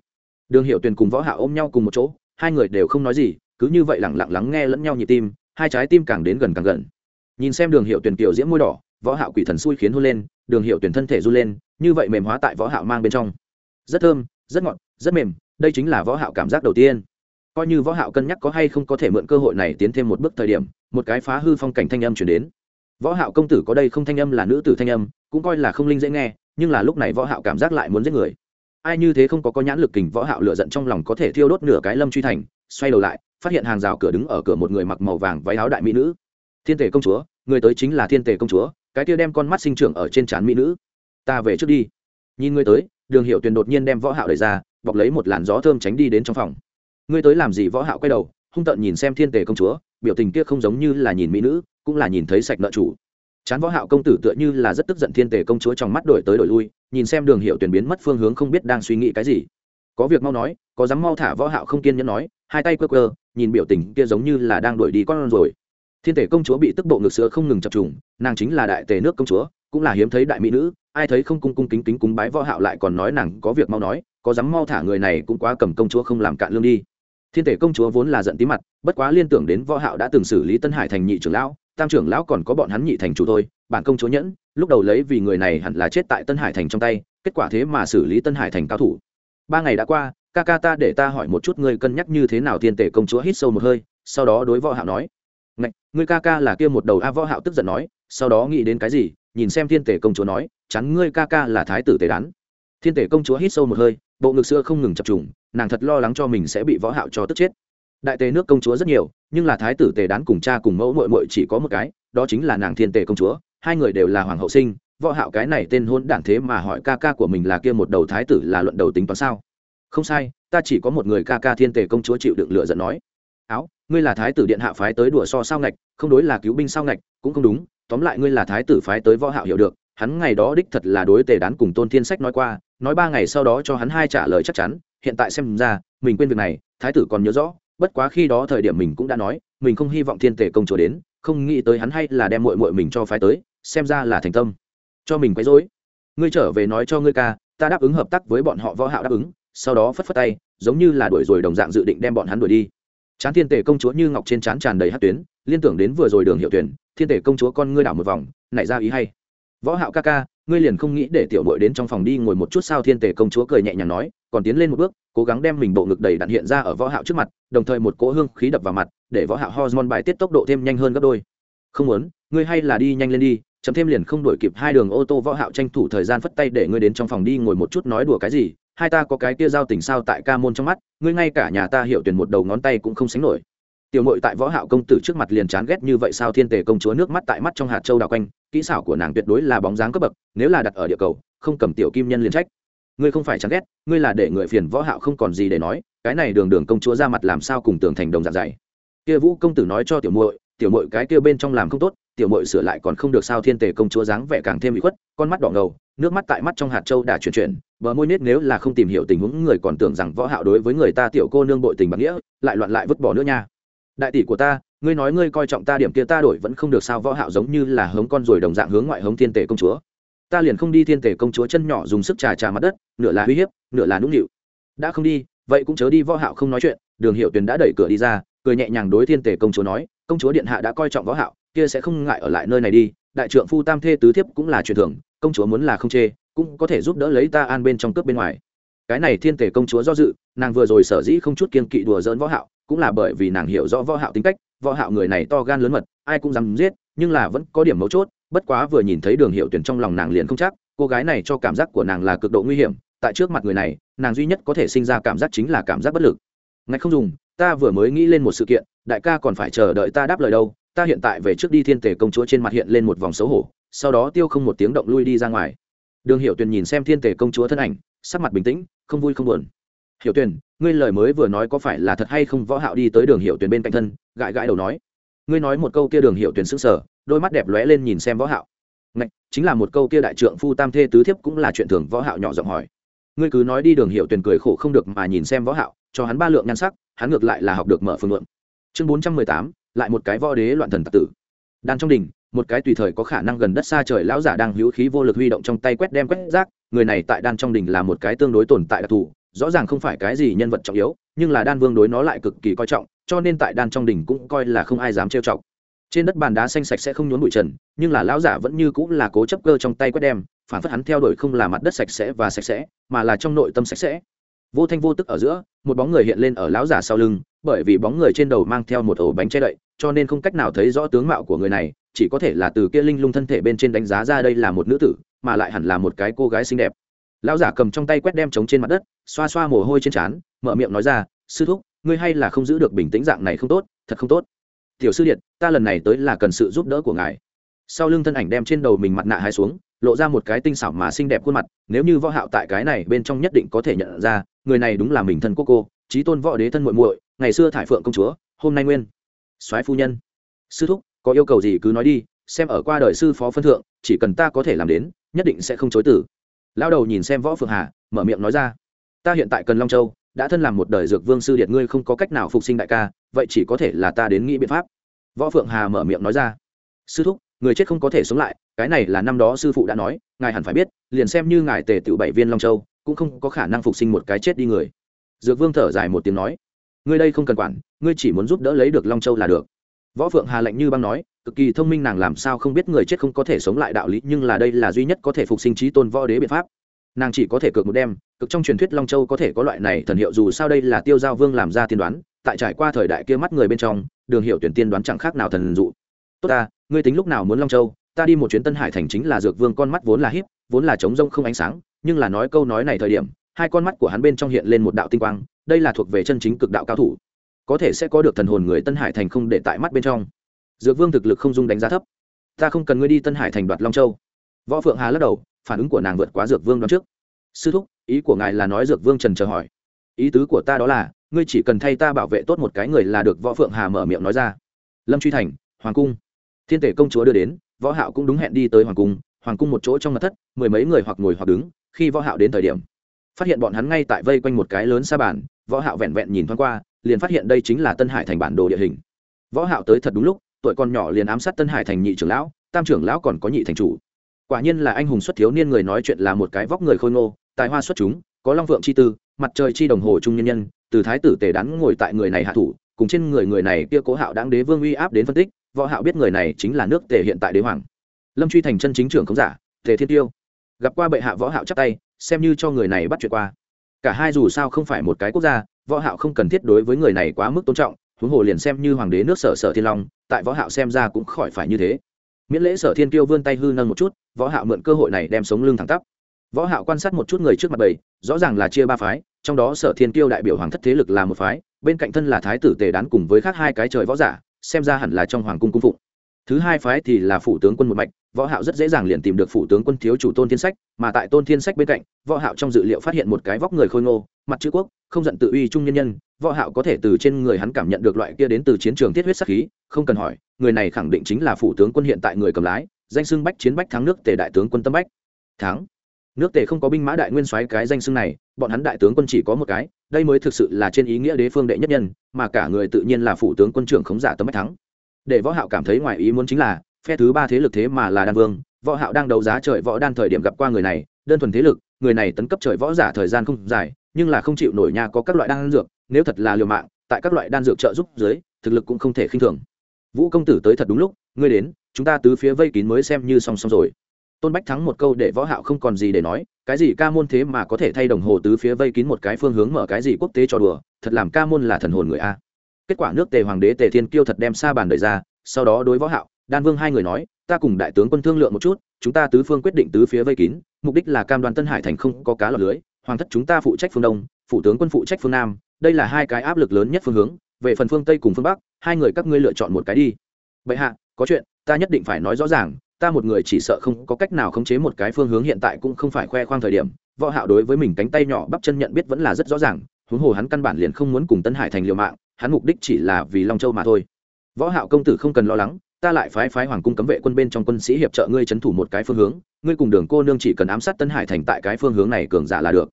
Đường hiệu Tuyền cùng võ hạo ôm nhau cùng một chỗ, hai người đều không nói gì, cứ như vậy lặng lặng lắng nghe lẫn nhau nhịp tim, hai trái tim càng đến gần càng gần. Nhìn xem đường hiệu tuyển tiểu diễm môi đỏ, võ hạo quỷ thần xui khiến hôn lên, đường hiệu tuyển thân thể du lên, như vậy mềm hóa tại võ hạo mang bên trong. Rất thơm, rất ngọt, rất mềm, đây chính là võ hạo cảm giác đầu tiên coi như võ hạo cân nhắc có hay không có thể mượn cơ hội này tiến thêm một bước thời điểm, một cái phá hư phong cảnh thanh âm truyền đến. Võ hạo công tử có đây không thanh âm là nữ tử thanh âm, cũng coi là không linh dễ nghe, nhưng là lúc này võ hạo cảm giác lại muốn giết người. Ai như thế không có có nhãn lực kình võ hạo lửa giận trong lòng có thể thiêu đốt nửa cái lâm truy thành, xoay đầu lại, phát hiện hàng rào cửa đứng ở cửa một người mặc màu vàng váy áo đại mỹ nữ. Thiên tề công chúa, người tới chính là thiên tề công chúa, cái kia đem con mắt sinh trưởng ở trên trán mỹ nữ. Ta về trước đi. Nhìn người tới, đường hiệu tuyền đột nhiên đem võ hạo đẩy ra, bọc lấy một làn gió thơm tránh đi đến trong phòng ngươi tới làm gì võ hạo quay đầu, hung tợn nhìn xem thiên tề công chúa, biểu tình kia không giống như là nhìn mỹ nữ, cũng là nhìn thấy sạch nợ chủ. Chán võ hạo công tử tựa như là rất tức giận thiên tề công chúa trong mắt đổi tới đổi lui, nhìn xem đường hiệu tuyển biến mất phương hướng không biết đang suy nghĩ cái gì. Có việc mau nói, có dám mau thả võ hạo không kiên nhẫn nói, hai tay quơ quơ, nhìn biểu tình kia giống như là đang đuổi đi con rồi. Thiên tể công chúa bị tức bộ ngực sữa không ngừng chập trùng, nàng chính là đại tề nước công chúa, cũng là hiếm thấy đại mỹ nữ, ai thấy không cung cung kính kính cúng bái võ hạo lại còn nói nàng có việc mau nói, có dám mau thả người này cũng quá cầm công chúa không làm cạn lương đi thiên tể công chúa vốn là giận tí mặt, bất quá liên tưởng đến võ hạo đã từng xử lý tân hải thành nhị trưởng lão, tam trưởng lão còn có bọn hắn nhị thành chủ thôi, bản công chúa nhẫn, lúc đầu lấy vì người này hẳn là chết tại tân hải thành trong tay, kết quả thế mà xử lý tân hải thành cao thủ. Ba ngày đã qua, ca ca ta để ta hỏi một chút ngươi cân nhắc như thế nào thiên tể công chúa hít sâu một hơi, sau đó đối võ hạo nói, ngạch, ngươi ca ca là kia một đầu a võ hạo tức giận nói, sau đó nghĩ đến cái gì, nhìn xem thiên tể công chúa nói chắn ngươi ca ca là thái tử tề đán. Thiên tể công chúa hít sâu một hơi bộ ngực xưa không ngừng chập trùng, nàng thật lo lắng cho mình sẽ bị võ hạo cho tức chết. Đại tề nước công chúa rất nhiều, nhưng là thái tử tề đán cùng cha cùng mẫu muội muội chỉ có một cái, đó chính là nàng thiên tề công chúa, hai người đều là hoàng hậu sinh, võ hạo cái này tên hôn đản thế mà hỏi ca ca của mình là kia một đầu thái tử là luận đầu tính toán sao? Không sai, ta chỉ có một người ca ca thiên tề công chúa chịu đựng lựa giận nói. Áo, ngươi là thái tử điện hạ phái tới đùa so sao ngạch, không đối là cứu binh sao ngạch, cũng không đúng, tóm lại ngươi là thái tử phái tới võ hạo hiểu được, hắn ngày đó đích thật là đối tề đán cùng tôn thiên sách nói qua nói ba ngày sau đó cho hắn hai trả lời chắc chắn, hiện tại xem ra, mình quên việc này, thái tử còn nhớ rõ, bất quá khi đó thời điểm mình cũng đã nói, mình không hy vọng thiên tề công chúa đến, không nghĩ tới hắn hay là đem muội muội mình cho phái tới, xem ra là thành tâm. Cho mình quấy rối. Ngươi trở về nói cho ngươi ca, ta đáp ứng hợp tác với bọn họ võ hạo đáp ứng, sau đó phất phất tay, giống như là đuổi rồi đồng dạng dự định đem bọn hắn đuổi đi. Chán thiên tể công chúa như ngọc trên chán tràn đầy hát tuyến, liên tưởng đến vừa rồi đường hiệu tuyển, thiên tể công chúa con ngươi đảo một vòng, nảy ra ý hay. Võ hạo ca ca ngươi liền không nghĩ để tiểu muội đến trong phòng đi ngồi một chút sao? Thiên tể công chúa cười nhẹ nhàng nói, còn tiến lên một bước, cố gắng đem mình bộ ngực đầy đặn hiện ra ở võ hạo trước mặt, đồng thời một cỗ hương khí đập vào mặt, để võ hạo hormone bài tiết tốc độ thêm nhanh hơn gấp đôi. Không muốn, ngươi hay là đi nhanh lên đi chấm thêm liền không đuổi kịp hai đường ô tô võ hạo tranh thủ thời gian phất tay để ngươi đến trong phòng đi ngồi một chút nói đùa cái gì? Hai ta có cái kia giao tình sao tại ca môn trong mắt, ngươi ngay cả nhà ta hiểu tuyển một đầu ngón tay cũng không sánh nổi tiểu mội tại võ hạo công tử trước mặt liền chán ghét như vậy sao thiên tề công chúa nước mắt tại mắt trong hạt châu đào quanh, kỹ xảo của nàng tuyệt đối là bóng dáng cấp bậc, nếu là đặt ở địa cầu, không cầm tiểu kim nhân liền trách. Ngươi không phải chán ghét, ngươi là để người phiền võ hạo không còn gì để nói, cái này đường đường công chúa ra mặt làm sao cùng tưởng thành đồng dạng dày. Kia vũ công tử nói cho tiểu muội tiểu muội cái kia bên trong làm không tốt, tiểu muội sửa lại còn không được sao thiên tề công chúa dáng vẻ càng thêm bị khuất, con mắt đỏ ngầu, nước mắt tại mắt trong hạt châu đã chuyển chuyển, bờ môi nết nếu là không tìm hiểu tình huống, người còn tưởng rằng võ hạo đối với người ta tiểu cô nương bội tình bằng nghĩa, lại loạn lại vứt bỏ nữa nha đại tỷ của ta, ngươi nói ngươi coi trọng ta điểm kia ta đổi vẫn không được sao? Võ hạo giống như là hống con rồi đồng dạng hướng ngoại hống thiên tề công chúa. Ta liền không đi thiên tề công chúa chân nhỏ dùng sức trà trà mặt đất, nửa là uy hiếp, nửa là nũng nịu. Đã không đi, vậy cũng chớ đi, võ hạo không nói chuyện, đường hiệu tuyền đã đẩy cửa đi ra, cười nhẹ nhàng đối thiên tề công chúa nói, công chúa điện hạ đã coi trọng võ hạo, kia sẽ không ngại ở lại nơi này đi. Đại trượng phu tam thê tứ thiếp cũng là chuyện thường, công chúa muốn là không chê, cũng có thể giúp đỡ lấy ta an bên trong cướp bên ngoài. Cái này thiên tể công chúa do dự, nàng vừa rồi sở dĩ không chút kiên kỵ đùa dỡn võ hạo cũng là bởi vì nàng hiểu rõ võ hạo tính cách, võ hạo người này to gan lớn mật, ai cũng dám giết, nhưng là vẫn có điểm mấu chốt, bất quá vừa nhìn thấy đường hiệu tuyển trong lòng nàng liền không chắc, cô gái này cho cảm giác của nàng là cực độ nguy hiểm, tại trước mặt người này, nàng duy nhất có thể sinh ra cảm giác chính là cảm giác bất lực. Ngay không dùng, ta vừa mới nghĩ lên một sự kiện, đại ca còn phải chờ đợi ta đáp lời đâu, ta hiện tại về trước đi thiên tề công chúa trên mặt hiện lên một vòng xấu hổ, sau đó tiêu không một tiếng động lui đi ra ngoài. Đường hiệu tuyền nhìn xem thiên tề công chúa thân ảnh, sắc mặt bình tĩnh, không vui không buồn. Hiệu tuyền ngươi lời mới vừa nói có phải là thật hay không? Võ hạo đi tới đường hiệu tuyển bên cạnh thân gãi gãi đầu nói. Ngươi nói một câu kia đường hiệu tuyển sững sờ đôi mắt đẹp lóe lên nhìn xem võ hạo. Ngạch chính là một câu kia đại trượng phu tam thê tứ thiếp cũng là chuyện thường võ hạo nhỏ giọng hỏi. Ngươi cứ nói đi đường hiệu tuyển cười khổ không được mà nhìn xem võ hạo cho hắn ba lượng nhan sắc hắn ngược lại là học được mở phương luận. Chương 418, lại một cái võ đế loạn thần tặc tử. Đan trong đình một cái tùy thời có khả năng gần đất xa trời lão giả đang hữu khí vô lực huy động trong tay quét đem quét rác người này tại đan trong đỉnh là một cái tương đối tồn tại đặc thù rõ ràng không phải cái gì nhân vật trọng yếu, nhưng là đan vương đối nó lại cực kỳ coi trọng, cho nên tại đan trong đình cũng coi là không ai dám trêu chọc. Trên đất bàn đá xanh sạch sẽ không nhốn bụi trần, nhưng là lão giả vẫn như cũng là cố chấp cơ trong tay quét đem, phản phất hắn theo đuổi không là mặt đất sạch sẽ và sạch sẽ, mà là trong nội tâm sạch sẽ. Vô thanh vô tức ở giữa, một bóng người hiện lên ở lão giả sau lưng, bởi vì bóng người trên đầu mang theo một ổ bánh che đậy, cho nên không cách nào thấy rõ tướng mạo của người này, chỉ có thể là từ kia linh lung thân thể bên trên đánh giá ra đây là một nữ tử, mà lại hẳn là một cái cô gái xinh đẹp lão giả cầm trong tay quét đem trống trên mặt đất, xoa xoa mồ hôi trên trán, mở miệng nói ra, sư thúc, ngươi hay là không giữ được bình tĩnh dạng này không tốt, thật không tốt. Tiểu sư điện ta lần này tới là cần sự giúp đỡ của ngài. Sau lưng thân ảnh đem trên đầu mình mặt nạ hai xuống, lộ ra một cái tinh xảo mà xinh đẹp khuôn mặt, nếu như võ hạo tại cái này bên trong nhất định có thể nhận ra, người này đúng là mình thân quốc cô trí tôn võ đế thân muội muội, ngày xưa thải phượng công chúa, hôm nay nguyên. Soái phu nhân. Sư thúc, có yêu cầu gì cứ nói đi, xem ở qua đời sư phó phân thượng, chỉ cần ta có thể làm đến, nhất định sẽ không chối từ lao đầu nhìn xem võ phượng hà, mở miệng nói ra, ta hiện tại cần long châu, đã thân làm một đời dược vương sư điện ngươi không có cách nào phục sinh đại ca, vậy chỉ có thể là ta đến nghĩ biện pháp. Võ phượng hà mở miệng nói ra, sư thúc, người chết không có thể sống lại, cái này là năm đó sư phụ đã nói, ngài hẳn phải biết, liền xem như ngài tề tựu bảy viên long châu, cũng không có khả năng phục sinh một cái chết đi người. Dược vương thở dài một tiếng nói, ngươi đây không cần quản, ngươi chỉ muốn giúp đỡ lấy được long châu là được. Võ phượng hà lạnh như băng nói cực kỳ thông minh nàng làm sao không biết người chết không có thể sống lại đạo lý, nhưng là đây là duy nhất có thể phục sinh trí tôn võ đế biện pháp. Nàng chỉ có thể cược một đêm cực trong truyền thuyết long châu có thể có loại này thần hiệu dù sao đây là tiêu giao vương làm ra tiên đoán, tại trải qua thời đại kia mắt người bên trong, đường hiệu tuyển tiên đoán chẳng khác nào thần dụ. Tốt ta, ngươi tính lúc nào muốn long châu, ta đi một chuyến tân hải thành chính là dược vương con mắt vốn là hiếp vốn là trống rông không ánh sáng, nhưng là nói câu nói này thời điểm, hai con mắt của hắn bên trong hiện lên một đạo tinh quang, đây là thuộc về chân chính cực đạo cao thủ. Có thể sẽ có được thần hồn người tân hải thành không để tại mắt bên trong dược vương thực lực không dung đánh giá thấp. Ta không cần ngươi đi tân hải thành đoạt long châu. Võ phượng hà lắc đầu, phản ứng của nàng vượt quá dược vương đoán trước. Sư thúc, ý của ngài là nói dược vương trần chờ hỏi. Ý tứ của ta đó là, ngươi chỉ cần thay ta bảo vệ tốt một cái người là được võ phượng hà mở miệng nói ra. Lâm truy thành, hoàng cung. Thiên tể công chúa đưa đến, võ hạo cũng đúng hẹn đi tới hoàng cung. Hoàng cung một chỗ trong mật thất, mười mấy người hoặc ngồi hoặc đứng, khi võ hạo đến thời điểm, phát hiện bọn hắn ngay tại vây quanh một cái lớn sa bàn, võ hạo vẹn vẹn nhìn thoáng qua, liền phát hiện đây chính là tân hải thành bản đồ địa hình. Võ hạo tới thật đúng lúc tuổi còn nhỏ liền ám sát tân hải thành nhị trưởng lão, tam trưởng lão còn có nhị thành chủ. Quả nhiên là anh hùng xuất thiếu niên người nói chuyện là một cái vóc người khôi ngô, tài hoa xuất chúng, có long vượng chi tư, mặt trời chi đồng hồ trung nhân nhân, từ thái tử tề đán ngồi tại người này hạ thủ, cùng trên người người này kia cố hạo đáng đế vương uy áp đến phân tích, võ hạo biết người này chính là nước tề hiện tại đế hoàng. Lâm truy thành chân chính trưởng không giả, tề thiên tiêu. Gặp qua bệ hạ võ hạo chắp tay, xem như cho người này bắt chuyện qua. Cả hai dù sao không phải một cái quốc gia, võ hạo không cần thiết đối với người này quá mức tôn trọng huống hồ liền xem như hoàng đế nước sở sở thiên long, tại võ hạo xem ra cũng khỏi phải như thế. Miễn lễ sở thiên kiêu vươn tay hư nâng một chút, võ hạo mượn cơ hội này đem sống lưng thẳng tắp. Võ hạo quan sát một chút người trước mặt bầy, rõ ràng là chia ba phái, trong đó sở thiên kiêu đại biểu hoàng thất thế lực là một phái, bên cạnh thân là thái tử tề đán cùng với khác hai cái trời võ giả, xem ra hẳn là trong hoàng cung cung phụng. Thứ hai phái thì là phủ tướng quân một mạch, võ hạo rất dễ dàng liền tìm được phủ tướng quân thiếu chủ tôn thiên sách, mà tại tôn thiên sách bên cạnh, võ hạo trong dự liệu phát hiện một cái vóc người khôi ngô, mặt chữ quốc, không giận tự uy trung nhân nhân võ hạo có thể từ trên người hắn cảm nhận được loại kia đến từ chiến trường thiết huyết sát khí, không cần hỏi, người này khẳng định chính là phủ tướng quân hiện tại người cầm lái, danh xưng bách chiến bách thắng nước tề đại tướng quân tâm bách. Thắng. Nước tề không có binh mã đại nguyên soái cái danh xưng này, bọn hắn đại tướng quân chỉ có một cái, đây mới thực sự là trên ý nghĩa đế phương đệ nhất nhân, mà cả người tự nhiên là phủ tướng quân trưởng khống giả tâm bách thắng. Để võ hạo cảm thấy ngoài ý muốn chính là, phe thứ ba thế lực thế mà là đan vương, võ hạo đang đấu giá trời võ đan thời điểm gặp qua người này, đơn thuần thế lực, người này tấn cấp trời võ giả thời gian không dài, nhưng là không chịu nổi nha có các loại đan dược nếu thật là liều mạng, tại các loại đan dược trợ giúp dưới, thực lực cũng không thể khinh thường. Vũ công tử tới thật đúng lúc, ngươi đến, chúng ta tứ phía vây kín mới xem như song song rồi. Tôn bách thắng một câu để võ hạo không còn gì để nói, cái gì ca môn thế mà có thể thay đồng hồ tứ phía vây kín một cái phương hướng mở cái gì quốc tế trò đùa, thật làm ca môn là thần hồn người a. Kết quả nước tề hoàng đế tề thiên kiêu thật đem xa bàn đợi ra, sau đó đối võ hạo, đan vương hai người nói, ta cùng đại tướng quân thương lượng một chút, chúng ta tứ phương quyết định tứ phía vây kín, mục đích là cam đoan tân hải thành không có cá lọt lưới, hoàng thất chúng ta phụ trách phương đông, phụ tướng quân phụ trách phương nam đây là hai cái áp lực lớn nhất phương hướng, về phần phương tây cùng phương bắc, hai người các ngươi lựa chọn một cái đi. Bệ hạ, có chuyện, ta nhất định phải nói rõ ràng, ta một người chỉ sợ không có cách nào khống chế một cái phương hướng hiện tại cũng không phải khoe khoang thời điểm, võ hạo đối với mình cánh tay nhỏ bắp chân nhận biết vẫn là rất rõ ràng, huống hồ hắn căn bản liền không muốn cùng tân hải thành liều mạng, hắn mục đích chỉ là vì long châu mà thôi. Võ hạo công tử không cần lo lắng, ta lại phái phái hoàng cung cấm vệ quân bên trong quân sĩ hiệp trợ ngươi chấn thủ một cái phương hướng, ngươi cùng đường cô nương chỉ cần ám sát tân hải thành tại cái phương hướng này cường giả là được.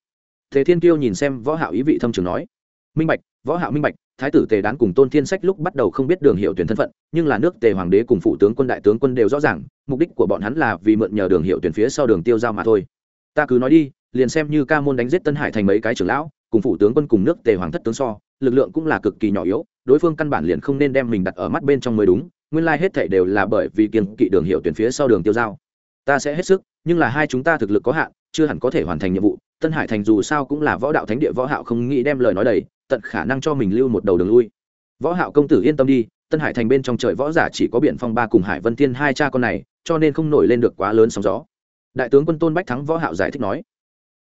Thế thiên kiêu nhìn xem võ hạo ý vị thâm trường nói minh bạch, võ hạo minh bạch, thái tử tề đán cùng tôn thiên sách lúc bắt đầu không biết đường hiệu tuyển thân phận, nhưng là nước tề hoàng đế cùng phụ tướng quân đại tướng quân đều rõ ràng, mục đích của bọn hắn là vì mượn nhờ đường hiệu tuyển phía sau đường tiêu giao mà thôi. Ta cứ nói đi, liền xem như ca môn đánh giết tân hải thành mấy cái trưởng lão, cùng phụ tướng quân cùng nước tề hoàng thất tướng so, lực lượng cũng là cực kỳ nhỏ yếu, đối phương căn bản liền không nên đem mình đặt ở mắt bên trong mới đúng, nguyên lai hết thảy đều là bởi vì kiêng kỵ đường hiệu tuyển phía sau đường tiêu giao. Ta sẽ hết sức, nhưng là hai chúng ta thực lực có hạn, chưa hẳn có thể hoàn thành nhiệm vụ, tân hải thành dù sao cũng là võ đạo thánh địa võ hạo không nghĩ đem lời nói đầy tận khả năng cho mình lưu một đầu đường lui. Võ hạo công tử yên tâm đi, tân hải thành bên trong trời võ giả chỉ có biển phong ba cùng hải vân thiên hai cha con này, cho nên không nổi lên được quá lớn sóng gió. Đại tướng quân tôn bách thắng võ hạo giải thích nói